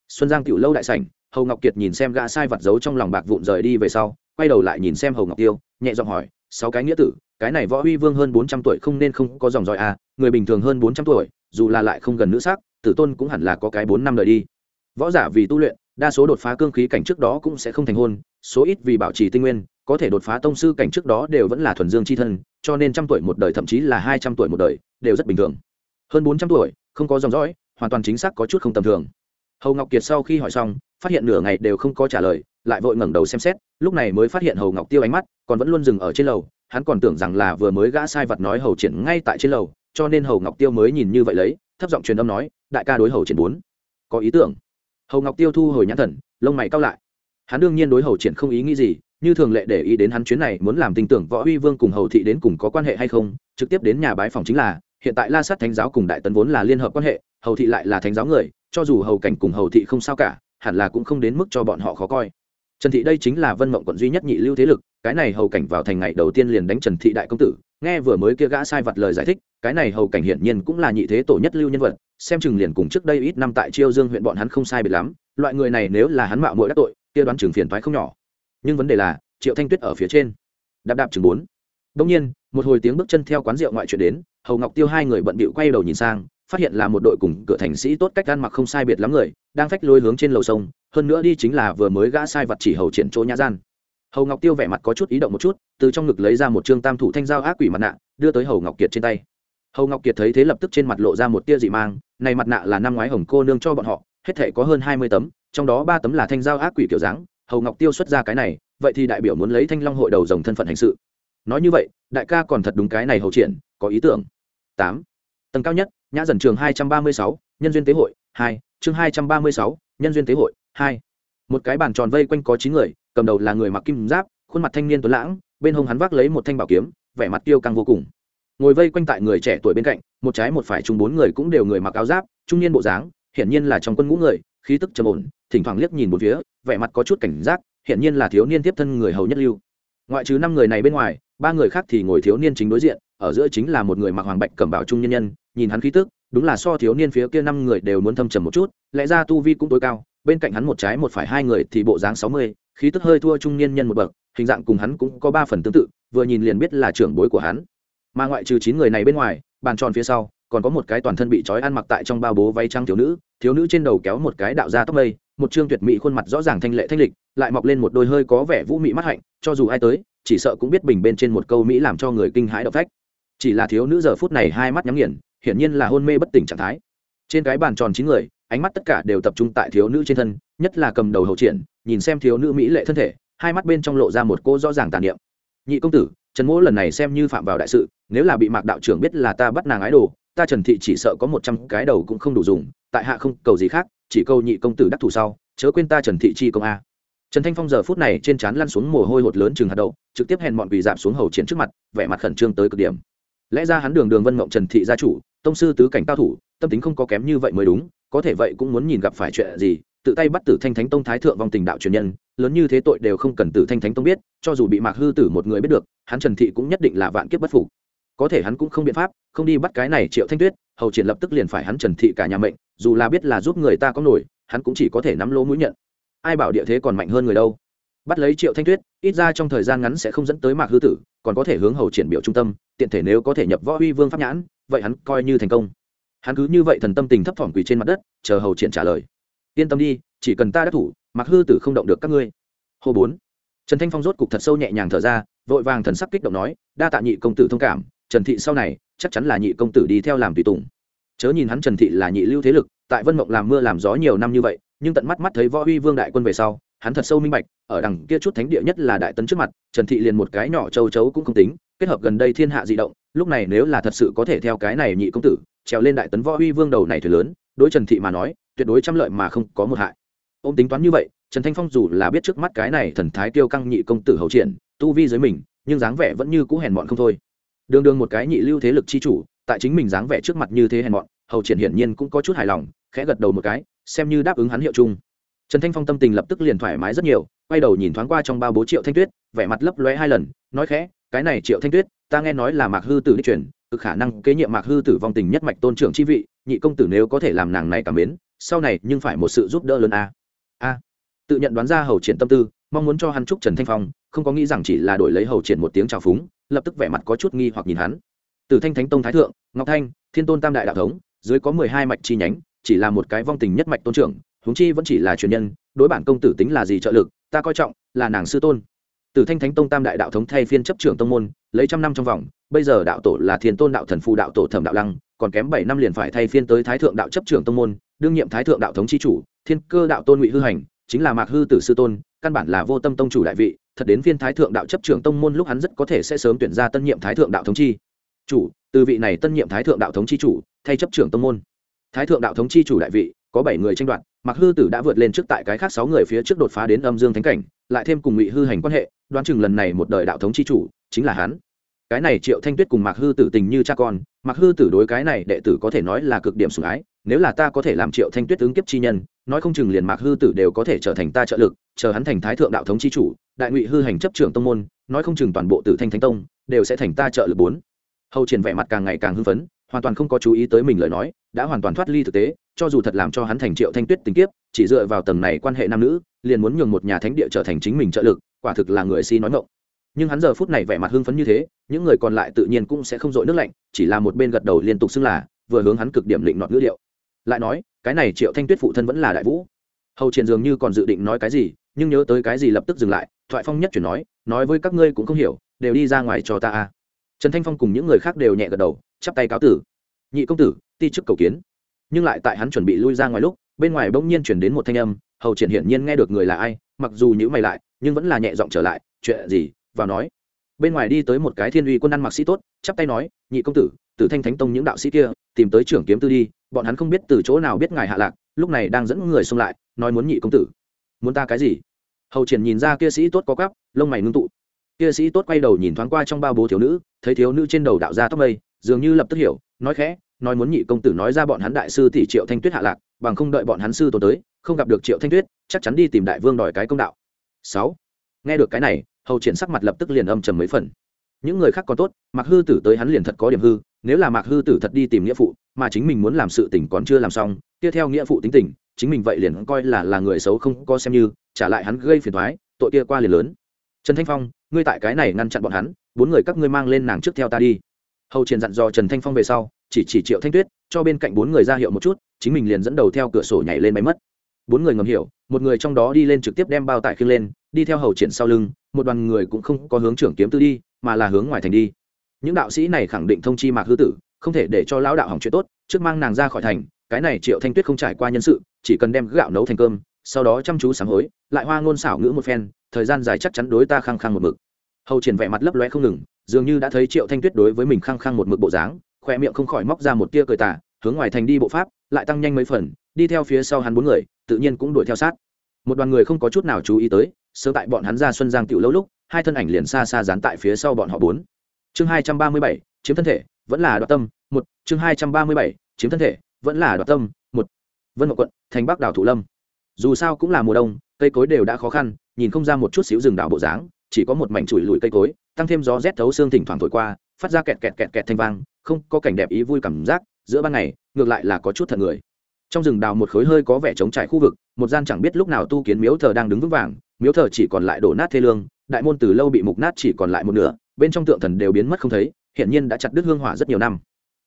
Xuân giang tiểu lâu đại sảnh, hầu ngọc kiệt nhìn xem gã sai vặt giấu trong lòng bạc vụn rời đi về sau, quay đầu lại nhìn xem hầu ngọc tiêu, nhẹ giọng hỏi sáu cái nghĩa tử, cái này võ huy vương hơn bốn trăm tuổi không nên không có dòng dõi à người bình thường hơn bốn trăm tuổi, dù là lại không gần nữ sắc, tử tôn cũng hẳn là có cái bốn năm đời đi. Võ giả vì tu luyện, đa số đột phá cương khí cảnh trước đó cũng sẽ không thành hôn, số ít vì bảo trì tinh nguyên, có thể đột phá tông sư cảnh trước đó đều vẫn là thuần dương c h i thân, cho nên trăm tuổi một đời thậm chí là hai trăm tuổi một đời đều rất bình thường. Hơn bốn trăm tuổi, không có dòng dõi, hoàn toàn chính xác có chút không tầm thường hầu ngọc kiệt sau khi hỏi xong, phát hiện nửa ngày đều không có trả lời, lại vội ngẩng đầu xem xét, lúc này mới phát hiện hầu ngọc tiêu ánh mắt còn vẫn luôn dừng ở trên lầu, hắn còn tưởng rằng là vừa mới gã sai vật nói hầu triển ngay tại trên lầu, cho nên hầu ngọc tiêu mới nhìn như vậy lấy, thấp giọng truyền âm nói, đại ca đối hầu triển bốn có ý tưởng. Hầu ngọc tiêu thu hồi nhãn thần, lông mày cao lại. Hắn đương nhiên đối hầu triển không ý nghĩ gì, như thường lệ để ý đến hắn chuyến này muốn làm tin tưởng võ uy vương cùng hầu thị đến cùng có quan hệ hay không, trực tiếp đến nhà bái phòng chính là, hiện tại la sát thánh giáo cùng đại tấn vốn là liên hợp quan hệ hầu thị lại là thánh giáo người, cho dù hầu cảnh cùng hầu thị không sao cả, hẳn là cũng không đến mức cho bọn họ khó coi. Trần thị đây chính là vân mộng quận duy nhất nhị lưu thế lực, cái này hầu cảnh vào thành ngày đầu tiên liền đánh trần thị đại công tử, nghe vừa mới kia gã sai vật lời giải thích, cái này hầu cảnh hiển nhiên cũng là nhị thế tổ nhất lưu nhân vật, xem chừng liền cùng trước đây ít năm tại chiêu dương huyện bọn hắn không sai biệt lắm, loại người này nếu là hắn mạo mỗi các tội, kia đoán chừng phiền toái không nhỏ. Nhưng vấn đề là, triệu thanh tuyết ở phía trên. Đạp đạp chừng bốn. Đông nhiên, một hồi tiếng bước chân theo quán rượu ngoại chuyện đến, hầu ngọc tiêu hai người bận bịu quay đầu nhìn sang phát hiện là một đội cùng cửa thành sĩ tốt cách ăn mặc không sai biệt lắm người, đang phách lôi hướng trên lầu sông, hơn nữa đi chính là vừa mới gã sai vật chỉ hầu triển chỗ nhã gian. Hầu ngọc tiêu vẻ mặt có chút ý động một chút, từ trong ngực lấy ra một trương tam thủ thanh giao ác quỷ mặt nạ, đưa tới hầu ngọc kiệt trên tay. Hầu ngọc kiệt thấy thế lập tức trên mặt lộ ra một tia dị mang, này mặt nạ là năm ngoái hồng cô nương cho bọn họ, hết thể có hơn hai mươi tấm, trong đó ba tấm là thanh giao ác quỷ kiểu dáng. Hầu ngọc tiêu xuất ra cái này, vậy thì đại biểu muốn lấy thanh long hội đầu dòng thân phận hành sự. Nói như vậy, đại ca còn thật đúng cái này hầu triển, có ý tưởng. Tám. Tầng cao nhất nhã dần trường hai trăm ba mươi sáu, nhân duyên tế hội, hai, chương hai trăm ba mươi sáu, nhân duyên tế hội, hai. Một cái bàn tròn vây quanh có chín người, cầm đầu là người mặc kim giáp, khuôn mặt thanh niên tuấn lãng, bên hông hắn vác lấy một thanh bảo kiếm, vẻ mặt tiêu căng vô cùng. Ngồi vây quanh tại người trẻ tuổi bên cạnh, một trái một phải chung bốn người cũng đều người mặc áo giáp, trung niên bộ dáng, hiển nhiên là trong quân ngũ người, khí tức trầm ổn, thỉnh thoảng liếc nhìn một phía, vẻ mặt có chút cảnh giác, hiển nhiên là thiếu niên tiếp thân người hầu nhất lưu. Ngoại trừ năm người này bên ngoài, ba người khác thì ngồi thiếu niên chính đối diện, ở giữa chính là một người mặc hoàng bạch cẩm bảo trung nhân nhân nhìn hắn khí tức, đúng là so thiếu niên phía kia năm người đều muốn thâm trầm một chút, lẽ ra tu vi cũng tối cao, bên cạnh hắn một trái một phải hai người thì bộ dáng sáu mươi, khí tức hơi thua trung niên nhân một bậc, hình dạng cùng hắn cũng có ba phần tương tự, vừa nhìn liền biết là trưởng bối của hắn. Mà ngoại trừ chín người này bên ngoài, bàn tròn phía sau, còn có một cái toàn thân bị trói ăn mặc tại trong bao bố váy trắng thiếu nữ thiếu nữ trên đầu kéo một cái đạo da tóc mây, một trương tuyệt mỹ khuôn mặt rõ ràng thanh lệ thanh lịch, lại mọc lên một đôi hơi có vẻ vũ mị mắt hạnh, cho dù ai tới, chỉ sợ cũng biết bình bên trên một câu mỹ làm cho người kinh hãi động phách. Chỉ là thiếu nữ giờ phút này hai mắt nhắm nghiền hiển nhiên là hôn mê bất tỉnh trạng thái. Trên cái bàn tròn chín người, ánh mắt tất cả đều tập trung tại thiếu nữ trên thân, nhất là cầm đầu hậu triển, nhìn xem thiếu nữ mỹ lệ thân thể, hai mắt bên trong lộ ra một cô rõ ràng tàn niệm. Nhị công tử, trần mỗ lần này xem như phạm vào đại sự, nếu là bị mạc đạo trưởng biết là ta bắt nàng ái đồ, ta trần thị chỉ sợ có một trăm cái đầu cũng không đủ dùng, tại hạ không cầu gì khác, chỉ câu nhị công tử đắc thủ sau, chớ quên ta trần thị chi công a. Trần thanh phong giờ phút này trên trán lăn xuống mồ hôi hột lớn chừng hạt đậu, trực tiếp hèn bọn quỳ dạp xuống hầu triển trước mặt, vẻ mặt khẩn trương tới cực điểm lẽ ra hắn đường đường vân mộng trần thị gia chủ, tông sư tứ cảnh cao thủ, tâm tính không có kém như vậy mới đúng, có thể vậy cũng muốn nhìn gặp phải chuyện gì, tự tay bắt tử thanh thánh tông thái thượng vong tình đạo truyền nhân, lớn như thế tội đều không cần tử thanh thánh tông biết, cho dù bị mạc hư tử một người biết được, hắn trần thị cũng nhất định là vạn kiếp bất phục. Có thể hắn cũng không biện pháp, không đi bắt cái này triệu thanh tuyết, hầu triển lập tức liền phải hắn trần thị cả nhà mệnh, dù là biết là giúp người ta có nổi, hắn cũng chỉ có thể nắm lỗ mũi nhận. Ai bảo địa thế còn mạnh hơn người đâu? Bắt lấy triệu thanh tuyết ít ra trong thời gian ngắn sẽ không dẫn tới mạc hư tử, còn có thể hướng hầu triển biểu trung tâm, tiện thể nếu có thể nhập võ huy vương pháp nhãn, vậy hắn coi như thành công. Hắn cứ như vậy thần tâm tình thấp thỏm quỳ trên mặt đất, chờ hầu triển trả lời. Yên tâm đi, chỉ cần ta đắc thủ, mạc hư tử không động được các ngươi. Hô bốn. Trần thanh phong rốt cục thật sâu nhẹ nhàng thở ra, vội vàng thần sắc kích động nói, đa tạ nhị công tử thông cảm, trần thị sau này, chắc chắn là nhị công tử đi theo làm tùy tùng. Chớ nhìn hắn trần thị là nhị lưu thế lực, tại vân mộng làm mưa làm gió nhiều năm như vậy, nhưng tận mắt mắt thấy võ huy vương đại quân về sau hắn thật sâu minh bạch, ở đằng kia chút thánh địa nhất là đại tấn trước mặt, trần thị liền một cái nhỏ châu chấu cũng không tính, kết hợp gần đây thiên hạ dị động, lúc này nếu là thật sự có thể theo cái này nhị công tử, trèo lên đại tấn võ uy vương đầu này thuyền lớn, đối trần thị mà nói, tuyệt đối trăm lợi mà không có một hại. Ôm tính toán như vậy, trần thanh phong dù là biết trước mắt cái này thần thái tiêu căng nhị công tử hậu triển, tu vi dưới mình, nhưng dáng vẻ vẫn như cũ hèn mọn không thôi. Đường đường một cái nhị lưu thế lực chi chủ, tại chính mình dáng vẻ trước mặt như thế hèn mọn, hậu triển hiển nhiên cũng có chút hài lòng, khẽ gật đầu một cái, xem như đáp ứng hắn hiệu chung trần thanh phong tâm tình lập tức liền thoải mái rất nhiều, quay đầu nhìn thoáng qua trong bao bố triệu thanh tuyết, vẻ mặt lấp lóe hai lần, nói khẽ, cái này triệu thanh tuyết, ta nghe nói là mạc hư tử đi chuyển cực khả năng kế nhiệm mạc hư tử vong tình nhất mạch tôn trưởng chi vị, nhị công tử nếu có thể làm nàng này cảm mến, sau này nhưng phải một sự giúp đỡ lớn a. A. Tự nhận đoán ra hầu triển tâm tư, mong muốn cho hắn chúc trần thanh phong, không có nghĩ rằng chỉ là đổi lấy hầu triển một tiếng chào phúng, lập tức vẻ mặt có chút nghi hoặc nhìn hắn. Từ thanh thánh tông thái thượng, ngọc thanh, thiên tôn tam đại đạo thống, dưới có mười hai mạch chi nhánh, chỉ là một cái vong tình nhất mạch tôn trưởng huống chi vẫn chỉ là truyền nhân, đối bản công tử tính là gì trợ lực, ta coi trọng, là nàng sư tôn. Từ thanh thánh tông tam đại đạo thống thay phiên chấp trưởng tông môn, lấy trăm năm trong vòng, bây giờ đạo tổ là thiên tôn đạo thần phù đạo tổ thẩm đạo lăng, còn kém bảy năm liền phải thay phiên tới thái thượng đạo chấp trưởng tông môn, đương nhiệm thái thượng đạo thống chi chủ, thiên cơ đạo tôn ngụy hư hành, chính là mạc hư tử sư tôn, căn bản là vô tâm tông chủ đại vị, thật đến phiên thái thượng đạo chấp trưởng tông môn lúc hắn rất có thể sẽ sớm tuyển ra tân nhiệm thái thượng đạo thống chi chủ. Từ vị này tân nhiệm thái thượng đạo thống chi chủ, thay chấp trưởng tông môn. Thái thượng đạo thống chi chủ đại vị, có bảy người tranh đoạt mặc hư tử đã vượt lên trước tại cái khác sáu người phía trước đột phá đến âm dương thánh cảnh, lại thêm cùng ngụy hư hành quan hệ, đoán chừng lần này một đời đạo thống chi chủ chính là hắn. Cái này triệu thanh tuyết cùng mạc hư tử tình như cha con, mạc hư tử đối cái này đệ tử có thể nói là cực điểm sủng ái, nếu là ta có thể làm triệu thanh tuyết ứng kiếp chi nhân, nói không chừng liền mạc hư tử đều có thể trở thành ta trợ lực, chờ hắn thành thái thượng đạo thống chi chủ, đại ngụy hư hành chấp trưởng tông môn, nói không chừng toàn bộ tử thanh thánh tông đều sẽ thành ta trợ lực bốn. Hầu triển vẻ mặt càng ngày càng hưng phấn, hoàn toàn không có chú ý tới mình lời nói, đã hoàn toàn thoát ly thực tế cho dù thật làm cho hắn thành triệu thanh tuyết tình kiếp, chỉ dựa vào tầng này quan hệ nam nữ, liền muốn nhường một nhà thánh địa trở thành chính mình trợ lực, quả thực là người si nói ngộng nhưng hắn giờ phút này vẻ mặt hưng phấn như thế, những người còn lại tự nhiên cũng sẽ không dội nước lạnh, chỉ là một bên gật đầu liên tục xưng là, vừa hướng hắn cực điểm định nọt ngữ điệu. Lại nói, cái này triệu thanh tuyết phụ thân vẫn là đại vũ. Hầu triển dường như còn dự định nói cái gì, nhưng nhớ tới cái gì lập tức dừng lại, thoại phong nhất chuyển nói nói với các ngươi cũng không hiểu, đều đi ra ngoài cho ta a. Trần thanh phong cùng những người khác đều nhẹ gật đầu, chắp tay cáo tử. Nhị công tử, ti chức cầu kiến nhưng lại tại hắn chuẩn bị lui ra ngoài lúc, bên ngoài bỗng nhiên chuyển đến một thanh âm, hầu triển hiển nhiên nghe được người là ai, mặc dù nhữ mày lại, nhưng vẫn là nhẹ giọng trở lại, chuyện gì? vào nói. Bên ngoài đi tới một cái thiên uy quân ăn mặc sĩ tốt, chắp tay nói, nhị công tử tử thanh thánh tông những đạo sĩ kia, tìm tới trưởng kiếm tư đi, bọn hắn không biết từ chỗ nào biết ngài hạ lạc, lúc này đang dẫn người xông lại, nói muốn nhị công tử, muốn ta cái gì? Hầu triển nhìn ra kia sĩ tốt có cắp lông mày ngưng tụ. Kia sĩ tốt quay đầu nhìn thoáng qua trong bao bố thiếu nữ, thấy thiếu nữ trên đầu đạo ra tóc mây, dường như lập tức hiểu, nói khẽ nói muốn nhị công tử nói ra bọn hắn đại sư tỷ triệu thanh tuyết hạ lạc, bằng không đợi bọn hắn sư tổ tới, không gặp được triệu thanh tuyết, chắc chắn đi tìm đại vương đòi cái công đạo. Sáu. Nghe được cái này, hầu triển sắc mặt lập tức liền âm trầm mấy phần. Những người khác còn tốt mặc hư tử tới hắn liền thật có điểm hư, nếu là mạc hư tử thật đi tìm nghĩa phụ, mà chính mình muốn làm sự tình còn chưa làm xong tiếp theo nghĩa phụ tính tình, chính mình vậy liền coi là là người xấu không có xem như, trả lại hắn gây phiền thoái tội kia qua liền lớn. Trần thanh phong, ngươi tại cái này ngăn chặn bọn hắn, bốn người các ngươi mang lên nàng trước theo ta đi. Hầu triển dặn dò trần thanh phong về sau chỉ chỉ triệu thanh tuyết, cho bên cạnh bốn người ra hiệu một chút, chính mình liền dẫn đầu theo cửa sổ nhảy lên máy mất. Bốn người ngầm hiểu, một người trong đó đi lên trực tiếp đem bao tải khiêng lên, đi theo hầu triển sau lưng, một đoàn người cũng không có hướng trưởng kiếm tư đi, mà là hướng ngoài thành đi. Những đạo sĩ này khẳng định thông chi mạc hư tử, không thể để cho lão đạo hỏng chuyện tốt, trước mang nàng ra khỏi thành, cái này triệu thanh tuyết không trải qua nhân sự, chỉ cần đem gạo nấu thành cơm, sau đó chăm chú sáng hối, lại hoa ngôn xảo ngữ một phen, thời gian dài chắc chắn đối ta khăng khăng một mực. Hầu triển vẻ mặt lấp loe không ngừng, dường như đã thấy triệu thanh tuyết đối với mình khăng khăng một mực bộ dáng khoe miệng không khỏi móc ra một tia cười tà, hướng ngoài thành đi bộ pháp, lại tăng nhanh mấy phần, đi theo phía sau hắn bốn người, tự nhiên cũng đuổi theo sát. Một đoàn người không có chút nào chú ý tới sớm tại bọn hắn ra xuân giang tiểu lâu lúc, hai thân ảnh liền xa xa dán tại phía sau bọn họ bốn. Chương hai trăm ba mươi bảy, chiếm thân thể, vẫn là đoạt tâm, một. Chương hai trăm ba mươi bảy, chiếm thân thể, vẫn là đoạt tâm, một. Vân mậu quận, thành bắc đảo thủ lâm. Dù sao cũng là mùa đông, cây cối đều đã khó khăn, nhìn không ra một chút xíu rừng đảo bộ dáng, chỉ có một mảnh chùi lùi cây cối, tăng thêm gió rét thấu xương thỉnh thoảng thổi qua, phát ra kẹt kẹt kẹt kẹt thanh vang không có cảnh đẹp ý vui cảm giác, giữa ban ngày, ngược lại là có chút thật người. Trong rừng đào một khối hơi có vẻ trống trải khu vực, một gian chẳng biết lúc nào tu kiến miếu thờ đang đứng vững vàng, miếu thờ chỉ còn lại đổ nát thê lương, đại môn từ lâu bị mục nát chỉ còn lại một nửa, bên trong tượng thần đều biến mất không thấy hiện nhiên đã chặt đứt hương hỏa rất nhiều năm.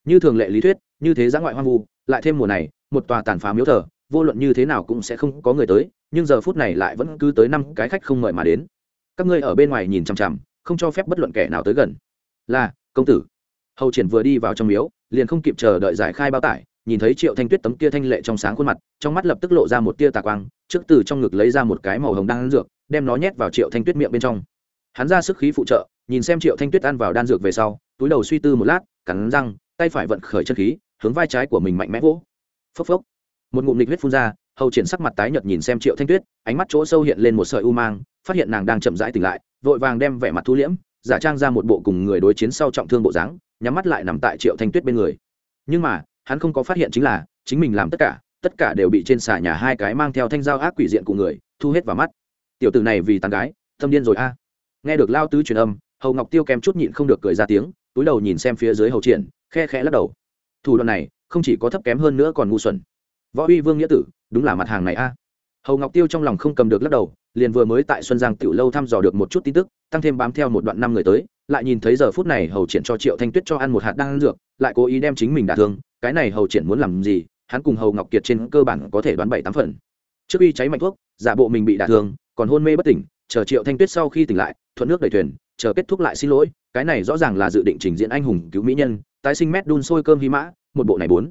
Như thường lệ lý thuyết, như thế giã ngoại hoang vu, lại thêm mùa này, một tòa tàn phá miếu thờ, vô luận như thế nào cũng sẽ không có người tới, nhưng giờ phút này lại vẫn cứ tới năm cái khách không mời mà đến. Các ngươi ở bên ngoài nhìn chằm chằm, không cho phép bất luận kẻ nào tới gần. Là, công tử hầu triển vừa đi vào trong miếu, liền không kịp chờ đợi giải khai bao tải, nhìn thấy triệu thanh tuyết tấm kia thanh lệ trong sáng khuôn mặt, trong mắt lập tức lộ ra một tia tà quang, trước từ trong ngực lấy ra một cái màu hồng đang ăn dược, đem nó nhét vào triệu thanh tuyết miệng bên trong. Hắn ra sức khí phụ trợ, nhìn xem triệu thanh tuyết ăn vào đan dược về sau, túi đầu suy tư một lát, cắn răng, tay phải vận khởi chân khí, hướng vai trái của mình mạnh mẽ vỗ. Phốc phốc. Một ngụm nịch huyết phun ra, hầu triển sắc mặt tái nhợt nhìn xem triệu thanh tuyết, ánh mắt chỗ sâu hiện lên một sợi u mang, phát hiện nàng đang chậm rãi tỉnh lại, vội vàng đem vẻ mặt thu liễm, giả trang ra một bộ cùng người đối chiến sau trọng thương bộ dáng nhắm mắt lại nằm tại triệu thanh tuyết bên người. Nhưng mà, hắn không có phát hiện chính là, chính mình làm tất cả tất cả đều bị trên xà nhà hai cái mang theo thanh dao ác quỷ diện của người, thu hết vào mắt. Tiểu tử này vì tàn gái tâm điên rồi a. Nghe được lao tứ truyền âm, hầu ngọc tiêu kèm chút nhịn không được cười ra tiếng, túi đầu nhìn xem phía dưới hầu triển, khe khẽ lắc đầu. Thủ đoạn này, không chỉ có thấp kém hơn nữa còn ngu xuẩn. Võ uy vương nghĩa tử, đúng là mặt hàng này a. Hầu ngọc tiêu trong lòng không cầm được lắc đầu, liền vừa mới tại xuân giang tiểu lâu thăm dò được một chút tin tức, tăng thêm bám theo một đoạn năm người tới lại nhìn thấy giờ phút này hầu triển cho triệu thanh tuyết cho ăn một hạt đan dược, lại cố ý đem chính mình đả thương, cái này hầu triển muốn làm gì, hắn cùng hầu ngọc kiệt trên cơ bản có thể đoán bảy tám phần. Trước khi cháy mạnh thuốc, giả bộ mình bị đả thương, còn hôn mê bất tỉnh, chờ triệu thanh tuyết sau khi tỉnh lại, thuận nước đẩy thuyền, chờ kết thúc lại xin lỗi, cái này rõ ràng là dự định trình diễn anh hùng cứu mỹ nhân, tái sinh mét đun sôi cơm hy mã, một bộ này bốn.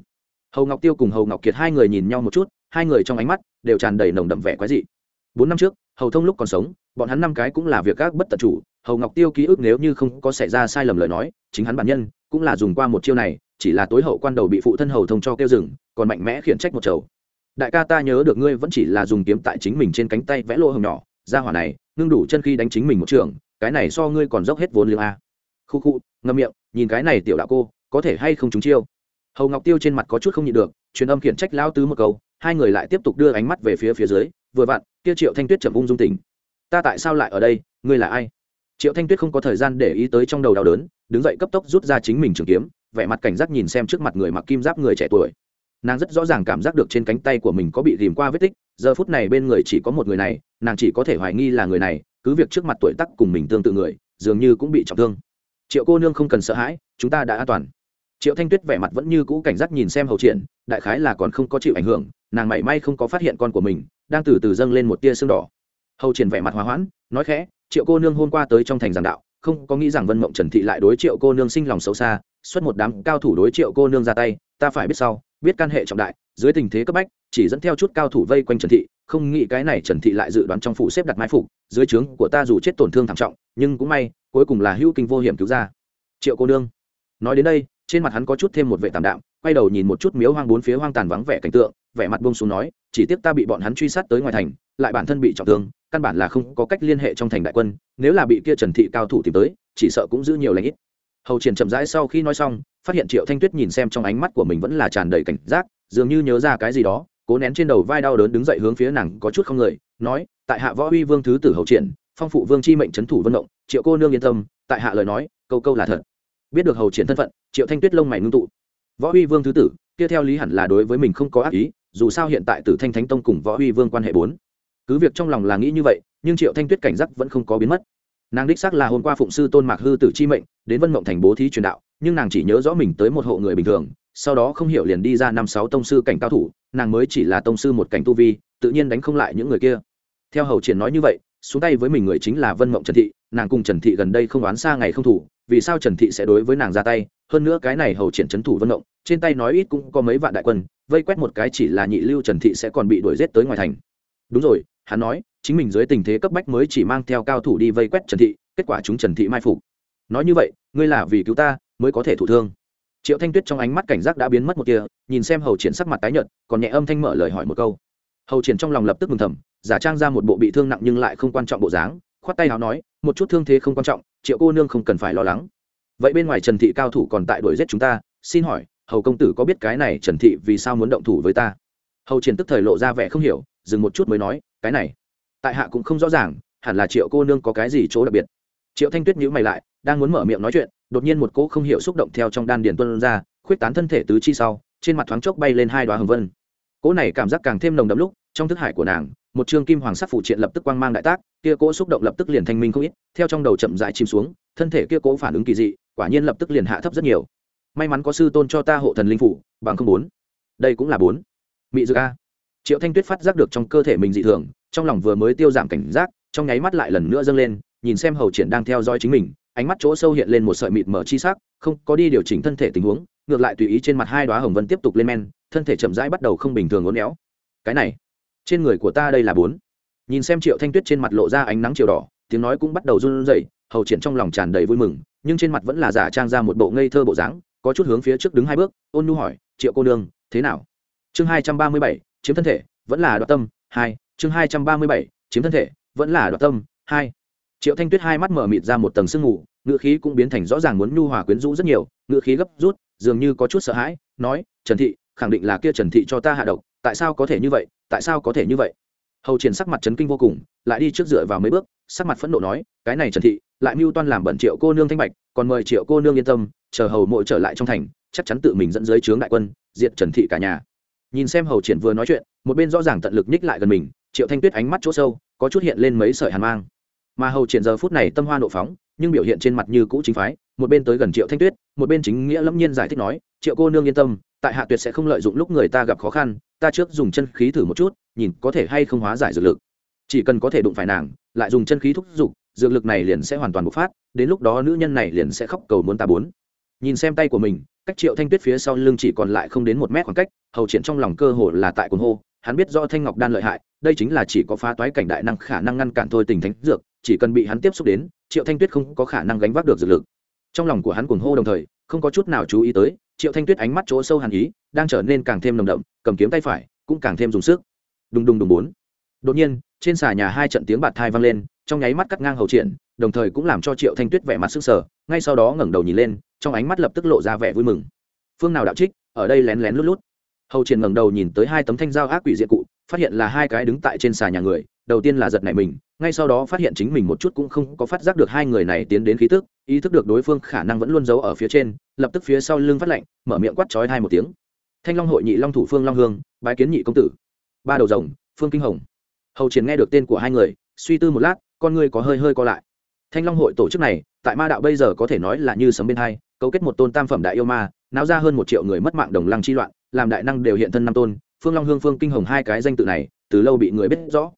Hầu ngọc tiêu cùng hầu ngọc kiệt hai người nhìn nhau một chút, hai người trong ánh mắt đều tràn đầy nồng đậm vẻ quái dị. Bốn năm trước, hầu thông lúc còn sống, bọn hắn năm cái cũng là việc các bất tận chủ hầu ngọc tiêu ký ức nếu như không có xảy ra sai lầm lời nói, chính hắn bản nhân cũng là dùng qua một chiêu này, chỉ là tối hậu quan đầu bị phụ thân hầu thông cho kêu rừng còn mạnh mẽ khiển trách một chầu. Đại ca ta nhớ được ngươi vẫn chỉ là dùng kiếm tại chính mình trên cánh tay vẽ lỗ hồng nhỏ ra hỏa này ngưng đủ chân khi đánh chính mình một trường, cái này so ngươi còn dốc hết vốn liếng a. Khu khu, ngâm miệng, nhìn cái này tiểu đạo cô, có thể hay không trúng chiêu? Hầu ngọc tiêu trên mặt có chút không nhịn được, truyền âm khiển trách lao tứ một câu, hai người lại tiếp tục đưa ánh mắt về phía phía dưới, vừa vặn, kia triệu thanh tuyết chậm ung dung tình. ta tại sao lại ở đây, ngươi là ai? Triệu thanh tuyết không có thời gian để ý tới trong đầu đau đớn, đứng dậy cấp tốc rút ra chính mình trường kiếm, vẻ mặt cảnh giác nhìn xem trước mặt người mặc kim giáp người trẻ tuổi. Nàng rất rõ ràng cảm giác được trên cánh tay của mình có bị ghìm qua vết tích, giờ phút này bên người chỉ có một người này, nàng chỉ có thể hoài nghi là người này, cứ việc trước mặt tuổi tắc cùng mình tương tự người, dường như cũng bị trọng thương. Triệu cô nương không cần sợ hãi, chúng ta đã an toàn. Triệu thanh tuyết vẻ mặt vẫn như cũ cảnh giác nhìn xem hậu triển, đại khái là còn không có chịu ảnh hưởng, nàng mảy may không có phát hiện con của mình, đang từ từ dâng lên một tia sương đỏ. Hậu triển vẻ mặt hòa hoãn, nói khẽ triệu cô nương hôm qua tới trong thành giảng đạo, không có nghĩ rằng vân mộng trần thị lại đối triệu cô nương sinh lòng xấu xa, xuất một đám cao thủ đối triệu cô nương ra tay, ta phải biết sau, biết căn hệ trọng đại, dưới tình thế cấp bách, chỉ dẫn theo chút cao thủ vây quanh trần thị, không nghĩ cái này trần thị lại dự đoán trong phủ xếp đặt mái phục, dưới trướng của ta dù chết tổn thương thảm trọng, nhưng cũng may, cuối cùng là hữu kinh vô hiểm cứu ra. Triệu cô nương, nói đến đây, trên mặt hắn có chút thêm một vệ tạm đạm, quay đầu nhìn một chút miếu hoang bốn phía hoang tàn vắng vẻ cảnh tượng, vẻ mặt bông xuống nói, chỉ tiếc ta bị bọn hắn truy sát tới ngoài thành, lại bản thân bị trọng thương căn bản là không có cách liên hệ trong thành đại quân, nếu là bị kia trần thị cao thủ tìm tới, chỉ sợ cũng giữ nhiều lãnh ít. Hầu triển chậm rãi sau khi nói xong, phát hiện triệu thanh tuyết nhìn xem trong ánh mắt của mình vẫn là tràn đầy cảnh giác, dường như nhớ ra cái gì đó, cố nén trên đầu vai đau đớn đứng dậy hướng phía nàng có chút không người, nói, tại hạ võ uy vương thứ tử hầu triển, phong phụ vương chi mệnh trấn thủ vân động, triệu cô nương yên tâm, tại hạ lời nói, câu câu là thật. Biết được hầu triển thân phận, triệu thanh tuyết lông mày ngưng tụ. Võ uy vương thứ tử, kia theo lý hẳn là đối với mình không có ác ý, dù sao hiện tại tử thanh thánh tông cùng võ uy vương quan hệ bốn cứ việc trong lòng là nghĩ như vậy, nhưng triệu thanh tuyết cảnh giác vẫn không có biến mất. Nàng đích xác là hôm qua phụng sư tôn mạc hư tử chi mệnh, đến vân mộng thành bố thí truyền đạo, nhưng nàng chỉ nhớ rõ mình tới một hộ người bình thường, sau đó không hiểu liền đi ra năm sáu tông sư cảnh cao thủ, nàng mới chỉ là tông sư một cảnh tu vi, tự nhiên đánh không lại những người kia. Theo hầu triển nói như vậy, xuống tay với mình người chính là vân mộng trần thị, nàng cùng trần thị gần đây không oán xa ngày không thủ, vì sao trần thị sẽ đối với nàng ra tay? Hơn nữa cái này hầu triển trấn thủ vân mộng, trên tay nói ít cũng có mấy vạn đại quân, vây quét một cái chỉ là nhị lưu trần thị sẽ còn bị đuổi giết tới ngoài thành. Đúng rồi hắn nói, chính mình dưới tình thế cấp bách mới chỉ mang theo cao thủ đi vây quét trần thị, kết quả chúng trần thị mai phục. Nói như vậy, ngươi là vì cứu ta mới có thể thụ thương. Triệu thanh tuyết trong ánh mắt cảnh giác đã biến mất một kia nhìn xem hầu triển sắc mặt tái nhợt, còn nhẹ âm thanh mở lời hỏi một câu. Hầu triển trong lòng lập tức mừng thầm, giả trang ra một bộ bị thương nặng nhưng lại không quan trọng bộ dáng, khoát tay nào nói, một chút thương thế không quan trọng, triệu cô nương không cần phải lo lắng. Vậy bên ngoài trần thị cao thủ còn tại đuổi giết chúng ta, xin hỏi, hầu công tử có biết cái này trần thị vì sao muốn động thủ với ta? Hầu triển tức thời lộ ra vẻ không hiểu, dừng một chút mới nói cái này. Tại hạ cũng không rõ ràng, hẳn là triệu cô nương có cái gì chỗ đặc biệt. Triệu thanh tuyết nhíu mày lại, đang muốn mở miệng nói chuyện, đột nhiên một cỗ không hiểu xúc động theo trong đan điền tuân ra, khuyết tán thân thể tứ chi sau, trên mặt thoáng chốc bay lên hai đoá hồng vân. Cỗ này cảm giác càng thêm nồng đậm lúc, trong thức hải của nàng, một trương kim hoàng sắc phụ triện lập tức quang mang đại tác, kia cỗ xúc động lập tức liền thanh minh không ít, theo trong đầu chậm dại chìm xuống, thân thể kia cỗ phản ứng kỳ dị, quả nhiên lập tức liền hạ thấp rất nhiều. May mắn có sư tôn cho ta hộ thần linh phủ, bằng không bốn. Đây cũng là bốn. Mị dược a triệu thanh tuyết phát giác được trong cơ thể mình dị thường, trong lòng vừa mới tiêu giảm cảnh giác, trong nháy mắt lại lần nữa dâng lên, nhìn xem hầu triển đang theo dõi chính mình, ánh mắt chỗ sâu hiện lên một sợi mịt mở chi sắc, không có đi điều chỉnh thân thể tình huống, ngược lại tùy ý trên mặt hai đoá hồng vân tiếp tục lên men, thân thể chậm rãi bắt đầu không bình thường uốn éo. Cái này, trên người của ta đây là bốn. Nhìn xem triệu thanh tuyết trên mặt lộ ra ánh nắng chiều đỏ, tiếng nói cũng bắt đầu run rẩy, hầu triển trong lòng tràn đầy vui mừng, nhưng trên mặt vẫn là giả trang ra một bộ ngây thơ bộ dáng, có chút hướng phía trước đứng hai bước, ôn nhu hỏi, triệu cô nương, thế nào? Chương hai trăm ba mươi bảy chiếm thân thể, vẫn là đoạt tâm, hai, chương hai trăm ba mươi bảy, chiếm thân thể, vẫn là đoạt tâm, hai. Triệu thanh tuyết hai mắt mở mịt ra một tầng sương mù ngựa khí cũng biến thành rõ ràng muốn nhu hòa quyến rũ rất nhiều ngựa khí gấp rút, dường như có chút sợ hãi, nói, trần thị, khẳng định là kia trần thị cho ta hạ độc, tại sao có thể như vậy, tại sao có thể như vậy? Hầu triển sắc mặt trấn kinh vô cùng, lại đi trước dựa vào mấy bước, sắc mặt phẫn nộ nói, cái này trần thị, lại mưu toan làm bẩn triệu cô nương thanh bạch, còn mời triệu cô nương yên tâm, chờ hầu mộ trở lại trong thành, chắc chắn tự mình dẫn dưới trướng đại quân, diệt trần thị cả nhà nhìn xem hầu triển vừa nói chuyện, một bên rõ ràng tận lực nhích lại gần mình, triệu thanh tuyết ánh mắt chỗ sâu, có chút hiện lên mấy sợi hàn mang. Mà hầu triển giờ phút này tâm hoa nộ phóng, nhưng biểu hiện trên mặt như cũ chính phái, một bên tới gần triệu thanh tuyết, một bên chính nghĩa lâm nhiên giải thích nói, triệu cô nương yên tâm, tại hạ tuyệt sẽ không lợi dụng lúc người ta gặp khó khăn, ta trước dùng chân khí thử một chút, nhìn có thể hay không hóa giải dược lực. Chỉ cần có thể đụng phải nàng, lại dùng chân khí thúc giục, dược lực này liền sẽ hoàn toàn bộc phát, đến lúc đó nữ nhân này liền sẽ khóc cầu muốn ta bốn. Nhìn xem tay của mình, cách triệu thanh tuyết phía sau lưng chỉ còn lại không đến một mét khoảng cách hầu triển trong lòng cơ hồ là tại cuồng hô, hắn biết do thanh ngọc đan lợi hại, đây chính là chỉ có phá toái cảnh đại năng khả năng ngăn cản thôi tình thánh dược, chỉ cần bị hắn tiếp xúc đến, triệu thanh tuyết không có khả năng gánh vác được dược lực. Trong lòng của hắn cuồng hô đồng thời, không có chút nào chú ý tới, triệu thanh tuyết ánh mắt chỗ sâu hàn ý, đang trở nên càng thêm nồng đậm, cầm kiếm tay phải, cũng càng thêm dùng sức. Đùng đùng đùng bốn. Đột nhiên, trên xà nhà hai trận tiếng bạt thai vang lên, trong nháy mắt cắt ngang hầu triển, đồng thời cũng làm cho triệu thanh tuyết vẻ mặt sức sở ngay sau đó ngẩng đầu nhìn lên, trong ánh mắt lập tức lộ ra vẻ vui mừng. Phương nào đạo trích, ở đây lén lén lút lút hầu triển ngẩng đầu nhìn tới hai tấm thanh dao ác quỷ diện cụ, phát hiện là hai cái đứng tại trên xà nhà người, đầu tiên là giật nảy mình, ngay sau đó phát hiện chính mình một chút cũng không có phát giác được hai người này tiến đến khí tức, ý thức được đối phương khả năng vẫn luôn giấu ở phía trên, lập tức phía sau lưng phát lạnh, mở miệng quát chói hai một tiếng. Thanh long hội nhị long thủ phương long hương, bái kiến nhị công tử. Ba đầu rồng, phương kinh hồng. Hầu triển nghe được tên của hai người, suy tư một lát, con người có hơi hơi co lại. Thanh long hội tổ chức này, tại ma đạo bây giờ có thể nói là như sấm bên hai, cấu kết một tôn tam phẩm đại yêu ma, náo ra hơn một triệu người mất mạng đồng lăng chi loạn làm đại năng đều hiện thân năm tôn, phương long hương phương kinh hồng hai cái danh tự này, từ lâu bị người biết rõ.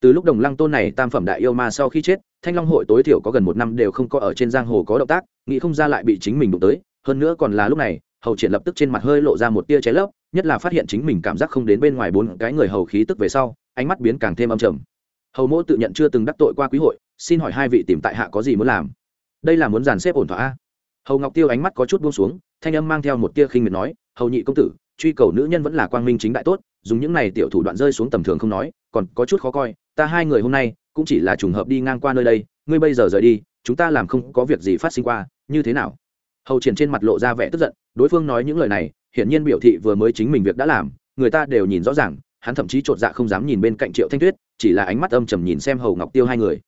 Từ lúc đồng lăng tôn này tam phẩm đại yêu ma sau khi chết, thanh long hội tối thiểu có gần một năm đều không có ở trên giang hồ có động tác, nghĩ không ra lại bị chính mình đụng tới, hơn nữa còn là lúc này, hầu triển lập tức trên mặt hơi lộ ra một tia cháy lấp, nhất là phát hiện chính mình cảm giác không đến bên ngoài bốn cái người hầu khí tức về sau, ánh mắt biến càng thêm âm trầm. Hầu mỗ tự nhận chưa từng đắc tội qua quý hội, xin hỏi hai vị tìm tại hạ có gì muốn làm? Đây là muốn dàn xếp ổn thỏa a. Hầu ngọc tiêu ánh mắt có chút buông xuống, thanh âm mang theo một tia khinh miệt nói, hầu nhị công tử truy cầu nữ nhân vẫn là quang minh chính đại tốt, dùng những này tiểu thủ đoạn rơi xuống tầm thường không nói, còn có chút khó coi, ta hai người hôm nay, cũng chỉ là trùng hợp đi ngang qua nơi đây, ngươi bây giờ rời đi, chúng ta làm không có việc gì phát sinh qua, như thế nào? Hầu triển trên mặt lộ ra vẻ tức giận, đối phương nói những lời này, hiển nhiên biểu thị vừa mới chính mình việc đã làm, người ta đều nhìn rõ ràng, hắn thậm chí chột dạ không dám nhìn bên cạnh triệu thanh tuyết, chỉ là ánh mắt âm trầm nhìn xem hầu ngọc tiêu hai người.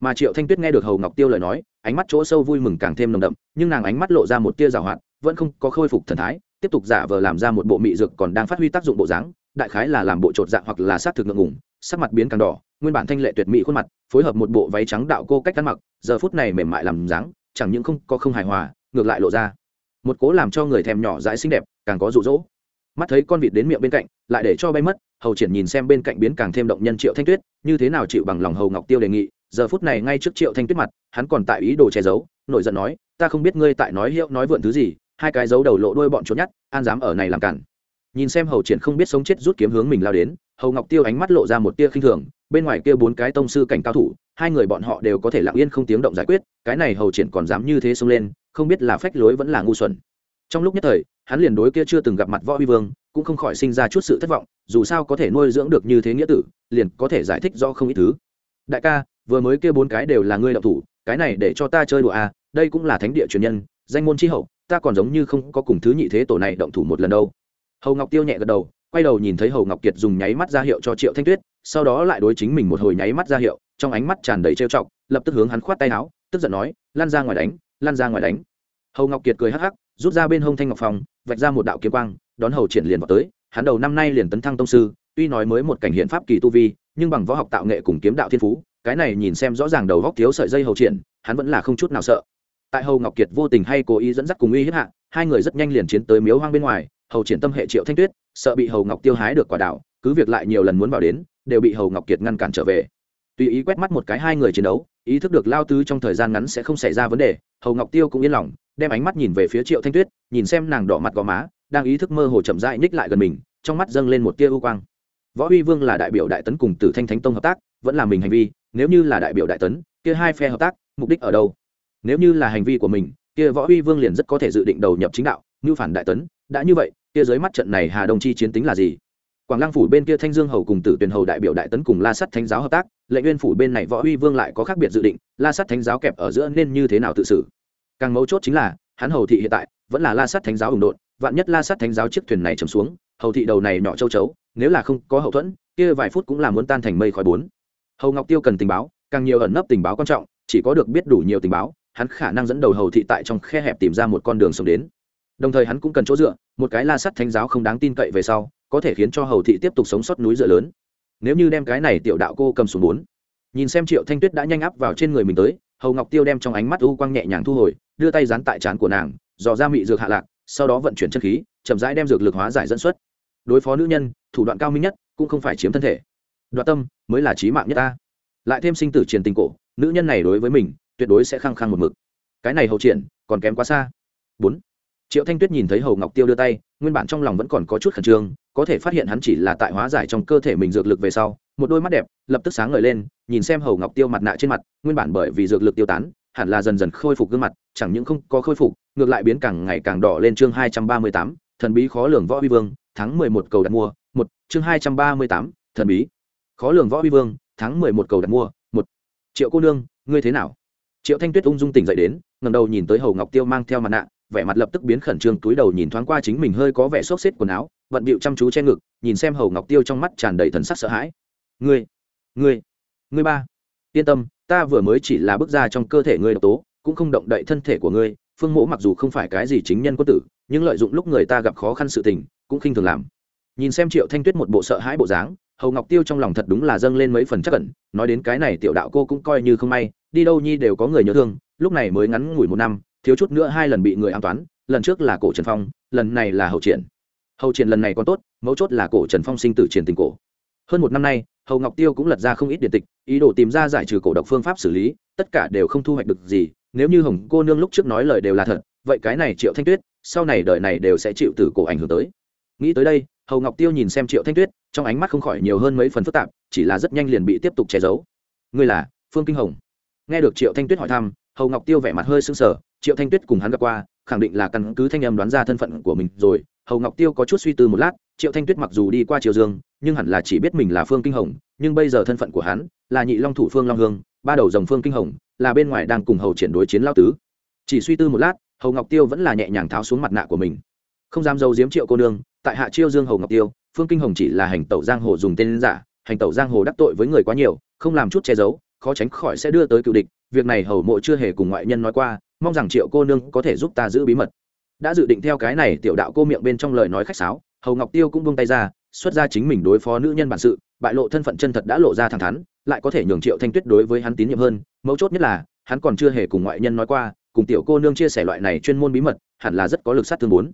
Mà triệu thanh tuyết nghe được hầu ngọc tiêu lời nói, ánh mắt chỗ sâu vui mừng càng thêm nồng đậm, nhưng nàng ánh mắt lộ ra một tia rào hoạt, vẫn không có khôi phục thần thái tiếp tục giả vờ làm ra một bộ mị dược còn đang phát huy tác dụng bộ dáng, đại khái là làm bộ chột dạ hoặc là sát thực ngượng ngùng, sắc mặt biến càng đỏ, nguyên bản thanh lệ tuyệt mỹ khuôn mặt, phối hợp một bộ váy trắng đạo cô cách ăn mặc, giờ phút này mềm mại làm dáng, chẳng những không có không hài hòa, ngược lại lộ ra. Một cố làm cho người thèm nhỏ dãi xinh đẹp, càng có rụ rỗ mắt thấy con vịt đến miệng bên cạnh, lại để cho bay mất, hầu triển nhìn xem bên cạnh biến càng thêm động nhân triệu thanh tuyết, như thế nào chịu bằng lòng hầu ngọc tiêu đề nghị, giờ phút này ngay trước triệu thanh tuyết mặt, hắn còn tại ý đồ che giấu, nổi giận nói, ta không biết ngươi tại nói hiệu nói vượn thứ gì hai cái dấu đầu lộ đuôi bọn trốn nhát an dám ở này làm cản. Nhìn xem hầu triển không biết sống chết rút kiếm hướng mình lao đến, hầu ngọc tiêu ánh mắt lộ ra một tia khinh thường, bên ngoài kia bốn cái tông sư cảnh cao thủ, hai người bọn họ đều có thể lặng yên không tiếng động giải quyết, cái này hầu triển còn dám như thế xông lên, không biết là phách lối vẫn là ngu xuẩn. Trong lúc nhất thời, hắn liền đối kia chưa từng gặp mặt võ huy vương, cũng không khỏi sinh ra chút sự thất vọng, dù sao có thể nuôi dưỡng được như thế nghĩa tử, liền có thể giải thích do không ít thứ. Đại ca, vừa mới kia bốn cái đều là ngươi đạo thủ, cái này để cho ta chơi đùa à đây cũng là thánh địa truyền nhân, danh môn tri hậu ta còn giống như không có cùng thứ nhị thế tổ này động thủ một lần đâu. Hầu ngọc tiêu nhẹ gật đầu, quay đầu nhìn thấy hầu ngọc kiệt dùng nháy mắt ra hiệu cho triệu thanh tuyết, sau đó lại đối chính mình một hồi nháy mắt ra hiệu, trong ánh mắt tràn đầy trêu chọc, lập tức hướng hắn khoát tay áo, tức giận nói, lan ra ngoài đánh, lan ra ngoài đánh. Hầu ngọc kiệt cười hắc hắc, rút ra bên hông thanh ngọc phòng vạch ra một đạo kiếm quang, đón hầu triển liền vào tới, hắn đầu năm nay liền tấn thăng tông sư, tuy nói mới một cảnh hiện pháp kỳ tu vi, nhưng bằng võ học tạo nghệ cùng kiếm đạo thiên phú, cái này nhìn xem rõ ràng đầu góc thiếu sợi dây hầu triển, hắn vẫn là không chút nào sợ tại hầu ngọc kiệt vô tình hay cố ý dẫn dắt cùng uy hiếp hạ, hai người rất nhanh liền chiến tới miếu hoang bên ngoài, hầu triển tâm hệ triệu thanh tuyết, sợ bị hầu ngọc tiêu hái được quả đảo, cứ việc lại nhiều lần muốn vào đến, đều bị hầu ngọc kiệt ngăn cản trở về. Tùy ý quét mắt một cái hai người chiến đấu, ý thức được lao tứ trong thời gian ngắn sẽ không xảy ra vấn đề, hầu ngọc tiêu cũng yên lòng, đem ánh mắt nhìn về phía triệu thanh tuyết, nhìn xem nàng đỏ mặt gò má, đang ý thức mơ hồ chậm rãi ních lại gần mình, trong mắt dâng lên một tia ưu quang. Võ huy vương là đại biểu đại tấn cùng tử thanh thánh tông hợp tác, vẫn là mình hành vi, nếu như là đại biểu đại tấn, kia hai phe hợp tác, mục đích ở đâu? Nếu như là hành vi của mình, kia võ uy vương liền rất có thể dự định đầu nhập chính đạo. Như phản đại tấn, đã như vậy, kia dưới mắt trận này hà đông chi chiến tính là gì? Quảng lăng phủ bên kia thanh dương hầu cùng tử tuyền hầu đại biểu đại tấn cùng la sắt thánh giáo hợp tác, lệnh nguyên phủ bên này võ uy vương lại có khác biệt dự định, la sắt thánh giáo kẹp ở giữa nên như thế nào tự xử? Càng mấu chốt chính là, hắn hầu thị hiện tại, vẫn là la sắt thánh giáo ủng đột vạn nhất la sắt thánh giáo chiếc thuyền này trầm xuống, hầu thị đầu này nhỏ châu chấu, nếu là không có hậu thuẫn, kia vài phút cũng là muốn tan thành mây khói bốn. Hầu ngọc tiêu cần tình báo, càng nhiều ẩn nấp tình báo quan trọng, chỉ có được biết đủ nhiều tình báo hắn khả năng dẫn đầu hầu thị tại trong khe hẹp tìm ra một con đường sống đến. Đồng thời hắn cũng cần chỗ dựa, một cái la sắt thánh giáo không đáng tin cậy về sau, có thể khiến cho hầu thị tiếp tục sống sót núi dựa lớn. Nếu như đem cái này tiểu đạo cô cầm xuống bốn, nhìn xem triệu thanh tuyết đã nhanh áp vào trên người mình tới, hầu ngọc tiêu đem trong ánh mắt u quang nhẹ nhàng thu hồi, đưa tay dán tại trán của nàng, dò ra mị dược hạ lạc, sau đó vận chuyển chân khí, chậm rãi đem dược lực hóa giải dẫn xuất. Đối phó nữ nhân, thủ đoạn cao minh nhất, cũng không phải chiếm thân thể. Đoạt tâm, mới là trí mạng nhất ta. Lại thêm sinh tử triền tình cổ, nữ nhân này đối với mình tuyệt đối sẽ khăng khăng một mực. Cái này hầu triển, còn kém quá xa. Bốn. Triệu thanh tuyết nhìn thấy hầu ngọc tiêu đưa tay, nguyên bản trong lòng vẫn còn có chút khẩn trương, có thể phát hiện hắn chỉ là tại hóa giải trong cơ thể mình dược lực về sau, một đôi mắt đẹp lập tức sáng ngời lên, nhìn xem hầu ngọc tiêu mặt nạ trên mặt, nguyên bản bởi vì dược lực tiêu tán, hẳn là dần dần khôi phục gương mặt, chẳng những không có khôi phục, ngược lại biến càng ngày càng đỏ lên chương hai trăm ba mươi tám, thần bí khó lường võ vi vương, tháng mười một cầu đặt mua, một, chương hai trăm ba mươi tám, thần bí khó lường võ vi vương, tháng mười một cầu đặt mua, một. Triệu cô nương, ngươi thế nào? Triệu thanh tuyết ung dung tỉnh dậy đến ngầm đầu nhìn tới hầu ngọc tiêu mang theo mặt nạ, vẻ mặt lập tức biến khẩn trương, túi đầu nhìn thoáng qua chính mình hơi có vẻ xốc xếp quần áo vận bịu chăm chú che ngực, nhìn xem hầu ngọc tiêu trong mắt tràn đầy thần sắc sợ hãi. Ngươi ngươi ngươi ba, yên tâm, ta vừa mới chỉ là bước ra trong cơ thể ngươi độc tố, cũng không động đậy thân thể của ngươi, phương mỗ mặc dù không phải cái gì chính nhân quân tử, nhưng lợi dụng lúc người ta gặp khó khăn sự tình, cũng khinh thường làm. Nhìn xem triệu thanh tuyết một bộ sợ hãi bộ dáng, hầu ngọc tiêu trong lòng thật đúng là dâng lên mấy phần chắc cẩn nói đến cái này tiểu đạo cô cũng coi như không may đi đâu nhi đều có người nhớ thương, lúc này mới ngắn ngủi một năm, thiếu chút nữa hai lần bị người an toán, lần trước là cổ trần phong, lần này là hậu triển. Hậu triển lần này còn tốt, mấu chốt là cổ trần phong sinh tử triển tình cổ. Hơn một năm nay, hầu ngọc tiêu cũng lật ra không ít điện tịch, ý đồ tìm ra giải trừ cổ độc phương pháp xử lý, tất cả đều không thu hoạch được gì, nếu như hồng cô nương lúc trước nói lời đều là thật, vậy cái này triệu thanh tuyết, sau này đời này đều sẽ chịu từ cổ ảnh hưởng tới. Nghĩ tới đây, hầu ngọc tiêu nhìn xem triệu thanh tuyết, trong ánh mắt không khỏi nhiều hơn mấy phần phức tạp, chỉ là rất nhanh liền bị tiếp tục che giấu. Ngươi là phương kinh hồng nghe được triệu thanh tuyết hỏi thăm, hầu ngọc tiêu vẻ mặt hơi sưng sờ, triệu thanh tuyết cùng hắn gặp qua, khẳng định là căn cứ thanh âm đoán ra thân phận của mình rồi, hầu ngọc tiêu có chút suy tư một lát, triệu thanh tuyết mặc dù đi qua triều dương, nhưng hẳn là chỉ biết mình là phương kinh hồng, nhưng bây giờ thân phận của hắn là nhị long thủ phương long hương, ba đầu dòng phương kinh hồng, là bên ngoài đang cùng hầu triển đối chiến lao tứ. Chỉ suy tư một lát, hầu ngọc tiêu vẫn là nhẹ nhàng tháo xuống mặt nạ của mình. Không dám dâu diếm triệu cô nương, tại hạ chiêu dương hầu ngọc tiêu, phương kinh hồng chỉ là hành tẩu giang hồ dùng tên giả, hành tẩu giang hồ đắc tội với người quá nhiều, không làm chút che giấu khó tránh khỏi sẽ đưa tới cựu địch, việc này hầu mộ chưa hề cùng ngoại nhân nói qua, mong rằng triệu cô nương có thể giúp ta giữ bí mật. Đã dự định theo cái này tiểu đạo cô miệng bên trong lời nói khách sáo, hầu ngọc tiêu cũng buông tay ra, xuất ra chính mình đối phó nữ nhân bản sự, bại lộ thân phận chân thật đã lộ ra thẳng thắn, lại có thể nhường triệu thanh tuyết đối với hắn tín nhiệm hơn, mấu chốt nhất là, hắn còn chưa hề cùng ngoại nhân nói qua, cùng tiểu cô nương chia sẻ loại này chuyên môn bí mật, hẳn là rất có lực sát thương bốn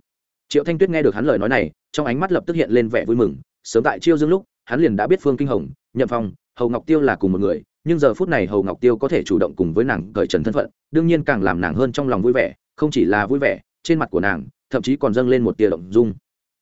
triệu thanh tuyết nghe được hắn lời nói này, trong ánh mắt lập tức hiện lên vẻ vui mừng, sớm tại chiêu dương lúc, hắn liền đã biết phương kinh hồng, nhậm phong, hầu ngọc tiêu là cùng một người nhưng giờ phút này hầu ngọc tiêu có thể chủ động cùng với nàng cởi trần thân phận, đương nhiên càng làm nàng hơn trong lòng vui vẻ, không chỉ là vui vẻ, trên mặt của nàng, thậm chí còn dâng lên một tia động dung.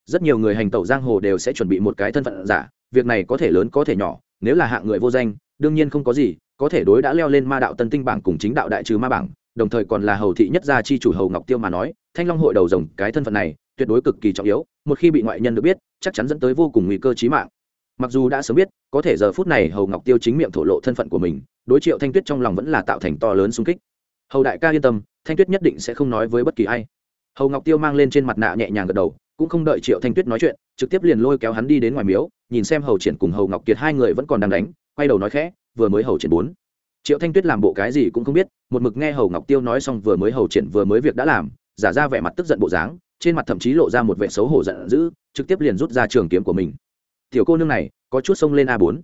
Rất nhiều người hành tẩu giang hồ đều sẽ chuẩn bị một cái thân phận giả, việc này có thể lớn có thể nhỏ, nếu là hạng người vô danh, đương nhiên không có gì, có thể đối đã leo lên ma đạo tân tinh bảng cùng chính đạo đại trừ ma bảng, đồng thời còn là hầu thị nhất gia chi chủ hầu ngọc tiêu mà nói, thanh long hội đầu rồng cái thân phận này, tuyệt đối cực kỳ trọng yếu, một khi bị ngoại nhân được biết, chắc chắn dẫn tới vô cùng nguy cơ chí mạng mặc dù đã sớm biết, có thể giờ phút này hầu ngọc tiêu chính miệng thổ lộ thân phận của mình, đối triệu thanh tuyết trong lòng vẫn là tạo thành to lớn sung kích. Hầu đại ca yên tâm, thanh tuyết nhất định sẽ không nói với bất kỳ ai. Hầu ngọc tiêu mang lên trên mặt nạ nhẹ nhàng gật đầu, cũng không đợi triệu thanh tuyết nói chuyện, trực tiếp liền lôi kéo hắn đi đến ngoài miếu, nhìn xem hầu triển cùng hầu ngọc kiệt hai người vẫn còn đang đánh, quay đầu nói khẽ, vừa mới hầu triển bốn. Triệu thanh tuyết làm bộ cái gì cũng không biết, một mực nghe hầu ngọc tiêu nói xong vừa mới hầu triển vừa mới việc đã làm, giả ra vẻ mặt tức giận bộ dáng, trên mặt thậm chí lộ ra một vẻ xấu hổ giận dữ, trực tiếp liền rút ra trường kiếm của mình tiểu cô nương này có chút xông lên a bốn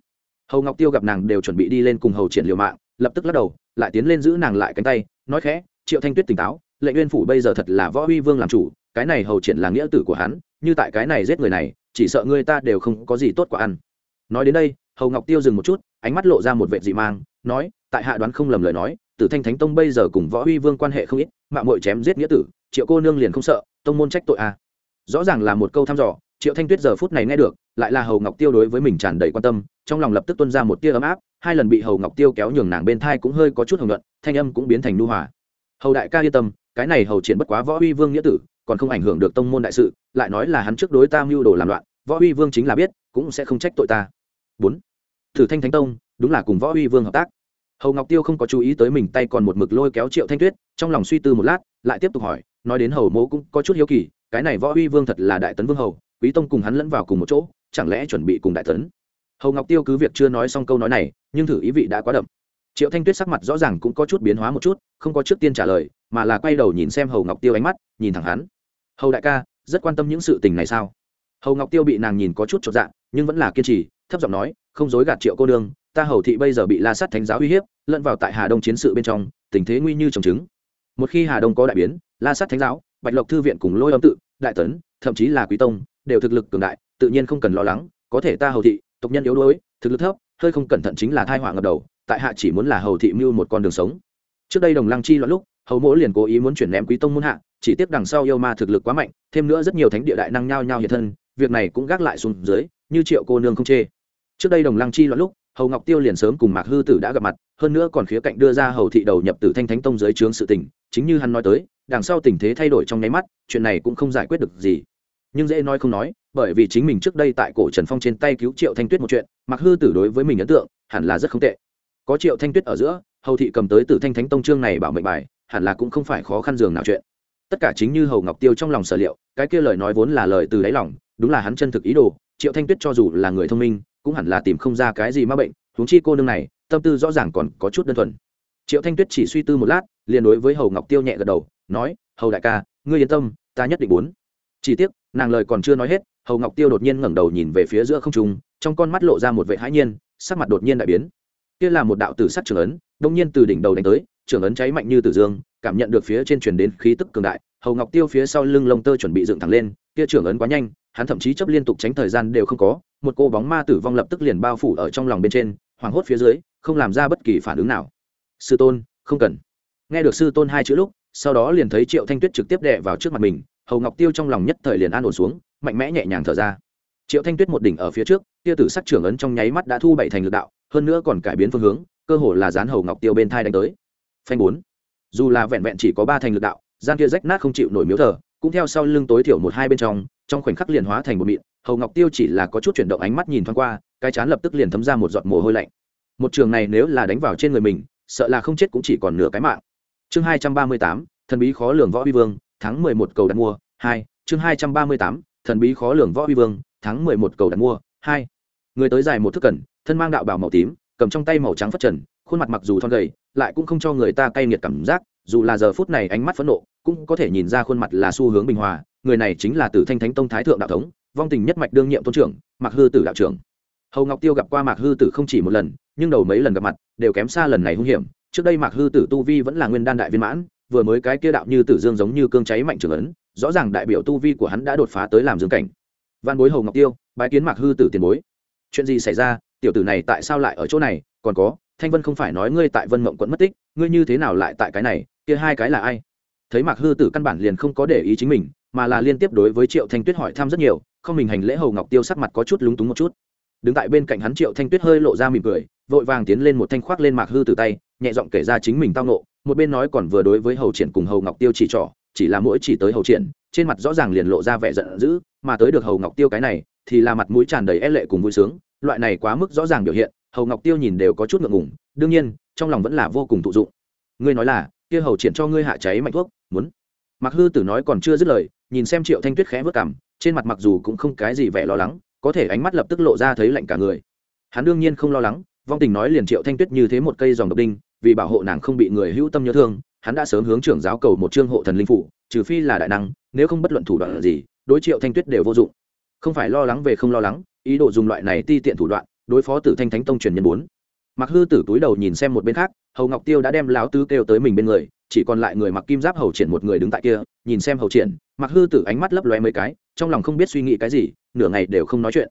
hầu ngọc tiêu gặp nàng đều chuẩn bị đi lên cùng hầu triển liều mạng, lập tức lắc đầu, lại tiến lên giữ nàng lại cánh tay, nói khẽ, triệu thanh tuyết tỉnh táo, lệnh nguyên phủ bây giờ thật là võ huy vương làm chủ, cái này hầu triển là nghĩa tử của hắn, như tại cái này giết người này, chỉ sợ người ta đều không có gì tốt quả ăn nói đến đây, hầu ngọc tiêu dừng một chút, ánh mắt lộ ra một vệ dị mang, nói, tại hạ đoán không lầm lời nói, tử thanh thánh tông bây giờ cùng võ huy vương quan hệ không ít mạng mội chém giết nghĩa tử, triệu cô nương liền không sợ, tông môn trách tội à. rõ ràng là một câu thăm dò, triệu thanh tuyết giờ phút này nghe được lại là hầu ngọc tiêu đối với mình tràn đầy quan tâm trong lòng lập tức tuân ra một tia ấm áp hai lần bị hầu ngọc tiêu kéo nhường nàng bên thai cũng hơi có chút hồng luận thanh âm cũng biến thành nu hòa hầu đại ca yên tâm cái này hầu triển bất quá võ uy vương nghĩa tử còn không ảnh hưởng được tông môn đại sự lại nói là hắn trước đối ta mưu đồ làm loạn võ uy vương chính là biết cũng sẽ không trách tội ta bốn thử thanh thánh tông đúng là cùng võ uy vương hợp tác hầu ngọc tiêu không có chú ý tới mình tay còn một mực lôi kéo triệu thanh tuyết trong lòng suy tư một lát lại tiếp tục hỏi nói đến hầu mỗ cũng có chút hiếu kỳ cái này võ uy vương thật là đại tấn vương hầu quý tông cùng hắn lẫn vào cùng một chỗ chẳng lẽ chuẩn bị cùng đại tấn? Hầu ngọc tiêu cứ việc chưa nói xong câu nói này, nhưng thử ý vị đã quá đậm. Triệu thanh tuyết sắc mặt rõ ràng cũng có chút biến hóa một chút, không có trước tiên trả lời, mà là quay đầu nhìn xem hầu ngọc tiêu ánh mắt, nhìn thẳng hắn. Hầu đại ca, rất quan tâm những sự tình này sao? Hầu ngọc tiêu bị nàng nhìn có chút chột dạ nhưng vẫn là kiên trì, thấp giọng nói, không dối gạt triệu cô đương ta hầu thị bây giờ bị la sát thánh giáo uy hiếp, lẫn vào tại hà đông chiến sự bên trong, tình thế nguy như trồng trứng. Một khi hà đông có đại biến, la sát thánh giáo, bạch lộc thư viện cùng lôi âm tự, đại tấn, thậm chí là quý tông, đều thực lực cường đại tự nhiên không cần lo lắng, có thể ta hầu thị, tộc nhân yếu đuối, thực lực thấp, hơi không cẩn thận chính là thai họa ngập đầu, tại hạ chỉ muốn là hầu thị mưu một con đường sống. Trước đây đồng lăng chi loạn lúc, hầu mỗ liền cố ý muốn chuyển ném quý tông muôn hạ, chỉ tiếp đằng sau yêu ma thực lực quá mạnh, thêm nữa rất nhiều thánh địa đại năng nhao nhao hiện thân, việc này cũng gác lại xuống dưới, như triệu cô nương không chê. Trước đây đồng lăng chi loạn lúc, hầu ngọc tiêu liền sớm cùng mạc hư tử đã gặp mặt, hơn nữa còn khía cạnh đưa ra hầu thị đầu nhập tử thanh thánh tông dưới trướng sự tình, chính như hắn nói tới, đằng sau tình thế thay đổi trong nháy mắt, chuyện này cũng không giải quyết được gì. Nhưng dễ nói không nói bởi vì chính mình trước đây tại cổ trần phong trên tay cứu triệu thanh tuyết một chuyện mặc hư tử đối với mình ấn tượng, hẳn là rất không tệ. Có triệu thanh tuyết ở giữa, hầu thị cầm tới từ thanh thánh tông trương này bảo mệnh bài, hẳn là cũng không phải khó khăn dường nào chuyện. Tất cả chính như hầu ngọc tiêu trong lòng sở liệu, cái kia lời nói vốn là lời từ đáy lòng, đúng là hắn chân thực ý đồ, triệu thanh tuyết cho dù là người thông minh, cũng hẳn là tìm không ra cái gì m a bệnh, huống chi cô nương này, tâm tư rõ ràng còn có chút đơn thuần. Triệu thanh tuyết chỉ suy tư một lát, liền đối với hầu ngọc tiêu nhẹ gật đầu, nói, hầu đại ca, ngươi yên tâm, ta nhất định muốn. Chỉ tiếc, nàng lời còn chưa nói hết hầu ngọc tiêu đột nhiên ngẩng đầu nhìn về phía giữa không trung, trong con mắt lộ ra một vệ hãi nhiên, sắc mặt đột nhiên đại biến. Kia là một đạo tử sắc trưởng ấn đông nhiên từ đỉnh đầu đánh tới trưởng ấn cháy mạnh như tử dương, cảm nhận được phía trên truyền đến khí tức cường đại, hầu ngọc tiêu phía sau lưng lông tơ chuẩn bị dựng thẳng lên, kia trưởng ấn quá nhanh, hắn thậm chí chấp liên tục tránh thời gian đều không có, một cô bóng ma tử vong lập tức liền bao phủ ở trong lòng bên trên, hoảng hốt phía dưới, không làm ra bất kỳ phản ứng nào. Sư tôn, không cần. Nghe được sư tôn hai chữ lúc, sau đó liền thấy triệu thanh tuyết trực tiếp đệ vào trước mặt mình, hầu ngọc tiêu trong lòng nhất thời liền an ổn xuống mạnh mẽ nhẹ nhàng thở ra. Triệu thanh tuyết một đỉnh ở phía trước, tia tử sắc trưởng ấn trong nháy mắt đã thu bảy thành lực đạo, hơn nữa còn cải biến phương hướng, cơ hồ là dán hầu ngọc tiêu bên thai đánh tới. Phanh bốn. Dù là vẹn vẹn chỉ có ba thành lực đạo, gian kia rách nát không chịu nổi miếu thờ, cũng theo sau lưng tối thiểu một hai bên trong trong khoảnh khắc liền hóa thành một mịn, hầu ngọc tiêu chỉ là có chút chuyển động ánh mắt nhìn thoáng qua, cái chán lập tức liền thấm ra một giọt mồ hôi lạnh. Một trường này nếu là đánh vào trên người mình, sợ là không chết cũng chỉ còn nửa cái mạng. Chương hai trăm ba mươi tám, thần bí khó lường võ vi vương, tháng mười một cầu đặt mua, hai, chương hai trăm ba mươi tám thần bí khó lường võ vi vương tháng mười một cầu đặt mua, hai. Người tới dài một thước cẩn, thân mang đạo bào màu tím, cầm trong tay màu trắng phất trần, khuôn mặt mặc dù thon gầy, lại cũng không cho người ta cay nghiệt cảm giác, dù là giờ phút này ánh mắt phẫn nộ, cũng có thể nhìn ra khuôn mặt là xu hướng bình hòa, người này chính là tử thanh thánh tông thái thượng đạo thống, vong tình nhất mạch đương nhiệm tôn trưởng, mạc hư tử đạo trưởng. Hầu ngọc tiêu gặp qua mạc hư tử không chỉ một lần, nhưng đầu mấy lần gặp mặt, đều kém xa lần này hung hiểm, trước đây mạc hư tử tu vi vẫn là nguyên đan đại viên mãn, vừa mới cái kia đạo như tử dương giống như cương cháy mạnh trưởng ấn rõ ràng đại biểu tu vi của hắn đã đột phá tới làm dương cảnh. Văn bối hầu ngọc tiêu, bái kiến mạc hư tử tiền bối. Chuyện gì xảy ra? Tiểu tử này tại sao lại ở chỗ này? Còn có, thanh vân không phải nói ngươi tại vân mộng quận mất tích, ngươi như thế nào lại tại cái này? Kia hai cái là ai? Thấy mạc hư tử căn bản liền không có để ý chính mình, mà là liên tiếp đối với triệu thanh tuyết hỏi thăm rất nhiều, không mình hành lễ hầu ngọc tiêu sắc mặt có chút lúng túng một chút. Đứng tại bên cạnh hắn triệu thanh tuyết hơi lộ ra mỉm cười, vội vàng tiến lên một thanh khoác lên mạc hư tử tay, nhẹ giọng kể ra chính mình tao nộ một bên nói còn vừa đối với hầu triển cùng hầu ngọc tiêu chỉ trỏ chỉ là mỗi chỉ tới hầu triển, trên mặt rõ ràng liền lộ ra vẻ giận dữ, mà tới được hầu ngọc tiêu cái này, thì là mặt mũi tràn đầy e lệ cùng vui sướng, loại này quá mức rõ ràng biểu hiện, hầu ngọc tiêu nhìn đều có chút ngượng ngùng, đương nhiên, trong lòng vẫn là vô cùng thụ dụng. Ngươi nói là, kia hầu triển cho ngươi hạ cháy mạnh thuốc, muốn. Mặc hư tử nói còn chưa dứt lời, nhìn xem triệu thanh tuyết khẽ vớt cảm trên mặt mặc dù cũng không cái gì vẻ lo lắng, có thể ánh mắt lập tức lộ ra thấy lạnh cả người. Hắn đương nhiên không lo lắng, vong tình nói liền triệu thanh tuyết như thế một cây dòng độc đinh, vì bảo hộ nàng không bị người hữu tâm nhớ thương hắn đã sớm hướng trưởng giáo cầu một chương hộ thần linh phủ, trừ phi là đại năng, nếu không bất luận thủ đoạn gì, đối triệu thanh tuyết đều vô dụng. Không phải lo lắng về không lo lắng, ý đồ dùng loại này ti tiện thủ đoạn, đối phó tử thanh thánh tông truyền nhân bốn. Mặc hư tử túi đầu nhìn xem một bên khác, hầu ngọc tiêu đã đem láo tứ kêu tới mình bên người, chỉ còn lại người mặc kim giáp hầu triển một người đứng tại kia, nhìn xem hầu triển mặc hư tử ánh mắt lấp loe mấy cái, trong lòng không biết suy nghĩ cái gì, nửa ngày đều không nói chuyện.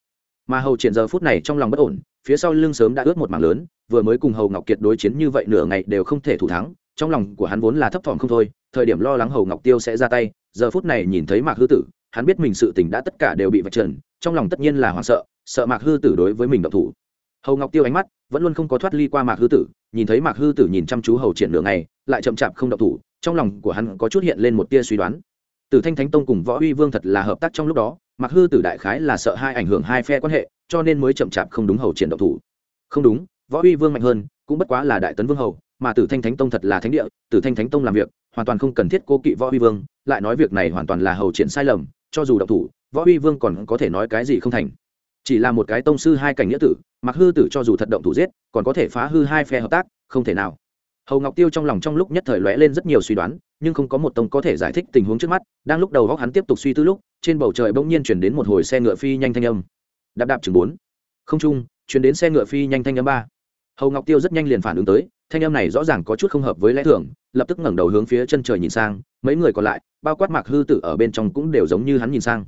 Mà hầu triển giờ phút này trong lòng bất ổn, phía sau lưng sớm đã ướt một mảng lớn, vừa mới cùng hầu ngọc kiệt đối chiến như vậy nửa ngày đều không thể thủ thắng trong lòng của hắn vốn là thấp thỏm không thôi, thời điểm lo lắng hầu ngọc tiêu sẽ ra tay, giờ phút này nhìn thấy mạc hư tử, hắn biết mình sự tình đã tất cả đều bị vạch trần, trong lòng tất nhiên là hoảng sợ sợ mạc hư tử đối với mình độc thủ. Hầu ngọc tiêu ánh mắt vẫn luôn không có thoát ly qua mạc hư tử, nhìn thấy mạc hư tử nhìn chăm chú hầu triển đường này lại chậm chạp không độc thủ, trong lòng của hắn có chút hiện lên một tia suy đoán. Từ thanh thánh tông cùng võ uy vương thật là hợp tác trong lúc đó, mạc hư tử đại khái là sợ hai ảnh hưởng hai phe quan hệ, cho nên mới chậm chạp không đúng hầu triển độc thủ. Không đúng, võ uy vương mạnh hơn, cũng bất quá là đại tấn vương hầu mà tử thanh thánh tông thật là thánh địa, tử thanh thánh tông làm việc, hoàn toàn không cần thiết cô kỵ võ uy vương, lại nói việc này hoàn toàn là hầu triển sai lầm, cho dù độc thủ, võ uy vương còn có thể nói cái gì không thành. Chỉ là một cái tông sư hai cảnh nghĩa tử, mặc hư tử cho dù thật động thủ giết, còn có thể phá hư hai phe hợp tác, không thể nào. Hầu ngọc tiêu trong lòng trong lúc nhất thời lóe lên rất nhiều suy đoán, nhưng không có một tông có thể giải thích tình huống trước mắt, đang lúc đầu góc hắn tiếp tục suy tư lúc, trên bầu trời bỗng nhiên chuyển đến một hồi xe ngựa phi nhanh thanh âm. Đạp đạp chừng bốn. Không trung, chuyển đến xe ngựa phi nhanh thanh âm ba hầu ngọc tiêu rất nhanh liền phản ứng tới thanh em này rõ ràng có chút không hợp với lẽ thường lập tức ngẩng đầu hướng phía chân trời nhìn sang mấy người còn lại bao quát mạc hư tử ở bên trong cũng đều giống như hắn nhìn sang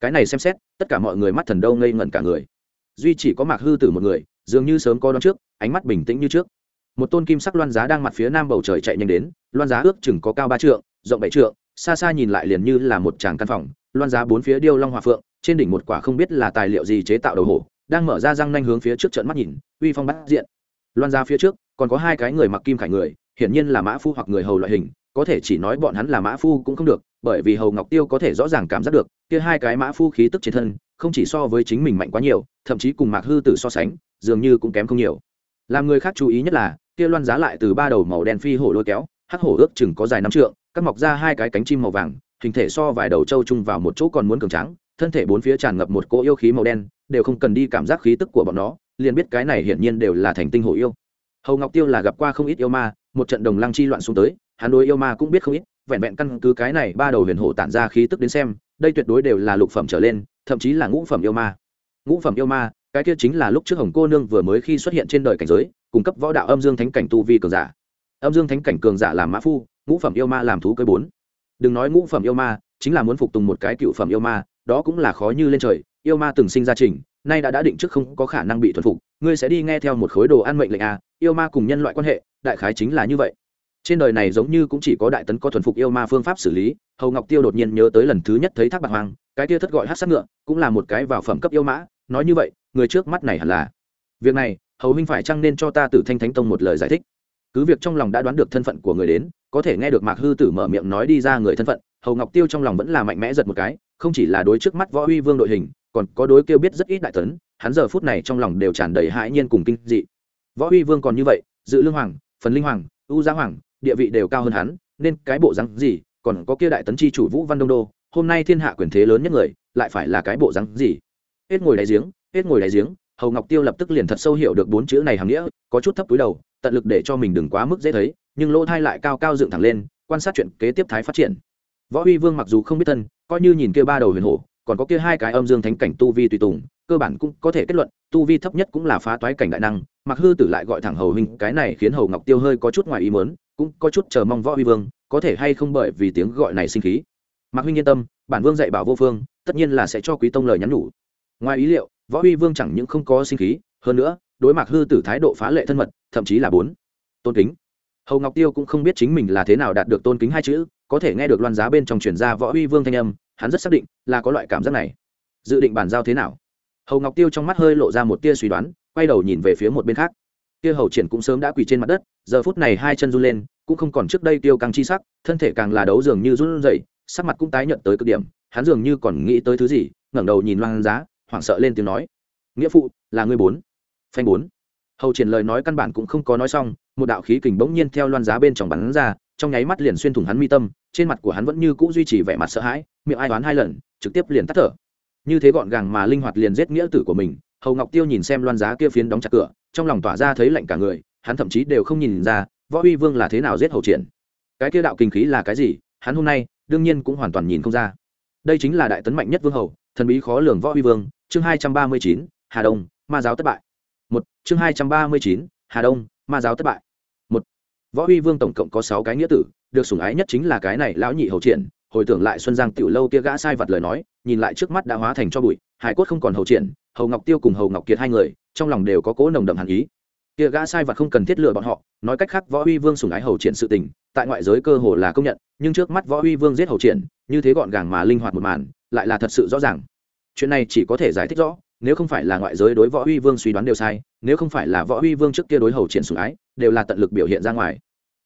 cái này xem xét tất cả mọi người mắt thần đâu ngây ngẩn cả người duy chỉ có mạc hư tử một người dường như sớm có đón trước ánh mắt bình tĩnh như trước một tôn kim sắc loan giá đang mặt phía nam bầu trời chạy nhanh đến loan giá ước chừng có cao ba trượng rộng bảy trượng xa xa nhìn lại liền như là một tràng căn phòng loan giá bốn phía điêu long hòa phượng trên đỉnh một quả không biết là tài liệu gì chế tạo đầu hổ đang mở ra răng nanh hướng phía trước trận mắt nhìn uy phong bắt diện loan ra phía trước còn có hai cái người mặc kim khải người hiển nhiên là mã phu hoặc người hầu loại hình có thể chỉ nói bọn hắn là mã phu cũng không được bởi vì hầu ngọc tiêu có thể rõ ràng cảm giác được kia hai cái mã phu khí tức trên thân không chỉ so với chính mình mạnh quá nhiều thậm chí cùng mạc hư tử so sánh dường như cũng kém không nhiều. Làm người khác chú ý nhất là kia loan giá lại từ ba đầu màu đen phi hổ lôi kéo hắc hổ ước chừng có dài năm trượng cắt mọc ra hai cái cánh chim màu vàng hình thể so vài đầu trâu chung vào một chỗ còn muốn cường trắng, thân thể bốn phía tràn ngập một cỗ yêu khí màu đen đều không cần đi cảm giác khí tức của bọn nó liền biết cái này hiển nhiên đều là thành tinh hổ yêu. Hầu ngọc tiêu là gặp qua không ít yêu ma, một trận đồng lăng chi loạn xuống tới, hắn đối yêu ma cũng biết không ít, vẹn vẹn căn cứ cái này ba đầu huyền hổ tản ra khí tức đến xem, đây tuyệt đối đều là lục phẩm trở lên, thậm chí là ngũ phẩm yêu ma. Ngũ phẩm yêu ma, cái kia chính là lúc trước hồng cô nương vừa mới khi xuất hiện trên đời cảnh giới, cung cấp võ đạo âm dương thánh cảnh tu vi cường giả. Âm dương thánh cảnh cường giả làm mã phu, ngũ phẩm yêu ma làm thú cây bốn. Đừng nói ngũ phẩm yêu ma, chính là muốn phục tùng một cái cựu phẩm yêu ma, đó cũng là khó như lên trời yêu ma từng sinh ra trình, nay đã đã định trước không có khả năng bị thuần phục, ngươi sẽ đi nghe theo một khối đồ ăn mệnh lệnh a yêu ma cùng nhân loại quan hệ, đại khái chính là như vậy. Trên đời này giống như cũng chỉ có đại tấn có thuần phục yêu ma phương pháp xử lý, hầu ngọc tiêu đột nhiên nhớ tới lần thứ nhất thấy thác bạc hoang cái kia thất gọi hát sát ngựa, cũng là một cái vào phẩm cấp yêu mã nói như vậy, người trước mắt này hẳn là. Việc này, hầu huynh phải chăng nên cho ta tử thanh thánh tông một lời giải thích? Cứ việc trong lòng đã đoán được thân phận của người đến, có thể nghe được mạc hư tử mở miệng nói đi ra người thân phận, hầu ngọc tiêu trong lòng vẫn là mạnh mẽ giật một cái, không chỉ là đối trước mắt võ uy vương đội hình còn có đối kêu biết rất ít đại tấn, hắn giờ phút này trong lòng đều tràn đầy hãi nhiên cùng kinh dị. Võ uy vương còn như vậy, dự lương hoàng, phần linh hoàng, u gia hoàng, địa vị đều cao hơn hắn, nên cái bộ rắn gì, còn có kia đại tấn chi chủ vũ văn đông đô, hôm nay thiên hạ quyền thế lớn nhất người, lại phải là cái bộ rắn gì? Hết ngồi đáy giếng, hết ngồi đáy giếng, hầu ngọc tiêu lập tức liền thật sâu hiểu được bốn chữ này hàm nghĩa, có chút thấp túi đầu, tận lực để cho mình đừng quá mức dễ thấy, nhưng lỗ thai lại cao cao dựng thẳng lên, quan sát chuyện kế tiếp thái phát triển. Võ uy vương mặc dù không biết thân, coi như nhìn kia ba đầu huyền hổ còn có kia hai cái âm dương thánh cảnh tu vi tùy tùng, cơ bản cũng có thể kết luận, tu vi thấp nhất cũng là phá toái cảnh đại năng mặc hư tử lại gọi thẳng hầu huynh, cái này khiến hầu ngọc tiêu hơi có chút ngoài ý mớn cũng có chút chờ mong võ uy vương, có thể hay không bởi vì tiếng gọi này sinh khí. Mạc huynh yên tâm, bản vương dạy bảo vô phương, tất nhiên là sẽ cho quý tông lời nhắn nhủ. Ngoài ý liệu, võ uy vương chẳng những không có sinh khí, hơn nữa, đối mặt hư tử thái độ phá lệ thân mật, thậm chí là bốn. Tôn kính. Hầu ngọc tiêu cũng không biết chính mình là thế nào đạt được tôn kính hai chữ, có thể nghe được loan giá bên trong truyền ra võ uy vương thanh âm hắn rất xác định là có loại cảm giác này. Dự định bàn giao thế nào? Hầu ngọc tiêu trong mắt hơi lộ ra một tia suy đoán quay đầu nhìn về phía một bên khác. Tia hầu triển cũng sớm đã quỳ trên mặt đất giờ phút này hai chân run lên cũng không còn trước đây tiêu càng chi sắc thân thể càng là đấu dường như run dậy, sắc mặt cũng tái nhận tới cực điểm hắn dường như còn nghĩ tới thứ gì ngẩng đầu nhìn loan giá hoảng sợ lên tiếng nói nghĩa phụ là ngươi bốn. Phanh bốn. Hầu triển lời nói căn bản cũng không có nói xong một đạo khí kình bỗng nhiên theo loan giá bên trong bắn ra trong nháy mắt liền xuyên thủng hắn mi tâm, trên mặt của hắn vẫn như cũ duy trì vẻ mặt sợ hãi, miệng ai đoán hai lần, trực tiếp liền tắt thở. Như thế gọn gàng mà linh hoạt liền giết nghĩa tử của mình, hầu ngọc tiêu nhìn xem loan giá kia phiến đóng chặt cửa, trong lòng tỏa ra thấy lạnh cả người, hắn thậm chí đều không nhìn ra, võ uy vương là thế nào giết hầu triển. Cái kia đạo kinh khí là cái gì, hắn hôm nay, đương nhiên cũng hoàn toàn nhìn không ra. Đây chính là đại tấn mạnh nhất vương hầu, thần bí khó lường võ uy vương, chương hai trăm ba mươi chín, hà đông, ma giáo thất bại. Một, chương hai trăm ba mươi chín, hà đông, ma giáo thất bại võ uy vương tổng cộng có sáu cái nghĩa tử, được sủng ái nhất chính là cái này lão nhị hầu triển, hồi tưởng lại xuân giang tiểu lâu kia gã sai vật lời nói, nhìn lại trước mắt đã hóa thành cho bụi, hải cốt không còn hầu triển, hầu ngọc tiêu cùng hầu ngọc kiệt hai người, trong lòng đều có cố nồng đậm hàn ý. Kia gã sai vật không cần thiết lừa bọn họ, nói cách khác võ uy vương sủng ái hầu triển sự tình, tại ngoại giới cơ hồ là công nhận, nhưng trước mắt võ uy vương giết hầu triển, như thế gọn gàng mà linh hoạt một màn, lại là thật sự rõ ràng. Chuyện này chỉ có thể giải thích rõ, nếu không phải là ngoại giới đối võ uy vương suy đoán đều sai, nếu không phải là võ uy vương trước kia đối hầu triển sủng ái, đều là tận lực biểu hiện ra ngoài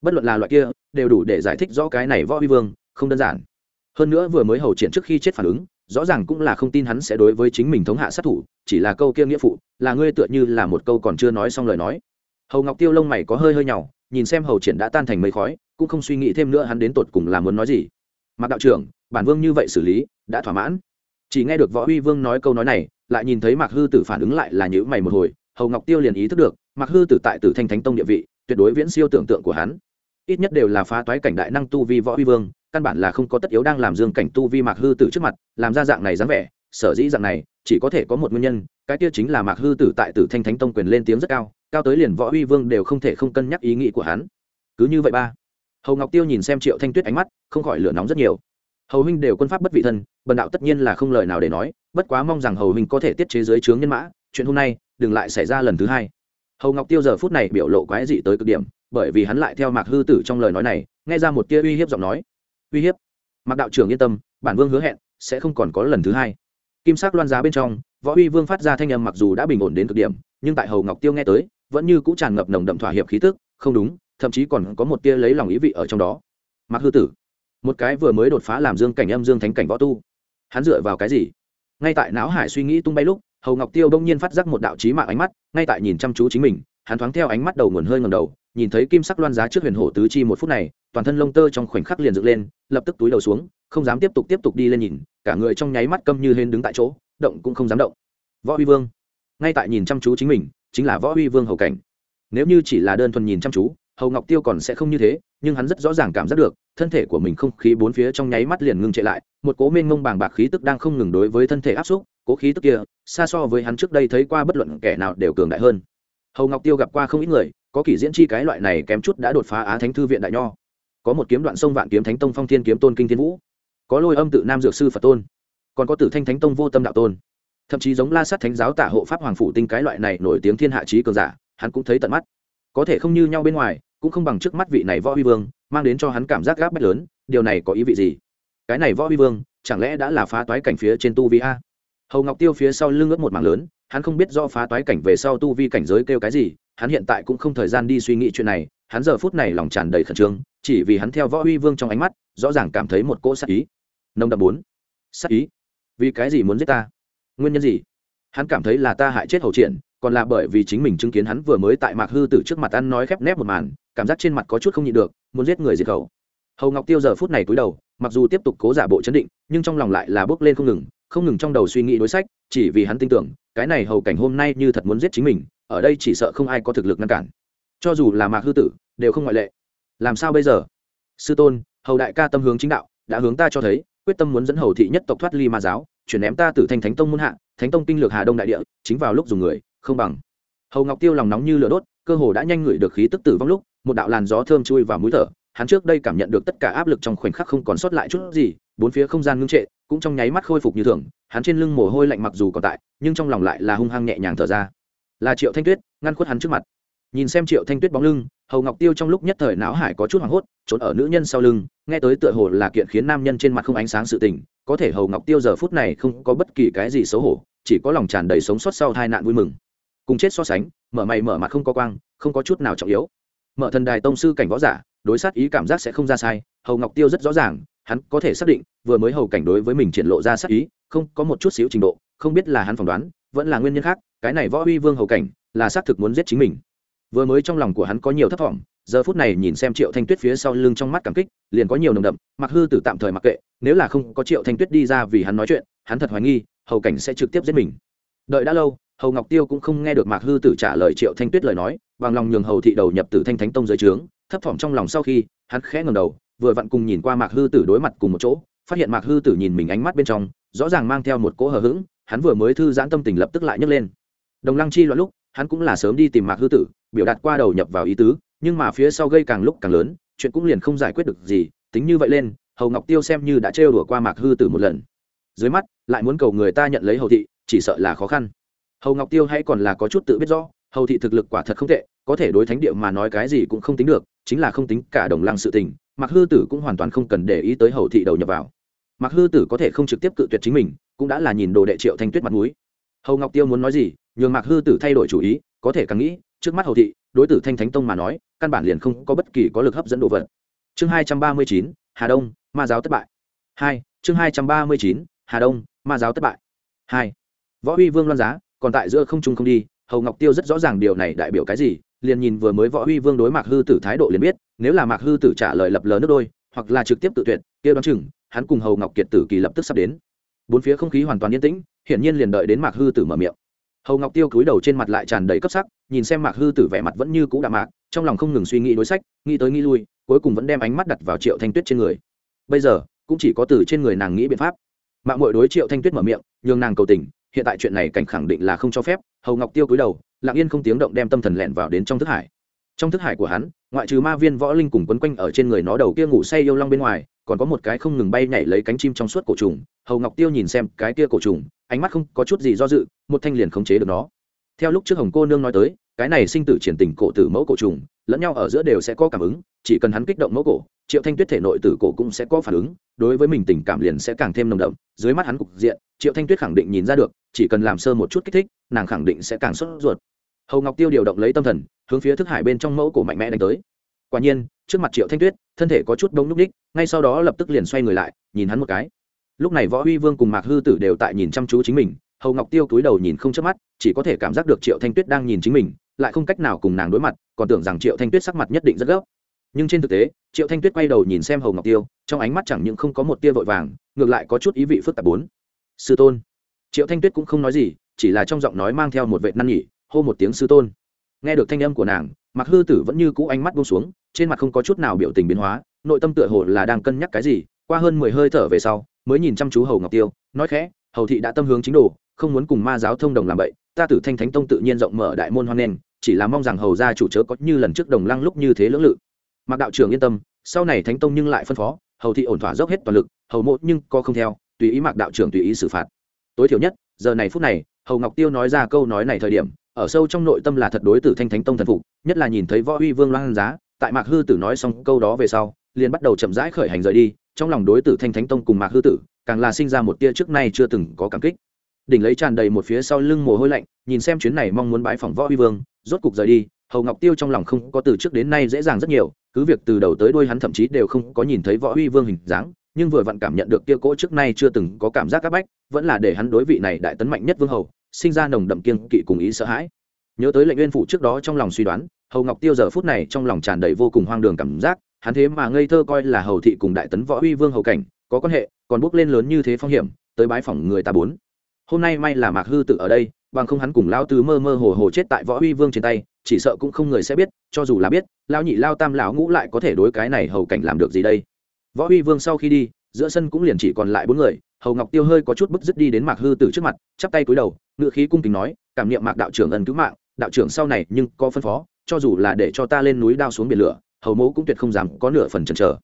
bất luận là loại kia, đều đủ để giải thích rõ cái này võ uy vương, không đơn giản. Hơn nữa vừa mới hầu triển trước khi chết phản ứng, rõ ràng cũng là không tin hắn sẽ đối với chính mình thống hạ sát thủ, chỉ là câu kia nghĩa phụ, là ngươi tựa như là một câu còn chưa nói xong lời nói. Hầu ngọc tiêu lông mày có hơi hơi nhỏ nhìn xem hầu triển đã tan thành mây khói, cũng không suy nghĩ thêm nữa hắn đến tột cùng là muốn nói gì. Mặc đạo trưởng, bản vương như vậy xử lý, đã thỏa mãn. Chỉ nghe được võ uy vương nói câu nói này, lại nhìn thấy mạc hư tử phản ứng lại là nhữ mày một hồi, hầu ngọc tiêu liền ý thức được, mạc hư tử tại tử thanh thánh tông địa vị, tuyệt đối viễn siêu tưởng tượng của hắn ít nhất đều là phá toái cảnh đại năng tu vi võ uy vương, căn bản là không có tất yếu đang làm dương cảnh tu vi mạc hư tử trước mặt, làm ra dạng này dáng vẻ, sở dĩ dạng này, chỉ có thể có một nguyên nhân, cái kia chính là mạc hư tử tại tử thanh thánh tông quyền lên tiếng rất cao cao tới liền võ uy vương đều không thể không cân nhắc ý nghĩ của hắn. Cứ như vậy ba. Hầu ngọc tiêu nhìn xem triệu thanh tuyết ánh mắt, không khỏi lửa nóng rất nhiều. Hầu huynh đều quân pháp bất vị thân, bần đạo tất nhiên là không lời nào để nói, bất quá mong rằng hầu huynh có thể tiết chế giới trướng nhân mã, chuyện hôm nay, đừng lại xảy ra lần thứ hai. Hầu ngọc tiêu giờ phút này biểu lộ quái dị tới cực điểm bởi vì hắn lại theo mạc hư tử trong lời nói này, nghe ra một tia uy hiếp giọng nói. Uy hiếp? Mạc đạo trưởng yên tâm, bản vương hứa hẹn sẽ không còn có lần thứ hai. Kim sắc loan giá bên trong, võ uy vương phát ra thanh âm mặc dù đã bình ổn đến cực điểm, nhưng tại hầu ngọc tiêu nghe tới, vẫn như cũng tràn ngập nồng đậm thỏa hiệp khí tức, không đúng, thậm chí còn có một tia lấy lòng ý vị ở trong đó. Mạc hư tử, một cái vừa mới đột phá làm dương cảnh âm dương thánh cảnh võ tu, hắn dựa vào cái gì? Ngay tại não hải suy nghĩ tung bay lúc, hầu ngọc tiêu đông nhiên phát giác một đạo trí mạng ánh mắt, ngay tại nhìn chăm chú chính mình, hắn thoáng theo ánh mắt đầu nguồn hơi ngầm đầu nhìn thấy kim sắc loan giá trước huyền hổ tứ chi một phút này, toàn thân lông tơ trong khoảnh khắc liền dựng lên, lập tức túi đầu xuống, không dám tiếp tục tiếp tục đi lên nhìn, cả người trong nháy mắt câm như hên đứng tại chỗ, động cũng không dám động. Võ huy vương, ngay tại nhìn chăm chú chính mình, chính là võ huy vương hầu cảnh. Nếu như chỉ là đơn thuần nhìn chăm chú, hầu ngọc tiêu còn sẽ không như thế, nhưng hắn rất rõ ràng cảm giác được, thân thể của mình không khí bốn phía trong nháy mắt liền ngưng trệ lại, một cố mênh mông bàng bạc khí tức đang không ngừng đối với thân thể áp xúc, cố khí tức kia, xa so với hắn trước đây thấy qua bất luận kẻ nào đều cường đại hơn. Hầu ngọc tiêu gặp qua không ít người có kỷ diễn chi cái loại này kém chút đã đột phá á thánh thư viện đại nho. Có một kiếm đoạn sông vạn kiếm thánh tông phong thiên kiếm tôn kinh thiên vũ. Có lôi âm tự nam dược sư phật tôn. Còn có tử thanh thánh tông vô tâm đạo tôn. Thậm chí giống la sát thánh giáo tả hộ pháp hoàng phủ tinh cái loại này nổi tiếng thiên hạ trí cường giả, hắn cũng thấy tận mắt. Có thể không như nhau bên ngoài, cũng không bằng trước mắt vị này võ huy vương, mang đến cho hắn cảm giác gáp bách lớn, điều này có ý vị gì? Cái này võ huy vương, chẳng lẽ đã là phá toái cảnh phía trên tu vi a? Hầu ngọc tiêu phía sau lưng ướt một mảng lớn, hắn không biết do phá toái cảnh về sau tu vi cảnh giới kêu cái gì hắn hiện tại cũng không thời gian đi suy nghĩ chuyện này, hắn giờ phút này lòng tràn đầy khẩn trương, chỉ vì hắn theo võ huy vương trong ánh mắt, rõ ràng cảm thấy một cỗ sát ý. Nông đậm bốn. Sát ý? Vì cái gì muốn giết ta? Nguyên nhân gì? Hắn cảm thấy là ta hại chết hầu triển còn là bởi vì chính mình chứng kiến hắn vừa mới tại mạc hư tử trước mặt ăn nói khép nép một màn, cảm giác trên mặt có chút không nhịn được, muốn giết người diệt khẩu. Hầu ngọc tiêu giờ phút này cúi đầu, mặc dù tiếp tục cố giả bộ chấn định, nhưng trong lòng lại là bước lên không ngừng không ngừng trong đầu suy nghĩ đối sách, chỉ vì hắn tin tưởng, cái này hầu cảnh hôm nay như thật muốn giết chính mình ở đây chỉ sợ không ai có thực lực ngăn cản. Cho dù là mạc hư tử, đều không ngoại lệ. Làm sao bây giờ? Sư tôn, hầu đại ca tâm hướng chính đạo, đã hướng ta cho thấy, quyết tâm muốn dẫn hầu thị nhất tộc thoát ly ma giáo, chuyển ném ta từ thành thánh tông muôn hạ, thánh tông kinh lược hà đông đại địa, chính vào lúc dùng người, không bằng. Hầu ngọc tiêu lòng nóng như lửa đốt, cơ hồ đã nhanh ngửi được khí tức tử vong lúc, một đạo làn gió thơm chui vào mũi thở, hắn trước đây cảm nhận được tất cả áp lực trong khoảnh khắc không còn sót lại chút gì, bốn phía không gian ngưng trệ, cũng trong nháy mắt khôi phục như thường, hắn trên lưng mồ hôi lạnh mặc dù còn tại, nhưng trong lòng lại là hung hăng nhẹ nhàng thở ra là triệu thanh tuyết, ngăn khuất hắn trước mặt. Nhìn xem triệu thanh tuyết bóng lưng, hầu ngọc tiêu trong lúc nhất thời não hải có chút hoảng hốt, trốn ở nữ nhân sau lưng, nghe tới tựa hồ là kiện khiến nam nhân trên mặt không ánh sáng sự tình, có thể hầu ngọc tiêu giờ phút này không có bất kỳ cái gì xấu hổ, chỉ có lòng tràn đầy sống sót sau tai nạn vui mừng. Cùng chết so sánh, mở mày mở mặt không có quang, không có chút nào trọng yếu. Mở thần đài tông sư cảnh võ giả, đối sát ý cảm giác sẽ không ra sai, hầu ngọc tiêu rất rõ ràng, hắn có thể xác định, vừa mới hầu cảnh đối với mình triển lộ ra sát ý, không có một chút xíu trình độ, không biết là hắn phỏng đoán, vẫn là nguyên nhân khác cái này võ uy vương hầu cảnh là xác thực muốn giết chính mình. Vừa mới trong lòng của hắn có nhiều thất vọng, giờ phút này nhìn xem triệu thanh tuyết phía sau lưng trong mắt cảm kích, liền có nhiều nồng đậm mặc hư tử tạm thời mặc kệ, nếu là không có triệu thanh tuyết đi ra vì hắn nói chuyện, hắn thật hoài nghi, hầu cảnh sẽ trực tiếp giết mình. Đợi đã lâu, hầu ngọc tiêu cũng không nghe được mạc hư tử trả lời triệu thanh tuyết lời nói bằng lòng nhường hầu thị đầu nhập từ thanh thánh tông dưới trướng, thấp thỏm trong lòng sau khi, hắn khẽ ngầm đầu, vừa vặn cùng nhìn qua mạc hư tử đối mặt cùng một chỗ, phát hiện mạc hư tử nhìn mình ánh mắt bên trong, rõ ràng mang theo một cỗ hờ hững, hắn vừa mới thư giãn tâm tình lập tức lại nhấc lên đồng lăng chi loạn lúc, hắn cũng là sớm đi tìm mạc hư tử, biểu đạt qua đầu nhập vào ý tứ, nhưng mà phía sau gây càng lúc càng lớn, chuyện cũng liền không giải quyết được gì, tính như vậy lên, hầu ngọc tiêu xem như đã trêu đùa qua mạc hư tử một lần. Dưới mắt, lại muốn cầu người ta nhận lấy hầu thị, chỉ sợ là khó khăn. Hầu ngọc tiêu hay còn là có chút tự biết rõ, hầu thị thực lực quả thật không tệ, có thể đối thánh địa mà nói cái gì cũng không tính được, chính là không tính cả đồng lăng sự tình mặc hư tử cũng hoàn toàn không cần để ý tới hầu thị đầu nhập vào. Mặc hư tử có thể không trực tiếp cự tuyệt chính mình, cũng đã là nhìn đồ đệ triệu thanh tuyết mặt mũi. Hầu ngọc tiêu muốn nói gì nhường mạc hư tử thay đổi chủ ý, có thể càng nghĩ, trước mắt hầu thị, đối tử thanh thánh tông mà nói, căn bản liền không có bất kỳ có lực hấp dẫn đồ vật. Chương hai trăm ba mươi chín, hà đông, ma giáo thất bại. Hai, chương hai trăm ba mươi chín, hà đông, ma giáo thất bại. Hai, võ huy vương loan giá, còn tại giữa không trung không đi, hầu ngọc tiêu rất rõ ràng điều này đại biểu cái gì, liền nhìn vừa mới võ huy vương đối mạc hư tử thái độ liền biết, nếu là mạc hư tử trả lời lập lờ nước đôi, hoặc là trực tiếp tự tuyệt, kia đoán chừng, hắn cùng hầu ngọc kiệt tử kỳ lập tức sắp đến. Bốn phía không khí hoàn toàn yên tĩnh, hiển nhiên liền đợi đến mạc hư tử mở miệng hầu ngọc tiêu cúi đầu trên mặt lại tràn đầy cấp sắc, nhìn xem mạc hư tử vẻ mặt vẫn như cũ đạm mạc, trong lòng không ngừng suy nghĩ đối sách, nghĩ tới nghĩ lui, cuối cùng vẫn đem ánh mắt đặt vào triệu thanh tuyết trên người. Bây giờ, cũng chỉ có từ trên người nàng nghĩ biện pháp. Mạng mội đối triệu thanh tuyết mở miệng, nhường nàng cầu tình, hiện tại chuyện này cảnh khẳng định là không cho phép, hầu ngọc tiêu cúi đầu, lặng yên không tiếng động đem tâm thần lẹn vào đến trong thức hải. Trong thức hải của hắn, ngoại trừ ma viên võ linh cùng quấn quanh ở trên người nó đầu kia ngủ say yêu long bên ngoài, còn có một cái không ngừng bay nhảy lấy cánh chim trong suốt cổ trùng. Hầu ngọc tiêu nhìn xem cái kia cổ trùng ánh mắt không có chút gì do dự, một thanh liền khống chế được nó. Theo lúc trước hồng cô nương nói tới, cái này sinh tử triển tình cổ tử mẫu cổ trùng, lẫn nhau ở giữa đều sẽ có cảm ứng, chỉ cần hắn kích động mẫu cổ, triệu thanh tuyết thể nội tử cổ cũng sẽ có phản ứng, đối với mình tình cảm liền sẽ càng thêm nồng đậm, dưới mắt hắn cục diện, triệu thanh tuyết khẳng định nhìn ra được, chỉ cần làm sơ một chút kích thích, nàng khẳng định sẽ càng sốt ruột. Hầu ngọc tiêu điều động lấy tâm thần, hướng phía thức hải bên trong mẫu cổ mạnh mẽ đánh tới. Quả nhiên, trước mặt triệu thanh tuyết, thân thể có chút đông n ú c ních, ngay sau đó lập tức liền xoay người lại, nhìn hắn một cái lúc này võ huy vương cùng mạc hư tử đều tại nhìn chăm chú chính mình, hầu ngọc tiêu cúi đầu nhìn không chớp mắt, chỉ có thể cảm giác được triệu thanh tuyết đang nhìn chính mình, lại không cách nào cùng nàng đối mặt, còn tưởng rằng triệu thanh tuyết sắc mặt nhất định rất gấp. Nhưng trên thực tế, triệu thanh tuyết quay đầu nhìn xem hầu ngọc tiêu, trong ánh mắt chẳng những không có một tia vội vàng, ngược lại có chút ý vị phức tạp bốn. Sư tôn. Triệu thanh tuyết cũng không nói gì, chỉ là trong giọng nói mang theo một vệ năn nhỉ hô một tiếng sư tôn. Nghe được thanh âm của nàng mặc hư tử vẫn như cũ ánh mắt buông xuống, trên mặt không có chút nào biểu tình biến hóa, nội tâm tựa hồ là đang cân nhắc cái gì, qua hơn mười hơi thở về sau mới nhìn chăm chú hầu ngọc tiêu, nói khẽ, hầu thị đã tâm hướng chính đồ, không muốn cùng ma giáo thông đồng làm vậy ta tử thanh thánh tông tự nhiên rộng mở đại môn hoan nghênh chỉ là mong rằng hầu gia chủ chớ có như lần trước đồng lăng lúc như thế lưỡng lự. Mặc đạo trưởng yên tâm, sau này thánh tông nhưng lại phân phó, hầu thị ổn thỏa dốc hết toàn lực, hầu mộ nhưng co không theo, tùy ý mặc đạo trưởng tùy ý xử phạt. Tối thiểu nhất, giờ này phút này, hầu ngọc tiêu nói ra câu nói này thời điểm, ở sâu trong nội tâm là thật đối tử thanh thánh tông thần phục, nhất là nhìn thấy võ uy vương loan giá, tại mạc hư tử nói xong câu đó về sau, liền bắt đầu chậm rãi khởi hành rời đi trong lòng đối tử thanh thánh tông cùng mạc hư tử, càng là sinh ra một tia trước nay chưa từng có cảm kích. Đỉnh lấy tràn đầy một phía sau lưng mồ hôi lạnh, nhìn xem chuyến này mong muốn bái phỏng võ uy vương, rốt cục rời đi, hầu ngọc tiêu trong lòng không có từ trước đến nay dễ dàng rất nhiều, cứ việc từ đầu tới đuôi hắn thậm chí đều không có nhìn thấy võ uy vương hình dáng, nhưng vừa vặn cảm nhận được kia cỗ trước nay chưa từng có cảm giác áp bách, vẫn là để hắn đối vị này đại tấn mạnh nhất vương hầu, sinh ra nồng đậm kiên kỵ cùng ý sợ hãi. Nhớ tới lệnh uyên phụ trước đó trong lòng suy đoán, hầu ngọc tiêu giờ phút này trong lòng tràn đầy vô cùng hoang đường cảm giác hắn thế mà ngây thơ coi là hầu thị cùng đại tấn võ uy vương hầu cảnh, có quan hệ, còn bước lên lớn như thế phong hiểm, tới bái phỏng người ta bốn. Hôm nay may là mạc hư tự ở đây, bằng không hắn cùng lao tứ mơ mơ hồ hồ chết tại võ uy vương trên tay, chỉ sợ cũng không người sẽ biết, cho dù là biết lao nhị lao tam lão ngũ lại có thể đối cái này hầu cảnh làm được gì đây. Võ uy vương sau khi đi, giữa sân cũng liền chỉ còn lại bốn người, hầu ngọc tiêu hơi có chút bức dứt đi đến mạc hư tử trước mặt, chắp tay cúi đầu ngự khí cung kính nói, cảm niệm mạc đạo trưởng ân cứu mạng, đạo trưởng sau này nhưng có phân phó, cho dù là để cho ta lên núi đao xuống biển lửa hầu mẫu cũng tuyệt không dám có nửa phần chần chờ.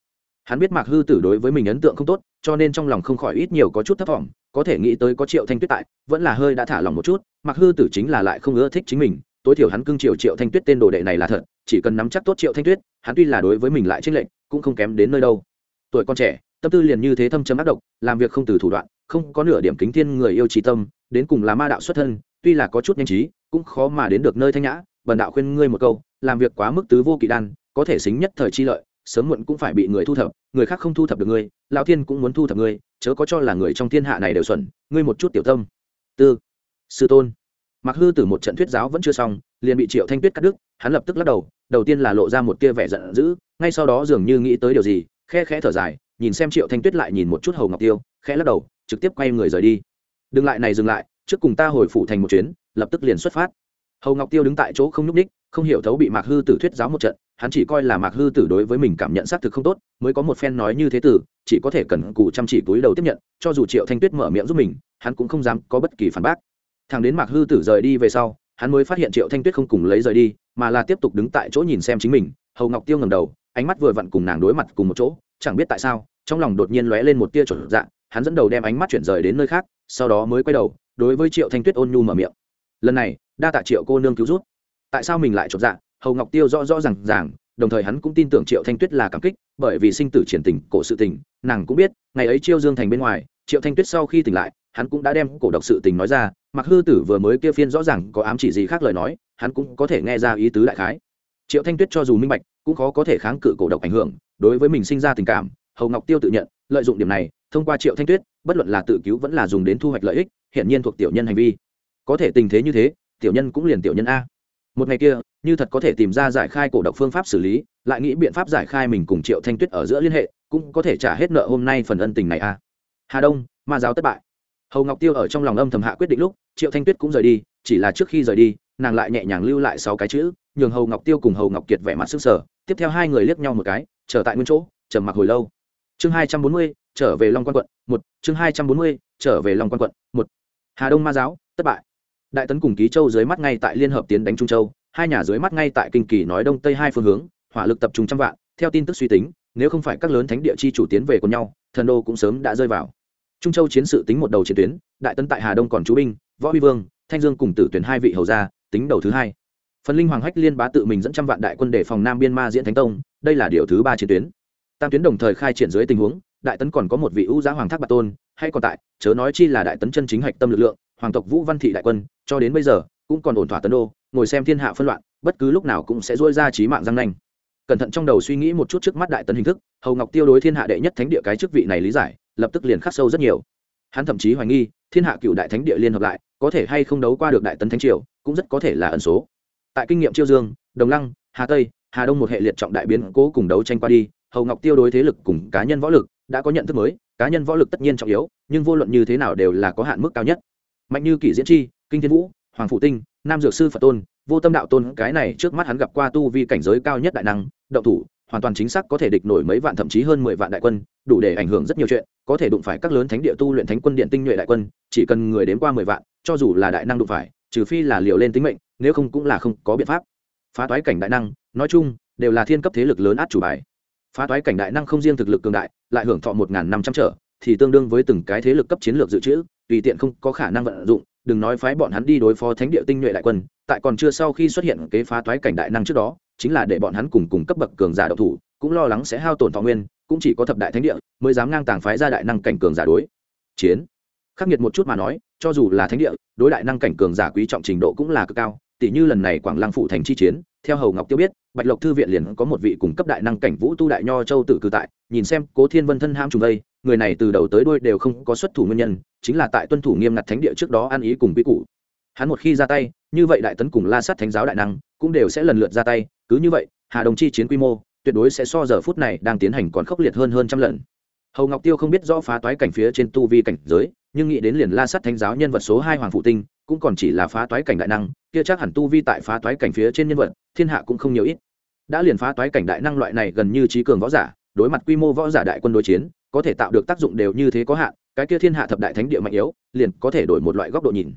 Hắn biết mạc hư tử đối với mình ấn tượng không tốt, cho nên trong lòng không khỏi ít nhiều có chút thất vọng, có thể nghĩ tới có triệu thanh tuyết tại, vẫn là hơi đã thả lòng một chút, mạc hư tử chính là lại không ưa thích chính mình, tối thiểu hắn cưng triệu triệu thanh tuyết tên đồ đệ này là thật, chỉ cần nắm chắc tốt triệu thanh tuyết, hắn tuy là đối với mình lại tranh lệnh cũng không kém đến nơi đâu. Tuổi con trẻ, tâm tư liền như thế thâm chấm ác độc, làm việc không từ thủ đoạn, không có nửa điểm kính thiên người yêu trí tâm, đến cùng là ma đạo xuất thân, tuy là có chút nhanh trí, cũng khó mà đến được nơi thanh nhã, bần đạo khuyên ngươi một câu, làm việc quá mức tứ vô kỵ đan có thể xính nhất thời chi lợi, sớm muộn cũng phải bị người thu thập, người khác không thu thập được ngươi, lão thiên cũng muốn thu thập ngươi, chớ có cho là người trong thiên hạ này đều xuẩn, ngươi một chút tiểu tâm. Tư. Sư tôn. Mặc hư từ một trận thuyết giáo vẫn chưa xong, liền bị triệu thanh tuyết cắt đứt, hắn lập tức lắc đầu đầu tiên là lộ ra một tia vẻ giận dữ, ngay sau đó dường như nghĩ tới điều gì, khe khẽ thở dài, nhìn xem triệu thanh tuyết lại nhìn một chút hầu ngọc tiêu, khẽ lắc đầu, trực tiếp quay người rời đi. Đừng lại này dừng lại, trước cùng ta hồi phủ thành một chuyến, lập tức liền xuất phát. Hầu ngọc tiêu đứng tại chỗ không nhúc ních không hiểu thấu bị mạc hư tử thuyết giáo một trận, hắn chỉ coi là mạc hư tử đối với mình cảm nhận xác thực không tốt, mới có một phen nói như thế tử chỉ có thể cần cù chăm chỉ túi đầu tiếp nhận, cho dù triệu thanh tuyết mở miệng giúp mình, hắn cũng không dám có bất kỳ phản bác. Thằng đến mạc hư tử rời đi về sau, hắn mới phát hiện triệu thanh tuyết không cùng lấy rời đi, mà là tiếp tục đứng tại chỗ nhìn xem chính mình, hầu ngọc tiêu ngầm đầu, ánh mắt vừa vặn cùng nàng đối mặt cùng một chỗ, chẳng biết tại sao, trong lòng đột nhiên lóe lên một tia chuẩn dạng, hắn dẫn đầu đem ánh mắt chuyển rời đến nơi khác, sau đó mới quay đầu, đối với triệu thanh tuyết ôn nhu mở miệng. Lần này, đa tạ triệu cô nương cứu rút tại sao mình lại chột dạ? Hầu ngọc tiêu rõ rõ r à n g ràng, đồng thời hắn cũng tin tưởng triệu thanh tuyết là cảm kích, bởi vì sinh tử triển tình, cổ sự tình, nàng cũng biết, ngày ấy chiêu dương thành bên ngoài, triệu thanh tuyết sau khi tỉnh lại, hắn cũng đã đem cổ độc sự tình nói ra, mặc hư tử vừa mới kia phiên rõ ràng có ám chỉ gì khác lời nói, hắn cũng có thể nghe ra ý tứ đại khái. Triệu thanh tuyết cho dù minh bạch, cũng khó có thể kháng cự cổ độc ảnh hưởng, đối với mình sinh ra tình cảm, hầu ngọc tiêu tự nhận, lợi dụng điểm này, thông qua triệu thanh tuyết, bất luận là tự cứu vẫn là dùng đến thu hoạch lợi ích hiện nhiên thuộc tiểu nhân hành vi. Có thể tình thế như thế, tiểu nhân cũng liền tiểu nhân a một ngày kia, như thật có thể tìm ra giải khai cổ độc phương pháp xử lý, lại nghĩ biện pháp giải khai mình cùng triệu thanh tuyết ở giữa liên hệ, cũng có thể trả hết nợ hôm nay phần ân tình này à? hà đông, ma giáo thất bại. Hầu ngọc tiêu ở trong lòng âm thầm hạ quyết định lúc, triệu thanh tuyết cũng rời đi, chỉ là trước khi rời đi, nàng lại nhẹ nhàng lưu lại sáu cái chữ, nhường hầu ngọc tiêu cùng hầu ngọc kiệt vẻ mặt sức sở tiếp theo hai người liếc nhau một cái, trở tại nguyên chỗ, trầm mặc hồi lâu. Chương hai trăm bốn mươi, trở về long quan quận một, chương hai trăm bốn mươi, trở về long quan quận một. Hà đông ma giáo, thất bại đại tấn cùng ký châu dưới mắt ngay tại liên hợp tiến đánh trung châu, hai nhà dưới mắt ngay tại kinh kỳ nói đông tây hai phương hướng, hỏa lực tập trung trăm vạn, theo tin tức suy tính, nếu không phải các lớn thánh địa chi chủ tiến về cùng nhau, thần đô cũng sớm đã rơi vào. Trung châu chiến sự tính một đầu chiến tuyến, đại tấn tại hà đông còn chú binh, võ huy vương, thanh dương cùng tử tuyển hai vị hầu gia, tính đầu thứ hai. Phần linh hoàng hách liên bá tự mình dẫn trăm vạn đại quân để phòng nam biên ma diễn thánh tông, đây là điều thứ ba chiến tuyến. Tam tuyến đồng thời khai triển dưới tình huống, đại tấn còn có một vị ưu giá hoàng thác bạc tôn, hay còn tại, chớ nói chi là đại tấn chân chính hạch tâm lực lượng hoàng tộc vũ văn thị đại quân, cho đến bây giờ, cũng còn ổn thỏa tấn đô, ngồi xem thiên hạ phân loạn, bất cứ lúc nào cũng sẽ dôi ra trí mạng giang nanh. Cẩn thận trong đầu suy nghĩ một chút trước mắt đại tấn hình thức, hầu ngọc tiêu đối thiên hạ đệ nhất thánh địa cái chức vị này lý giải, lập tức liền khắc sâu rất nhiều. Hắn thậm chí hoài nghi, thiên hạ cựu đại thánh địa liên hợp lại, có thể hay không đấu qua được đại tấn thánh triều, cũng rất có thể là ẩn số. Tại kinh nghiệm chiêu dương, đồng lăng, hà tây, hà đông một hệ liệt trọng đại biến cố cùng đấu tranh qua đi, hầu ngọc tiêu đối thế lực cùng cá nhân võ lực, đã có nhận thức mới, cá nhân võ lực tất nhiên trọng yếu, nhưng vô luận như thế nào đều là có hạn mức cao nhất mạnh như kỷ diễn chi, kinh thiên vũ, hoàng phụ tinh, nam dược sư phật tôn, vô tâm đạo tôn, cái này trước mắt hắn gặp qua tu vi cảnh giới cao nhất đại năng, động thủ, hoàn toàn chính xác có thể địch nổi mấy vạn thậm chí hơn mười vạn đại quân, đủ để ảnh hưởng rất nhiều chuyện, có thể đụng phải các lớn thánh địa tu luyện thánh quân điện tinh nhuệ đại quân, chỉ cần người đến qua mười vạn, cho dù là đại năng đụng phải, trừ phi là liều lên tính mệnh, nếu không cũng là không có biện pháp. Phá toái cảnh đại năng, nói chung, đều là thiên cấp thế lực lớn át chủ bài. Phá toái cảnh đại năng không riêng thực lực cường đại, lại hưởng thọ một năm trăm trở thì tương đương với từng cái thế lực cấp chiến lược dự trữ, tùy tiện không có khả năng vận dụng, đừng nói phái bọn hắn đi đối phó thánh địa tinh nhuệ đại quân, tại còn chưa sau khi xuất hiện kế phá toái cảnh đại năng trước đó, chính là để bọn hắn cùng cùng cấp bậc cường giả độc thủ, cũng lo lắng sẽ hao tổn thọ nguyên, cũng chỉ có thập đại thánh địa mới dám ngang tàng phái ra đại năng cảnh cường giả đối. Chiến. Khắc nghiệt một chút mà nói, cho dù là thánh địa, đối đại năng cảnh cường giả quý trọng trình độ cũng là cực cao tỷ như lần này quảng lăng phụ thành chi chiến, theo hầu ngọc tiêu biết, bạch lộc thư viện liền có một vị cung cấp đại năng cảnh vũ tu đại nho châu tử cư tại, nhìn xem cố thiên vân thân ham trùng đây người này từ đầu tới đuôi đều không có xuất thủ nguyên nhân, chính là tại tuân thủ nghiêm ngặt thánh địa trước đó ăn ý cùng quy củ. Hắn một khi ra tay, như vậy đại tấn cùng la sát thánh giáo đại năng cũng đều sẽ lần lượt ra tay, cứ như vậy, hà đồng chi chiến quy mô tuyệt đối sẽ so giờ phút này đang tiến hành còn khốc liệt hơn hơn trăm lần. Hầu ngọc tiêu không biết rõ phá toái cảnh phía trên tu vi cảnh giới, nhưng nghĩ đến liền la sát thánh giáo nhân vật số hai hoàng phụ tinh, cũng còn chỉ là phá toái cảnh đại năng, kia chắc hẳn tu vi tại phá toái cảnh phía trên nhân vật, thiên hạ cũng không nhiều ít. Đã liền phá toái cảnh đại năng loại này gần như trí cường võ giả, đối mặt quy mô võ giả đại quân đối chiến có thể tạo được tác dụng đều như thế có hạn, cái kia thiên hạ thập đại thánh địa mạnh yếu, liền có thể đổi một loại góc độ nhìn.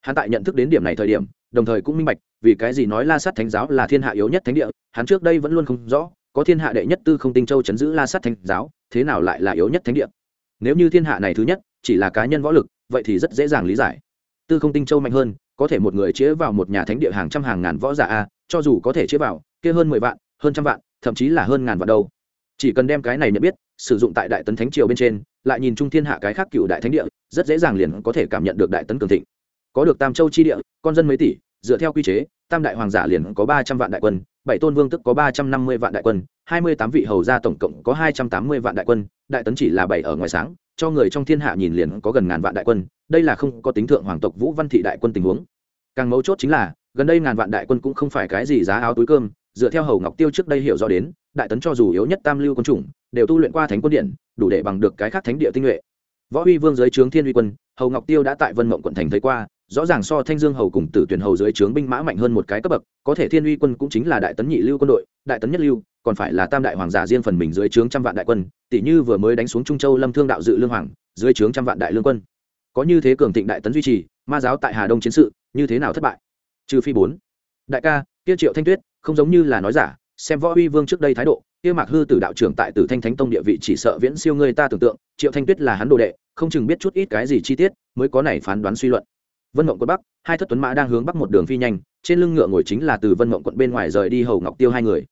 Hắn tại nhận thức đến điểm này thời điểm, đồng thời cũng minh bạch, vì cái gì nói la sát thánh giáo là thiên hạ yếu nhất thánh địa, hắn trước đây vẫn luôn không rõ, có thiên hạ đệ nhất tư không tinh châu chấn giữ la sát thánh giáo, thế nào lại là yếu nhất thánh địa? Nếu như thiên hạ này thứ nhất, chỉ là cá nhân võ lực, vậy thì rất dễ dàng lý giải. Tư không tinh châu mạnh hơn, có thể một người chế vào một nhà thánh địa hàng trăm hàng ngàn võ giả a, cho dù có thể chế vào, kia hơn mười vạn, hơn trăm vạn, thậm chí là hơn ngàn vạn đâu. Chỉ cần đem cái này nhận biết sử dụng tại đại tấn thánh triều bên trên, lại nhìn trung thiên hạ cái khác cựu đại thánh địa, rất dễ dàng liền có thể cảm nhận được đại tấn cường thịnh. Có được tam châu chi địa, con dân mấy tỷ, dựa theo quy chế, tam đại hoàng giả liền có ba trăm vạn đại quân, bảy tôn vương tức có ba trăm năm mươi vạn đại quân, hai mươi tám vị hầu gia tổng cộng có hai trăm tám mươi vạn đại quân, đại tấn chỉ là bảy ở ngoài sáng, cho người trong thiên hạ nhìn liền có gần ngàn vạn đại quân, đây là không có tính thượng hoàng tộc vũ văn thị đại quân tình huống. Càng mấu chốt chính là, gần đây ngàn vạn đại quân cũng không phải cái gì giá áo túi cơm, dựa theo hầu ngọc tiêu trước đây hiểu rõ đến đại tấn cho dù yếu nhất tam lưu quân chủng, đều tu luyện qua thánh quân điện, đủ để bằng được cái khác thánh địa tinh nhuệ. Võ uy vương dưới trướng thiên uy quân, hầu ngọc tiêu đã tại vân mộng quận thành thấy qua, rõ ràng so thanh dương hầu cùng tử tuyển hầu dưới trướng binh mã mạnh hơn một cái cấp bậc, có thể thiên uy quân cũng chính là đại tấn nhị lưu quân đội, đại tấn nhất lưu, còn phải là tam đại hoàng giả riêng phần mình dưới trướng trăm vạn đại quân tỷ như vừa mới đánh xuống trung châu lâm thương đạo dự lương hoàng, dưới trướng trăm vạn đại lương quân. Có như thế cường thịnh đại tấn duy trì, ma giáo tại hà đông chiến sự, như thế nào thất bại? Trừ phi bốn. Đại ca tiêu triệu thanh tuyết, không giống như là nói giả xem võ uy vương trước đây thái độ, kia mạc hư tử đạo trưởng tại tử thanh thánh tông địa vị chỉ sợ viễn siêu người ta tưởng tượng, triệu thanh tuyết là hắn đồ đệ, không chừng biết chút ít cái gì chi tiết, mới có này phán đoán suy luận. Vân mộng quận bắc, hai thất tuấn mã đang hướng bắc một đường phi nhanh, trên lưng ngựa ngồi chính là từ vân mộng quận bên ngoài rời đi hầu ngọc tiêu hai người.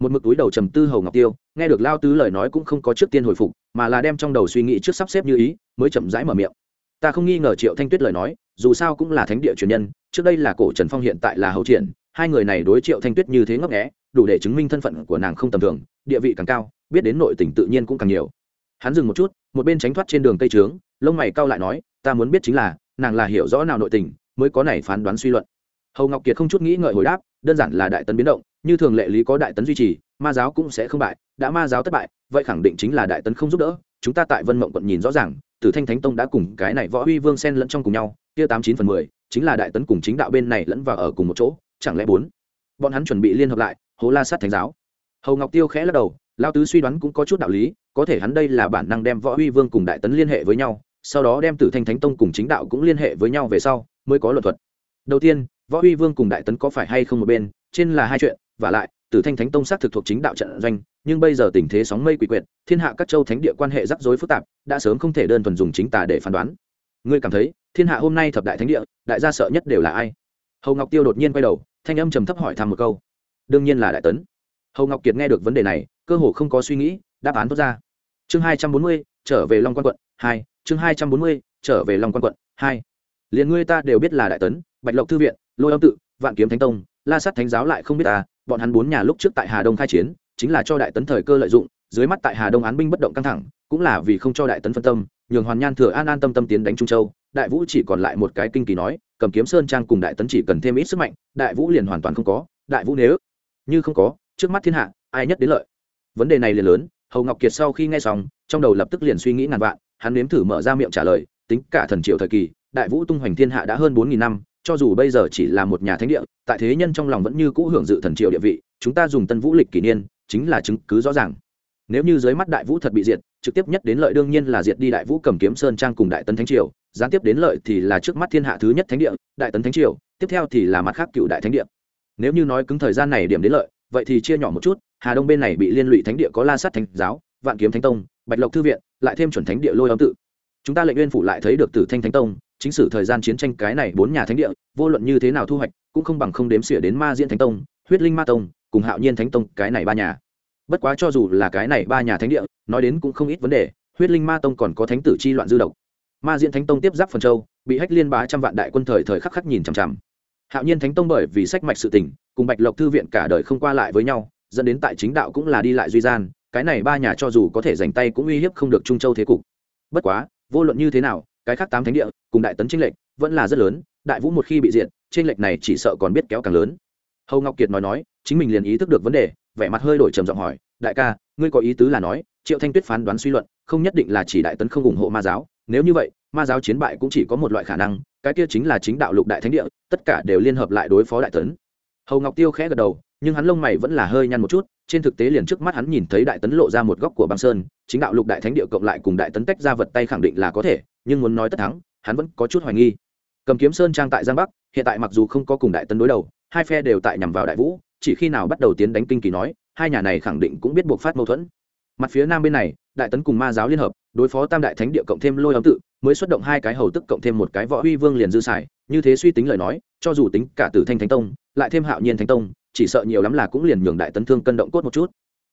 Một mực túi đầu trầm tư hầu ngọc tiêu, nghe được lao tứ lời nói cũng không có trước tiên hồi phục, mà là đem trong đầu suy nghĩ trước sắp xếp như ý, mới chậm rãi mở miệng ta không nghi ngờ triệu thanh tuyết lời nói, dù sao cũng là thánh địa truyền nhân, trước đây là cổ trần phong, hiện tại là hậu triển, hai người này đối triệu thanh tuyết như thế ngấp nghẽ đủ để chứng minh thân phận của nàng không tầm thường, địa vị càng cao, biết đến nội tình tự nhiên cũng càng nhiều. Hắn dừng một chút, một bên tránh thoát trên đường cây trướng, lông mày cau lại nói, ta muốn biết chính là, nàng là hiểu rõ nào nội tình, mới có này phán đoán suy luận. Hầu ngọc kiệt không chút nghĩ ngợi hồi đáp, đơn giản là đại tấn biến động, như thường lệ lý có đại tấn duy trì, ma giáo cũng sẽ không bại, đã ma giáo thất bại, vậy khẳng định chính là đại tấn không giúp đỡ, chúng ta tại vân mộng quận nhìn rõ ràng tử thanh thánh tông đã cùng cái này võ huy vương xen lẫn trong cùng nhau, kia tám chín phần mười, chính là đại tấn cùng chính đạo bên này lẫn vào ở cùng một chỗ, chẳng lẽ bốn? Bọn hắn chuẩn bị liên hợp lại, hố la sát thánh giáo. Hầu ngọc tiêu khẽ lắc đầu lao tứ suy đoán cũng có chút đạo lý, có thể hắn đây là bản năng đem võ huy vương cùng đại tấn liên hệ với nhau, sau đó đem tử thanh thánh tông cùng chính đạo cũng liên hệ với nhau về sau, mới có luật thuật. Đầu tiên, võ huy vương cùng đại tấn có phải hay không một bên, trên là hai chuyện và lại tử thanh thánh tông xác thực thuộc chính đạo trận doanh, nhưng bây giờ tình thế sóng mây quỷ quyệt, thiên hạ các châu thánh địa quan hệ rắc rối phức tạp, đã sớm không thể đơn thuần dùng chính tà để phán đoán. Ngươi cảm thấy, thiên hạ hôm nay thập đại thánh địa, đại gia sợ nhất đều là ai? Hầu ngọc tiêu đột nhiên quay đầu, thanh âm trầm thấp hỏi thăm một câu. Đương nhiên là đại tấn. Hầu ngọc kiệt nghe được vấn đề này, cơ hồ không có suy nghĩ, đáp án tốt ra. Chương hai trăm bốn mươi, trở về long quan quận, hai, chương hai trăm bốn mươi, trở về long quan quận, hai. Liền ngươi ta đều biết là đại tấn, bạch lộc thư viện, lôi âm tự, vạn kiếm thánh tông, la sát thánh giáo lại không biết ta bọn hắn bốn nhà lúc trước tại hà đông khai chiến, chính là cho đại tấn thời cơ lợi dụng, dưới mắt tại hà đông án binh bất động căng thẳng, cũng là vì không cho đại tấn phân tâm, nhường hoàn nhan thừa an an tâm tâm tiến đánh trung châu. Đại vũ chỉ còn lại một cái kinh kỳ nói, cầm kiếm sơn trang cùng đại tấn chỉ cần thêm ít sức mạnh, đại vũ liền hoàn toàn không có. Đại vũ nếu như không có, trước mắt thiên hạ, ai nhất đến lợi? Vấn đề này liền lớn, hầu ngọc kiệt sau khi nghe xong, trong đầu lập tức liền suy nghĩ ngàn vạn, hắn nếm thử mở ra miệng trả lời, tính cả thần triệu thời kỳ, đại vũ tung hoành thiên hạ đã hơn bốn nghìn năm cho dù bây giờ chỉ là một nhà thánh địa, tại thế nhân trong lòng vẫn như cũ hưởng dự thần triều địa vị, chúng ta dùng tân vũ lịch kỷ niên, chính là chứng cứ rõ ràng. Nếu như dưới mắt đại vũ thật bị diệt, trực tiếp nhất đến lợi đương nhiên là diệt đi đại vũ cầm kiếm sơn trang cùng đại tấn thánh triều, gián tiếp đến lợi thì là trước mắt thiên hạ thứ nhất thánh địa, đại tấn thánh triều, tiếp theo thì là mặt khác cựu đại thánh địa. Nếu như nói cứng thời gian này điểm đến lợi, vậy thì chia nhỏ một chút, hà đông bên này bị liên lụy thánh địa có la sát thánh giáo, vạn kiếm thánh tông, bạch lộc thư viện, lại thêm chuẩn thánh địa lôi âm tự. Chúng ta lệnh uyên phủ lại thấy được tử thanh thánh tông chính sử thời gian chiến tranh cái này bốn nhà thánh địa, vô luận như thế nào thu hoạch, cũng không bằng không đếm xỉa đến ma diễn thánh tông, huyết linh ma tông, cùng hạo nhiên thánh tông, cái này ba nhà. Bất quá cho dù là cái này ba nhà thánh địa, nói đến cũng không ít vấn đề, huyết linh ma tông còn có thánh tử chi loạn dư độc. Ma diễn thánh tông tiếp giáp phần châu, bị hách liên bá trăm vạn đại quân thời thời khắc khắc nhìn chằm chằm. Hạo nhiên thánh tông bởi vì sách mạch sự tình, cùng bạch lộc thư viện cả đời không qua lại với nhau, dẫn đến tại chính đạo cũng là đi lại duy gian, cái này ba nhà cho dù có thể giành tay cũng uy hiếp không được trung châu thế cục. Bất quá, vô luận như thế nào cái khác tám thánh địa cùng đại tấn tranh lệch vẫn là rất lớn đại vũ một khi bị diện, tranh lệch này chỉ sợ còn biết kéo càng lớn. Hầu ngọc kiệt nói nói chính mình liền ý thức được vấn đề vẻ mặt hơi đổi trầm giọng hỏi đại ca ngươi có ý tứ là nói triệu thanh tuyết phán đoán suy luận không nhất định là chỉ đại tấn không ủng hộ ma giáo. Nếu như vậy ma giáo chiến bại cũng chỉ có một loại khả năng cái kia chính là chính đạo lục đại thánh địa tất cả đều liên hợp lại đối phó đại tấn. Hầu ngọc tiêu khẽ gật đầu nhưng hắn lông mày vẫn là hơi nhăn một chút trên thực tế liền trước mắt hắn nhìn thấy đại tấn lộ ra một góc của băng sơn, chính đạo lục đại thánh địa cộng lại cùng đại tấn tách ra vật tay khẳng định là có thể, nhưng muốn nói tất thắng, hắn vẫn có chút hoài nghi. Cầm kiếm sơn trang tại giang bắc, hiện tại mặc dù không có cùng đại tấn đối đầu, hai phe đều tại nhằm vào đại vũ, chỉ khi nào bắt đầu tiến đánh kinh kỳ nói, hai nhà này khẳng định cũng biết buộc phát mâu thuẫn. Mặt phía nam bên này, đại tấn cùng ma giáo liên hợp, đối phó tam đại thánh địa cộng thêm lôi ấm tự, mới xuất động hai cái hầu tức cộng thêm một cái võ huy vương liền dư xài, như thế suy tính lời nói, cho dù tính cả tử thanh thánh tông, lại thêm hạo nhiên thánh tông chỉ sợ nhiều lắm là cũng liền nhường đại tấn thương cân động cốt một chút.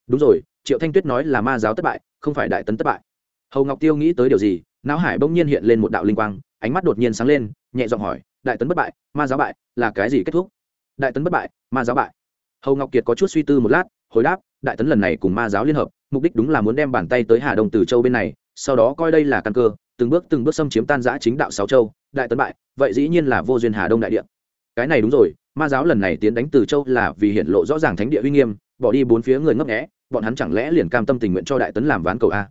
Đúng rồi, triệu thanh tuyết nói là ma giáo thất bại, không phải đại tấn thất bại. Hầu ngọc tiêu nghĩ tới điều gì, não hải bỗng nhiên hiện lên một đạo linh quang, ánh mắt đột nhiên sáng lên, nhẹ giọng hỏi, đại tấn bất bại, ma giáo bại, là cái gì kết thúc? Đại tấn bất bại, ma giáo bại. Hầu ngọc kiệt có chút suy tư một lát, hồi đáp, đại tấn lần này cùng ma giáo liên hợp, mục đích đúng là muốn đem bàn tay tới hà đông từ châu bên này, sau đó coi đây là căn cơ, từng bước từng bước xâm chiếm tan giã chính đạo sáu châu, đại tấn bại, vậy dĩ nhiên là vô duyên hà đông đại địa. Cái này đúng rồi ma giáo lần này tiến đánh từ châu là vì hiện lộ rõ ràng thánh địa uy nghiêm, bỏ đi bốn phía người ngấp nghẽ bọn hắn chẳng lẽ liền cam tâm tình nguyện cho đại tấn làm ván cầu a?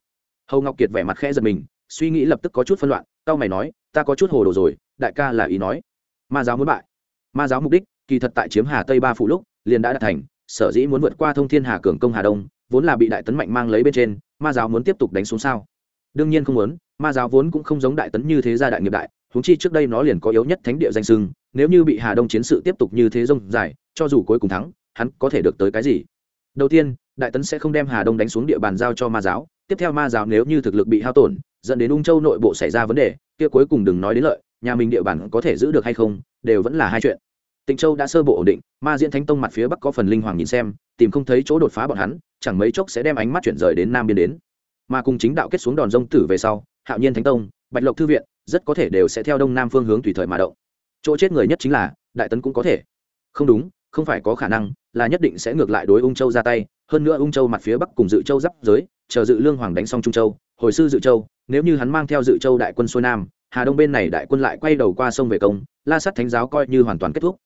Hầu ngọc kiệt vẻ mặt khẽ giật mình, suy nghĩ lập tức có chút phân loạn tao mày nói, ta có chút hồ đồ rồi, đại ca là ý nói. Ma giáo muốn bại. Ma giáo mục đích, kỳ thật tại chiếm hà tây ba phủ lúc, liền đã đạt thành, sở dĩ muốn vượt qua thông thiên hà cường công hà đông, vốn là bị đại tấn mạnh mang lấy bên trên, ma giáo muốn tiếp tục đánh xuống sao? Đương nhiên không muốn, ma giáo vốn cũng không giống đại tấn như thế gia đại nghiệp đại huống chi trước đây nó liền có yếu nhất thánh địa danh sưng, nếu như bị hà đông chiến sự tiếp tục như thế rông dài, cho dù cuối cùng thắng, hắn có thể được tới cái gì? Đầu tiên, đại tấn sẽ không đem hà đông đánh xuống địa bàn giao cho ma giáo, tiếp theo ma giáo nếu như thực lực bị hao tổn, dẫn đến ung châu nội bộ xảy ra vấn đề, kia cuối cùng đừng nói đến lợi, nhà mình địa bàn có thể giữ được hay không, đều vẫn là hai chuyện. Tịnh châu đã sơ bộ ổn định, ma diễn thánh tông mặt phía bắc có phần linh hoàng nhìn xem, tìm không thấy chỗ đột phá bọn hắn, chẳng mấy chốc sẽ đem ánh mắt chuyển rời đến nam biên đến. Mà cùng chính đạo kết xuống đòn rông tử về sau, hạo nhiên thánh tông, bạch lộc thư viện rất có thể đều sẽ theo đông nam phương hướng tùy thời mà động. Chỗ chết người nhất chính là, đại tấn cũng có thể. Không đúng, không phải có khả năng, là nhất định sẽ ngược lại đối ung châu ra tay, hơn nữa ung châu mặt phía bắc cùng dự châu giáp giới, chờ dự lương hoàng đánh xong trung châu, hồi sư dự châu, nếu như hắn mang theo dự châu đại quân xuôi nam, hà đông bên này đại quân lại quay đầu qua sông về công, la sắt thánh giáo coi như hoàn toàn kết thúc.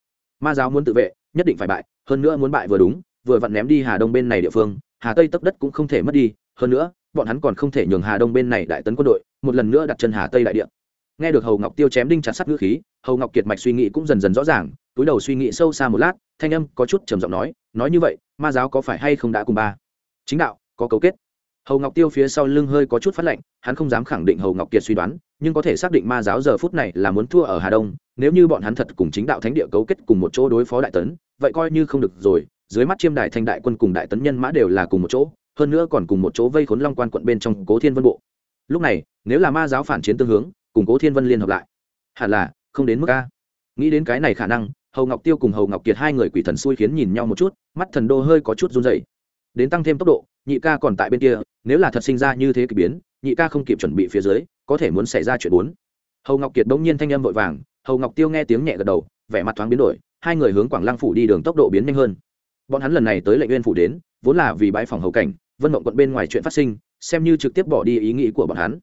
Ma giáo muốn tự vệ, nhất định phải bại, hơn nữa muốn bại vừa đúng, vừa vặn ném đi hà đông bên này địa phương, hà tây tấp đất cũng không thể mất đi, hơn nữa, bọn hắn còn không thể nhường hà đông bên này đại tấn quân đội, một lần nữa đặt chân hà tây đại địa nghe được hầu ngọc tiêu chém đinh chặt sắt ngữ khí, hầu ngọc kiệt mạch suy nghĩ cũng dần dần rõ ràng, túi đầu suy nghĩ sâu xa một lát, thanh âm có chút trầm giọng nói nói như vậy, ma giáo có phải hay không đã cùng ba? Chính đạo, có cấu kết. Hầu ngọc tiêu phía sau lưng hơi có chút phát lệnh hắn không dám khẳng định hầu ngọc kiệt suy đoán, nhưng có thể xác định ma giáo giờ phút này là muốn thua ở hà đông, nếu như bọn hắn thật cùng chính đạo thánh địa cấu kết cùng một chỗ đối phó đại tấn, vậy coi như không được rồi, dưới mắt chiêm đại thanh đại quân cùng đại tấn nhân mã đều là cùng một chỗ, hơn nữa còn cùng một chỗ vây khốn long quan quận bên trong cố thiên vân bộ. Lúc này, nếu là ma giáo phản chiến tương hướng cùng cố thiên vân liên hợp lại. Hẳn là, không đến mức a. Nghĩ đến cái này khả năng, hầu ngọc tiêu cùng hầu ngọc kiệt hai người quỷ thần xui khiến nhìn nhau một chút, mắt thần đô hơi có chút run dày đến tăng thêm tốc độ, nhị ca còn tại bên kia, nếu là thật sinh ra như thế k ỳ biến, nhị ca không kịp chuẩn bị phía dưới, có thể muốn xảy ra chuyện bốn. Hầu ngọc kiệt bỗng nhiên thanh âm vội vàng, hầu ngọc tiêu nghe tiếng nhẹ gật đầu, vẻ mặt thoáng biến đổi, hai người hướng quảng lăng phủ đi đường tốc độ biến nhanh hơn. Bọn hắn lần này tới lệnh uyên phủ đến, vốn là vì bãi phòng hầu cảnh, vân mộng quận bên ngoài chuyện phát sinh, xem như trực tiếp bỏ đi ý nghĩ của bọn hắn.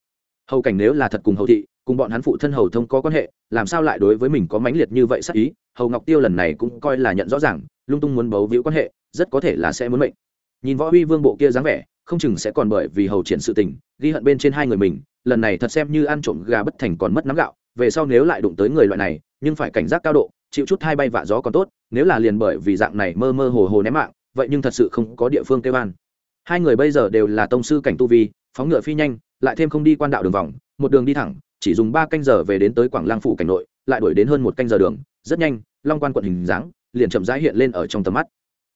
Hầu cảnh nếu là thật cùng hầu thị cùng bọn hắn phụ thân hầu thông có quan hệ, làm sao lại đối với mình có mãnh liệt như vậy sắc ý? Hầu ngọc tiêu lần này cũng coi là nhận rõ ràng, lung tung muốn bấu víu quan hệ, rất có thể là sẽ muốn mệnh. Nhìn võ uy vương bộ kia dáng vẻ, không chừng sẽ còn bởi vì hầu triển sự tình, ghi hận bên trên hai người mình, lần này thật xem như ăn trộm gà bất thành còn mất nắm gạo, về sau nếu lại đụng tới người loại này, nhưng phải cảnh giác cao độ, chịu chút hai bay vạ gió còn tốt, nếu là liền bởi vì dạng này mơ mơ hồ hồ ném mạng, vậy nhưng thật sự không có địa phương kêu an. Hai người bây giờ đều là tông sư cảnh tu vi, phóng ngựa phi nhanh, lại thêm không đi quan đạo đường vòng, một đường đi thẳng chỉ dùng ba canh giờ về đến tới quảng lang phủ cảnh nội, lại đuổi đến hơn một canh giờ đường, rất nhanh, long quan quận hình dáng liền chậm rãi hiện lên ở trong tầm mắt.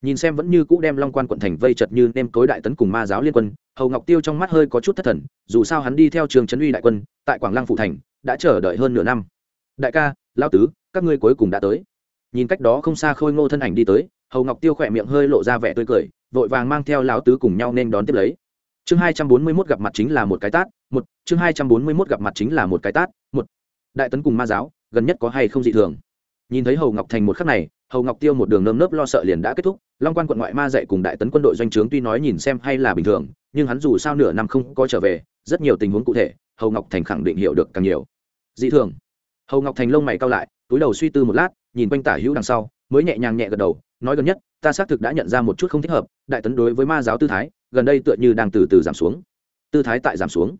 Nhìn xem vẫn như cũ đem long quan quận thành vây chật như nêm cối đại tấn cùng ma giáo liên quân, hầu ngọc tiêu trong mắt hơi có chút thất thần, dù sao hắn đi theo trường trấn uy đại quân, tại quảng lăng phủ thành, đã chờ đợi hơn nửa năm. Đại ca lao tứ, các ngươi cuối cùng đã tới. Nhìn cách đó không xa khôi ngô thân ảnh đi tới, hầu ngọc tiêu khỏe miệng hơi lộ ra vẻ tươi cười, vội vàng mang theo lão tứ cùng nhau nên đón tiếp lấy. Chương hai trăm bốn mươi 241 gặp mặt chính là một cái tát một, chương hai trăm bốn mươi mốt gặp mặt chính là một cái tát. Một, đại tấn cùng ma giáo, gần nhất có hay không dị thường? Nhìn thấy hầu ngọc thành một khắc này, hầu ngọc tiêu một đường nơm nớp lo sợ liền đã kết thúc. Long quan quận ngoại ma dạy cùng đại tấn quân đội doanh trướng tuy nói nhìn xem hay là bình thường, nhưng hắn dù sao nửa năm không có trở về, rất nhiều tình huống cụ thể, hầu ngọc thành khẳng định hiểu được càng nhiều. Dị thường. Hầu ngọc thành lông mày cao lại, túi đầu suy tư một lát, nhìn quanh tả hữu đằng sau, mới nhẹ nhàng nhẹ gật đầu, nói gần nhất, ta xác thực đã nhận ra một chút không thích hợp, đại tấn đối với ma giáo tư thái, gần đây tựa như đang từ từ giảm xuống. Tư thái tại giảm xuống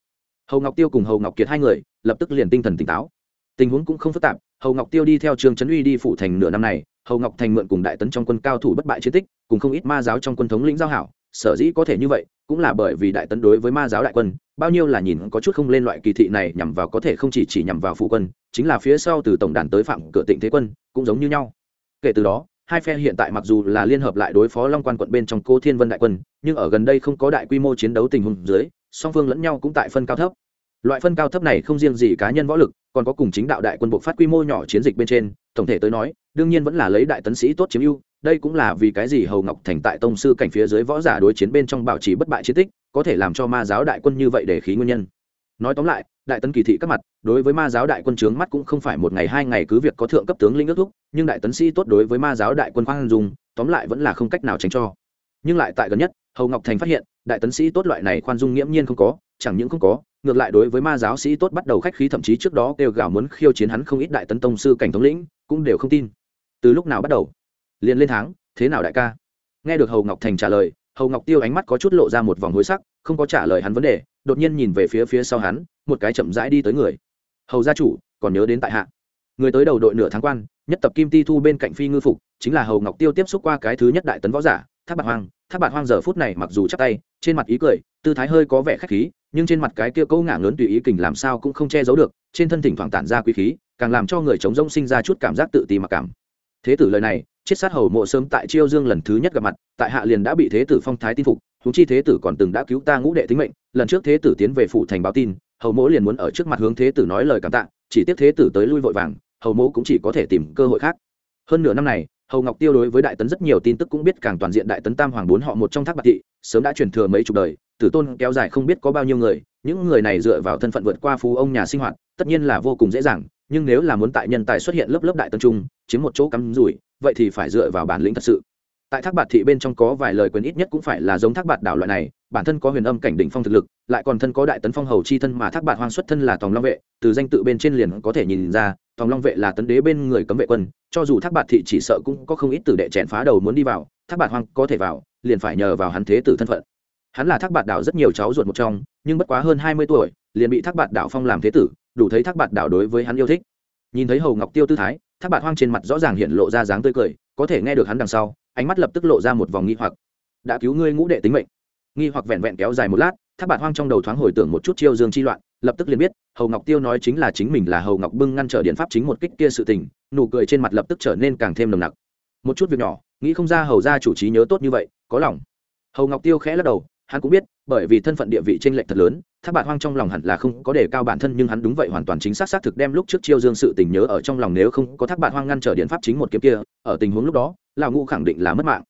hầu ngọc tiêu cùng hầu ngọc kiệt hai người lập tức liền tinh thần tỉnh táo. Tình huống cũng không phức tạp, hầu ngọc tiêu đi theo trường trấn uy đi phụ thành nửa năm này, hầu ngọc thành mượn cùng đại tấn trong quân cao thủ bất bại chiến tích, cùng không ít ma giáo trong quân thống lĩnh giao hảo, sở dĩ có thể như vậy, cũng là bởi vì đại tấn đối với ma giáo đại quân, bao nhiêu là nhìn có chút không lên loại kỳ thị này nhằm vào có thể không chỉ chỉ nhằm vào phụ quân, chính là phía sau từ tổng đàn tới phạm cửa tịnh thế quân, cũng giống như nhau. Kể từ đó, hai phe hiện tại mặc dù là liên hợp lại đối phó long quan quận bên trong cô thiên vân đại quân, nhưng ở gần đây không có đại quy mô chiến đấu tình huống dưới song phương lẫn nhau cũng tại phân cao thấp. Loại phân cao thấp này không riêng gì cá nhân võ lực, còn có cùng chính đạo đại quân bộ phát quy mô nhỏ chiến dịch bên trên, tổng thể tới nói, đương nhiên vẫn là lấy đại tấn sĩ tốt chiếm ưu, đây cũng là vì cái gì hầu ngọc thành tại tông sư cảnh phía dưới võ giả đối chiến bên trong bảo trì bất bại chiến tích, có thể làm cho ma giáo đại quân như vậy để khí nguyên nhân. Nói tóm lại, đại tấn kỳ thị các mặt, đối với ma giáo đại quân trướng mắt cũng không phải một ngày hai ngày cứ việc có thượng cấp tướng linh ước thúc, nhưng đại tấn sĩ tốt đối với ma giáo đại quân khoan dung, tóm lại vẫn là không cách nào tránh cho. Nhưng lại tại gần nhất, hầu ngọc thành phát hiện đại tấn sĩ tốt loại này khoan dung nghiễm nhiên không có, chẳng những không có, ngược lại đối với ma giáo sĩ tốt bắt đầu khách khí thậm chí trước đó kêu gào muốn khiêu chiến hắn không ít đại tấn tông sư cảnh thống lĩnh, cũng đều không tin. Từ lúc nào bắt đầu? Liền lên tháng, thế nào đại ca? Nghe được hầu ngọc thành trả lời, hầu ngọc tiêu ánh mắt có chút lộ ra một vòng hối sắc, không có trả lời hắn vấn đề, đột nhiên nhìn về phía phía sau hắn, một cái chậm rãi đi tới người. Hầu gia chủ, còn nhớ đến tại hạ. Người tới đầu đội nửa tháng quan, nhất tập kim ti thu bên cạnh phi ngư phục, chính là hầu ngọc tiêu tiếp xúc qua cái thứ nhất đại tấn võ giả tháp bạc hoang, tháp bạc hoang giờ phút này mặc dù chắc tay, trên mặt ý cười, tư thái hơi có vẻ khách khí, nhưng trên mặt cái kia câu ngả ngớn tùy ý kình làm sao cũng không che giấu được, trên thân thỉnh thoảng tản ra quý khí, càng làm cho người chống rông sinh ra chút cảm giác tự ti mặc cảm. Thế tử lời này, chiết sát hầu mộ sớm tại chiêu dương lần thứ nhất gặp mặt, tại hạ liền đã bị thế tử phong thái tin phục thú chi thế tử còn từng đã cứu ta ngũ đệ tính mệnh, lần trước thế tử tiến về phủ thành báo tin, hầu mỗ liền muốn ở trước mặt hướng thế tử nói lời cảm tạ, chỉ tiếc thế tử tới lui vội vàng, hầu mỗ cũng chỉ có thể tìm cơ hội khác. Hơn nửa năm này hầu ngọc tiêu đối với đại tấn rất nhiều tin tức cũng biết, càng toàn diện đại tấn tam hoàng bốn họ một trong thác bạc thị, sớm đã truyền thừa mấy chục đời, tử tôn kéo dài không biết có bao nhiêu người, những người này dựa vào thân phận vượt qua phú ông nhà sinh hoạt, tất nhiên là vô cùng dễ dàng, nhưng nếu là muốn tại nhân tài xuất hiện lớp lớp đại tân trung chiếm một chỗ cắm rủi, vậy thì phải dựa vào bản lĩnh thật sự tại thác bạt thị bên trong có vài lời quyền ít nhất cũng phải là giống thác bạt đảo loại này, bản thân có huyền âm cảnh đỉnh phong thực lực, lại còn thân có đại tấn phong hầu chi thân mà thác bạt hoang xuất thân là tòng long vệ, từ danh tự bên trên liền có thể nhìn ra, tòng long vệ là tấn đế bên người cấm vệ quân, cho dù thác bạt thị chỉ sợ cũng có không ít tử đệ chèn phá đầu muốn đi vào, thác bạt hoang có thể vào, liền phải nhờ vào hắn thế tử thân phận. Hắn là thác bạt đảo rất nhiều cháu ruột một trong, nhưng bất quá hơn hai mươi tuổi, liền bị thác bạt đảo phong làm thế tử, đủ thấy thác bạt đảo đối với hắn yêu thích. Nhìn thấy hầu ngọc tiêu tư thái, thác bạt hoang trên mặt rõ ràng hiện lộ ra dáng tươi cười có thể nghe được hắn đằng sau, ánh mắt lập tức lộ ra một vòng nghi hoặc. Đã cứu ngươi ngũ đệ tính mệnh. Nghi hoặc vẹn vẹn kéo dài một lát, tháp bạt hoang trong đầu thoáng hồi tưởng một chút chiêu dương chi loạn, lập tức liền biết, hầu ngọc tiêu nói chính là chính mình là hầu ngọc bưng ngăn trở điện pháp chính một kích kia sự tình, nụ cười trên mặt lập tức trở nên càng thêm nồng nặc. Một chút việc nhỏ, nghĩ không ra hầu ra chủ trí nhớ tốt như vậy, có lòng. Hầu ngọc tiêu khẽ lắc đầu, hắn cũng biết, bởi vì thân phận địa vị trên lệnh thật lớn thác bạt hoang trong lòng hẳn là không có đề cao bản thân, nhưng hắn đúng vậy hoàn toàn chính xác xác thực đem lúc trước chiêu dương sự tình nhớ ở trong lòng nếu không có thác bạt hoang ngăn trở điện pháp chính một kiếm kia, ở tình huống lúc đó, lão ngũ khẳng định là mất mạng.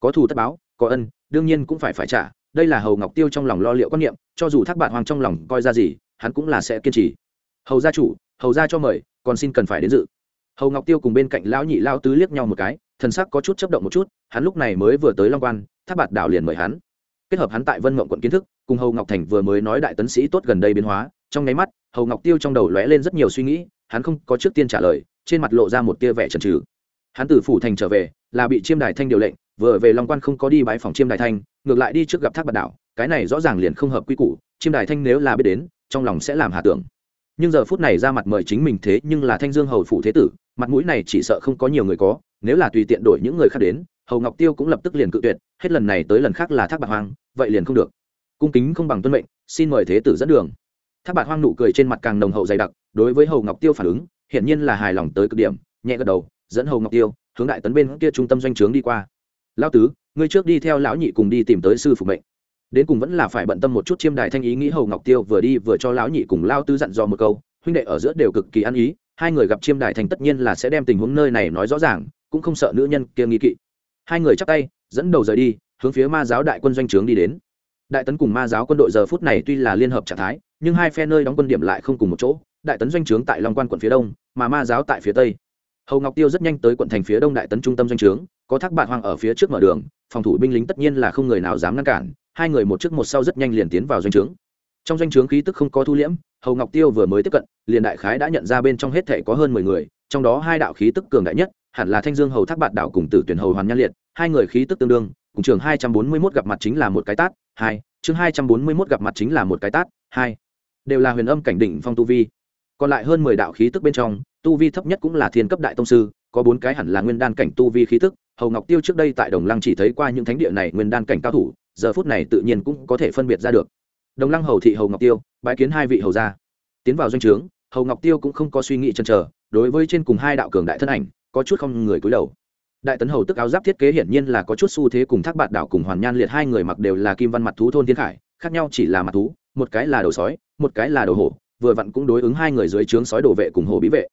Có thù tất báo, có ân, đương nhiên cũng phải phải trả, đây là hầu ngọc tiêu trong lòng lo liệu quan niệm, cho dù thác bạt hoang trong lòng coi ra gì, hắn cũng là sẽ kiên trì. Hầu gia chủ, hầu gia cho mời, còn xin cần phải đến dự. Hầu ngọc tiêu cùng bên cạnh lão nhị lao tứ liếc nhau một cái, thần sắc có chút chấp động một chút, hắn lúc này mới vừa tới long quan, thác bạt đảo liền mời hắn kết hợp hắn tại vân mộng quận kiến thức, cùng hầu ngọc thành vừa mới nói đại tấn sĩ tốt gần đây biến hóa, trong nháy mắt, hầu ngọc tiêu trong đầu lóe lên rất nhiều suy nghĩ, hắn không có trước tiên trả lời, trên mặt lộ ra một tia vẻ trần trừ hắn từ phủ thành trở về, là bị chiêm đài thanh điều lệnh, vừa về long quan không có đi bãi phòng chiêm đài thanh, ngược lại đi trước gặp thác bạt đảo, cái này rõ ràng liền không hợp quy củ, chiêm đài thanh nếu là biết đến, trong lòng sẽ làm hạ tưởng. Nhưng giờ phút này ra mặt mời chính mình thế nhưng là thanh dương hầu phủ thế tử, mặt mũi này chỉ sợ không có nhiều người có, nếu là tùy tiện đổi những người khác đến hầu ngọc tiêu cũng lập tức liền cự tuyệt, hết lần này tới lần khác là thác bạc hoang, vậy liền không được. Cung kính không bằng tuân mệnh, xin mời thế tử dẫn đường. Thác bạc hoang nụ cười trên mặt càng nồng hậu dày đặc, đối với hầu ngọc tiêu phản ứng, hiển nhiên là hài lòng tới cực điểm, nhẹ gật đầu, dẫn hầu ngọc tiêu, hướng đại tấn bên kia trung tâm doanh trướng đi qua. Lão tứ, ngươi trước đi theo lão nhị cùng đi tìm tới sư phụ mệnh. Đến cùng vẫn là phải bận tâm một chút chiêm đại thanh ý nghĩ hầu ngọc tiêu vừa đi vừa cho lão nhị cùng lao tứ dặn dò một câu, huynh đệ ở giữa đều cực kỳ ăn ý, hai người gặp chiêm đại thanh tất nhiên là sẽ đem tình huống nơi này nói rõ ràng, cũng không sợ nữ nhân kia nghi kỵ hai người chắp tay, dẫn đầu rời đi, hướng phía ma giáo đại quân doanh trướng đi đến. Đại tấn cùng ma giáo quân đội giờ phút này tuy là liên hợp trạng thái, nhưng hai phe nơi đóng quân điểm lại không cùng một chỗ. Đại tấn doanh trướng tại long quan quận phía đông, mà ma giáo tại phía tây. Hầu ngọc tiêu rất nhanh tới quận thành phía đông đại tấn trung tâm doanh trướng, có thác bạn hoang ở phía trước mở đường, phòng thủ binh lính tất nhiên là không người nào dám ngăn cản. Hai người một trước một sau rất nhanh liền tiến vào doanh trướng. Trong doanh trướng khí tức không có thu liễm, hầu ngọc tiêu vừa mới tiếp cận, liền đại khái đã nhận ra bên trong hết thể có hơn mười người, trong đó hai đạo khí tức cường đại nhất hẳn là thanh dương hầu thác bạt đạo cùng tử tuyển hầu hoàn nhan liệt, hai người khí tức tương đương, cùng trường hai trăm bốn mươi mốt gặp mặt chính là một cái tát, hai, chương hai trăm bốn mươi mốt gặp mặt chính là một cái tát, hai, đều là huyền âm cảnh đỉnh phong tu vi. Còn lại hơn mười đạo khí tức bên trong, tu vi thấp nhất cũng là thiên cấp đại tông sư, có bốn cái hẳn là nguyên đan cảnh tu vi khí tức. Hầu ngọc tiêu trước đây tại đồng lăng chỉ thấy qua những thánh địa này nguyên đan cảnh cao thủ, giờ phút này tự nhiên cũng có thể phân biệt ra được. Đồng lăng hầu thị hầu ngọc tiêu bãi kiến hai vị hầu gia. Tiến vào doanh trướng, hầu ngọc tiêu cũng không có suy nghĩ chần chờ, đối với trên cùng hai đạo cường đại thân ảnh có chút không người cúi đầu. Đại tấn hầu tức áo giáp thiết kế hiển nhiên là có chút xu thế cùng thác bạt đảo cùng hoàn nhan liệt hai người mặc đều là kim văn mặt thú thôn thiên khải, khác nhau chỉ là mặt thú, một cái là đầu sói, một cái là đầu hổ, vừa vặn cũng đối ứng hai người dưới trướng sói đổ vệ cùng hổ bí vệ.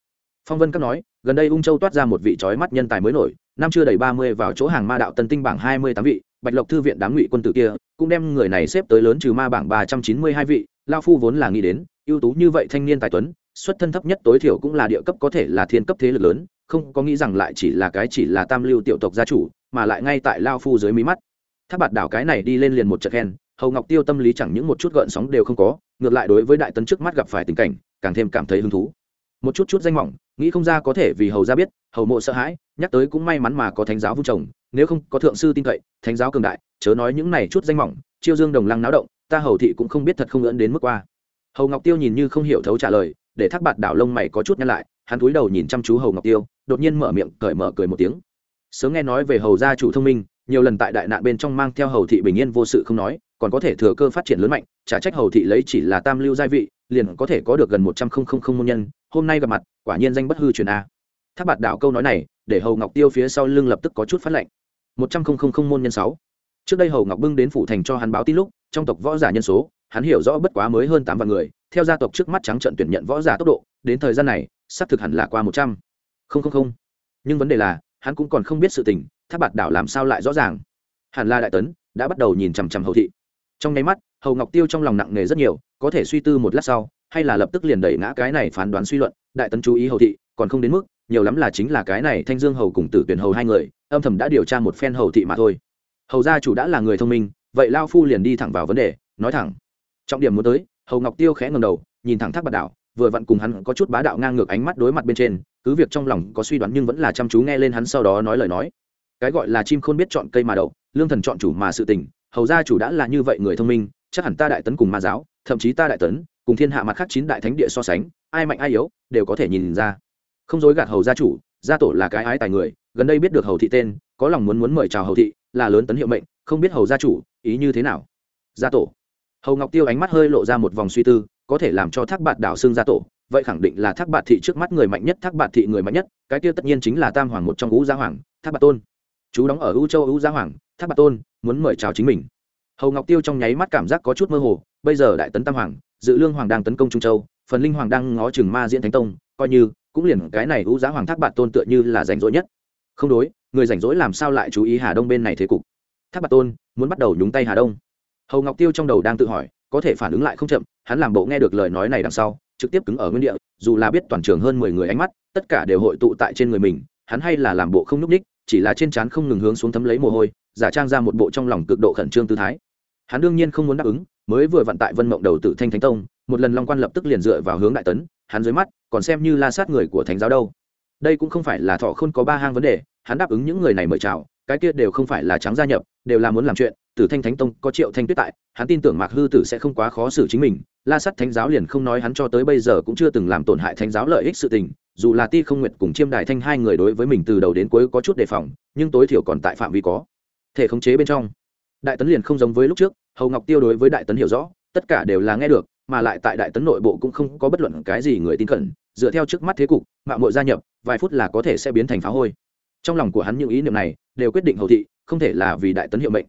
Phong vân các nói, gần đây ung châu toát ra một vị trói mắt nhân tài mới nổi, năm chưa đầy ba mươi vào chỗ hàng ma đạo tân tinh bảng hai mươi tám vị, bạch lộc thư viện đám ngụy quân tử kia, cũng đem người này xếp tới lớn trừ ma bảng ba trăm chín mươi hai vị, lao phu vốn là nghĩ đến, ưu tú như vậy thanh niên tài tuấn, xuất thân thấp nhất tối thiểu cũng là địa cấp có thể là thiên cấp thế lực lớn không có nghĩ rằng lại chỉ là cái chỉ là tam lưu tiểu tộc gia chủ, mà lại ngay tại lao phu dưới mí mắt. Tháp bạt đảo cái này đi lên liền một trận khen, hầu ngọc tiêu tâm lý chẳng những một chút gợn sóng đều không có, ngược lại đối với đại tấn trước mắt gặp phải tình cảnh, càng thêm cảm thấy hứng thú. Một chút chút danh mỏng nghĩ không ra có thể vì hầu ra biết, hầu mộ sợ hãi, nhắc tới cũng may mắn mà có thánh giáo vung chồng, nếu không có thượng sư tin cậy, thánh giáo cường đại, chớ nói những này chút danh mỏng chiêu dương đồng lăng náo động, ta hầu thị cũng không biết thật không ưỡn đến mức qua. Hầu ngọc tiêu nhìn như không hiểu thấu trả lời để thác bạt đảo lông mày có chút nhăn lại, hắn cúi đầu nhìn chăm chú hầu ngọc tiêu, đột nhiên mở miệng, cởi mở cười một tiếng. Sớm nghe nói về hầu gia chủ thông minh, nhiều lần tại đại nạn bên trong mang theo hầu thị bình yên vô sự không nói, còn có thể thừa cơ phát triển lớn mạnh trả trách hầu thị lấy chỉ là tam lưu gia vị, liền có thể có được gần một trăm không không không môn nhân, hôm nay gặp mặt, quả nhiên danh bất hư truyền a. Tháp bạt đạo câu nói này, để hầu ngọc tiêu phía sau lưng lập tức có chút phát lệnh. Một trăm không không không môn nhân sáu. Trước đây hầu ngọc bưng đến phủ thành cho hắn báo tin lúc, trong tộc võ giả nhân số, hắn hiểu rõ bất quá mới hơn tám vạn người theo gia tộc trước mắt trắng trận tuyển nhận võ giả tốc độ, đến thời gian này sắp thực hẳn là qua một trăm. Không không không. Nhưng vấn đề là, hắn cũng còn không biết sự tình tháp bạt đảo làm sao lại rõ ràng. Hẳn là đại tấn đã bắt đầu nhìn chằm chằm hầu thị. Trong nháy mắt, hầu ngọc tiêu trong lòng nặng nề rất nhiều, có thể suy tư một lát sau, hay là lập tức liền đẩy ngã cái này phán đoán suy luận, đại tấn chú ý hầu thị, còn không đến mức, nhiều lắm là chính là cái này thanh dương hầu cùng tử tuyển hầu hai người, âm thầm đã điều tra một phen hầu thị mà thôi. Hầu gia chủ đã là người thông minh, vậy lao phu liền đi thẳng vào vấn đề, nói thẳng. Trọng điểm muốn tới hầu ngọc tiêu khẽ ngầm đầu, nhìn thẳng thác bạt đảo, vừa vặn cùng hắn có chút bá đạo ngang ngược ánh mắt đối mặt bên trên, cứ việc trong lòng có suy đoán nhưng vẫn là chăm chú nghe lên hắn sau đó nói lời nói. Cái gọi là chim khôn biết chọn cây mà đậu, lương thần chọn chủ mà sự tình, hầu gia chủ đã là như vậy người thông minh, chắc hẳn ta đại tấn cùng ma giáo, thậm chí ta đại tấn, cùng thiên hạ mặt khác chín đại thánh địa so sánh, ai mạnh ai yếu, đều có thể nhìn ra. Không dối gạt hầu gia chủ, gia tổ là cái ái tài người, gần đây biết được hầu thị tên, có lòng muốn muốn mời chào hầu thị, là lớn tấn hiệu mệnh, không biết hầu gia chủ, ý như thế nào? Gia tổ hầu ngọc tiêu ánh mắt hơi lộ ra một vòng suy tư, có thể làm cho thác bạt đảo xương gia tổ, vậy khẳng định là thác bạt thị trước mắt người mạnh nhất, thác bạt thị người mạnh nhất, cái kia tất nhiên chính là tam hoàng một trong ngũ gia hoàng, thác bạt tôn. Chú đóng ở u châu u gia hoàng, thác bạt tôn, muốn mời chào chính mình. Hầu ngọc tiêu trong nháy mắt cảm giác có chút mơ hồ, bây giờ đại tấn tam hoàng, dự lương hoàng đang tấn công trung châu, phần linh hoàng đang ngó chừng ma diễn thánh tông, coi như, cũng liền cái này u giá hoàng thác bạt tôn tựa như là rảnh rỗi nhất. Không đối, người rảnh rỗi làm sao lại chú ý hà đông bên này thế cục? Thác bạt tôn, muốn bắt đầu nhúng tay hà đông hầu ngọc tiêu trong đầu đang tự hỏi, có thể phản ứng lại không chậm, hắn làm bộ nghe được lời nói này đằng sau, trực tiếp cứng ở nguyên địa, dù là biết toàn trường hơn mười người ánh mắt, tất cả đều hội tụ tại trên người mình, hắn hay là làm bộ không n ú c ních chỉ là trên trán không ngừng hướng xuống thấm lấy mồ hôi, giả trang ra một bộ trong lòng cực độ khẩn trương tư thái. Hắn đương nhiên không muốn đáp ứng, mới vừa vận tại vân mộng đầu tự thanh thánh tông, một lần long quan lập tức liền dựa vào hướng đại tấn, hắn dưới mắt, còn xem như la sát người của thánh giáo đâu. Đây cũng không phải là thọ không có ba hang vấn đề, hắn đáp ứng những người này mời chào cái kia đều không phải là trắng gia nhập, đều là muốn làm chuyện, tử thanh thánh tông có triệu thanh tuyết tại, hắn tin tưởng mạc hư tử sẽ không quá khó xử chính mình, la sắt thánh giáo liền không nói hắn cho tới bây giờ cũng chưa từng làm tổn hại thánh giáo lợi ích sự tình, dù là ti không nguyện cùng chiêm đại thanh hai người đối với mình từ đầu đến cuối có chút đề phòng, nhưng tối thiểu còn tại phạm vi có thể khống chế bên trong. Đại tấn liền không giống với lúc trước, hầu ngọc tiêu đối với đại tấn hiểu rõ, tất cả đều là nghe được, mà lại tại đại tấn nội bộ cũng không có bất luận cái gì người tin cẩn, dựa theo trước mắt thế cục mạng mội gia nhập, vài phút là có thể sẽ biến thành phá hôi trong lòng của hắn những ý niệm này đều quyết định hầu thị, không thể là vì đại tấn hiệu mệnh.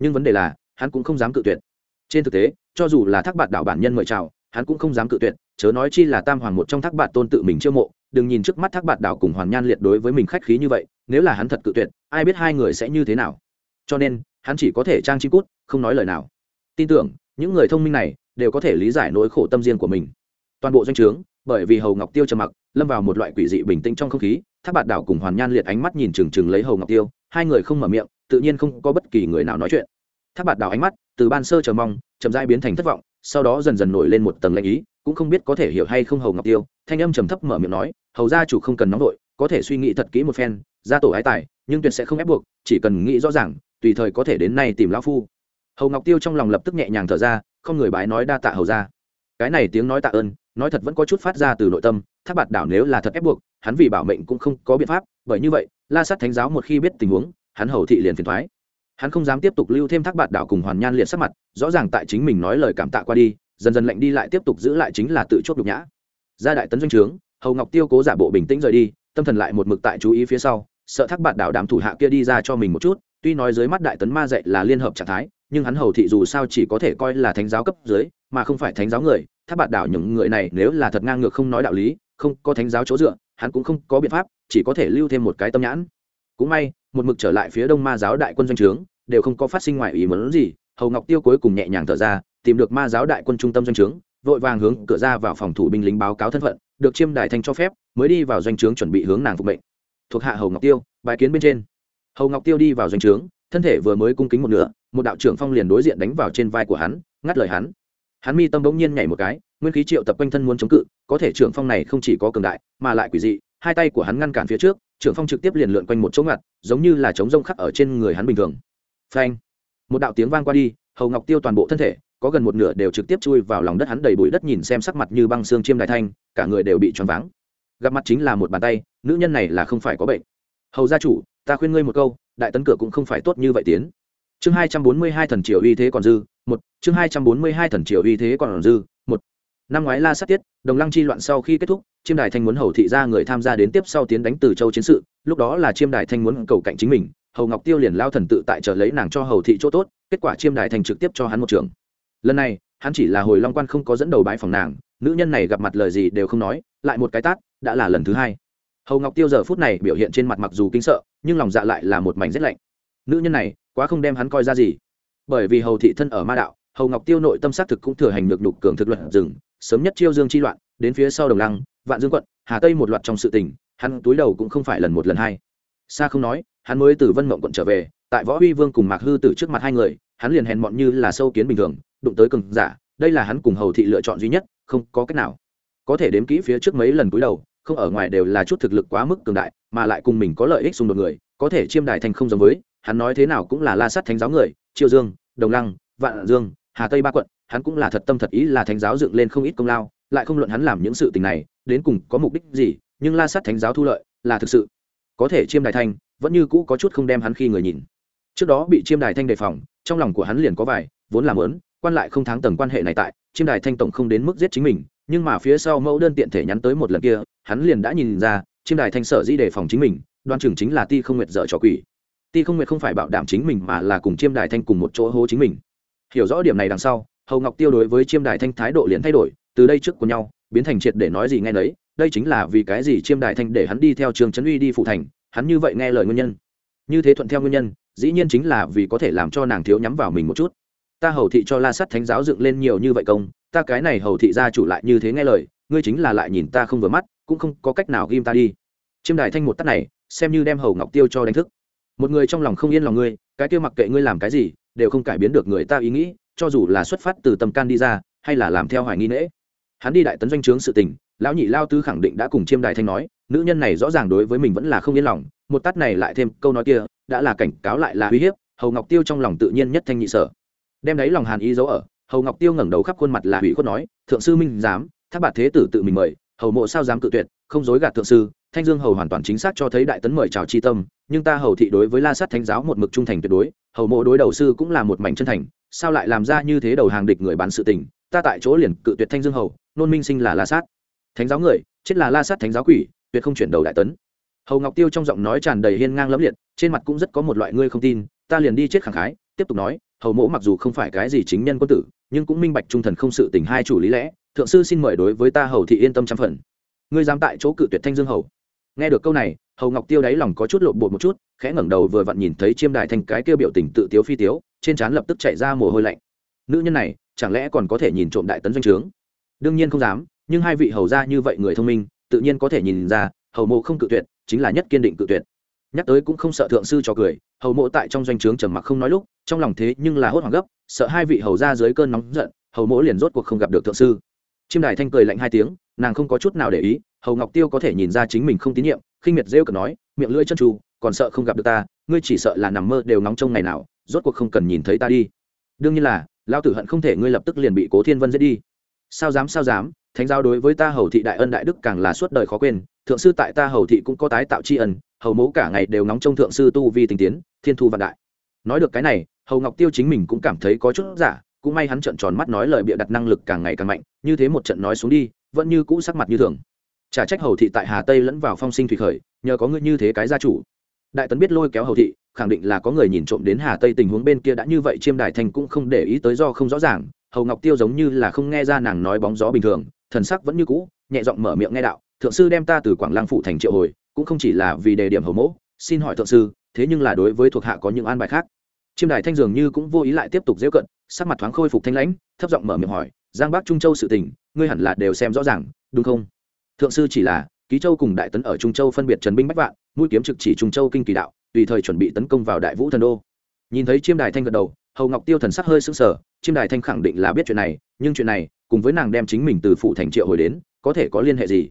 Nhưng vấn đề là, hắn cũng không dám cự tuyệt. Trên thực tế, cho dù là thác bạt đảo bản nhân mời chào, hắn cũng không dám cự tuyệt, chớ nói chi là tam hoàng một trong thác bạt tôn tự mình chiêu mộ, đừng nhìn trước mắt thác bạt đảo cùng hoàn nhan liệt đối với mình khách khí như vậy, nếu là hắn thật cự tuyệt, ai biết hai người sẽ như thế nào. Cho nên, hắn chỉ có thể trang chi cút, không nói lời nào. Tin tưởng, những người thông minh này đều có thể lý giải nỗi khổ tâm riêng của mình. Toàn bộ doanh trướng, bởi vì hầu ngọc tiêu trầm mặc, lâm vào một loại quỷ dị bình tĩnh trong không khí thác bạt đảo cùng hoàn nhan liệt ánh mắt nhìn trừng trừng lấy hầu ngọc tiêu, hai người không mở miệng, tự nhiên không có bất kỳ người nào nói chuyện thác bạt đảo ánh mắt từ ban sơ chờ mong, chậm rãi biến thành thất vọng, sau đó dần dần nổi lên một tầng lạnh ý, cũng không biết có thể hiểu hay không hầu ngọc tiêu, thanh âm trầm thấp mở miệng nói, hầu gia chủ không cần nóng vội, có thể suy nghĩ thật kỹ một phen, gia tổ ái tài, nhưng tuyệt sẽ không ép buộc, chỉ cần nghĩ rõ ràng, tùy thời có thể đến nay tìm lão phu hầu ngọc tiêu trong lòng lập tức nhẹ nhàng thở ra, không người bái nói đa tạ hầu gia. cái này tiếng nói tạ ơn, nói thật vẫn có chút phát ra từ nội tâm, thác bạt đảo nếu là thật ép buộc hắn vì bảo mệnh cũng không có biện pháp, bởi như vậy, la sát thánh giáo một khi biết tình huống, hắn hầu thị liền phiền thoái hắn không dám tiếp tục lưu thêm thác bạt đảo cùng hoàn nhan liệt sắc mặt, rõ ràng tại chính mình nói lời cảm tạ qua đi, dần dần lệnh đi lại tiếp tục giữ lại chính là tự chốt nhục nhã. Ra đại tấn doanh trướng, hầu ngọc tiêu cố giả bộ bình tĩnh rời đi, tâm thần lại một mực tại chú ý phía sau, sợ thác bạt đảo đám thủ hạ kia đi ra cho mình một chút, tuy nói dưới mắt đại tấn ma dạy là liên hợp trạng thái, nhưng hắn hầu thị dù sao chỉ có thể coi là thánh giáo cấp dưới, mà không phải thánh giáo người tháp bạt đảo những người này nếu là thật ngang ngược không nói đạo lý, không có thánh giáo chỗ dựa hắn cũng không có biện pháp, chỉ có thể lưu thêm một cái tâm nhãn. Cũng may, một mực trở lại phía đông ma giáo đại quân doanh trướng, đều không có phát sinh ngoài ý muốn gì, hầu ngọc tiêu cuối cùng nhẹ nhàng thở ra, tìm được ma giáo đại quân trung tâm doanh trướng, vội vàng hướng cửa ra vào phòng thủ binh lính báo cáo thân phận, được chiêm đại thanh cho phép, mới đi vào doanh trướng chuẩn bị hướng nàng phục mệnh. Thuộc hạ hầu ngọc tiêu, bài kiến bên trên. Hầu ngọc tiêu đi vào doanh trướng, thân thể vừa mới cung kính một nửa, một đạo trưởng phong liền đối diện đánh vào trên vai của hắn, ngắt lời hắn hắn mi tâm bỗng nhiên nhảy một cái, nguyên khí triệu tập quanh thân muốn chống cự, có thể trưởng phong này không chỉ có cường đại, mà lại quỷ dị, hai tay của hắn ngăn cản phía trước, trưởng phong trực tiếp liền lượn quanh một chỗ ngặt, giống như là chống rông khắc ở trên người hắn bình thường. Phanh! Một đạo tiếng vang qua đi, hầu ngọc tiêu toàn bộ thân thể, có gần một nửa đều trực tiếp chui vào lòng đất hắn đầy bụi đất nhìn xem sắc mặt như băng xương chiêm đại thanh, cả người đều bị choáng váng. Gặp mặt chính là một bàn tay, nữ nhân này là không phải có bệnh. Hầu gia chủ, ta khuyên ngươi một câu, đại tấn cửa cũng không phải tốt như vậy tiến chương hai trăm bốn mươi hai thần triều uy thế còn dư, một. Chương hai trăm bốn mươi hai thần triều uy thế còn dư, một. Năm ngoái la sát tiết, đồng lăng chi loạn sau khi kết thúc, chiêm đài thanh muốn hầu thị ra người tham gia đến tiếp sau tiến đánh từ châu chiến sự, lúc đó là chiêm đài thanh muốn cầu cạnh chính mình, hầu ngọc tiêu liền lao thần tự tại chờ lấy nàng cho hầu thị chỗ tốt, kết quả chiêm đài thanh trực tiếp cho hắn một trường. Lần này, hắn chỉ là hồi long quan không có dẫn đầu bãi phòng nàng, nữ nhân này gặp mặt lời gì đều không nói, lại một cái tát, đã là lần thứ hai. Hầu ngọc tiêu giờ phút này biểu hiện trên mặt mặc dù kinh sợ, nhưng lòng dạ lại là một mảnh rét lạnh nữ nhân này quá không đem hắn coi ra gì. Bởi vì hầu thị thân ở ma đạo, hầu ngọc tiêu nội tâm xác thực cũng thừa hành được nhục cường thực luận rừng, sớm nhất chiêu dương chi loạn, đến phía sau đồng lăng, vạn dương quận, hà tây một loạt trong sự tình, hắn túi đầu cũng không phải lần một lần hai. Xa không nói, hắn mới từ vân mộng quận trở về, tại võ huy vương cùng mạc hư từ trước mặt hai người, hắn liền hèn mọn như là sâu kiến bình thường, đụng tới cường giả, đây là hắn cùng hầu thị lựa chọn duy nhất, không có cách nào. Có thể đếm kỹ phía trước mấy lần túi đầu, không ở ngoài đều là chút thực lực quá mức cường đại, mà lại cùng mình có lợi ích xung đột người, có thể chiêm đại thành không giống với hắn nói thế nào cũng là la sát thánh giáo người, triều dương, đồng lăng, vạn dương, hà tây ba quận, hắn cũng là thật tâm thật ý là thánh giáo dựng lên không ít công lao, lại không luận hắn làm những sự tình này, đến cùng có mục đích gì, nhưng la sát thánh giáo thu lợi là thực sự. Có thể chiêm đại thanh vẫn như cũ có chút không đem hắn khi người nhìn. Trước đó bị chiêm đài thanh đề phòng, trong lòng của hắn liền có vài, vốn làm lớn quan lại không thắng tầng quan hệ này tại, chiêm đài thanh tổng không đến mức giết chính mình, nhưng mà phía sau mẫu đơn tiện thể nhắn tới một lần kia, hắn liền đã nhìn ra, chiêm đài thanh sở di đề phòng chính mình, đoan chừng chính là ti không nguyệt dở trò quỷ ti không nguyệt không phải bảo đảm chính mình mà là cùng chiêm đài thanh cùng một chỗ hố chính mình. Hiểu rõ điểm này đằng sau, hầu ngọc tiêu đối với chiêm đài thanh thái độ liền thay đổi, từ đây trước của nhau, biến thành triệt để nói gì nghe nấy, đây chính là vì cái gì chiêm đài thanh để hắn đi theo trường trấn uy đi phụ thành, hắn như vậy nghe lời nguyên nhân. Như thế thuận theo nguyên nhân, dĩ nhiên chính là vì có thể làm cho nàng thiếu nhắm vào mình một chút. Ta hầu thị cho la sắt thánh giáo dựng lên nhiều như vậy công, ta cái này hầu thị gia chủ lại như thế nghe lời, ngươi chính là lại nhìn ta không vừa mắt, cũng không có cách nào ghim ta đi. Chiêm đài thanh một tắt này, xem như đem hầu ngọc tiêu cho đánh thức một người trong lòng không yên lòng ngươi, cái kia mặc kệ ngươi làm cái gì, đều không cải biến được người ta ý nghĩ, cho dù là xuất phát từ tâm can đi ra, hay là làm theo hoài nghi nễ. Hắn đi đại tấn doanh trướng sự tình, lão nhị lao tư khẳng định đã cùng chiêm đài thanh nói, nữ nhân này rõ ràng đối với mình vẫn là không yên lòng, một tắt này lại thêm câu nói kia, đã là cảnh cáo lại là uy hiếp, hầu ngọc tiêu trong lòng tự nhiên nhất thanh nhị sở. Đem đấy lòng hàn ý giấu ở, hầu ngọc tiêu ngẩng đầu khắp khuôn mặt là hủy khuất nói, thượng sư minh dám thác bạt thế tử tự mình mời, hầu mộ sao dám cự tuyệt, không dối gạt thượng sư thanh dương hầu hoàn toàn chính xác cho thấy đại tấn mời chào chi tâm, nhưng ta hầu thị đối với la sát thánh giáo một mực trung thành tuyệt đối, hầu mộ đối đầu sư cũng là một mảnh chân thành, sao lại làm ra như thế đầu hàng địch người bán sự tình, ta tại chỗ liền cự tuyệt thanh dương hầu, nôn minh sinh là la sát. Thánh giáo người, chết là la sát thánh giáo quỷ, tuyệt không chuyển đầu đại tấn. Hầu ngọc tiêu trong giọng nói tràn đầy hiên ngang lẫm liệt, trên mặt cũng rất có một loại ngươi không tin, ta liền đi chết khẳng khái, tiếp tục nói, hầu Mộ mặc dù không phải cái gì chính nhân quân tử, nhưng cũng minh bạch trung thần không sự tình hai chủ lý lẽ, thượng sư xin mời đối với ta hầu thị yên tâm trăm phần. Ngươi dám tại chỗ cự tuyệt thanh dương hầu nghe được câu này, hầu ngọc tiêu đáy lòng có chút lộn bột một chút, khẽ ngẩng đầu vừa vặn nhìn thấy chiêm đài thành cái kêu biểu tình tự tiếu phi tiếu, trên trán lập tức chạy ra mồ hôi lạnh. Nữ nhân này, chẳng lẽ còn có thể nhìn trộm đại tấn doanh trướng? Đương nhiên không dám, nhưng hai vị hầu ra như vậy người thông minh, tự nhiên có thể nhìn ra, hầu mộ không cự tuyệt, chính là nhất kiên định cự tuyệt. Nhắc tới cũng không sợ thượng sư cho cười, hầu mộ tại trong doanh trướng trầm mặc không nói lúc, trong lòng thế nhưng là hốt hoảng gấp, sợ hai vị hầu ra dưới cơn nóng giận, hầu mộ liền rốt cuộc không gặp được thượng sư. Chiêm đài thanh cười lạnh hai tiếng, nàng không có chút nào để ý hầu ngọc tiêu có thể nhìn ra chính mình không tín nhiệm khinh miệt rêu cờ nói miệng lưỡi chân tru, còn sợ không gặp được ta, ngươi chỉ sợ là nằm mơ đều nóng trong ngày nào, rốt cuộc không cần nhìn thấy ta đi. đương nhiên là lao tử hận không thể ngươi lập tức liền bị cố thiên vân giết đi. sao dám sao dám, thánh giáo đối với ta hầu thị đại ân đại đức càng là suốt đời khó quên, thượng sư tại ta hầu thị cũng có tái tạo tri ân, hầu mẫu cả ngày đều nóng trong thượng sư tu vi tinh tiến, thiên thu vạn đại. nói được cái này, hầu ngọc tiêu chính mình cũng cảm thấy có chút giả, cũng may hắn trợn tròn mắt nói lời bịa đặt năng lực càng ngày càng mạnh, như thế một trận nói xuống đi, vẫn như cũ sắc mặt như thường trả trách hầu thị tại hà tây lẫn vào phong sinh thủy khởi, nhờ có ngươi như thế cái gia chủ. Đại tấn biết lôi kéo hầu thị, khẳng định là có người nhìn trộm đến hà tây tình huống bên kia đã như vậy, chiêm đại thành cũng không để ý tới do không rõ ràng. Hầu ngọc tiêu giống như là không nghe ra nàng nói bóng gió bình thường, thần sắc vẫn như cũ, nhẹ giọng mở miệng nghe đạo, thượng sư đem ta từ quảng lang phụ thành triệu hồi, cũng không chỉ là vì đề điểm hầu mẫu, xin hỏi thượng sư, thế nhưng là đối với thuộc hạ có những an bài khác? Chiêm đài thanh dường như cũng vô ý lại tiếp tục dễ cận, sắc mặt thoáng khôi phục thanh lãnh, thấp giọng mở miệng hỏi, giang bắc trung châu sự tình, ngươi hẳn là đều xem rõ ràng, đúng không? Thượng sư chỉ là, ký châu cùng đại tấn ở trung châu phân biệt trần binh bách vạn, mũi kiếm trực chỉ trung châu kinh kỳ đạo, tùy thời chuẩn bị tấn công vào đại vũ thần đô. Nhìn thấy chiêm đài thanh gật đầu, hầu ngọc tiêu thần sắc hơi sững sờ, chiêm đài thanh khẳng định là biết chuyện này, nhưng chuyện này, cùng với nàng đem chính mình từ phụ thành triệu hồi đến, có thể có liên hệ gì?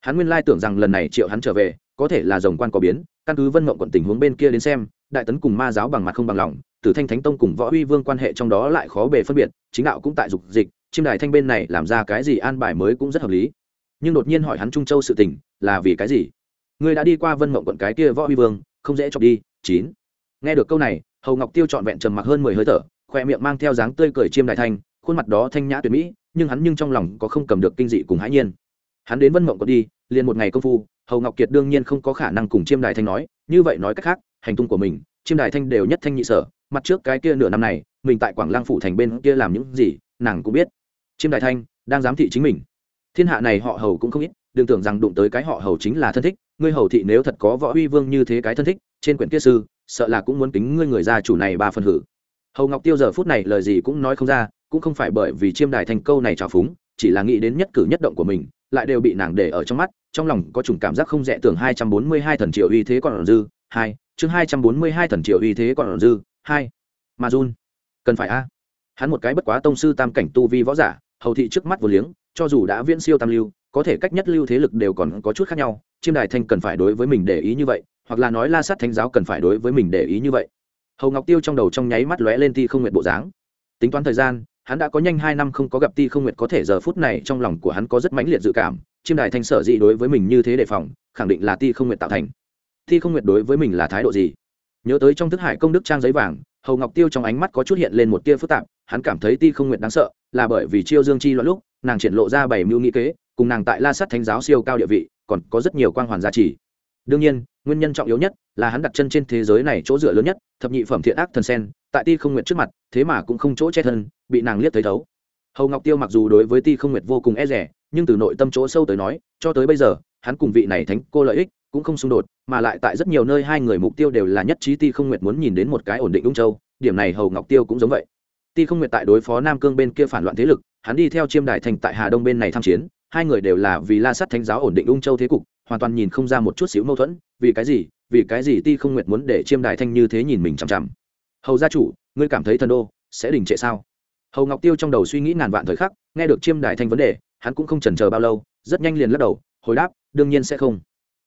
Hắn nguyên lai tưởng rằng lần này triệu hắn trở về, có thể là dòng quan có biến, căn cứ vân mộng quận tình huống bên kia đến xem, đại tấn cùng ma giáo bằng mặt không bằng lòng, tử thanh thánh tông cùng võ uy vương quan hệ trong đó lại khó bề phân biệt, chính đạo cũng tại dục dịch, chiêm đài thanh bên này làm ra cái gì an bài mới cũng rất hợp lý nhưng đột nhiên hỏi hắn trung châu sự tình, là vì cái gì? Người đã đi qua vân mộng quận cái kia võ huy vương, không dễ chọc đi, chín. Nghe được câu này, hầu ngọc tiêu trọn vẹn trầm mặc hơn mười hơi thở, khoe miệng mang theo dáng tươi cười chiêm đại thanh, khuôn mặt đó thanh nhã tuyệt mỹ, nhưng hắn nhưng trong lòng có không cầm được kinh dị cùng hãi nhiên. Hắn đến vân mộng có đi, liền một ngày công phu, hầu ngọc kiệt đương nhiên không có khả năng cùng chiêm đại thanh nói, như vậy nói cách khác, hành tung của mình, chiêm đại thanh đều nhất thanh nhị sở, mặt trước cái kia nửa năm này, mình tại quảng lang phủ thành bên kia làm những gì, nàng cũng biết. Chiêm đại thanh đang giám thị chính mình thiên hạ này họ hầu cũng không ít, đừng tưởng rằng đụng tới cái họ hầu chính là thân thích, ngươi hầu thị nếu thật có võ uy vương như thế cái thân thích, trên quyển kia sư, sợ là cũng muốn kính ngươi người gia chủ này ba phần hử. Hầu ngọc tiêu giờ phút này lời gì cũng nói không ra, cũng không phải bởi vì chiêm đài thành câu này trào phúng, chỉ là nghĩ đến nhất cử nhất động của mình, lại đều bị nàng để ở trong mắt, trong lòng có chủng cảm giác không rẻ tưởng hai trăm bốn mươi hai thần triệu uy thế còn dư, hai, chương hai trăm bốn mươi hai thần triệu uy thế còn dư, hai. Mà run cần phải a. Hắn một cái bất quá tông sư tam cảnh tu vi võ giả hầu thị trước mắt vô liếng, cho dù đã viễn siêu tam lưu, có thể cách nhất lưu thế lực đều còn có chút khác nhau, chiêm đài thanh cần phải đối với mình để ý như vậy, hoặc là nói la sát thánh giáo cần phải đối với mình để ý như vậy. Hầu ngọc tiêu trong đầu trong nháy mắt lóe lên ti không nguyện bộ dáng. Tính toán thời gian, hắn đã có nhanh hai năm không có gặp ti không nguyệt, có thể giờ phút này trong lòng của hắn có rất mãnh liệt dự cảm, chiêm đài thanh sở dị đối với mình như thế đề phòng, khẳng định là ti không nguyệt tạo thành. Ti không nguyệt đối với mình là thái độ gì? Nhớ tới trong thức hải công đức trang giấy vàng, hầu ngọc tiêu trong ánh mắt có chút hiện lên một tia phức tạp, hắn cảm thấy ti không nguyện đáng sợ, là bởi vì chiêu dương chi loạn lúc, nàng triển lộ ra bảy mưu nghĩ kế, cùng nàng tại la sắt thánh giáo siêu cao địa vị, còn có rất nhiều quan hoàn giá trị đương nhiên, nguyên nhân trọng yếu nhất là hắn đặt chân trên thế giới này chỗ dựa lớn nhất, thập nhị phẩm thiện ác thần sen, tại ti không nguyện trước mặt, thế mà cũng không chỗ che thân, bị nàng liếc thấy thấu. Hầu ngọc tiêu mặc dù đối với ti không nguyện vô cùng e rẻ nhưng từ nội tâm chỗ sâu tới nói, cho tới bây giờ, hắn cùng vị này thánh cô lợi ích cũng không xung đột, mà lại tại rất nhiều nơi hai người mục tiêu đều là nhất trí ti không nguyệt muốn nhìn đến một cái ổn định ung châu, điểm này hầu ngọc tiêu cũng giống vậy. Ti không nguyệt tại đối phó nam cương bên kia phản loạn thế lực, hắn đi theo chiêm đại thành tại hà đông bên này tham chiến, hai người đều là vì la sắt thánh giáo ổn định ung châu thế cục, hoàn toàn nhìn không ra một chút xíu mâu thuẫn, vì cái gì, vì cái gì ti không nguyệt muốn để chiêm đại thanh như thế nhìn mình chằm chằm. Hầu gia chủ, ngươi cảm thấy thần đô sẽ đình trệ sao? Hầu ngọc tiêu trong đầu suy nghĩ ngàn vạn thời khắc, nghe được chiêm đại thanh vấn đề, hắn cũng không chần chờ bao lâu, rất nhanh liền lắc đầu, hồi đáp, đương nhiên sẽ không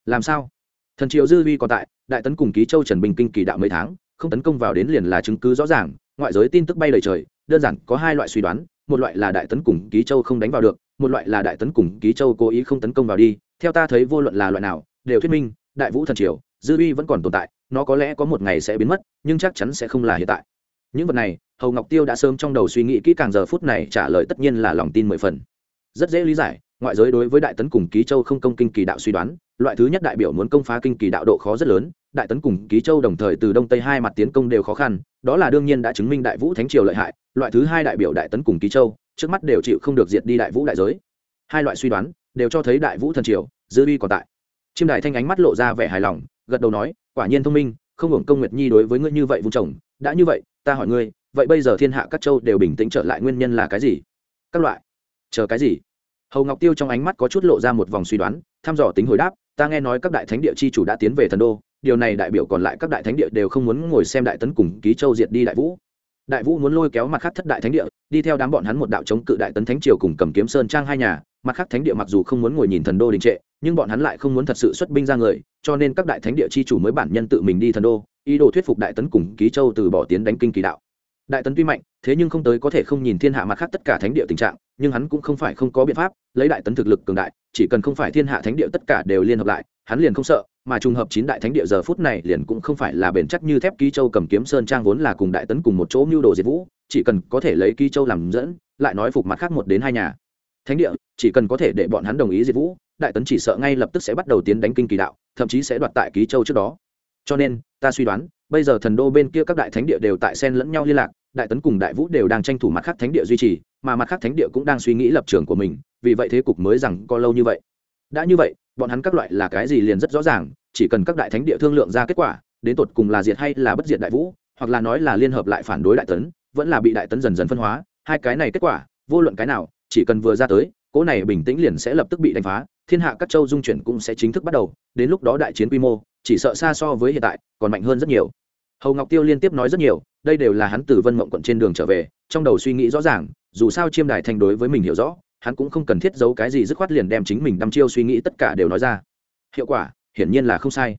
làm sao? Thần triệu dư vi còn tại, đại tấn cùng ký châu trần bình kinh kỳ đạo mấy tháng, không tấn công vào đến liền là chứng cứ rõ ràng, ngoại giới tin tức bay lời trời, đơn giản có hai loại suy đoán, một loại là đại tấn cùng ký châu không đánh vào được, một loại là đại tấn cùng ký châu cố ý không tấn công vào đi, theo ta thấy vô luận là loại nào, đều thuyết minh, đại vũ thần triều, dư uy vẫn còn tồn tại, nó có lẽ có một ngày sẽ biến mất, nhưng chắc chắn sẽ không là hiện tại. Những vật này, hầu ngọc tiêu đã sớm trong đầu suy nghĩ kỹ càng, giờ phút này trả lời tất nhiên là lòng tin mười phần. Rất dễ lý giải ngoại giới đối với đại tấn cùng ký châu không công kinh kỳ đạo suy đoán, loại thứ nhất đại biểu muốn công phá kinh kỳ đạo độ khó rất lớn, đại tấn cùng ký châu đồng thời từ đông tây hai mặt tiến công đều khó khăn, đó là đương nhiên đã chứng minh đại vũ thánh triều lợi hại, loại thứ hai đại biểu đại tấn cùng ký châu, trước mắt đều chịu không được diệt đi đại vũ đại giới. Hai loại suy đoán đều cho thấy đại vũ thần triều, dư uy còn tại. Chiêm đại thanh ánh mắt lộ ra vẻ hài lòng, gật đầu nói, quả nhiên thông minh, không hưởng công nguyệt nhi đối với ngươi như vậy vung chồng, đã như vậy, ta hỏi ngươi, vậy bây giờ thiên hạ các châu đều bình tĩnh trở lại nguyên nhân là cái gì? Các loại. Chờ cái gì? Hầu ngọc tiêu trong ánh mắt có chút lộ ra một vòng suy đoán, thăm dò tính hồi đáp, ta nghe nói các đại thánh địa chi chủ đã tiến về thần đô, điều này đại biểu còn lại các đại thánh địa đều không muốn ngồi xem đại tấn cùng ký châu diệt đi đại vũ. Đại vũ muốn lôi kéo mặt khác thất đại thánh địa, đi theo đám bọn hắn một đạo chống cự đại tấn thánh triều cùng cầm kiếm sơn trang hai nhà. Mặt khác thánh địa mặc dù không muốn ngồi nhìn thần đô đình trệ, nhưng bọn hắn lại không muốn thật sự xuất binh ra người, cho nên các đại thánh địa chi chủ mới bản nhân tự mình đi thần đô, ý đồ thuyết phục đại tấn cùng ký châu từ bỏ tiến đánh kinh kỳ đạo. Đại tấn tuy mạnh, thế nhưng không tới có thể không nhìn thiên hạ mặt khác tất cả thánh địa tình trạng nhưng hắn cũng không phải không có biện pháp, lấy đại tấn thực lực cường đại, chỉ cần không phải thiên hạ thánh địa tất cả đều liên hợp lại, hắn liền không sợ, mà trùng hợp chín đại thánh địa giờ phút này liền cũng không phải là bền chắc như thép ký châu cầm kiếm sơn trang vốn là cùng đại tấn cùng một chỗ mưu đồ diệt vũ, chỉ cần có thể lấy ký châu làm dẫn, lại nói phục mặt khác một đến hai nhà. Thánh địa, chỉ cần có thể để bọn hắn đồng ý diệt vũ, đại tấn chỉ sợ ngay lập tức sẽ bắt đầu tiến đánh kinh kỳ đạo, thậm chí sẽ đoạt tại ký châu trước đó. Cho nên, ta suy đoán, bây giờ thần đô bên kia các đại thánh địa đều tại sen lẫn nhau liên lạc, đại tấn cùng đại vũ đều đang tranh thủ mặt khác thánh địa duy trì mà mặt khác thánh địa cũng đang suy nghĩ lập trường của mình, vì vậy thế cục mới rằng có lâu như vậy. Đã như vậy, bọn hắn các loại là cái gì liền rất rõ ràng, chỉ cần các đại thánh địa thương lượng ra kết quả, đến tột cùng là diệt hay là bất diệt đại vũ, hoặc là nói là liên hợp lại phản đối đại tấn, vẫn là bị đại tấn dần dần phân hóa, hai cái này kết quả, vô luận cái nào, chỉ cần vừa ra tới, cỗ này bình tĩnh liền sẽ lập tức bị đánh phá, thiên hạ các châu dung chuyển cũng sẽ chính thức bắt đầu, đến lúc đó đại chiến quy mô, chỉ sợ xa so với hiện tại, còn mạnh hơn rất nhiều. Hầu ngọc tiêu liên tiếp nói rất nhiều, đây đều là hắn từ vân mộng quận trên đường trở về, trong đầu suy nghĩ rõ ràng dù sao chiêm đài Thanh đối với mình hiểu rõ, hắn cũng không cần thiết giấu cái gì, dứt khoát liền đem chính mình đăm chiêu suy nghĩ tất cả đều nói ra. Hiệu quả, hiển nhiên là không sai.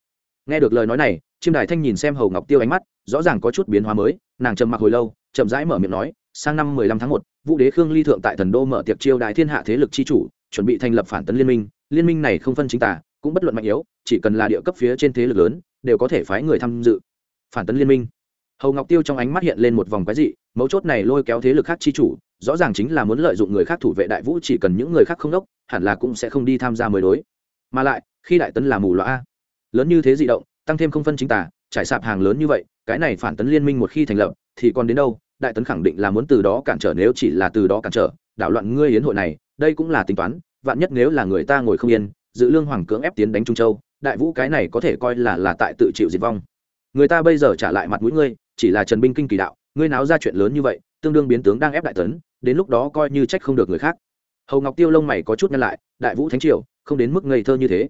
Nghe được lời nói này, chiêm đài thanh nhìn xem hầu ngọc tiêu ánh mắt, rõ ràng có chút biến hóa mới, nàng trầm mặc hồi lâu, chậm rãi mở miệng nói, sang năm mười lăm tháng một, vũ đế khương ly thượng tại thần đô mở tiệc chiêu đại thiên hạ thế lực chi chủ, chuẩn bị thành lập phản tấn liên minh liên minh này không phân chính tả, cũng bất luận mạnh yếu, chỉ cần là địa cấp phía trên thế lực lớn, đều có thể phái người tham dự phản tấn liên minh. Hầu ngọc tiêu trong ánh mắt hiện lên một vòng cái dị, mấu chốt này lôi kéo thế lực khác chi chủ rõ ràng chính là muốn lợi dụng người khác thủ vệ đại vũ chỉ cần những người khác không đốc, hẳn là cũng sẽ không đi tham gia mới đối. Mà lại, khi đại tấn là mù loa lớn như thế di động, tăng thêm không phân chính tả, trải sạp hàng lớn như vậy, cái này phản tấn liên minh một khi thành lập, thì còn đến đâu? Đại tấn khẳng định là muốn từ đó cản trở nếu chỉ là từ đó cản trở. Đảo loạn ngươi hiến hội này, đây cũng là tính toán, vạn nhất nếu là người ta ngồi không yên, dự lương hoàng cưỡng ép tiến đánh trung châu, đại vũ cái này có thể coi là là tại tự chịu diệt vong. Người ta bây giờ trả lại mặt mũi ngươi, chỉ là trần binh kinh kỳ đạo, ngươi náo ra chuyện lớn như vậy, tương đương biến tướng đang ép đại tấn đến lúc đó coi như trách không được người khác. Hầu ngọc tiêu lông mày có chút ngăn lại, đại vũ thánh triều, không đến mức ngây thơ như thế.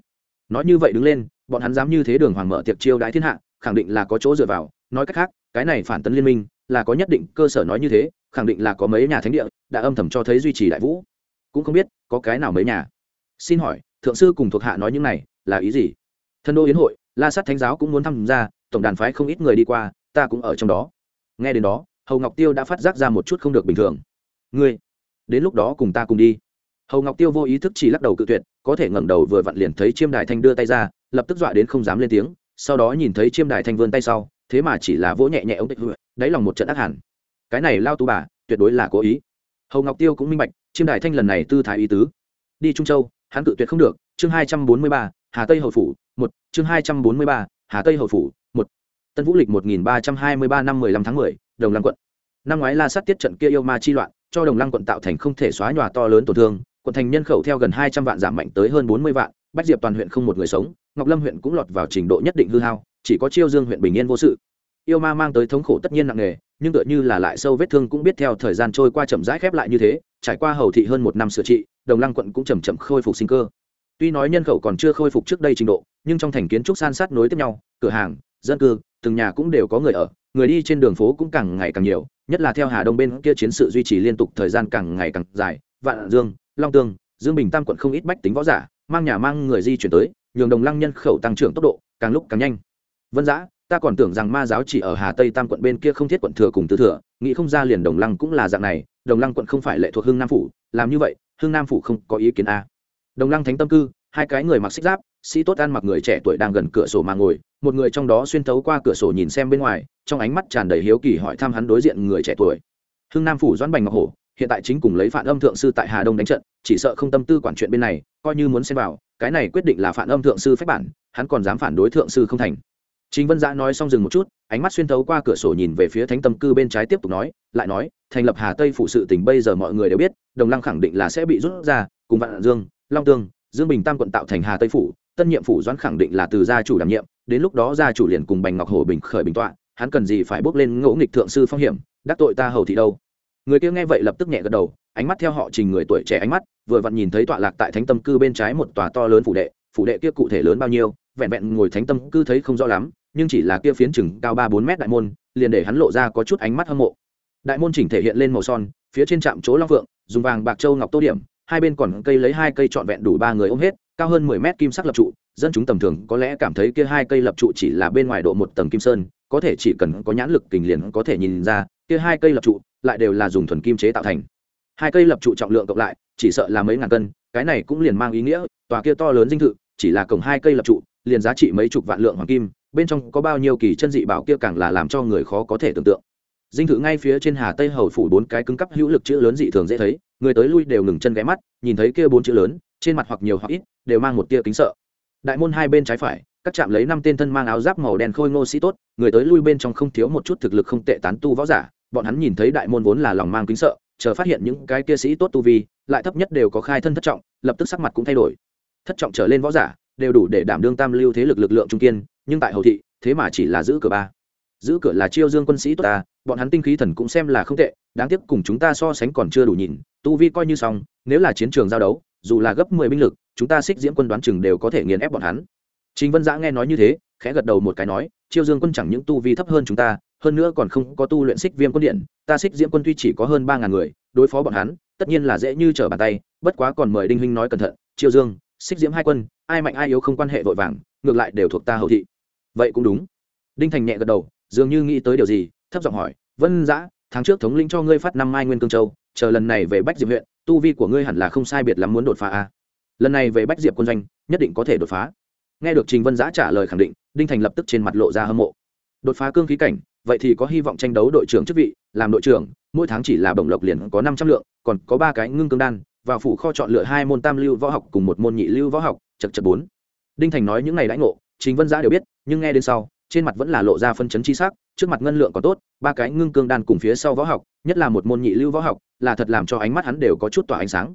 Nói như vậy đứng lên, bọn hắn dám như thế đường hoàng mở tiệc chiêu đãi thiên hạ, khẳng định là có chỗ dựa vào. Nói cách khác, cái này phản tấn liên minh, là có nhất định cơ sở nói như thế, khẳng định là có mấy nhà thánh địa đã âm thầm cho thấy duy trì đại vũ. Cũng không biết có cái nào mấy nhà. Xin hỏi, thượng sư cùng thuộc hạ nói những này là ý gì? Thân đô yến hội, la sát thánh giáo cũng muốn tham gia, tổng đàn phái không ít người đi qua, ta cũng ở trong đó. Nghe đến đó, hầu ngọc tiêu đã phát giác ra một chút không được bình thường ngươi, đến lúc đó cùng ta cùng đi. Hầu ngọc tiêu vô ý thức chỉ lắc đầu cự tuyệt, có thể ngẩng đầu vừa vặn liền thấy chiêm đài thanh đưa tay ra, lập tức dọa đến không dám lên tiếng, sau đó nhìn thấy chiêm đài thanh vươn tay sau, thế mà chỉ là vỗ nhẹ nhẹ ông tịch hụi đáy lòng một trận ác hẳn. Cái này lao tu bà, tuyệt đối là cố ý. Hầu ngọc tiêu cũng minh bạch, chiêm đài thanh lần này tư thái ý tứ. Đi trung châu, hắn cự tuyệt không được, chương hai trăm bốn mươi ba, hà tây hậu phủ, một, chương hai trăm bốn mươi ba, hà tây hậu phủ, một. Tân vũ lịch một nghìn ba trăm hai mươi ba năm mười lăm tháng mười, đồng lăng quận. Năm ngoái la sát tiết trận kia yêu ma chi loạn cho đồng lăng quận tạo thành không thể xóa nhòa to lớn tổn thương, quận thành nhân khẩu theo gần hai trăm vạn giảm mạnh tới hơn bốn mươi vạn, bách diệp toàn huyện không một người sống, ngọc lâm huyện cũng lọt vào trình độ nhất định hư hao, chỉ có chiêu dương huyện bình yên vô sự. Yêu ma mang tới thống khổ tất nhiên nặng nề, nhưng tựa như là lại sâu vết thương cũng biết theo thời gian trôi qua chậm rãi khép lại như thế, trải qua hầu thị hơn một năm sửa trị, đồng lăng quận cũng chầm chậm khôi phục sinh cơ. Tuy nói nhân khẩu còn chưa khôi phục trước đây trình độ, nhưng trong thành kiến trúc san sát nối tiếp nhau, cửa hàng, dân cư, từng nhà cũng đều có người ở người đi trên đường phố cũng càng ngày càng nhiều, nhất là theo hà đông bên kia chiến sự duy trì liên tục thời gian càng ngày càng dài, vạn dương, long tương, dương bình tam quận không ít bách tính võ giả, mang nhà mang người di chuyển tới, nhường đồng lăng nhân khẩu tăng trưởng tốc độ càng lúc càng nhanh. Vân giã, ta còn tưởng rằng ma giáo chỉ ở hà tây tam quận bên kia không thiết quận thừa cùng tứ thừa, nghĩ không ra liền đồng lăng cũng là dạng này, đồng lăng quận không phải lệ thuộc hưng nam phủ, làm như vậy, hưng nam phủ không có ý kiến a. Đồng lăng thánh tâm cư, hai cái người mặc xích giáp sĩ tốt ăn mặc người trẻ tuổi đang gần cửa sổ mà ngồi một người trong đó xuyên thấu qua cửa sổ nhìn xem bên ngoài trong ánh mắt tràn đầy hiếu kỳ hỏi thăm hắn đối diện người trẻ tuổi. Hưng nam phủ doãn bành ngọc hổ hiện tại chính cùng lấy phản âm thượng sư tại hà đông đánh trận chỉ sợ không tâm tư quản chuyện bên này coi như muốn xem vào cái này quyết định là phản âm thượng sư phép bản hắn còn dám phản đối thượng sư không thành. Trình Vân Dã nói xong dừng một chút, ánh mắt xuyên thấu qua cửa sổ nhìn về phía Thánh Tâm cư bên trái tiếp tục nói, lại nói, thành lập Hà Tây phủ sự tình bây giờ mọi người đều biết, Đồng Lăng khẳng định là sẽ bị rút ra, cùng Vạn Dương, Long Tương, Dương Bình Tam quận tạo thành Hà Tây phủ, tân nhiệm phủ doãn khẳng định là từ gia chủ đảm nhiệm, đến lúc đó gia chủ liền cùng Bành Ngọc Hổ bình khởi bình tọa, hắn cần gì phải bước lên ngỗ nghịch thượng sư phong hiểm, đắc tội ta hầu thị đâu. Người kia nghe vậy lập tức nhẹ gật đầu, ánh mắt theo họ Trình người tuổi trẻ ánh mắt, vừa vặn nhìn thấy tọa lạc tại Thánh Tâm cư bên trái một tòa to lớn phủ đệ, phủ đệ kia cụ thể lớn bao nhiêu, vẹn vẹn ngồi Thánh Tâm cư thấy không rõ lắm, nhưng chỉ là kia phiến chừng cao ba bốn mét đại môn liền để hắn lộ ra có chút ánh mắt hâm mộ đại môn chỉnh thể hiện lên màu son phía trên trạm chỗ long phượng dùng vàng bạc châu ngọc tô điểm hai bên còn cây lấy hai cây trọn vẹn đủ ba người ôm hết cao hơn mười mét kim sắc lập trụ, dân chúng tầm thường có lẽ cảm thấy kia hai cây lập trụ chỉ là bên ngoài độ một tầng kim sơn, có thể chỉ cần có nhãn lực kình liền có thể nhìn ra, kia hai cây lập trụ lại đều là dùng thuần kim chế tạo thành. Hai cây lập trụ trọng lượng cộng lại, chỉ sợ là mấy ngàn cân, cái này cũng liền mang ý nghĩa, tòa kia to lớn dinh thự chỉ là cổng hai cây lập trụ, liền giá trị mấy chục vạn lượng hoàng kim, bên trong có bao nhiêu kỳ chân dị bảo kia càng là làm cho người khó có thể tưởng tượng. Dinh thự ngay phía trên hà tây hầu phủ bốn cái cứng cắp hữu lực chữ lớn dị thường dễ thấy, người tới lui đều ngừng chân ghé mắt, nhìn thấy kia bốn chữ lớn trên mặt hoặc nhiều hoặc ít, đều mang một tia kính sợ. Đại môn hai bên trái phải, các chạm lấy năm tên thân mang áo giáp màu đen khôi ngô sĩ tốt, người tới lui bên trong không thiếu một chút thực lực không tệ tán tu võ giả. Bọn hắn nhìn thấy đại môn vốn là lòng mang kính sợ, chờ phát hiện những cái kia sĩ tốt tu vi, lại thấp nhất đều có khai thân thất trọng, lập tức sắc mặt cũng thay đổi. Thất trọng trở lên võ giả, đều đủ để đảm đương tam lưu thế lực lực lượng trung kiên, nhưng tại hầu thị, thế mà chỉ là giữ cửa ba. Giữ cửa là chiêu dương quân sĩ tốt ta, bọn hắn tinh khí thần cũng xem là không tệ, đáng tiếc cùng chúng ta so sánh còn chưa đủ nhìn, tu vi coi như xong, nếu là chiến trường giao đấu dù là gấp mười binh lực, chúng ta xích diễm quân đoán chừng đều có thể nghiền ép bọn hắn. Chính vân giã nghe nói như thế, khẽ gật đầu một cái nói, chiêu dương quân chẳng những tu vi thấp hơn chúng ta, hơn nữa còn không có tu luyện xích viêm quân điện, ta xích diễm quân tuy chỉ có hơn ba ngàn người, đối phó bọn hắn, tất nhiên là dễ như trở bàn tay, bất quá còn mời đinh huynh nói cẩn thận, chiêu dương xích diễm hai quân, ai mạnh ai yếu không quan hệ vội vàng, ngược lại đều thuộc ta hậu thị. Vậy cũng đúng. Đinh thành nhẹ gật đầu, dường như nghĩ tới điều gì, thấp giọng hỏi, vân giã, tháng trước thống lĩnh cho ngươi phát năm mai nguyên cương châu, chờ lần này về bách diệp huyện tu vi của ngươi hẳn là không sai biệt lắm muốn đột phá a. À? lần này về bách diệp quân doanh, nhất định có thể đột phá. Nghe được trình vân giã trả lời khẳng định, đinh thành lập tức trên mặt lộ ra hâm mộ. Đột phá cương khí cảnh, vậy thì có hy vọng tranh đấu đội trưởng chức vị, làm đội trưởng, mỗi tháng chỉ là bổng lộc liền có năm trăm lượng, còn có ba cái ngưng cương đan, vào phủ kho chọn lựa hai môn tam lưu võ học cùng một môn nhị lưu võ học chật chật bốn. Đinh thành nói những ngày đãi ngộ chính vân giã đều biết, nhưng nghe đến sau trên mặt vẫn là lộ ra phân chấn chi sắc, trước mặt ngân lượng còn tốt, ba cái ngưng cương đan cùng phía sau võ học, nhất là một môn nhị lưu võ học, là thật làm cho ánh mắt hắn đều có chút tỏa ánh sáng.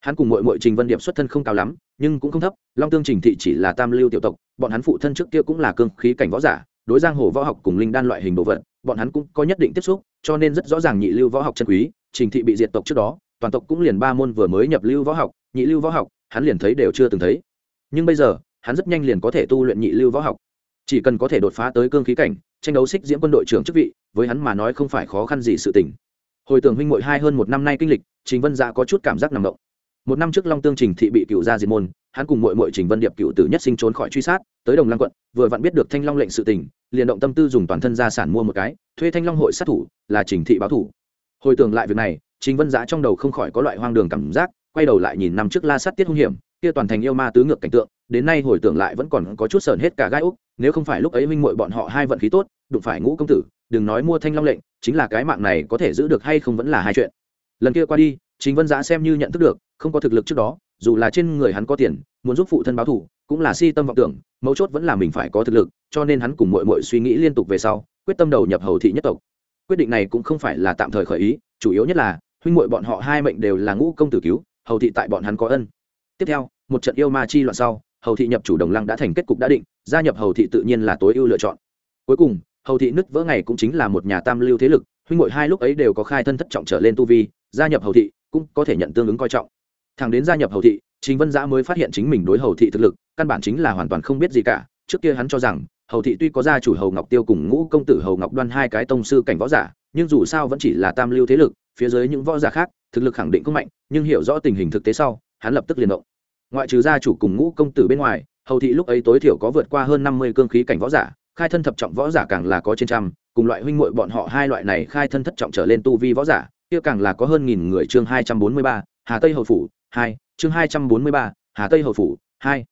Hắn cùng muội muội trình vân điệp xuất thân không cao lắm, nhưng cũng không thấp, long tương trình thị chỉ là tam lưu tiểu tộc, bọn hắn phụ thân trước kia cũng là cương khí cảnh võ giả, đối giang hồ võ học cùng linh đan loại hình đồ vật, bọn hắn cũng có nhất định tiếp xúc, cho nên rất rõ ràng nhị lưu võ học chân quý, trình thị bị diệt tộc trước đó, toàn tộc cũng liền ba môn vừa mới nhập lưu võ học, nhị lưu võ học, hắn liền thấy đều chưa từng thấy. Nhưng bây giờ, hắn rất nhanh liền có thể tu luyện nhị lưu võ học chỉ cần có thể đột phá tới cương khí cảnh, tranh đấu xích diễm quân đội trưởng chức vị, với hắn mà nói không phải khó khăn gì sự tình. Hồi tưởng huynh mội hai hơn một năm nay kinh lịch, trình vân dạ có chút cảm giác nằm động. Một năm trước long tương trình thị bị cựu gia diệt môn, hắn cùng mội mội trình vân điệp cựu tử nhất sinh trốn khỏi truy sát, tới đồng lăng quận, vừa vặn biết được thanh long lệnh sự tình, liền động tâm tư dùng toàn thân gia sản mua một cái, thuê thanh long hội sát thủ, là trình thị báo thủ. Hồi tưởng lại việc này, trình vân dạ trong đầu không khỏi có loại hoang đường cảm giác, quay đầu lại nhìn năm trước la sát tiết hung hiểm, kia toàn thành yêu ma tứ ngược cảnh tượng, đến nay hồi tưởng lại vẫn còn có chút sờn hết cả gai úc nếu không phải lúc ấy minh muội bọn họ hai vận khí tốt, đụng phải ngũ công tử, đừng nói mua thanh long lệnh, chính là cái mạng này có thể giữ được hay không vẫn là hai chuyện. Lần kia qua đi chính vân giã xem như nhận thức được, không có thực lực trước đó, dù là trên người hắn có tiền, muốn giúp phụ thân báo thủ cũng là si tâm vọng tưởng, mấu chốt vẫn là mình phải có thực lực, cho nên hắn cùng mội mội suy nghĩ liên tục về sau, quyết tâm đầu nhập hầu thị nhất tộc. Quyết định này cũng không phải là tạm thời khởi ý, chủ yếu nhất là, huynh mội bọn họ hai mệnh đều là ngũ công tử cứu, hầu thị tại bọn hắn có ân. Tiếp theo, một trận yêu ma chi loạn sau hầu thị nhập chủ đồng lăng đã thành kết cục đã định, gia nhập hầu thị tự nhiên là tối ưu lựa chọn. Cuối cùng, hầu thị nứt vỡ ngày cũng chính là một nhà tam lưu thế lực, huynh hội hai lúc ấy đều có khai thân thất trọng trở lên tu vi, gia nhập hầu thị cũng có thể nhận tương ứng coi trọng. Thằng đến gia nhập hầu thị chính vân giã mới phát hiện chính mình đối hầu thị thực lực, căn bản chính là hoàn toàn không biết gì cả. Trước kia hắn cho rằng, hầu thị tuy có gia chủ hầu ngọc tiêu cùng ngũ công tử hầu ngọc đoan hai cái tông sư cảnh võ giả, nhưng dù sao vẫn chỉ là tam lưu thế lực, phía dưới những võ giả khác, thực lực khẳng định không mạnh, nhưng hiểu rõ tình hình thực tế sau, hắn lập tức liền động ngoại trừ gia chủ cùng ngũ công tử bên ngoài, hầu thị lúc ấy tối thiểu có vượt qua hơn năm mươi cương khí cảnh võ giả, khai thân thập trọng võ giả càng là có trên trăm, cùng loại huynh muội bọn họ hai loại này khai thân thất trọng trở lên tu vi võ giả, kia càng là có hơn nghìn người chương hai trăm bốn mươi ba, hà tây hầu phủ, hai, chương hai trăm bốn mươi ba, hà tây hầu phủ, hai.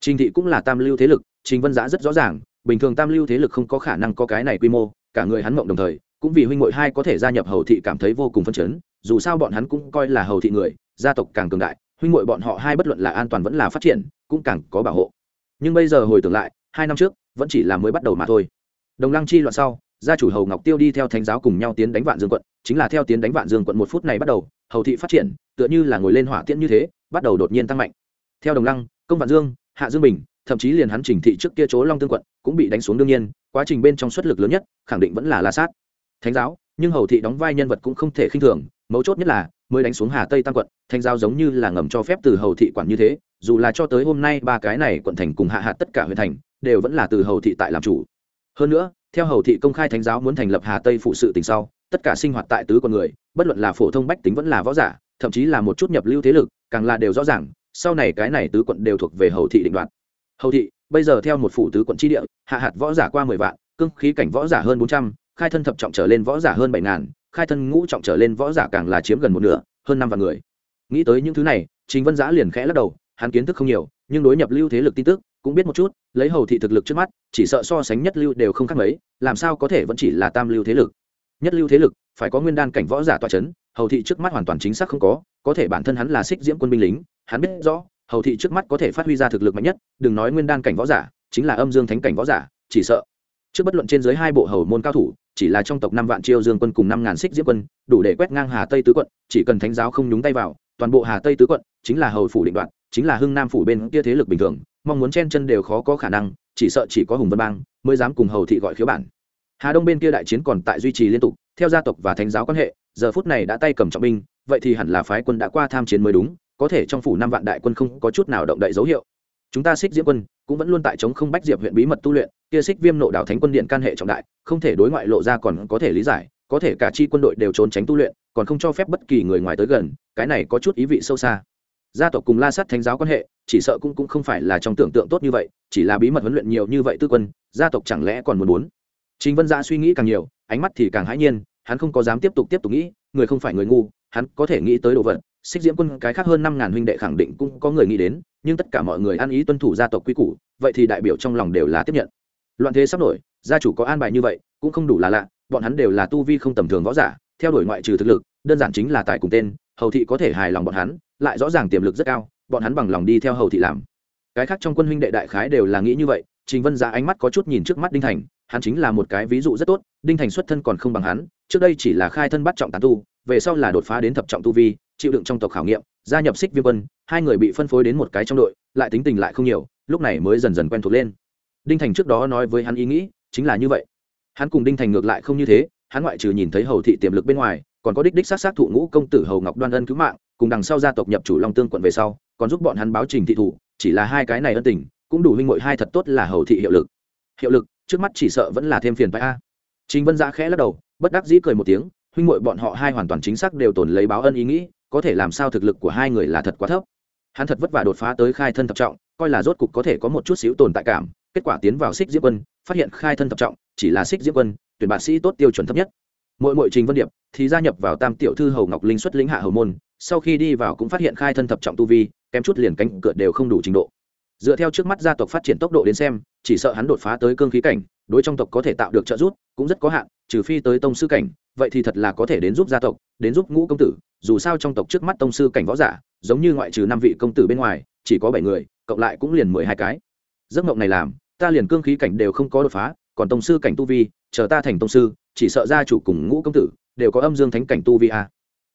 Trình thị cũng là tam lưu thế lực, trình vân giã rất rõ ràng, bình thường tam lưu thế lực không có khả năng có cái này quy mô, cả người hắn mộng đồng thời, cũng vì huynh muội hai có thể gia nhập hầu thị cảm thấy vô cùng phấn chấn, dù sao bọn hắn cũng coi là hầu thị người, gia tộc càng cường đại huynh muội bọn họ hai bất luận là an toàn vẫn là phát triển, cũng càng có bảo hộ. Nhưng bây giờ hồi tưởng lại, hai năm trước, vẫn chỉ là mới bắt đầu mà thôi. Đồng lăng chi loạn sau, gia chủ hầu ngọc tiêu đi theo thánh giáo cùng nhau tiến đánh vạn dương quận, chính là theo tiến đánh vạn dương quận một phút này bắt đầu, hầu thị phát triển, tựa như là ngồi lên hỏa tiễn như thế, bắt đầu đột nhiên tăng mạnh. Theo đồng lăng, công vạn dương, hạ dương bình, thậm chí liền hắn trình thị trước kia chỗ long tương quận, cũng bị đánh xuống đương nhiên, quá trình bên trong xuất lực lớn nhất, khẳng định vẫn là la sát. Thánh giáo, nhưng hầu thị đóng vai nhân vật cũng không thể khinh thường, mấu chốt nhất là mới đánh xuống hà tây tam quận thánh Giao giống như là ngầm cho phép từ hầu thị quản như thế, dù là cho tới hôm nay ba cái này quận thành cùng hạ hạt tất cả huyện thành, đều vẫn là từ hầu thị tại làm chủ. Hơn nữa, theo hầu thị công khai thánh giáo muốn thành lập hà tây phụ sự tình sau, tất cả sinh hoạt tại tứ con người, bất luận là phổ thông bách tính vẫn là võ giả, thậm chí là một chút nhập lưu thế lực, càng là đều rõ ràng, sau này cái này tứ quận đều thuộc về hầu thị định đoạt. Hầu thị, bây giờ theo một phủ tứ quận tri địa, hạ hạt võ giả qua mười vạn, cương khí cảnh võ giả hơn bốn trăm, khai thân thập trọng trở lên võ giả hơn bảy ngàn khai thân ngũ trọng trở lên võ giả càng là chiếm gần một nửa, hơn năm vạn người. Nghĩ tới những thứ này, trình vân giã liền khẽ lắc đầu, hắn kiến thức không nhiều, nhưng đối nhập lưu thế lực tin tức, cũng biết một chút, lấy hầu thị thực lực trước mắt, chỉ sợ so sánh nhất lưu đều không khác mấy, làm sao có thể vẫn chỉ là tam lưu thế lực. Nhất lưu thế lực, phải có nguyên đan cảnh võ giả tọa c h ấ n hầu thị trước mắt hoàn toàn chính xác không có có thể bản thân hắn là xích diễm quân binh lính, hắn biết rõ, hầu thị trước mắt có thể phát huy ra thực lực mạnh nhất, đừng nói nguyên đan cảnh võ giả, chính là âm dương thánh cảnh võ giả, chỉ sợ. Trước bất luận trên dưới hai bộ hầu môn cao thủ chỉ là trong tộc năm vạn chiêu dương quân cùng năm ngàn xích diễm quân, đủ để quét ngang hà tây tứ quận, chỉ cần thánh giáo không nhúng tay vào, toàn bộ hà tây tứ quận, chính là hầu phủ định đoạn chính là hưng nam phủ bên kia thế lực bình thường, mong muốn chen chân đều khó có khả năng, chỉ sợ chỉ có hùng vân bang mới dám cùng hầu thị gọi khiếu bản. Hà đông bên kia đại chiến còn tại duy trì liên tục, theo gia tộc và thánh giáo quan hệ, giờ phút này đã tay cầm trọng binh, vậy thì hẳn là phái quân đã qua tham chiến mới đúng, có thể trong phủ năm vạn đại quân không có chút nào động đậy dấu hiệu. Chúng ta xích diễm quân cũng vẫn luôn tại chống không bách diệp huyện bí mật tu luyện kia xích viêm nộ đạo thánh quân điện can hệ trọng đại, không thể đối ngoại lộ ra còn có thể lý giải, có thể cả chi quân đội đều trốn tránh tu luyện, còn không cho phép bất kỳ người ngoài tới gần, cái này có chút ý vị sâu xa. Gia tộc cùng la sát thánh giáo quan hệ, chỉ sợ cũng cũng không phải là trong tưởng tượng tốt như vậy, chỉ là bí mật huấn luyện nhiều như vậy tư quân, gia tộc chẳng lẽ còn muốn muốn? Chính vân gia suy nghĩ càng nhiều, ánh mắt thì càng hãi nhiên, hắn không có dám tiếp tục tiếp tục nghĩ, người không phải người ngu, hắn có thể nghĩ tới đồ vật. Xích diễm quân, cái khác hơn năm ngàn huynh đệ khẳng định cũng có người nghĩ đến, nhưng tất cả mọi người ăn ý tuân thủ gia tộc quy củ, vậy thì đại biểu trong lòng đều là tiếp nhận loạn thế sắp nổi, gia chủ có an bài như vậy, cũng không đủ là lạ, bọn hắn đều là tu vi không tầm thường võ giả, theo đuổi ngoại trừ thực lực, đơn giản chính là tài cùng tên, hầu thị có thể hài lòng bọn hắn, lại rõ ràng tiềm lực rất cao, bọn hắn bằng lòng đi theo hầu thị làm. Cái khác trong quân huynh đệ đại khái đều là nghĩ như vậy, trình vân giá ánh mắt có chút nhìn trước mắt đinh thành, hắn chính là một cái ví dụ rất tốt, đinh thành xuất thân còn không bằng hắn, trước đây chỉ là khai thân bắt trọng tán tu, về sau là đột phá đến thập trọng tu vi, chịu đựng trong tộc khảo nghiệm, gia nhập xích viêm quân, hai người bị phân phối đến một cái trong đội, lại tính tình lại không nhiều, lúc này mới dần dần quen thuộc lên đinh thành trước đó nói với hắn ý nghĩ, chính là như vậy. Hắn cùng đinh thành ngược lại không như thế, hắn ngoại trừ nhìn thấy hầu thị tiềm lực bên ngoài, còn có đích đích sát sát thụ ngũ công tử hầu ngọc đoan ân cứu mạng, cùng đằng sau gia tộc nhập chủ long tương quận về sau, còn giúp bọn hắn báo trình thị thủ, chỉ là hai cái này ân tình, cũng đủ huynh mội hai thật tốt là hầu thị hiệu lực. Hiệu lực, trước mắt chỉ sợ vẫn là thêm phiền phải a. Trình vân giã khẽ lắc đầu, bất đắc dĩ cười một tiếng, huynh mội bọn họ hai hoàn toàn chính xác đều tồn lấy báo ân ý nghĩ, có thể làm sao thực lực của hai người là thật quá thấp. Hắn thật vất vả đột phá tới khai thân thập trọng, coi là rốt cục có thể có một chút xíu tồn tại cảm kết quả tiến vào xích diễm quân, phát hiện khai thân thập trọng, chỉ là xích diễm quân, tuyển bạc sĩ tốt tiêu chuẩn thấp nhất. Mỗi mỗi trình vân điệp thì gia nhập vào tam tiểu thư hầu ngọc linh xuất lĩnh hạ hầu môn, sau khi đi vào cũng phát hiện khai thân thập trọng tu vi, kém chút liền cánh cửa đều không đủ trình độ. Dựa theo trước mắt gia tộc phát triển tốc độ đến xem, chỉ sợ hắn đột phá tới cương khí cảnh, đối trong tộc có thể tạo được trợ giúp, cũng rất có hạn, trừ phi tới tông sư cảnh, vậy thì thật là có thể đến giúp gia tộc, đến giúp ngũ công tử, dù sao trong tộc trước mắt tông sư cảnh võ giả, giống như ngoại trừ năm vị công tử bên ngoài, chỉ có bảy người, cộng lại cũng liền mười hai cái. Giấc mộng này làm ta liền cương khí cảnh đều không có đột phá còn tông sư cảnh tu vi chờ ta thành tông sư chỉ sợ gia chủ cùng ngũ công tử đều có âm dương thánh cảnh tu vi a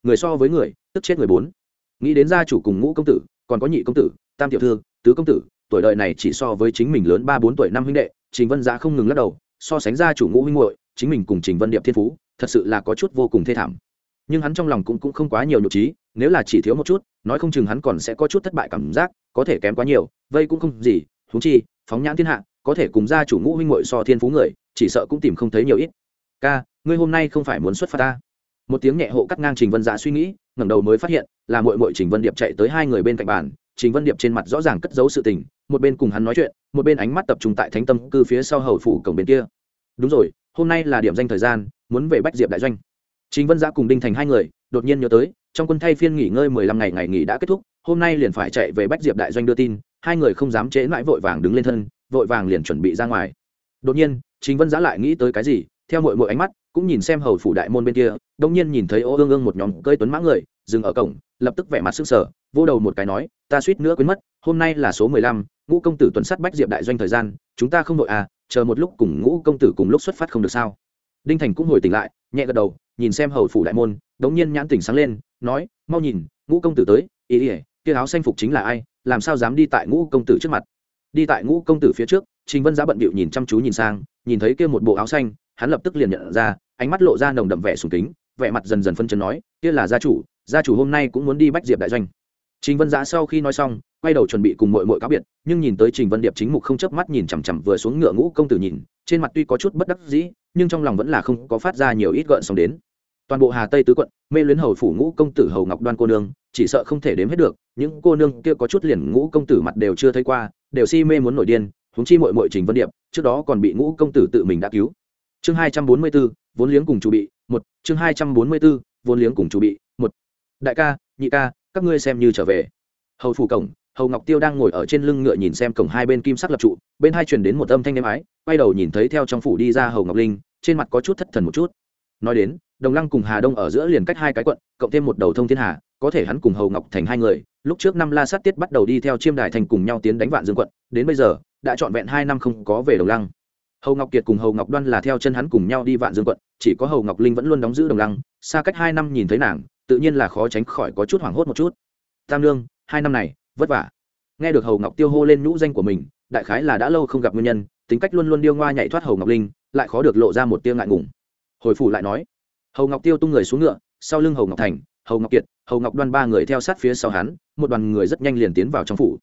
người so với người tức chết người bốn. Nghĩ đến gia chủ cùng ngũ công tử còn có nhị công tử tam tiểu thư tứ công tử tuổi đời này chỉ so với chính mình lớn ba bốn tuổi năm huynh đệ trình vân giá không ngừng lắc đầu so sánh gia chủ ngũ huynh hội chính mình cùng trình vân điệp thiên phú thật sự là có chút vô cùng thê thảm. Nhưng hắn trong lòng cũng, cũng không quá nhiều nhục trí nếu là chỉ thiếu một chút nói không chừng hắn còn sẽ có chút thất bại cảm giác có thể kém quá nhiều vây cũng không gì thú chi phóng nhãn thiên hạ, có thể cùng gia chủ ngũ huynh muội so thiên phú người, chỉ sợ cũng tìm không thấy nhiều ít. Ca, ngươi hôm nay không phải muốn xuất phát ta? Một tiếng nhẹ hộ cắt ngang trình vân giã suy nghĩ, ngẩng đầu mới phát hiện, là mội mội trình vân điệp chạy tới hai người bên cạnh bàn. Trình vân điệp trên mặt rõ ràng cất giấu sự tình, một bên cùng hắn nói chuyện, một bên ánh mắt tập trung tại thánh tâm cư phía sau hầu phủ cổng bên kia. Đúng rồi, hôm nay là điểm danh thời gian, muốn về bách diệp đại doanh. Trình vân giã cùng đinh thành hai người, đột nhiên nhớ tới, trong quân thay phiên nghỉ ngơi mười lăm ngày ngày nghỉ đã kết thúc, hôm nay liền phải chạy về bách diệp đại doanh đưa tin hai người không dám chế mãi vội vàng đứng lên thân, vội vàng liền chuẩn bị ra ngoài. Đột nhiên, chính vân giã lại nghĩ tới cái gì, theo mọi mọi ánh mắt, cũng nhìn xem hầu phủ đại môn bên kia đông nhiên nhìn thấy ô ương ương một nhóm cơi tuấn mã người, dừng ở cổng, lập tức vẻ mặt sức sở vô đầu một cái nói, ta suýt nữa quên mất, hôm nay là số mười lăm, ngũ công tử tuần sắt bách diệp đại doanh thời gian, chúng ta không đội à chờ một lúc cùng ngũ công tử cùng lúc xuất phát không được sao? Đinh thành cũng hồi tỉnh lại, nhẹ gật đầu, nhìn xem hầu phủ đại môn đống nhiên nhãn tỉnh sáng lên, nói, mau nhìn, ngũ công tử tới, ý ỉa kia áo xanh phục chính là ai? Làm sao dám đi tại ngũ công tử trước mặt? Đi tại ngũ công tử phía trước, trình vân giá bận bịu nhìn chăm chú nhìn sang, nhìn thấy kia một bộ áo xanh, hắn lập tức liền nhận ra, ánh mắt lộ ra nồng đậm vẻ sùng kính, vẻ mặt dần dần phân chân nói, kia là gia chủ gia chủ hôm nay cũng muốn đi bách diệp đại doanh. Trình vân giá sau khi nói xong, quay đầu chuẩn bị cùng mội mội cáo biệt, nhưng nhìn tới trình vân điệp chính mục không chớp mắt nhìn chằm chằm vừa xuống ngựa ngũ công tử nhìn, trên mặt tuy có chút bất đắc dĩ, nhưng trong lòng vẫn là không có phát ra nhiều ít gợn sóng đến toàn bộ hà tây tứ quận, mê luyến hầu phủ ngũ công tử hầu ngọc đoan cô nương, chỉ sợ không thể đếm hết được, những cô nương kia có chút liền ngũ công tử mặt đều chưa thấy qua, đều si mê muốn nổi điên, huống chi mội mội trình vân điệp, trước đó còn bị ngũ công tử tự mình đã cứu. Chương hai trăm bốn mươi b ố vốn liếng cùng chủ bị, một, chương hai trăm bốn mươi b ố vốn liếng cùng chủ bị, một. Đại ca, nhị ca, các ngươi xem như trở về. Hầu phủ cổng, hầu ngọc tiêu đang ngồi ở trên lưng ngựa nhìn xem cổng hai bên kim sắc lập trụ, bên hai truyền đến một âm thanh êm ái, quay đầu nhìn thấy theo trong phủ đi ra hầu ngọc linh, trên mặt có chút thất thần một chút. Nói đến đồng lăng cùng hà đông ở giữa liền cách hai cái quận, cộng thêm một đầu thông thiên hà, có thể hắn cùng hầu ngọc thành hai người, lúc trước năm la sát tiết bắt đầu đi theo chiêm đài thành cùng nhau tiến đánh vạn dương quận, đến bây giờ, đã trọn vẹn hai năm không có về đồng lăng. Hầu ngọc kiệt cùng hầu ngọc đoan là theo chân hắn cùng nhau đi vạn dương quận, chỉ có hầu ngọc linh vẫn luôn đóng giữ đồng lăng, xa cách hai năm nhìn thấy nàng, tự nhiên là khó tránh khỏi có chút hoảng hốt một chút. Tam lương, hai năm này, vất vả. Nghe được hầu ngọc tiêu hô lên nhũ danh của mình, đại khái là đã lâu không gặp nguyên nhân, tính cách luôn luôn điêu ngoa nhảy thoát hầu ngọc linh, lại khó được lộ ra một tiêu ngại ngùng. Hồi phủ lại nói hầu ngọc tiêu tung người xuống ngựa, sau lưng hầu ngọc thành, hầu ngọc kiệt, hầu ngọc đoan ba người theo sát phía sau hắn, một đoàn người rất nhanh liền tiến vào trong phủ.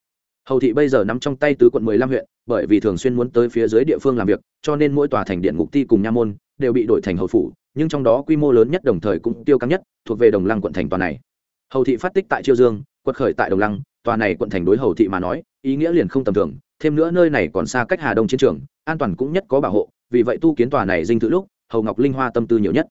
Hầu thị bây giờ nắm trong tay tứ quận mười lăm huyện, bởi vì thường xuyên muốn tới phía dưới địa phương làm việc, cho nên mỗi tòa thành điện ngục ti cùng nha môn đều bị đổi thành hầu phủ, nhưng trong đó quy mô lớn nhất đồng thời cũng tiêu căng nhất, thuộc về đồng lăng quận thành tòa này. Hầu thị phát tích tại chiêu dương, quật khởi tại đồng lăng, tòa này quận thành đối hầu thị mà nói, ý nghĩa liền không tầm thường, thêm nữa nơi này còn xa cách hà đông chiến trường, an toàn cũng nhất có bảo hộ, vì vậy tu kiến tòa này dinh thự lúc, hầu ngọc linh hoa tâm tư nhiều nhất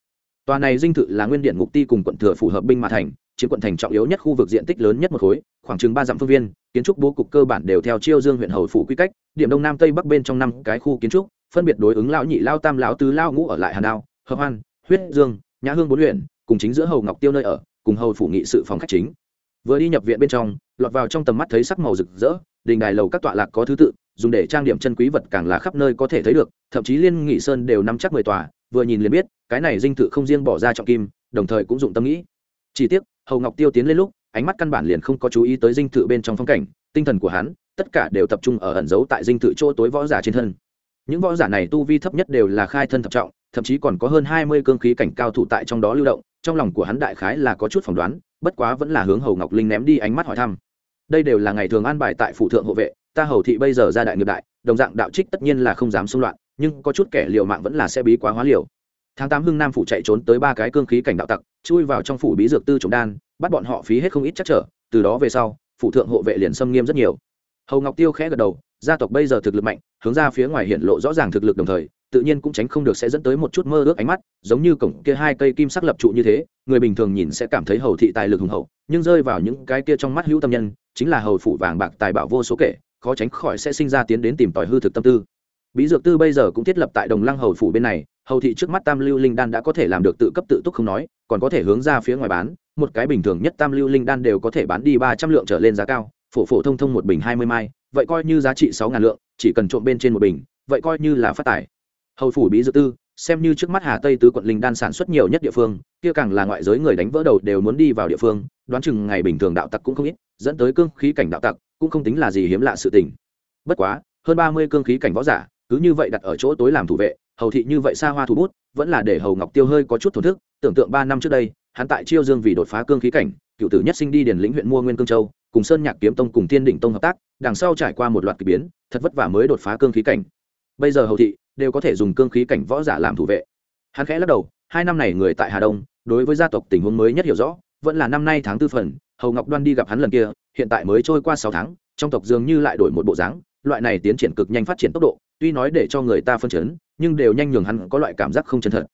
tòa này dinh thự là nguyên điện ngục ti cùng quận thừa phủ hợp binh mà thành, chiếm quận thành trọng yếu nhất khu vực diện tích lớn nhất một khối, khoảng chừng ba dặm phương viên, kiến trúc bố cục cơ bản đều theo chiêu dương huyện hầu phủ quy cách, điểm đông nam tây bắc bên trong năm cái khu kiến trúc, phân biệt đối ứng lão nhị lao tam, lão tứ lao ngũ ở lại hà đao, hợp hoan, huyết dương, nhã hương bốn huyện, cùng chính giữa hầu ngọc tiêu nơi ở, cùng hầu phủ nghị sự phòng khách chính. Vừa đi nhập viện bên trong, lọt vào trong tầm mắt thấy sắc màu rực rỡ, đình đài lầu các tọa lạc có thứ tự, dùng để trang điểm chân quý vật càng là khắp nơi có thể thấy được, thậm chí liên nghị sơn đều nắm chắc mười tòa vừa nhìn liền biết, cái này dinh thự không riêng bỏ ra trọng kim, đồng thời cũng dụng tâm nghĩ. Chỉ tiếc, hầu ngọc tiêu tiến lên lúc, ánh mắt căn bản liền không có chú ý tới dinh thự bên trong phong cảnh, tinh thần của hắn, tất cả đều tập trung ở ẩn giấu tại dinh thự chỗ tối võ giả trên thân. Những võ giả này tu vi thấp nhất đều là khai thân thập trọng, thậm chí còn có hơn hai mươi cương khí cảnh cao thủ tại trong đó lưu động, trong lòng của hắn đại khái là có chút phỏng đoán, bất quá vẫn là hướng hầu ngọc linh ném đi ánh mắt hỏi thăm. Đây đều là ngày thường an bài tại phủ thượng hộ vệ, ta hầu thị bây giờ ra đại nghiệp đại, đồng dạng đạo trích tất nhiên là không dám xung loạn nhưng có chút kẻ liều mạng vẫn là sẽ bí quá hóa liều. Tháng tám hưng nam phủ chạy trốn tới ba cái cương khí cảnh đạo tặc, chui vào trong phủ bí dược tư trồng đan, bắt bọn họ phí hết không ít chắc trở, từ đó về sau, phủ thượng hộ vệ liền xâm nghiêm rất nhiều. Hầu ngọc tiêu khẽ gật đầu, gia tộc bây giờ thực lực mạnh, hướng ra phía ngoài hiện lộ rõ ràng thực lực đồng thời, tự nhiên cũng tránh không được sẽ dẫn tới một chút mơ ước ánh mắt, giống như cổng kia hai cây kim sắc lập trụ như thế, người bình thường nhìn sẽ cảm thấy hầu thị tài lực hùng hậu, nhưng rơi vào những cái kia trong mắt hữu tâm nhân, chính là hầu phủ vàng bạc tài bảo vô số kể, khó tránh khỏi sẽ sinh ra tiến đến tìm tòi hư thực tâm tư bí dược tư bây giờ cũng thiết lập tại đồng lăng hầu phủ bên này, hầu thị trước mắt tam lưu linh đan đã có thể làm được tự cấp tự túc không nói, còn có thể hướng ra phía ngoài bán, một cái bình thường nhất tam lưu linh đan đều có thể bán đi ba trăm lượng trở lên giá cao, phổ phổ thông thông một bình hai mươi mai, vậy coi như giá trị sáu ngàn lượng, chỉ cần trộm bên trên một bình, vậy coi như là phát tài. Hầu phủ bí dược tư, xem như trước mắt hà tây tứ quận linh đan sản xuất nhiều nhất địa phương, kia càng là ngoại giới người đánh vỡ đầu đều muốn đi vào địa phương, đoán chừng ngày bình thường đạo tặc cũng không ít, dẫn tới cương khí cảnh đạo tặc, cũng không tính là gì hiếm lạ sự tình. Bất quá, hơn ba mươi cương khí cảnh võ giả cứ như vậy đặt ở chỗ tối làm thủ vệ, hầu thị như vậy xa hoa thủ bút, vẫn là để hầu ngọc tiêu hơi có chút thổn thức, tưởng tượng ba năm trước đây, hắn tại chiêu dương vì đột phá cương khí cảnh, cựu tử nhất sinh đi điền lĩnh huyện mua nguyên cương châu, cùng sơn nhạc kiếm tông cùng thiên đỉnh tông hợp tác, đằng sau trải qua một loạt k ỳ biến, thật vất vả mới đột phá cương khí cảnh. Bây giờ hầu thị đều có thể dùng cương khí cảnh võ giả làm thủ vệ. Hắn khẽ lắc đầu, hai năm này người tại hà đông, đối với gia tộc tình huống mới nhất hiểu rõ, vẫn là năm nay tháng tư phần, hầu ngọc đoan đi gặp hắn lần kia, hiện tại mới trôi qua sáu tháng, trong tộc dường như lại đổi một bộ dáng, loại này tiến triển cực nhanh phát triển tốc độ tuy nói để cho người ta phân chấn, nhưng đều nhanh nhường hắn có loại cảm giác không chân thật.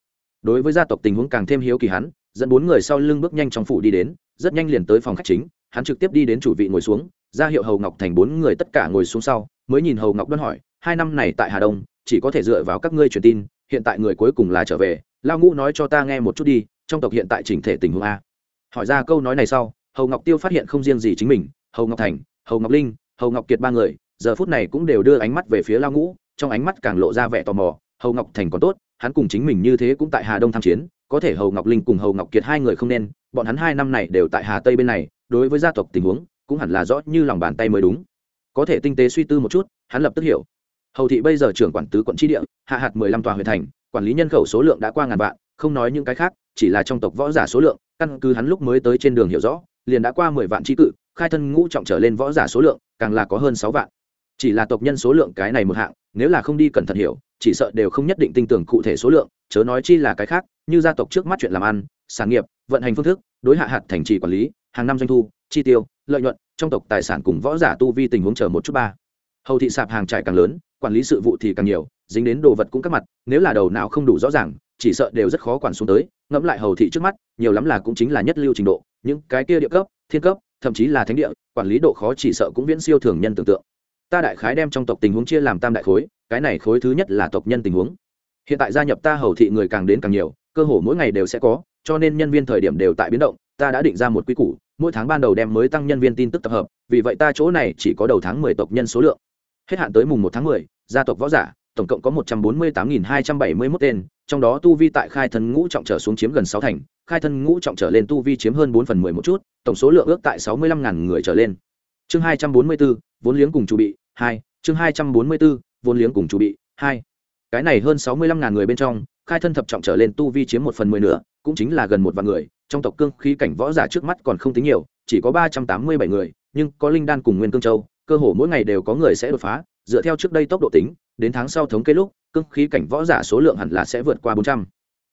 Đối với gia tộc tình huống càng thêm hiếu kỳ hắn, dẫn bốn người sau lưng bước nhanh trong phủ đi đến, rất nhanh liền tới phòng khách chính, hắn trực tiếp đi đến chủ vị ngồi xuống, ra hiệu hầu ngọc thành bốn người tất cả ngồi xuống sau, mới nhìn hầu ngọc đoan hỏi, hai năm này tại hà đông, chỉ có thể dựa vào các ngươi truyền tin, hiện tại người cuối cùng là trở về, lao ngũ nói cho ta nghe một chút đi, trong tộc hiện tại chỉnh thể tình huống a. Hỏi ra câu nói này sau, hầu ngọc tiêu phát hiện không riêng gì chính mình, hầu ngọc thành, hầu ngọc linh, hầu ngọc kiệt ba người, giờ phút này cũng đều đưa ánh mắt về phía lao ngũ trong ánh mắt càng lộ ra vẻ tò mò, hầu ngọc thành còn tốt, hắn cùng chính mình như thế cũng tại hà đông tham chiến, có thể hầu ngọc linh cùng hầu ngọc kiệt hai người không nên, bọn hắn hai năm này đều tại hà tây bên này, đối với gia tộc tình huống cũng hẳn là rõ như lòng bàn tay mới đúng. Có thể tinh tế suy tư một chút, hắn lập tức hiểu. Hầu thị bây giờ trưởng quản tứ quận tri địa, hạ hạt mười lăm tòa huyện thành, quản lý nhân khẩu số lượng đã qua ngàn vạn, không nói những cái khác, chỉ là trong tộc võ giả số lượng, căn cứ hắn lúc mới tới trên đường hiểu rõ, liền đã qua mười vạn tri cự, khai thân ngũ trọng trở lên võ giả số lượng càng là có hơn sáu vạn. Chỉ là tộc nhân số lượng cái này một hạng nếu là không đi cẩn thận hiểu, chỉ sợ đều không nhất định tin tưởng cụ thể số lượng, chớ nói chi là cái khác, như gia tộc trước mắt chuyện làm ăn, sản nghiệp, vận hành phương thức, đối hạ hạt thành trì quản lý, hàng năm doanh thu, chi tiêu, lợi nhuận, trong tộc tài sản cùng võ giả tu vi tình huống chờ một chút ba. Hầu thị sạp hàng trải càng lớn, quản lý sự vụ thì càng nhiều, dính đến đồ vật cũng các mặt, nếu là đầu nào không đủ rõ ràng, chỉ sợ đều rất khó quản xuống tới, ngẫm lại hầu thị trước mắt, nhiều lắm là cũng chính là nhất lưu trình độ, những cái kia địa cấp, thiên cấp, thậm chí là thánh địa, quản lý độ khó chỉ sợ cũng viễn siêu thường nhân tưởng tượng ta đại khái đem trong tộc tình huống chia làm tam đại khối, cái này khối thứ nhất là tộc nhân tình huống. Hiện tại gia nhập ta hầu thị người càng đến càng nhiều, cơ hồ mỗi ngày đều sẽ có, cho nên nhân viên thời điểm đều tại biến động, ta đã định ra một quy củ, mỗi tháng ban đầu đem mới tăng nhân viên tin tức tập hợp, vì vậy ta chỗ này chỉ có đầu tháng mười tộc nhân số lượng. Hết hạn tới mùng một tháng mười, gia tộc võ giả, tổng cộng có một trăm bốn mươi tám nghìn hai trăm bảy mươi mốt tên, trong đó tu vi tại khai thân ngũ trọng trở xuống chiếm gần sáu thành, khai thân ngũ trọng trở lên tu vi chiếm hơn bốn phần mười một chút, tổng số lượng ước tại sáu mươi lăm ngàn người trở lên. Chương hai trăm bốn mươi bốn vốn liếng cùng chu bị hai, chương hai trăm bốn mươi bốn, vốn liếng cùng chu bị. Hai, cái này hơn sáu mươi lăm ngàn người bên trong, khai thân thập trọng trở lên tu vi chiếm một phần mười nữa cũng chính là gần một vạn người. Trong tộc cương khí cảnh võ giả trước mắt còn không tính nhiều, chỉ có ba trăm tám mươi bảy người, nhưng có linh đan cùng nguyên cương châu, cơ hồ mỗi ngày đều có người sẽ đột phá. Dựa theo trước đây tốc độ tính, đến tháng sau thống kê lúc, cương khí cảnh võ giả số lượng hẳn là sẽ vượt qua bốn trăm.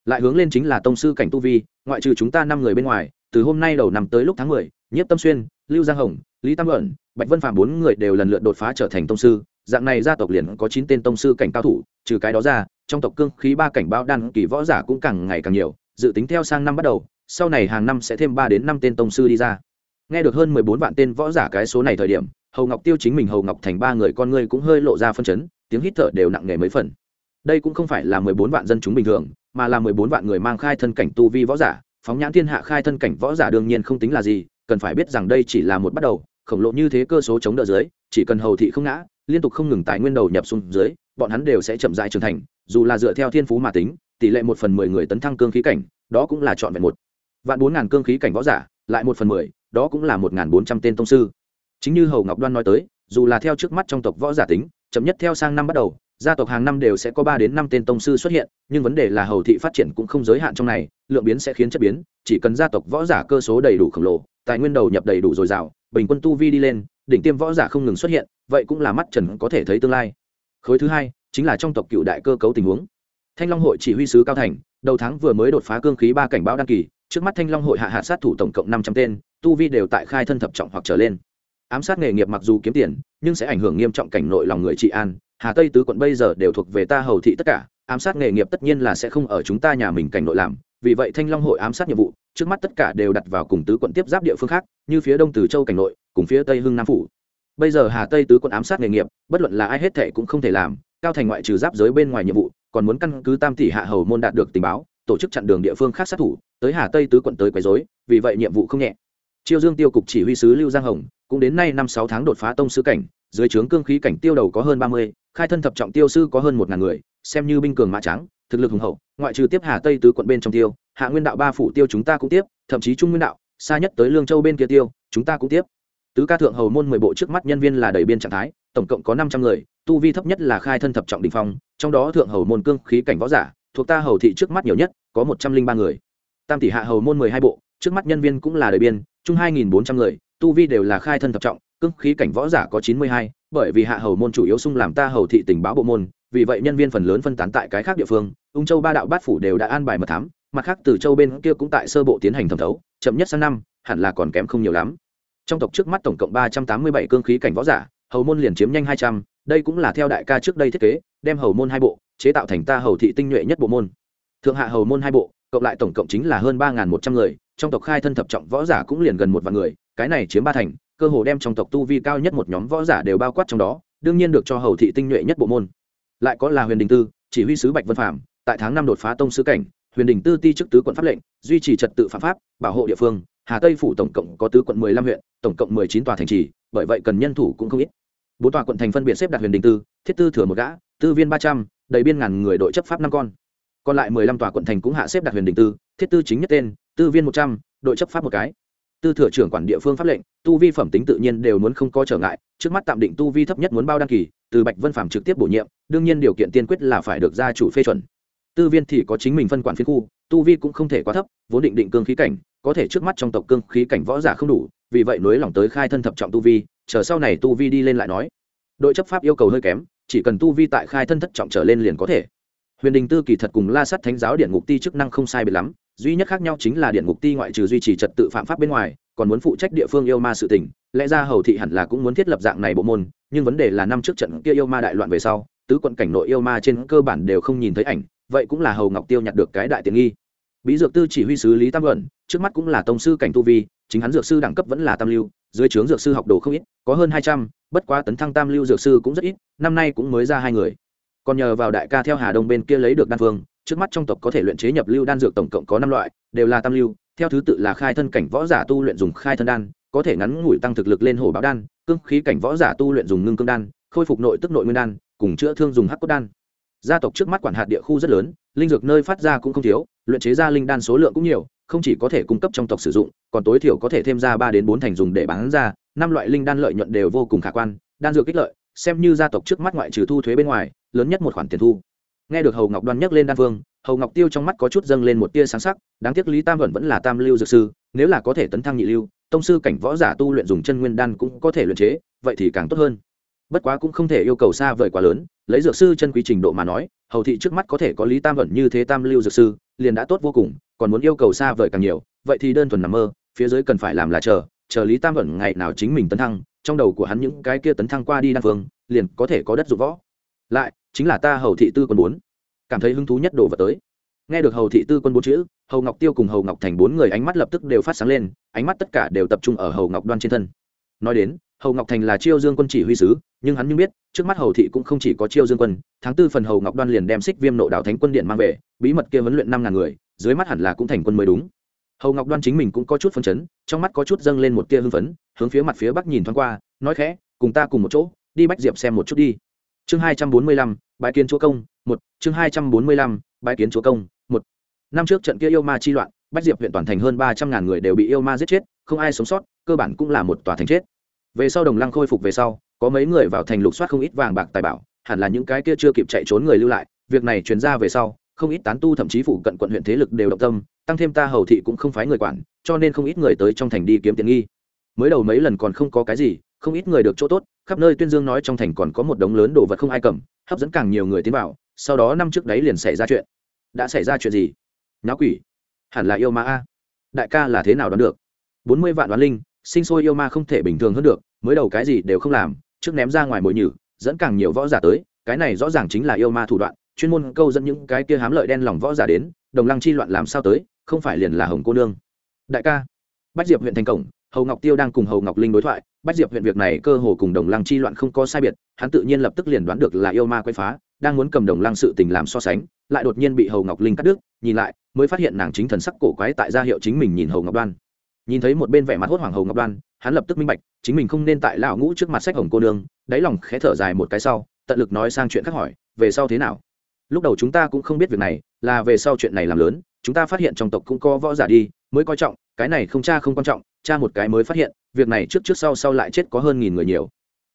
Lại hướng lên chính là tông sư cảnh tu vi, ngoại trừ chúng ta năm người bên ngoài, từ hôm nay đầu năm tới lúc tháng mười, nhiếp tâm xuyên lưu giang hồng, lý tam luận, bạch vân phạm bốn người đều lần lượt đột phá trở thành tông sư. Dạng này gia tộc liền có chín tên tông sư cảnh cao thủ, trừ cái đó ra, trong tộc cương khí ba cảnh bao đan kỳ võ giả cũng càng ngày càng nhiều, dự tính theo sang năm bắt đầu, sau này hàng năm sẽ thêm ba đến năm tên tông sư đi ra. Nghe được hơn mười bốn vạn tên võ giả cái số này thời điểm, hầu ngọc tiêu chính mình hầu ngọc thành ba người con ngươi cũng hơi lộ ra phân chấn, tiếng hít thở đều nặng nề mấy phần. Đây cũng không phải là mười bốn vạn dân chúng bình thường, mà là mười bốn vạn người mang khai thân cảnh tu vi võ giả, phóng nhãn thiên hạ khai thân cảnh võ giả đương nhiên không tính là gì cần phải biết rằng đây chỉ là một bắt đầu, khổng lồ như thế cơ số chống đỡ dưới, chỉ cần hầu thị không ngã, liên tục không ngừng tài nguyên đầu nhập xuống dưới, bọn hắn đều sẽ chậm rãi trưởng thành, dù là dựa theo thiên phú mà tính, tỷ lệ một phần mười người tấn thăng cương khí cảnh, đó cũng là chọn vẹn một. Vạn bốn ngàn cương khí cảnh võ giả, lại một phần mười, đó cũng là một ngàn bốn trăm tên tông sư. Chính như hầu ngọc đoan nói tới, dù là theo trước mắt trong tộc võ giả tính, chậm nhất theo sang năm bắt đầu, gia tộc hàng năm đều sẽ có ba đến năm tên tông sư xuất hiện, nhưng vấn đề là hầu thị phát triển cũng không giới hạn trong này, lượng biến sẽ khiến chất biến, chỉ cần gia tộc võ giả cơ số đầy đủ khổng lồ tài nguyên đầu nhập đầy đủ dồi dào, bình quân tu vi đi lên, đỉnh tiêm võ giả không ngừng xuất hiện, vậy cũng là mắt trần có thể thấy tương lai. Khối thứ hai chính là trong tộc cựu đại cơ cấu tình huống. Thanh long hội chỉ huy sứ cao thành, đầu tháng vừa mới đột phá cương khí ba cảnh báo đăng kỳ, trước mắt thanh long hội hạ hạ sát thủ tổng cộng năm trăm tên, tu vi đều tại khai thân thập trọng hoặc trở lên. Ám sát nghề nghiệp mặc dù kiếm tiền, nhưng sẽ ảnh hưởng nghiêm trọng cảnh nội lòng người trị an. Hà tây tứ quận bây giờ đều thuộc về ta hầu thị tất cả, ám sát nghề nghiệp tất nhiên là sẽ không ở chúng ta nhà mình cảnh nội làm vì vậy thanh long hội ám sát nhiệm vụ, trước mắt tất cả đều đặt vào cùng tứ quận tiếp giáp địa phương khác, như phía đông từ châu cảnh nội, cùng phía tây hưng nam phủ. Bây giờ hà tây tứ quận ám sát nghề nghiệp, bất luận là ai hết thệ cũng không thể làm, cao thành ngoại trừ giáp giới bên ngoài nhiệm vụ, còn muốn căn cứ tam tỷ hạ hầu môn đạt được tình báo, tổ chức chặn đường địa phương khác sát thủ, tới hà tây tứ quận tới quấy dối vì vậy nhiệm vụ không nhẹ. Chiêu dương tiêu cục chỉ huy sứ lưu giang hồng, cũng đến nay năm sáu tháng đột phá tông sư cảnh, dưới trướng cương khí cảnh tiêu đầu có hơn ba mươi, khai thân thập trọng tiêu sư có hơn một ngàn người, xem như binh cường mã trắng thực lực hùng hậu, ngoại trừ tiếp hà tây tứ quận bên trong tiêu, hạ nguyên đạo ba phủ tiêu chúng ta cũng tiếp, thậm chí trung nguyên đạo, xa nhất tới lương châu bên kia tiêu, chúng ta cũng tiếp. Tứ ca thượng hầu môn mười bộ trước mắt nhân viên là đầy biên trạng thái, tổng cộng có năm trăm người, tu vi thấp nhất là khai thân thập trọng đình phong, trong đó thượng hầu môn cương khí cảnh võ giả, thuộc ta hầu thị trước mắt nhiều nhất, có một trăm linh ba người. Tam tỷ hạ hầu môn mười hai bộ, trước mắt nhân viên cũng là đầy biên, chung hai nghìn bốn trăm người, tu vi đều là khai thân thập trọng, cương khí cảnh võ giả có chín mươi hai, bởi vì hạ hầu môn chủ yếu sung làm ta hầu thị tình báo bộ môn vì vậy nhân viên phần lớn phân tán tại cái khác địa phương, ung châu ba đạo bát phủ đều đã an bài mật thám, mặt khác từ châu bên kia cũng tại sơ bộ tiến hành thẩm thấu, chậm nhất sang năm, hẳn là còn kém không nhiều lắm. Trong tộc trước mắt tổng cộng ba trăm tám mươi bảy cương khí cảnh võ giả, hầu môn liền chiếm nhanh hai trăm, đây cũng là theo đại ca trước đây thiết kế, đem hầu môn hai bộ, chế tạo thành ta hầu thị tinh nhuệ nhất bộ môn. Thượng hạ hầu môn hai bộ, cộng lại tổng cộng chính là hơn ba một trăm người, trong tộc khai thân thập trọng võ giả cũng liền gần một vạn người, cái này chiếm ba thành, cơ hồ đem trong tộc tu vi cao nhất một nhóm võ giả đều bao quát trong đó, đương nhiên được cho hầu thị tinh nhuệ nhất bộ môn lại có là huyền đình tư, chỉ huy sứ bạch vân phạm tại tháng năm đột phá tông sứ cảnh, huyền đình tư ti chức tứ quận pháp lệnh, duy trì trật tự phạm pháp, bảo hộ địa phương, hà tây phủ tổng cộng có tứ quận mười lăm huyện, tổng cộng mười chín tòa thành trì, bởi vậy cần nhân thủ cũng không ít. Bốn tòa quận thành phân biệt xếp đặt huyền đình tư, thiết tư thừa một gã, tư viên ba trăm, đầy biên ngàn người đội chấp pháp năm con. Còn lại mười lăm tòa quận thành cũng hạ xếp đặt huyền đình tư, thiết tư chính nhất tên, tư viên một trăm, đội chấp pháp một cái tư thừa trưởng quản địa phương pháp lệnh, tu vi phẩm tính tự nhiên đều muốn không có trở ngại, trước mắt tạm định tu vi thấp nhất muốn bao đăng kỳ, từ bạch vân phạm trực tiếp bổ nhiệm, đương nhiên điều kiện tiên quyết là phải được gia chủ phê chuẩn. Tư viên thì có chính mình phân quản phiên khu, tu vi cũng không thể quá thấp, vốn định định cương khí cảnh, có thể trước mắt trong tộc cương khí cảnh võ giả không đủ, vì vậy nối lòng tới khai thân thập trọng tu vi, chờ sau này tu vi đi lên lại nói. Đội chấp pháp yêu cầu hơi kém, chỉ cần tu vi tại khai thân thất trọng trở lên liền có thể. Huyền đình tư kỳ thật cùng la sắt thánh giáo điện ngục ti chức năng không sai biệt lắm duy nhất khác nhau chính là điện ngục ti ngoại trừ duy trì trật tự phạm pháp bên ngoài, còn muốn phụ trách địa phương yêu ma sự tình. Lẽ ra hầu thị hẳn là cũng muốn thiết lập dạng này bộ môn, nhưng vấn đề là năm trước trận kia yêu ma đại loạn về sau, tứ quận cảnh nội yêu ma trên cơ bản đều không nhìn thấy ảnh, vậy cũng là hầu ngọc tiêu nhặt được cái đại tiện nghi. Bí dược tư chỉ huy sứ lý tam luận, trước mắt cũng là tông sư cảnh tu vi, chính hắn dược sư đẳng cấp vẫn là tam lưu, dưới trướng dược sư học đồ không ít, có hơn hai trăm, bất quá tấn thăng tam lưu dược sư cũng rất ít, năm nay cũng mới ra hai người. Còn nhờ vào đại ca theo hà đông bên kia lấy được đan phương trước mắt trong tộc có thể luyện chế nhập lưu đan dược tổng cộng có năm loại, đều là tam lưu, theo thứ tự là khai thân cảnh võ giả tu luyện dùng khai thân đan, có thể ngắn ngủi tăng thực lực lên hổ báo đan, cương khí cảnh võ giả tu luyện dùng ngưng cương đan, khôi phục nội tức nội nguyên đan, cùng chữa thương dùng hắc cốt đan. Gia tộc trước mắt quản hạt địa khu rất lớn, linh dược nơi phát ra cũng không thiếu, luyện chế ra linh đan số lượng cũng nhiều, không chỉ có thể cung cấp trong tộc sử dụng, còn tối thiểu có thể thêm ra ba đến bốn thành dùng để bán ra, năm loại linh đan lợi nhuận đều vô cùng khả quan, đan dược kích lợi, xem như gia tộc trước mắt ngoại trừ thu thuế bên ngoài, lớn nhất một khoản tiền thu nghe được hầu ngọc đoan nhắc lên đan phương hầu ngọc tiêu trong mắt có chút dâng lên một tia sáng sắc, đáng tiếc lý tam vẫn vẫn là tam lưu dược sư, nếu là có thể tấn thăng nhị lưu, tông sư cảnh võ giả tu luyện dùng chân nguyên đan cũng có thể luyện chế, vậy thì càng tốt hơn. Bất quá cũng không thể yêu cầu xa vời quá lớn, lấy dược sư chân quý trình độ mà nói, hầu thị trước mắt có thể có lý tam vẫn như thế tam lưu dược sư, liền đã tốt vô cùng, còn muốn yêu cầu xa vời càng nhiều, vậy thì đơn thuần nằm mơ, phía dưới cần phải làm là chờ chờ lý tam vẫn ngày nào chính mình tấn thăng, trong đầu của hắn những cái kia tấn thăng qua đi đan phương liền có thể có đất dụng võ lại, chính là ta hầu thị tư quân bốn. Cảm thấy hứng thú nhất đồ vật tới. Nghe được hầu thị tư quân bốn chữ, hầu ngọc tiêu cùng hầu ngọc thành bốn người ánh mắt lập tức đều phát sáng lên, ánh mắt tất cả đều tập trung ở hầu ngọc đoan trên thân. Nói đến, hầu ngọc thành là chiêu dương quân chỉ huy sứ, nhưng hắn như biết, trước mắt hầu thị cũng không chỉ có chiêu dương quân, tháng tư phần hầu ngọc đoan liền đem xích viêm nộ đạo thánh quân điện mang về, bí mật kia huấn luyện năm ngàn người, dưới mắt hẳn là cũng thành quân mới đúng. Hầu ngọc đoan chính mình cũng có chút phân chấn, trong mắt có chút dâng lên một tia hưng phấn, hướng phía mặt phía bắc nhìn thoáng qua, nói khẽ, cùng ta cùng một chỗ, đi bách diệp xem một chút đi chương hai trăm bốn mươi lăm bãi kiến chúa công, một. Chương hai trăm bốn mươi lăm bãi kiến chúa công, một. Năm trước trận kia yêu ma chi loạn, bách diệp huyện toàn thành hơn ba trăm ngàn người đều bị yêu ma giết chết, không ai sống sót, cơ bản cũng là một tòa thành chết. Về sau đồng lăng khôi phục về sau, có mấy người vào thành lục soát không ít vàng bạc tài bảo, hẳn là những cái kia chưa kịp chạy trốn người lưu lại, việc này truyền ra về sau, không ít tán tu thậm chí phụ cận quận huyện thế lực đều động tâm, tăng thêm ta hầu thị cũng không phái người quản, cho nên không ít người tới trong thành đi kiếm tiền nghi. Mới đầu mấy lần còn không có cái gì, không ít người được chỗ tốt khắp nơi tuyên dương nói trong thành còn có một đống lớn đồ vật không ai cầm, hấp dẫn càng nhiều người tiến vào, sau đó năm trước đấy liền xảy ra chuyện. Đã xảy ra chuyện gì? Nháo quỷ. Hẳn là yêu ma a. Đại ca là thế nào đoán được? Bốn mươi vạn đoán linh, sinh sôi yêu ma không thể bình thường hơn được, mới đầu cái gì đều không làm, trước ném ra ngoài mồi nhử, dẫn càng nhiều võ giả tới, cái này rõ ràng chính là yêu ma thủ đoạn, chuyên môn câu dẫn những cái kia hám lợi đen lòng võ giả đến, đồng lăng chi loạn làm sao tới, không phải liền là hồng cô nương. Đại ca, bách diệp huyện thành cổng hầu ngọc tiêu đang cùng hầu ngọc linh đối thoại, bách diệp huyện việc này cơ hồ cùng đồng lăng chi loạn không có sai biệt, hắn tự nhiên lập tức liền đoán được là yêu ma quay phá, đang muốn cầm đồng lăng sự tình làm so sánh, lại đột nhiên bị hầu ngọc linh cắt đứt, nhìn lại, mới phát hiện nàng chính thần sắc cổ quái tại gia hiệu chính mình nhìn hầu ngọc đoan. Nhìn thấy một bên vẻ mặt hốt hoảng hầu ngọc đoan, hắn lập tức minh bạch, chính mình không nên tại lão ngũ trước mặt sách hồng cô nương, đáy lòng khẽ thở dài một cái sau, tận lực nói sang chuyện khác hỏi, về sau thế nào? Lúc đầu chúng ta cũng không biết việc này, là về sau chuyện này làm lớn, chúng ta phát hiện trong tộc cũng có võ giả đi, mới coi trọng cái này không cha không quan trọng, cha một cái mới phát hiện, việc này trước trước sau sau lại chết có hơn nghìn người nhiều.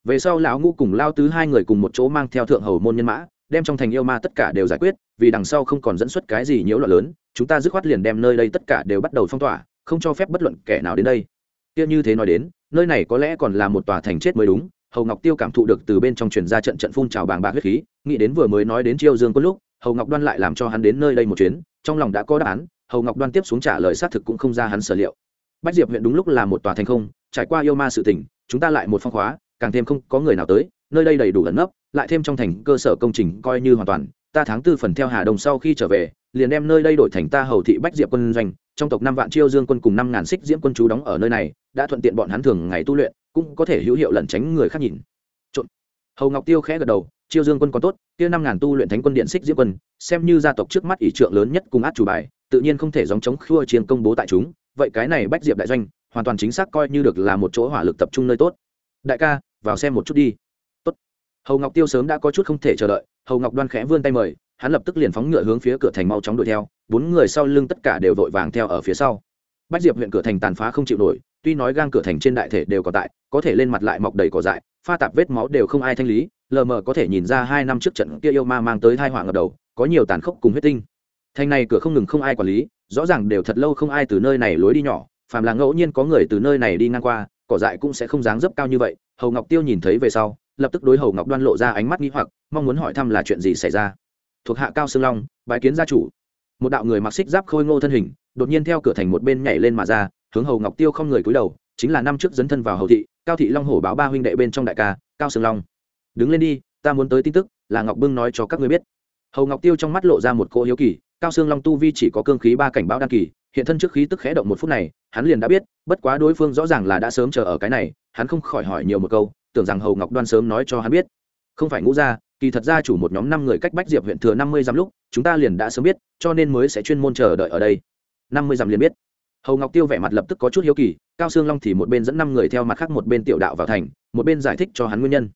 Về sau lão ngũ cùng lao tứ hai người cùng một chỗ mang theo thượng hầu môn nhân mã, đem trong thành yêu ma tất cả đều giải quyết, vì đằng sau không còn dẫn xuất cái gì nhiễu loạn lớn, chúng ta dứt khoát liền đem nơi đây tất cả đều bắt đầu phong tỏa, không cho phép bất luận kẻ nào đến đây. Kia như thế nói đến, nơi này có lẽ còn là một tòa thành chết mới đúng, hầu ngọc tiêu cảm thụ được từ bên trong truyền ra trận trận phun trào bàng bạc huyết khí, nghĩ đến vừa mới nói đến chiêu dương có lúc, hầu ngọc đoan lại làm cho hắn đến nơi đây một chuyến, trong lòng đã có đáp án hầu ngọc đoan tiếp xuống trả lời xác thực cũng không ra hắn sở liệu bách diệp huyện đúng lúc là một tòa thành không trải qua yêu ma sự tình chúng ta lại một phong khóa càng thêm không có người nào tới nơi đây đầy đủ ẩn nấp lại thêm trong thành cơ sở công trình coi như hoàn toàn ta tháng tư phần theo hà đông sau khi trở về liền đem nơi đây đổi thành ta hầu thị bách diệp quân doanh trong tộc năm vạn chiêu dương quân cùng năm ngàn xích diễm quân chú đóng ở nơi này đã thuận tiện bọn hắn thường ngày tu luyện cũng có thể hữu hiệu lẩn tránh người khác nhìn Trộn. hầu ngọc tiêu khẽ gật đầu chiêu dương quân còn tốt, kia năm ngàn tu luyện thánh quân điện xích diễm quân, xem như gia tộc trước mắt ỷ trượng lớn nhất cùng át chủ bài, tự nhiên không thể dòng chống khua chiến công bố tại chúng. Vậy cái này bách diệp đại doanh, hoàn toàn chính xác coi như được là một chỗ hỏa lực tập trung nơi tốt. Đại ca, vào xem một chút đi. Tốt. hầu ngọc tiêu sớm đã có chút không thể chờ đợi, hầu ngọc đoan khẽ vươn tay mời, hắn lập tức liền phóng ngựa hướng phía cửa thành mau chóng đuổi theo, bốn người sau lưng tất cả đều vội vàng theo ở phía sau. Bách diệp huyện cửa thành tàn phá không chịu nổi, tuy nói gang cửa thành trên đại thể đều có tại, có thể lên mặt lại mọc đầy cỏ dại, pha tạp vết máu đều không ai thanh lý lờ mờ có thể nhìn ra hai năm trước trận kia yêu ma mang tới thai họa ngập đầu, có nhiều tàn khốc cùng huyết tinh. Thành này cửa không ngừng không ai quản lý, rõ ràng đều thật lâu không ai từ nơi này lối đi nhỏ, phàm là ngẫu nhiên có người từ nơi này đi ngang qua, cỏ dại cũng sẽ không dáng dấp cao như vậy, hầu ngọc tiêu nhìn thấy về sau, lập tức đối hầu ngọc đoan lộ ra ánh mắt nghi hoặc, mong muốn hỏi thăm là chuyện gì xảy ra. Thuộc hạ cao sương long bài kiến gia chủ. Một đạo người mặc xích giáp khôi ngô thân hình, đột nhiên theo cửa thành một bên nhảy lên mà ra, hướng hầu ngọc tiêu không người cúi đầu, chính là năm trước dấn thân vào hầu thị, cao thị long hổ báo ba huynh đệ bên trong đại ca, cao sương long đứng lên đi ta muốn tới tin tức là ngọc bưng nói cho các ngươi biết. Hầu ngọc tiêu trong mắt lộ ra một cỗ hiếu kỳ cao xương long tu vi chỉ có cương khí ba cảnh báo đăng kỳ hiện thân trước khí tức khẽ động một phút này hắn liền đã biết bất quá đối phương rõ ràng là đã sớm chờ ở cái này hắn không khỏi hỏi nhiều một câu tưởng rằng hầu ngọc đoan sớm nói cho hắn biết. Không phải ngũ ra, kỳ thật ra chủ một nhóm năm người cách bách diệp huyện thừa năm mươi dặm lúc chúng ta liền đã sớm biết cho nên mới sẽ chuyên môn chờ đợi ở đây. Năm mươi dặm liền biết. Hầu ngọc tiêu vẻ mặt lập tức có chút hiếu kỳ cao sương long thì một bên dẫn năm người theo mặt khác một bên tiểu đạo vào thành một bên giải thích cho hắn nguyên nhân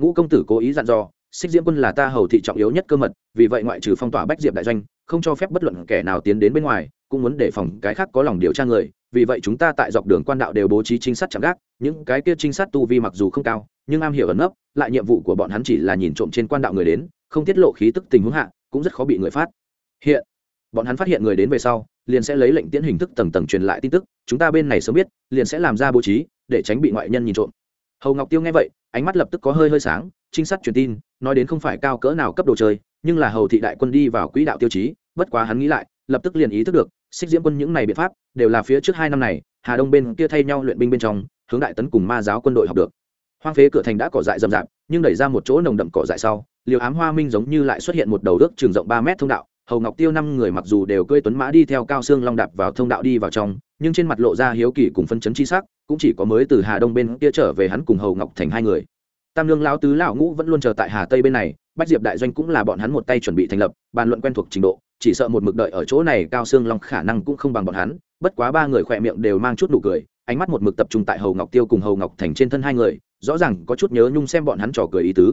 ngũ công tử cố ý dặn dò, xích diễm quân là ta hầu thị trọng yếu nhất cơ mật, vì vậy ngoại trừ phong tỏa bách diệp đại doanh, không cho phép bất luận kẻ nào tiến đến bên ngoài, cũng muốn đề phòng cái khác có lòng điều tra người. Vì vậy chúng ta tại dọc đường quan đạo đều bố trí trinh sát chạm gác, những cái kia trinh sát tu vi mặc dù không cao, nhưng am hiểu ẩn nấp, lại nhiệm vụ của bọn hắn chỉ là nhìn trộm trên quan đạo người đến, không tiết lộ khí tức tình huống hạ, cũng rất khó bị người phát hiện. Bọn hắn phát hiện người đến về sau, liền sẽ lấy lệnh tiễn hình thức tầng tầng truyền lại tin tức, chúng ta bên này sớm biết, liền sẽ làm ra bố trí, để tránh bị ngoại nhân nhìn trộm. Hầu ngọc tiêu nghe vậy ánh mắt lập tức có hơi hơi sáng, trinh sát truyền tin, nói đến không phải cao cỡ nào cấp đồ chơi, nhưng là hầu thị đại quân đi vào quỹ đạo tiêu chí, bất quá hắn nghĩ lại, lập tức liền ý thức được, xích diễm quân những này biện pháp, đều là phía trước hai năm này, hà đông bên kia thay nhau luyện binh bên trong, hướng đại tấn cùng ma giáo quân đội học được. Hoang phế cửa thành đã cỏ dại rậm rạp, nhưng đẩy ra một chỗ nồng đậm cỏ dại sau, liều ám hoa minh giống như lại xuất hiện một đầu ước trường rộng ba mét thông đạo hầu ngọc tiêu năm người mặc dù đều cưỡi tuấn mã đi theo cao xương long đạp vào thông đạo đi vào trong, nhưng trên mặt lộ ra hiếu kỳ cùng phân chấn chi sắc, cũng chỉ có mới từ hà đông bên kia trở về hắn cùng hầu ngọc thành hai người. Tam lương lão tứ lão ngũ vẫn luôn chờ tại hà tây bên này, bách diệp đại doanh cũng là bọn hắn một tay chuẩn bị thành lập, bàn luận quen thuộc trình độ, chỉ sợ một mực đợi ở chỗ này cao xương long khả năng cũng không bằng bọn hắn, bất quá ba người khỏe miệng đều mang chút nụ cười, ánh mắt một mực tập trung tại hầu ngọc tiêu cùng hầu ngọc thành trên thân hai người, rõ ràng có chút nhớ nhung xem bọn hắn trò cười ý tứ.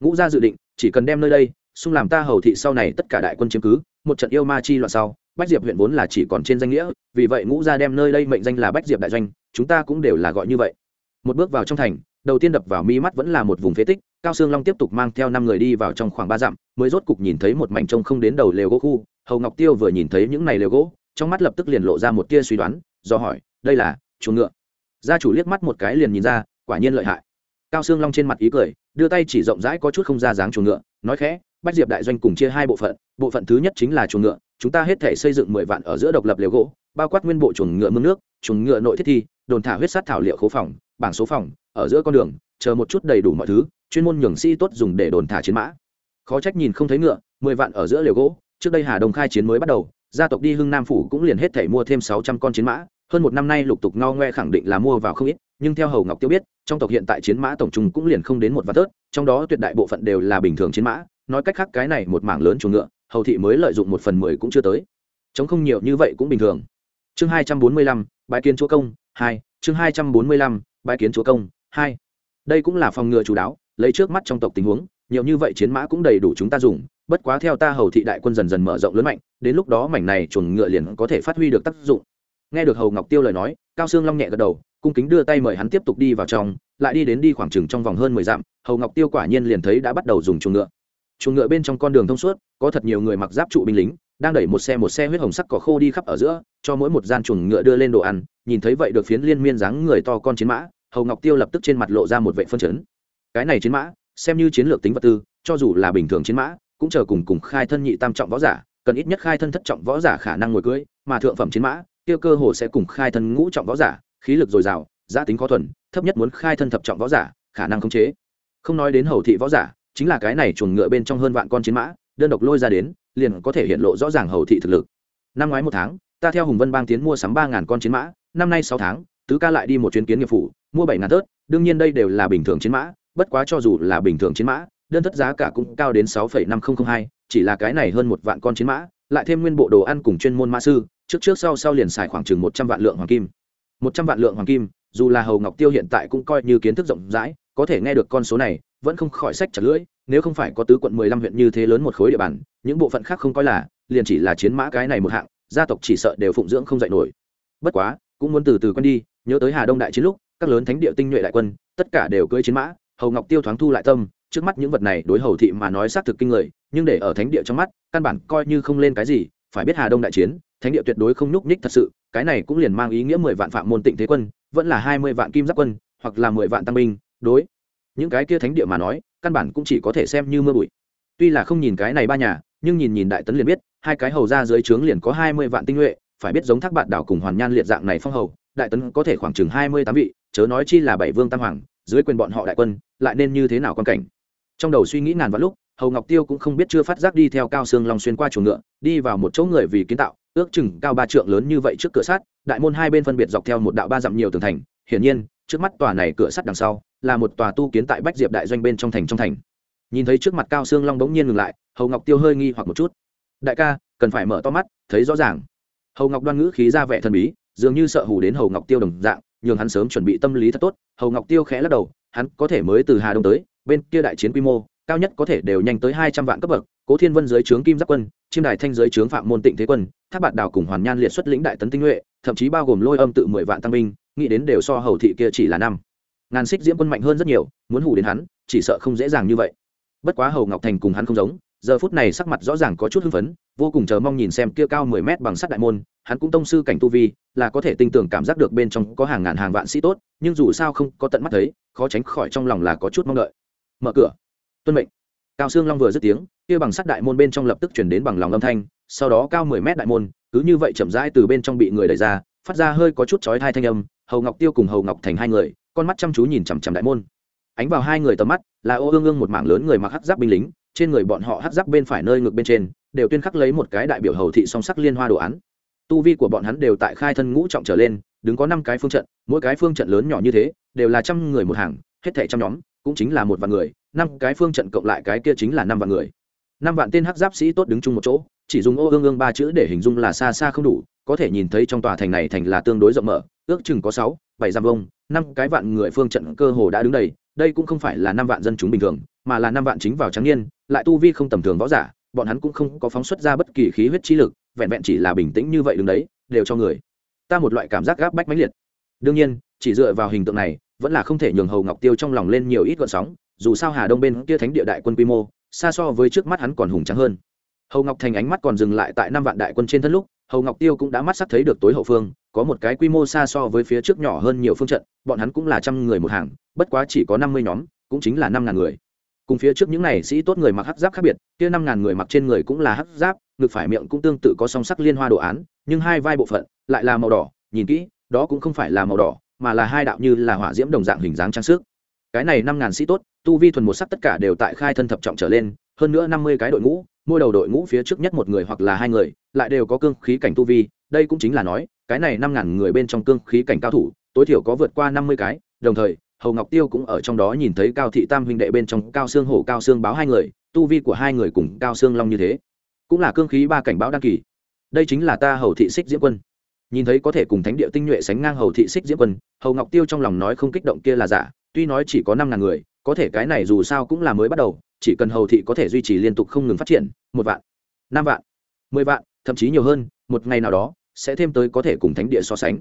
Ngũ gia dự định, chỉ cần đem nơi đây xung làm ta hầu thị sau này tất cả đại quân chiếm cứ, một trận yêu ma chi loạn sau, bách diệp huyện vốn là chỉ còn trên danh nghĩa, vì vậy ngũ gia đem nơi đây mệnh danh là bách diệp đại doanh, chúng ta cũng đều là gọi như vậy. Một bước vào trong thành, đầu tiên đập vào mi mắt vẫn là một vùng phế tích, cao sương long tiếp tục mang theo năm người đi vào trong khoảng ba dặm, mới rốt cục nhìn thấy một mảnh trông không đến đầu lều gỗ khu. Hầu ngọc tiêu vừa nhìn thấy những này lều gỗ, trong mắt lập tức liền lộ ra một tia suy đoán, do hỏi, đây là chuồng ngựa? Gia chủ liếc mắt một cái liền nhìn ra, quả nhiên lợi hại. Cao sương long trên mặt ý cười, đưa tay chỉ rộng rãi có chút không ra dáng chuồng ngựa, nói khẽ bách diệp đại doanh cùng chia hai bộ phận bộ phận thứ nhất chính là chuồng ngựa, chúng ta hết thể xây dựng mười vạn ở giữa độc lập liều gỗ, bao quát nguyên bộ chuồng ngựa mương nước, chuồng ngựa nội thiết thi, đồn thả huyết sát thảo liệu khố phòng, bảng số phòng, ở giữa con đường, chờ một chút đầy đủ mọi thứ, chuyên môn nhường sĩ tốt dùng để đồn thả chiến mã. Khó trách nhìn không thấy ngựa, mười vạn ở giữa liều gỗ, trước đây hà đông khai chiến mới bắt đầu, gia tộc đi hưng nam phủ cũng liền hết thể mua thêm sáu trăm con chiến mã, hơn một năm nay lục tục ngao ngoe khẳng định là mua vào không ít, nhưng theo hầu ngọc tiêu biết, trong tộc hiện tại chiến mã tổng trung cũng liền không đến một vạn tớt, trong đó tuyệt đại bộ phận đều là bình thường chiến mã nói cách khác cái này một mảng lớn chuồng ngựa, hầu thị mới lợi dụng một phần mười cũng chưa tới. Chống không nhiều như vậy cũng bình thường. Chương hai trăm bốn mươi lăm, bãi kiến chúa công, hai, chương hai trăm bốn mươi lăm, bãi kiến chúa công, hai. Đây cũng là phòng ngừa chủ đáo, lấy trước mắt trong tộc tình huống, nhiều như vậy chiến mã cũng đầy đủ chúng ta dùng, bất quá theo ta hầu thị đại quân dần dần mở rộng lớn mạnh, đến lúc đó mảnh này chuồng ngựa liền có thể phát huy được tác dụng. Nghe được hầu ngọc tiêu lời nói, cao sương long nhẹ gật đầu, cung kính đưa tay mời hắn tiếp tục đi vào trong, lại đi đến đi khoảng chừng trong vòng hơn mười dặm, hầu ngọc tiêu quả nhiên liền thấy đã bắt đầu dùng chuồng ngựa chuồng ngựa bên trong con đường thông suốt, có thật nhiều người mặc giáp trụ binh lính, đang đẩy một xe một xe huyết hồng sắc cỏ khô đi khắp ở giữa, cho mỗi một gian chuồng ngựa đưa lên đồ ăn, nhìn thấy vậy được phiến liên miên dáng người to con chiến mã, hầu ngọc tiêu lập tức trên mặt lộ ra một vệ phân chấn. Cái này chiến mã, xem như chiến lược tính vật tư, cho dù là bình thường chiến mã, cũng chờ cùng cùng khai thân nhị tam trọng võ giả, cần ít nhất khai thân thất trọng võ giả khả năng ngồi cưới, mà thượng phẩm chiến mã tiêu cơ hồ sẽ cùng khai thân ngũ trọng võ giả, khí lực dồi dào, giá tính khó thuần, thấp nhất muốn khai thân thập trọng võ giả, khả năng khống chế. Không nói đến hầu thị võ giả chính là cái này chuồng ngựa bên trong hơn vạn con chiến mã, đơn độc lôi ra đến, liền có thể hiện lộ rõ ràng hầu thị thực lực. Năm ngoái một tháng, ta theo hùng vân bang tiến mua sắm ba ngàn con chiến mã, năm nay sáu tháng, tứ ca lại đi một chuyến kiến nghiệp phủ, mua bảy ngàn tớt, đương nhiên đây đều là bình thường chiến mã, bất quá cho dù là bình thường chiến mã, đơn thất giá cả cũng cao đến sáu năm nghìn hai, chỉ là cái này hơn một vạn con chiến mã, lại thêm nguyên bộ đồ ăn cùng chuyên môn mã sư, trước trước sau sau liền xài khoảng chừng một trăm vạn lượng hoàng kim. Một trăm vạn lượng hoàng kim, dù là hầu ngọc tiêu hiện tại cũng coi như kiến thức rộng rãi, có thể nghe được con số này vẫn không khỏi sách chặt lưỡi, nếu không phải có tứ quận mười lăm huyện như thế lớn một khối địa bàn, những bộ phận khác không coi là, liền chỉ là chiến mã cái này một hạng, gia tộc chỉ sợ đều phụng dưỡng không dạy nổi. Bất quá, cũng muốn từ từ quen đi, nhớ tới hà đông đại chiến lúc, các lớn thánh địa tinh nhuệ đại quân, tất cả đều cưỡi chiến mã, hầu ngọc tiêu thoáng thu lại tâm, trước mắt những vật này đối hầu thị mà nói xác thực kinh người, nhưng để ở thánh địa trong mắt, căn bản coi như không lên cái gì, phải biết hà đông đại chiến, thánh địa tuyệt đối không nhúc nhích thật sự, cái này cũng liền mang ý nghĩa mười vạn phạm môn tịnh thế quân, vẫn là hai mươi vạn kim giáp quân, hoặc là mười vạn tăng binh, đối những cái kia thánh địa mà nói, căn bản cũng chỉ có thể xem như mưa bụi. Tuy là không nhìn cái này ba nhà, nhưng nhìn nhìn đại tấn liền biết, hai cái hầu ra dưới trướng liền có hai mươi vạn tinh nhuệ, phải biết giống thác bạn đảo cùng hoàn nhan liệt dạng này phong hầu, đại tấn có thể khoảng chừng hai mươi tám vị, chớ nói chi là bảy vương tam hoàng, dưới quyền bọn họ đại quân, lại nên như thế nào quan cảnh. Trong đầu suy nghĩ ngàn vạn lúc, hầu ngọc tiêu cũng không biết chưa phát giác đi theo cao sương long xuyên qua chuồng ngựa, đi vào một chỗ người vì kiến tạo, ước chừng cao ba trượng lớn như vậy trước cửa sát đại môn hai bên phân biệt dọc theo một đạo ba dặm nhiều tường thành, hiển nhiên trước mắt tòa này cửa sắt đằng sau là một tòa tu kiến tại bách diệp đại doanh bên trong thành trong thành. Nhìn thấy trước mặt cao xương long bỗng nhiên ngừng lại, hầu ngọc tiêu hơi nghi hoặc một chút. Đại ca, cần phải mở to mắt, thấy rõ ràng. Hầu ngọc đoan ngữ khí ra vẻ thần bí, dường như sợ hù đến hầu ngọc tiêu đồng dạng, nhường hắn sớm chuẩn bị tâm lý thật tốt. Hầu ngọc tiêu khẽ lắc đầu, hắn có thể mới từ hà đông tới, bên kia đại chiến quy mô, cao nhất có thể đều nhanh tới hai trăm vạn cấp bậc, cố thiên vân dưới trướng kim giáp quân, chiêm đài thanh dưới trướng phạm môn tịnh thế quân tháp bạt đào cùng hoàn nhan liệt xuất lĩnh đại tấn tinh nhuệ, thậm chí bao gồm lôi âm tự mười vạn tăng binh nghĩ đến đều so hầu thị kia chỉ là năm. Ngàn xích diễm quân mạnh hơn rất nhiều, muốn hủ đến hắn, chỉ sợ không dễ dàng như vậy. Bất quá hầu ngọc thành cùng hắn không giống, giờ phút này sắc mặt rõ ràng có chút hưng phấn, vô cùng chờ mong nhìn xem kia cao mười mét bằng sắt đại môn, hắn cũng tông sư cảnh tu vi, là có thể tin tưởng cảm giác được bên trong có hàng ngàn hàng vạn sĩ tốt, nhưng dù sao không có tận mắt thấy, khó tránh khỏi trong lòng là có chút mong đợi. Mở cửa. Tuân mệnh. Cao sương long vừa dứt tiếng, kia bằng sắt đại môn bên trong lập tức chuyển đến bằng lòng âm thanh, sau đó cao mười mét đại môn, cứ như vậy chậm rãi từ bên trong bị người đẩy ra phát ra hơi có chút chói tai thanh âm, hầu ngọc tiêu cùng hầu ngọc thành hai người, con mắt chăm chú nhìn chằm chằm đại môn. Ánh vào hai người tầm mắt, là ô ương ương một mảng lớn người mặc hắc giáp binh lính, trên người bọn họ hắc giáp bên phải nơi ngực bên trên, đều tuyên khắc lấy một cái đại biểu hầu thị song sắc liên hoa đồ án. Tu vi của bọn hắn đều tại khai thân ngũ trọng trở lên, đứng có năm cái phương trận, mỗi cái phương trận lớn nhỏ như thế, đều là trăm người một hàng, hết thảy trăm nhóm, cũng chính là một vạn người, năm cái phương trận cộng lại cái kia chính là năm vạn người. Năm vạn tên hắc giáp sĩ tốt đứng chung một chỗ, chỉ dùng ô ương ương ba chữ để hình dung là xa xa không đủ có thể nhìn thấy trong tòa thành này thành là tương đối rộng mở, ước chừng có sáu, bảy giam vông năm cái vạn người phương trận cơ hồ đã đứng đầy, đây cũng không phải là năm vạn dân chúng bình thường, mà là năm vạn chính vào trắng niên, lại tu vi không tầm thường võ giả, bọn hắn cũng không có phóng xuất ra bất kỳ khí huyết chi lực, vẹn vẹn chỉ là bình tĩnh như vậy đứng đấy, đều cho người ta một loại cảm giác gáp bách mãnh liệt. Đương nhiên, chỉ dựa vào hình tượng này, vẫn là không thể nhường hầu ngọc tiêu trong lòng lên nhiều ít gọn sóng, dù sao hà đông bên kia thánh địa đại quân quy mô, xa so với trước mắt hắn còn hùng trắng hơn. Hầu ngọc thành ánh mắt còn dừng lại tại năm vạn đại quân trên thân lúc hầu ngọc tiêu cũng đã mắt sắc thấy được tối hậu phương, có một cái quy mô xa so với phía trước nhỏ hơn nhiều phương trận, bọn hắn cũng là trăm người một hàng, bất quá chỉ có năm mươi nhóm, cũng chính là năm ngàn người. Cùng phía trước những này sĩ tốt người mặc hắc giáp khác biệt, kia năm ngàn người mặc trên người cũng là hắc giáp, ngực phải miệng cũng tương tự có song sắc liên hoa đồ án, nhưng hai vai bộ phận lại là màu đỏ, nhìn kỹ, đó cũng không phải là màu đỏ, mà là hai đạo như là hỏa diễm đồng dạng hình dáng trang sức. Cái này năm ngàn sĩ tốt, tu vi thuần một sắc tất cả đều tại khai thân thập trọng trở lên hơn nữa năm mươi cái đội ngũ, mỗi đầu đội ngũ phía trước nhất một người hoặc là hai người, lại đều có cương khí cảnh tu vi, đây cũng chính là nói, cái này năm ngàn người bên trong cương khí cảnh cao thủ, tối thiểu có vượt qua năm mươi cái, đồng thời, hầu ngọc tiêu cũng ở trong đó nhìn thấy cao thị tam huynh đệ bên trong cao xương hổ, cao xương báo hai người, tu vi của hai người cùng cao xương long như thế, cũng là cương khí ba cảnh báo đăng kỳ. Đây chính là ta hầu thị xích diễm quân. Nhìn thấy có thể cùng thánh địa tinh nhuệ sánh ngang hầu thị xích diễm quân, hầu ngọc tiêu trong lòng nói không kích động kia là giả, tuy nói chỉ có năm ngàn người có thể cái này dù sao cũng là mới bắt đầu, chỉ cần hầu thị có thể duy trì liên tục không ngừng phát triển, một vạn, năm vạn, mười vạn, thậm chí nhiều hơn, một ngày nào đó, sẽ thêm tới có thể cùng thánh địa so sánh.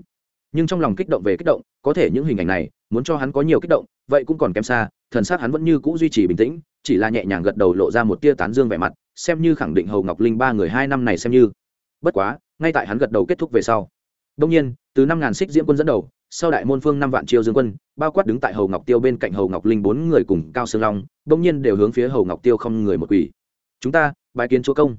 Nhưng trong lòng kích động về kích động, có thể những hình ảnh này, muốn cho hắn có nhiều kích động, vậy cũng còn kém xa, thần sát hắn vẫn như cũ duy trì bình tĩnh, chỉ là nhẹ nhàng gật đầu lộ ra một tia tán dương vẻ mặt, xem như khẳng định hầu ngọc linh ba người hai năm này xem như. Bất quá, ngay tại hắn gật đầu kết thúc về sau đông nhiên, từ năm ngàn xích diễm quân dẫn đầu sau đại môn phương năm vạn chiêu dương quân, bao quát đứng tại hầu ngọc tiêu bên cạnh hầu ngọc linh bốn người cùng cao sương long đông nhiên đều hướng phía hầu ngọc tiêu không người một quỷ chúng ta bài kiến chúa công.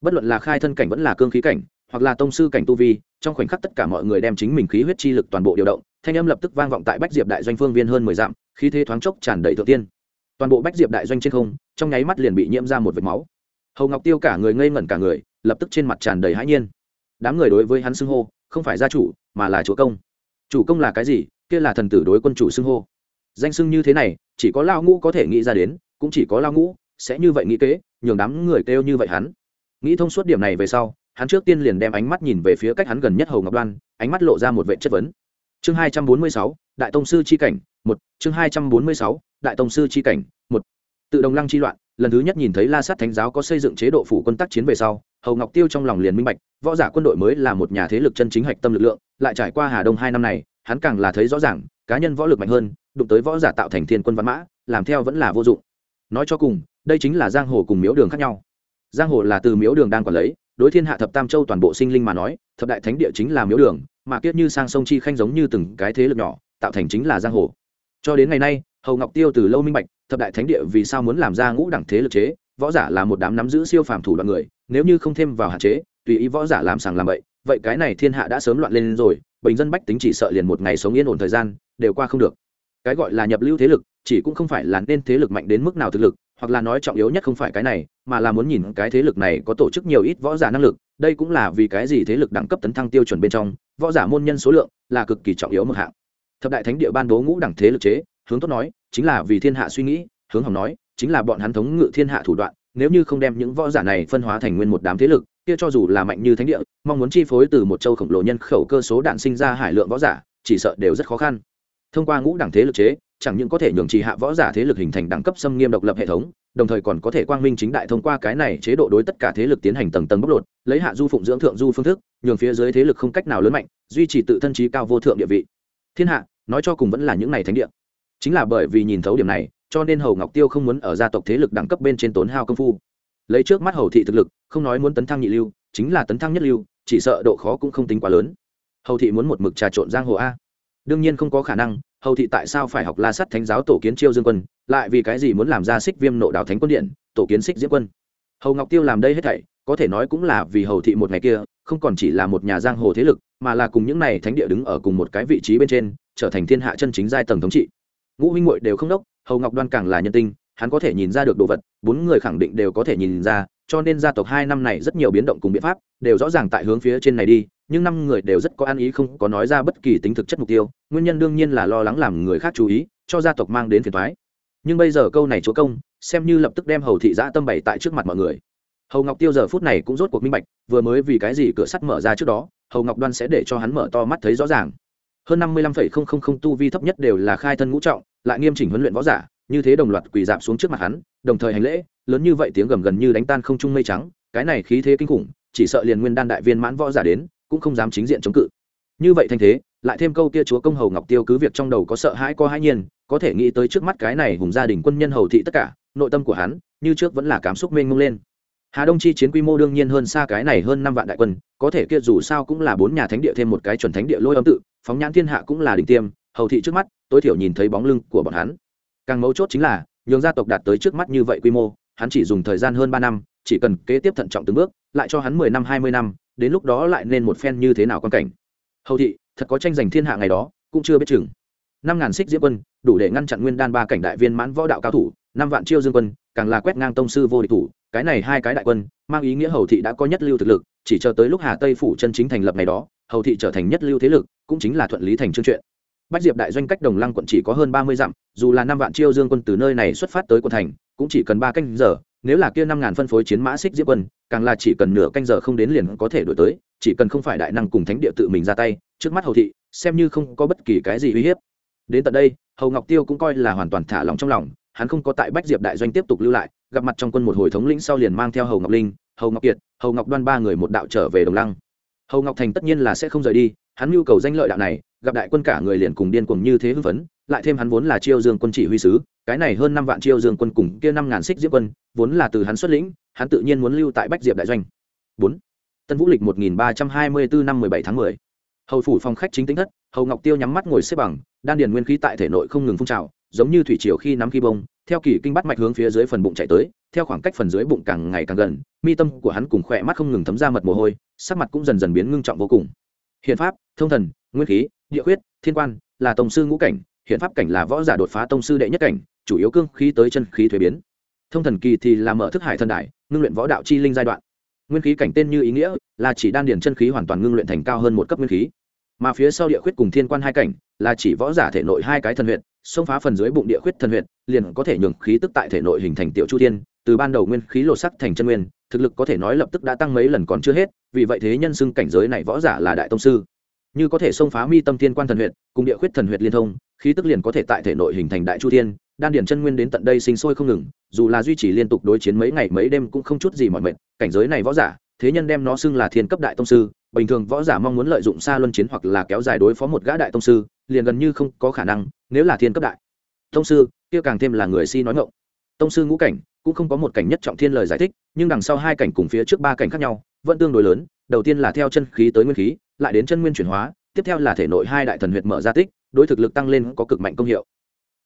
Bất luận là khai thân cảnh vẫn là cương khí cảnh, hoặc là tông sư cảnh tu vi, trong khoảnh khắc tất cả mọi người đem chính mình khí huyết chi lực toàn bộ điều động, thanh âm lập tức vang vọng tại bách diệp đại doanh phương viên hơn mười dặm, khí thế thoáng chốc tràn đầy thượng tiên. Toàn bộ bách diệp đại doanh trên không, trong nháy mắt liền bị nhiễm ra một vệt máu. Hầu ngọc tiêu cả người ngây ngẩn cả người, lập tức trên mặt tràn đầy hãi nhiên. Đám người đối với hắn xưng hô, không phải gia chủ, mà là chúa công chủ công là cái gì? Kia là thần tử đối quân chủ xưng hô. Danh xưng như thế này, chỉ có lao ngũ có thể nghĩ ra đến, cũng chỉ có lao ngũ sẽ như vậy nghĩ kế, nhường đám người kêu như vậy hắn. Nghĩ thông suốt điểm này về sau, hắn trước tiên liền đem ánh mắt nhìn về phía cách hắn gần nhất hầu ngọc đoan, ánh mắt lộ ra một vệ chất vấn. Chương hai trăm bốn mươi sáu, đại tông sư c h i cảnh, một. Chương hai trăm bốn mươi sáu, đại tông sư c h i cảnh, một. Tự đồng lăng chi loạn, lần thứ nhất nhìn thấy la sát thánh giáo có xây dựng chế độ phủ quân tác chiến về sau hầu ngọc tiêu trong lòng liền minh bạch, võ giả quân đội mới là một nhà thế lực chân chính hạch tâm lực lượng, lại trải qua hà đông hai năm này, hắn càng là thấy rõ ràng, cá nhân võ lực mạnh hơn, đụng tới võ giả tạo thành thiên quân văn mã, làm theo vẫn là vô dụng. Nói cho cùng, đây chính là giang hồ cùng miếu đường khác nhau. Giang hồ là từ miếu đường đang quản lấy, đối thiên hạ thập tam châu toàn bộ sinh linh mà nói, thập đại thánh địa chính là miếu đường, mà kiết như sang sông chi khanh giống như từng cái thế lực nhỏ, tạo thành chính là giang hồ. Cho đến ngày nay, hầu ngọc tiêu từ lâu minh bạch, thập đại thánh địa vì sao muốn làm ra ngũ đẳng thế lực chế võ giả là một đám nắm giữ siêu phàm thủ đoạn người, nếu như không thêm vào hạn chế, tùy ý võ giả làm sàng làm bậy, vậy cái này thiên hạ đã sớm loạn lên rồi, bình dân bách tính chỉ sợ liền một ngày sống yên ổn thời gian, đều qua không được. Cái gọi là nhập lưu thế lực, chỉ cũng không phải là nên thế lực mạnh đến mức nào thực lực, hoặc là nói trọng yếu nhất không phải cái này, mà là muốn nhìn cái thế lực này có tổ chức nhiều ít võ giả năng lực, đây cũng là vì cái gì thế lực đẳng cấp tấn thăng tiêu chuẩn bên trong, võ giả môn nhân số lượng là cực kỳ trọng yếu một hạng. Thập đại thánh địa ban bố ngũ đẳng thế lực chế, hướng tốt nói, chính là vì thiên hạ suy nghĩ, hướng hỏng nói chính là bọn hắn thống ngự thiên hạ thủ đoạn, nếu như không đem những võ giả này phân hóa thành nguyên một đám thế lực, kia cho dù là mạnh như thánh địa, mong muốn chi phối từ một châu khổng lồ nhân khẩu cơ số đạn sinh ra hải lượng võ giả, chỉ sợ đều rất khó khăn. Thông qua ngũ đẳng thế lực chế, chẳng những có thể nhường trì hạ võ giả thế lực hình thành đẳng cấp xâm nghiêm độc lập hệ thống, đồng thời còn có thể quang minh chính đại thông qua cái này chế độ đối tất cả thế lực tiến hành tầng tầng bóc lột, lấy hạ du phụng dưỡng thượng du phương thức, nhường phía dưới thế lực không cách nào lớn mạnh, duy trì tự thân trí cao vô thượng địa vị. Thiên hạ, nói cho cùng vẫn là những này thánh địa. Chính là bởi vì nhìn thấu điểm này cho nên hầu ngọc tiêu không muốn ở gia tộc thế lực đẳng cấp bên trên tốn hao công phu. Lấy trước mắt hầu thị thực lực, không nói muốn tấn thăng nhị lưu, chính là tấn thăng nhất lưu, chỉ sợ độ khó cũng không tính quá lớn. Hầu thị muốn một mực trà trộn giang hồ a. Đương nhiên không có khả năng, hầu thị tại sao phải học la sắt thánh giáo tổ kiến chiêu dương quân, lại vì cái gì muốn làm ra xích viêm nộ đào thánh quân điện, tổ kiến xích diễm quân. Hầu ngọc tiêu làm đây hết thảy, có thể nói cũng là vì hầu thị một ngày kia, không còn chỉ là một nhà giang hồ thế lực, mà là cùng những này thánh địa đứng ở cùng một cái vị trí bên trên, trở thành thiên hạ chân chính giai tầng thống trị. Ngũ huynh muội đều không đốc hầu ngọc đoan càng là nhân tinh, hắn có thể nhìn ra được đồ vật, bốn người khẳng định đều có thể nhìn ra, cho nên gia tộc hai năm này rất nhiều biến động cùng biện pháp đều rõ ràng tại hướng phía trên này đi, nhưng năm người đều rất có ăn ý không có nói ra bất kỳ tính thực chất mục tiêu, nguyên nhân đương nhiên là lo lắng làm người khác chú ý, cho gia tộc mang đến phiền thoái nhưng bây giờ câu này chúa công, xem như lập tức đem hầu thị giã tâm bày tại trước mặt mọi người. Hầu ngọc tiêu giờ phút này cũng rốt cuộc minh bạch, vừa mới vì cái gì cửa sắt mở ra trước đó, hầu ngọc đoan sẽ để cho hắn mở to mắt thấy rõ ràng. Hơn năm mươi lăm phẩy không không không tu vi thấp nhất đều là khai thân ngũ trọng lại nghiêm chỉnh huấn luyện võ giả, như thế đồng loạt quỳ dạp xuống trước mặt hắn, đồng thời hành lễ, lớn như vậy tiếng gầm gần như đánh tan không trung mây trắng, cái này khí thế kinh khủng, chỉ sợ liền nguyên đan đại viên mãn võ giả đến, cũng không dám chính diện chống cự. Như vậy thanh thế, lại thêm câu kia chúa công hầu ngọc tiêu cứ việc trong đầu có sợ hãi có hãi nhiên, có thể nghĩ tới trước mắt cái này hùng gia đình quân nhân hầu thị tất cả, nội tâm của hắn, như trước vẫn là cảm xúc mênh mông lên. Hà đông chi chiến quy mô đương nhiên hơn xa cái này hơn năm vạn đại quân, có thể kia dù sao cũng là bốn nhà thánh địa thêm một cái chuẩn thánh địa lôi âm tự, phóng nhãn thiên hạ cũng là đỉnh tiêm, hầu thị trước mắt tối thiểu nhìn thấy bóng lưng của bọn hắn. Càng mấu chốt chính là, nhường gia tộc đạt tới trước mắt như vậy quy mô, hắn chỉ dùng thời gian hơn ba năm, chỉ cần kế tiếp thận trọng từng bước, lại cho hắn mười năm, hai mươi năm, đến lúc đó lại nên một phen như thế nào quan cảnh. Hầu thị, thật có tranh giành thiên hạ ngày đó, cũng chưa biết chừng. Năm ngàn xích diễm quân, đủ để ngăn chặn nguyên đan ba cảnh đại viên mãn võ đạo cao thủ, năm vạn chiêu dương quân, càng là quét ngang tông sư vô địch thủ, cái này hai cái đại quân, mang ý nghĩa hầu thị đã có nhất lưu thực lực, chỉ chờ tới lúc hà tây phủ chân chính thành lập ngày đó, hầu thị trở thành nhất lưu thế lực, cũng chính là thuận lý thành chương chuyện bách diệp đại doanh cách đồng lăng quận chỉ có hơn ba mươi dặm, dù là năm vạn chiêu dương quân từ nơi này xuất phát tới quận thành, cũng chỉ cần ba canh giờ, nếu là kia năm ngàn phân phối chiến mã xích diễm quân, càng là chỉ cần nửa canh giờ không đến liền có thể đổi tới, chỉ cần không phải đại năng cùng thánh địa tự mình ra tay, trước mắt hầu thị, xem như không có bất kỳ cái gì uy hiếp. Đến tận đây, hầu ngọc tiêu cũng coi là hoàn toàn thả lòng trong lòng, hắn không có tại bách diệp đại doanh tiếp tục lưu lại, gặp mặt trong quân một hồi thống lĩnh sau liền mang theo hầu ngọc linh, hầu ngọc kiệt, hầu ngọc đoan ba người một đạo trở về đồng lăng. Hầu ngọc thành tất nhiên là sẽ không rời đi, hắn nhu cầu danh lợi đạo này gặp đại quân cả người liền cùng điên cuồng như thế hưng phấn, lại thêm hắn vốn là chiêu dương quân chỉ huy sứ, cái này hơn năm vạn chiêu dương quân cùng kia năm ngàn xích diễm quân, vốn là từ hắn xuất lĩnh, hắn tự nhiên muốn lưu tại bách diệp đại doanh. Bốn. Tân vũ lịch một nghìn ba trăm hai mươi bốn năm mười bảy tháng mười. Hầu phủ phòng khách chính tính thất, hầu ngọc tiêu nhắm mắt ngồi xếp bằng, đan điền nguyên khí tại thể nội không ngừng phun trào, giống như thủy triều khi nắm khi bông, theo kỳ kinh bắt mạch hướng phía dưới phần bụng chạy tới, theo khoảng cách phần dưới bụng càng ngày càng gần, mi tâm của hắn cùng khỏe mắt không ngừng thấm ra mật mồ hôi, sắc mặt cũng dần dần biến ngưng trọng vô cùng. Hiện pháp, thông thần, nguyên khí địa huyết thiên quan, là tổng sư ngũ cảnh, hiện pháp cảnh là võ giả đột phá tông sư đệ nhất cảnh, chủ yếu cương khí tới chân khí thuế biến. Thông thần kỳ thì là mở thức hải thần đại, ngưng luyện võ đạo chi linh giai đoạn. Nguyên khí cảnh tên như ý nghĩa, là chỉ đan điền chân khí hoàn toàn ngưng luyện thành cao hơn một cấp nguyên khí. Mà phía sau địa khuyết cùng thiên quan hai cảnh, là chỉ võ giả thể nội hai cái thần huyện xông phá phần dưới bụng địa khuyết thần huyện liền có thể nhường khí tức tại thể nội hình thành tiểu chu thiên, từ ban đầu nguyên khí lột sắc thành chân nguyên, thực lực có thể nói lập tức đã tăng mấy lần còn chưa hết, vì vậy thế nhân xưng cảnh giới này võ giả là đại tông sư như có thể xông phá mi tâm thiên quan thần huyệt, cùng địa khuyết thần huyệt liên thông khí tức liền có thể tại thể nội hình thành đại chu thiên đan điển chân nguyên đến tận đây sinh sôi không ngừng dù là duy trì liên tục đối chiến mấy ngày mấy đêm cũng không chút gì mọi mệt cảnh giới này võ giả thế nhân đem nó xưng là thiên cấp đại tông sư bình thường võ giả mong muốn lợi dụng xa luân chiến hoặc là kéo dài đối phó một gã đại tông sư liền gần như không có khả năng nếu là thiên cấp đại tông sư kia càng thêm là người si nói ngộng tông sư ngũ cảnh cũng không có một cảnh nhất trọng thiên lời giải thích nhưng đằng sau hai cảnh cùng phía trước ba cảnh khác nhau vẫn tương đối lớn đầu tiên là theo chân khí tới nguyên khí lại đến chân nguyên chuyển hóa, tiếp theo là thể nội hai đại thần huyệt mở ra tích, đối thực lực tăng lên có cực mạnh công hiệu.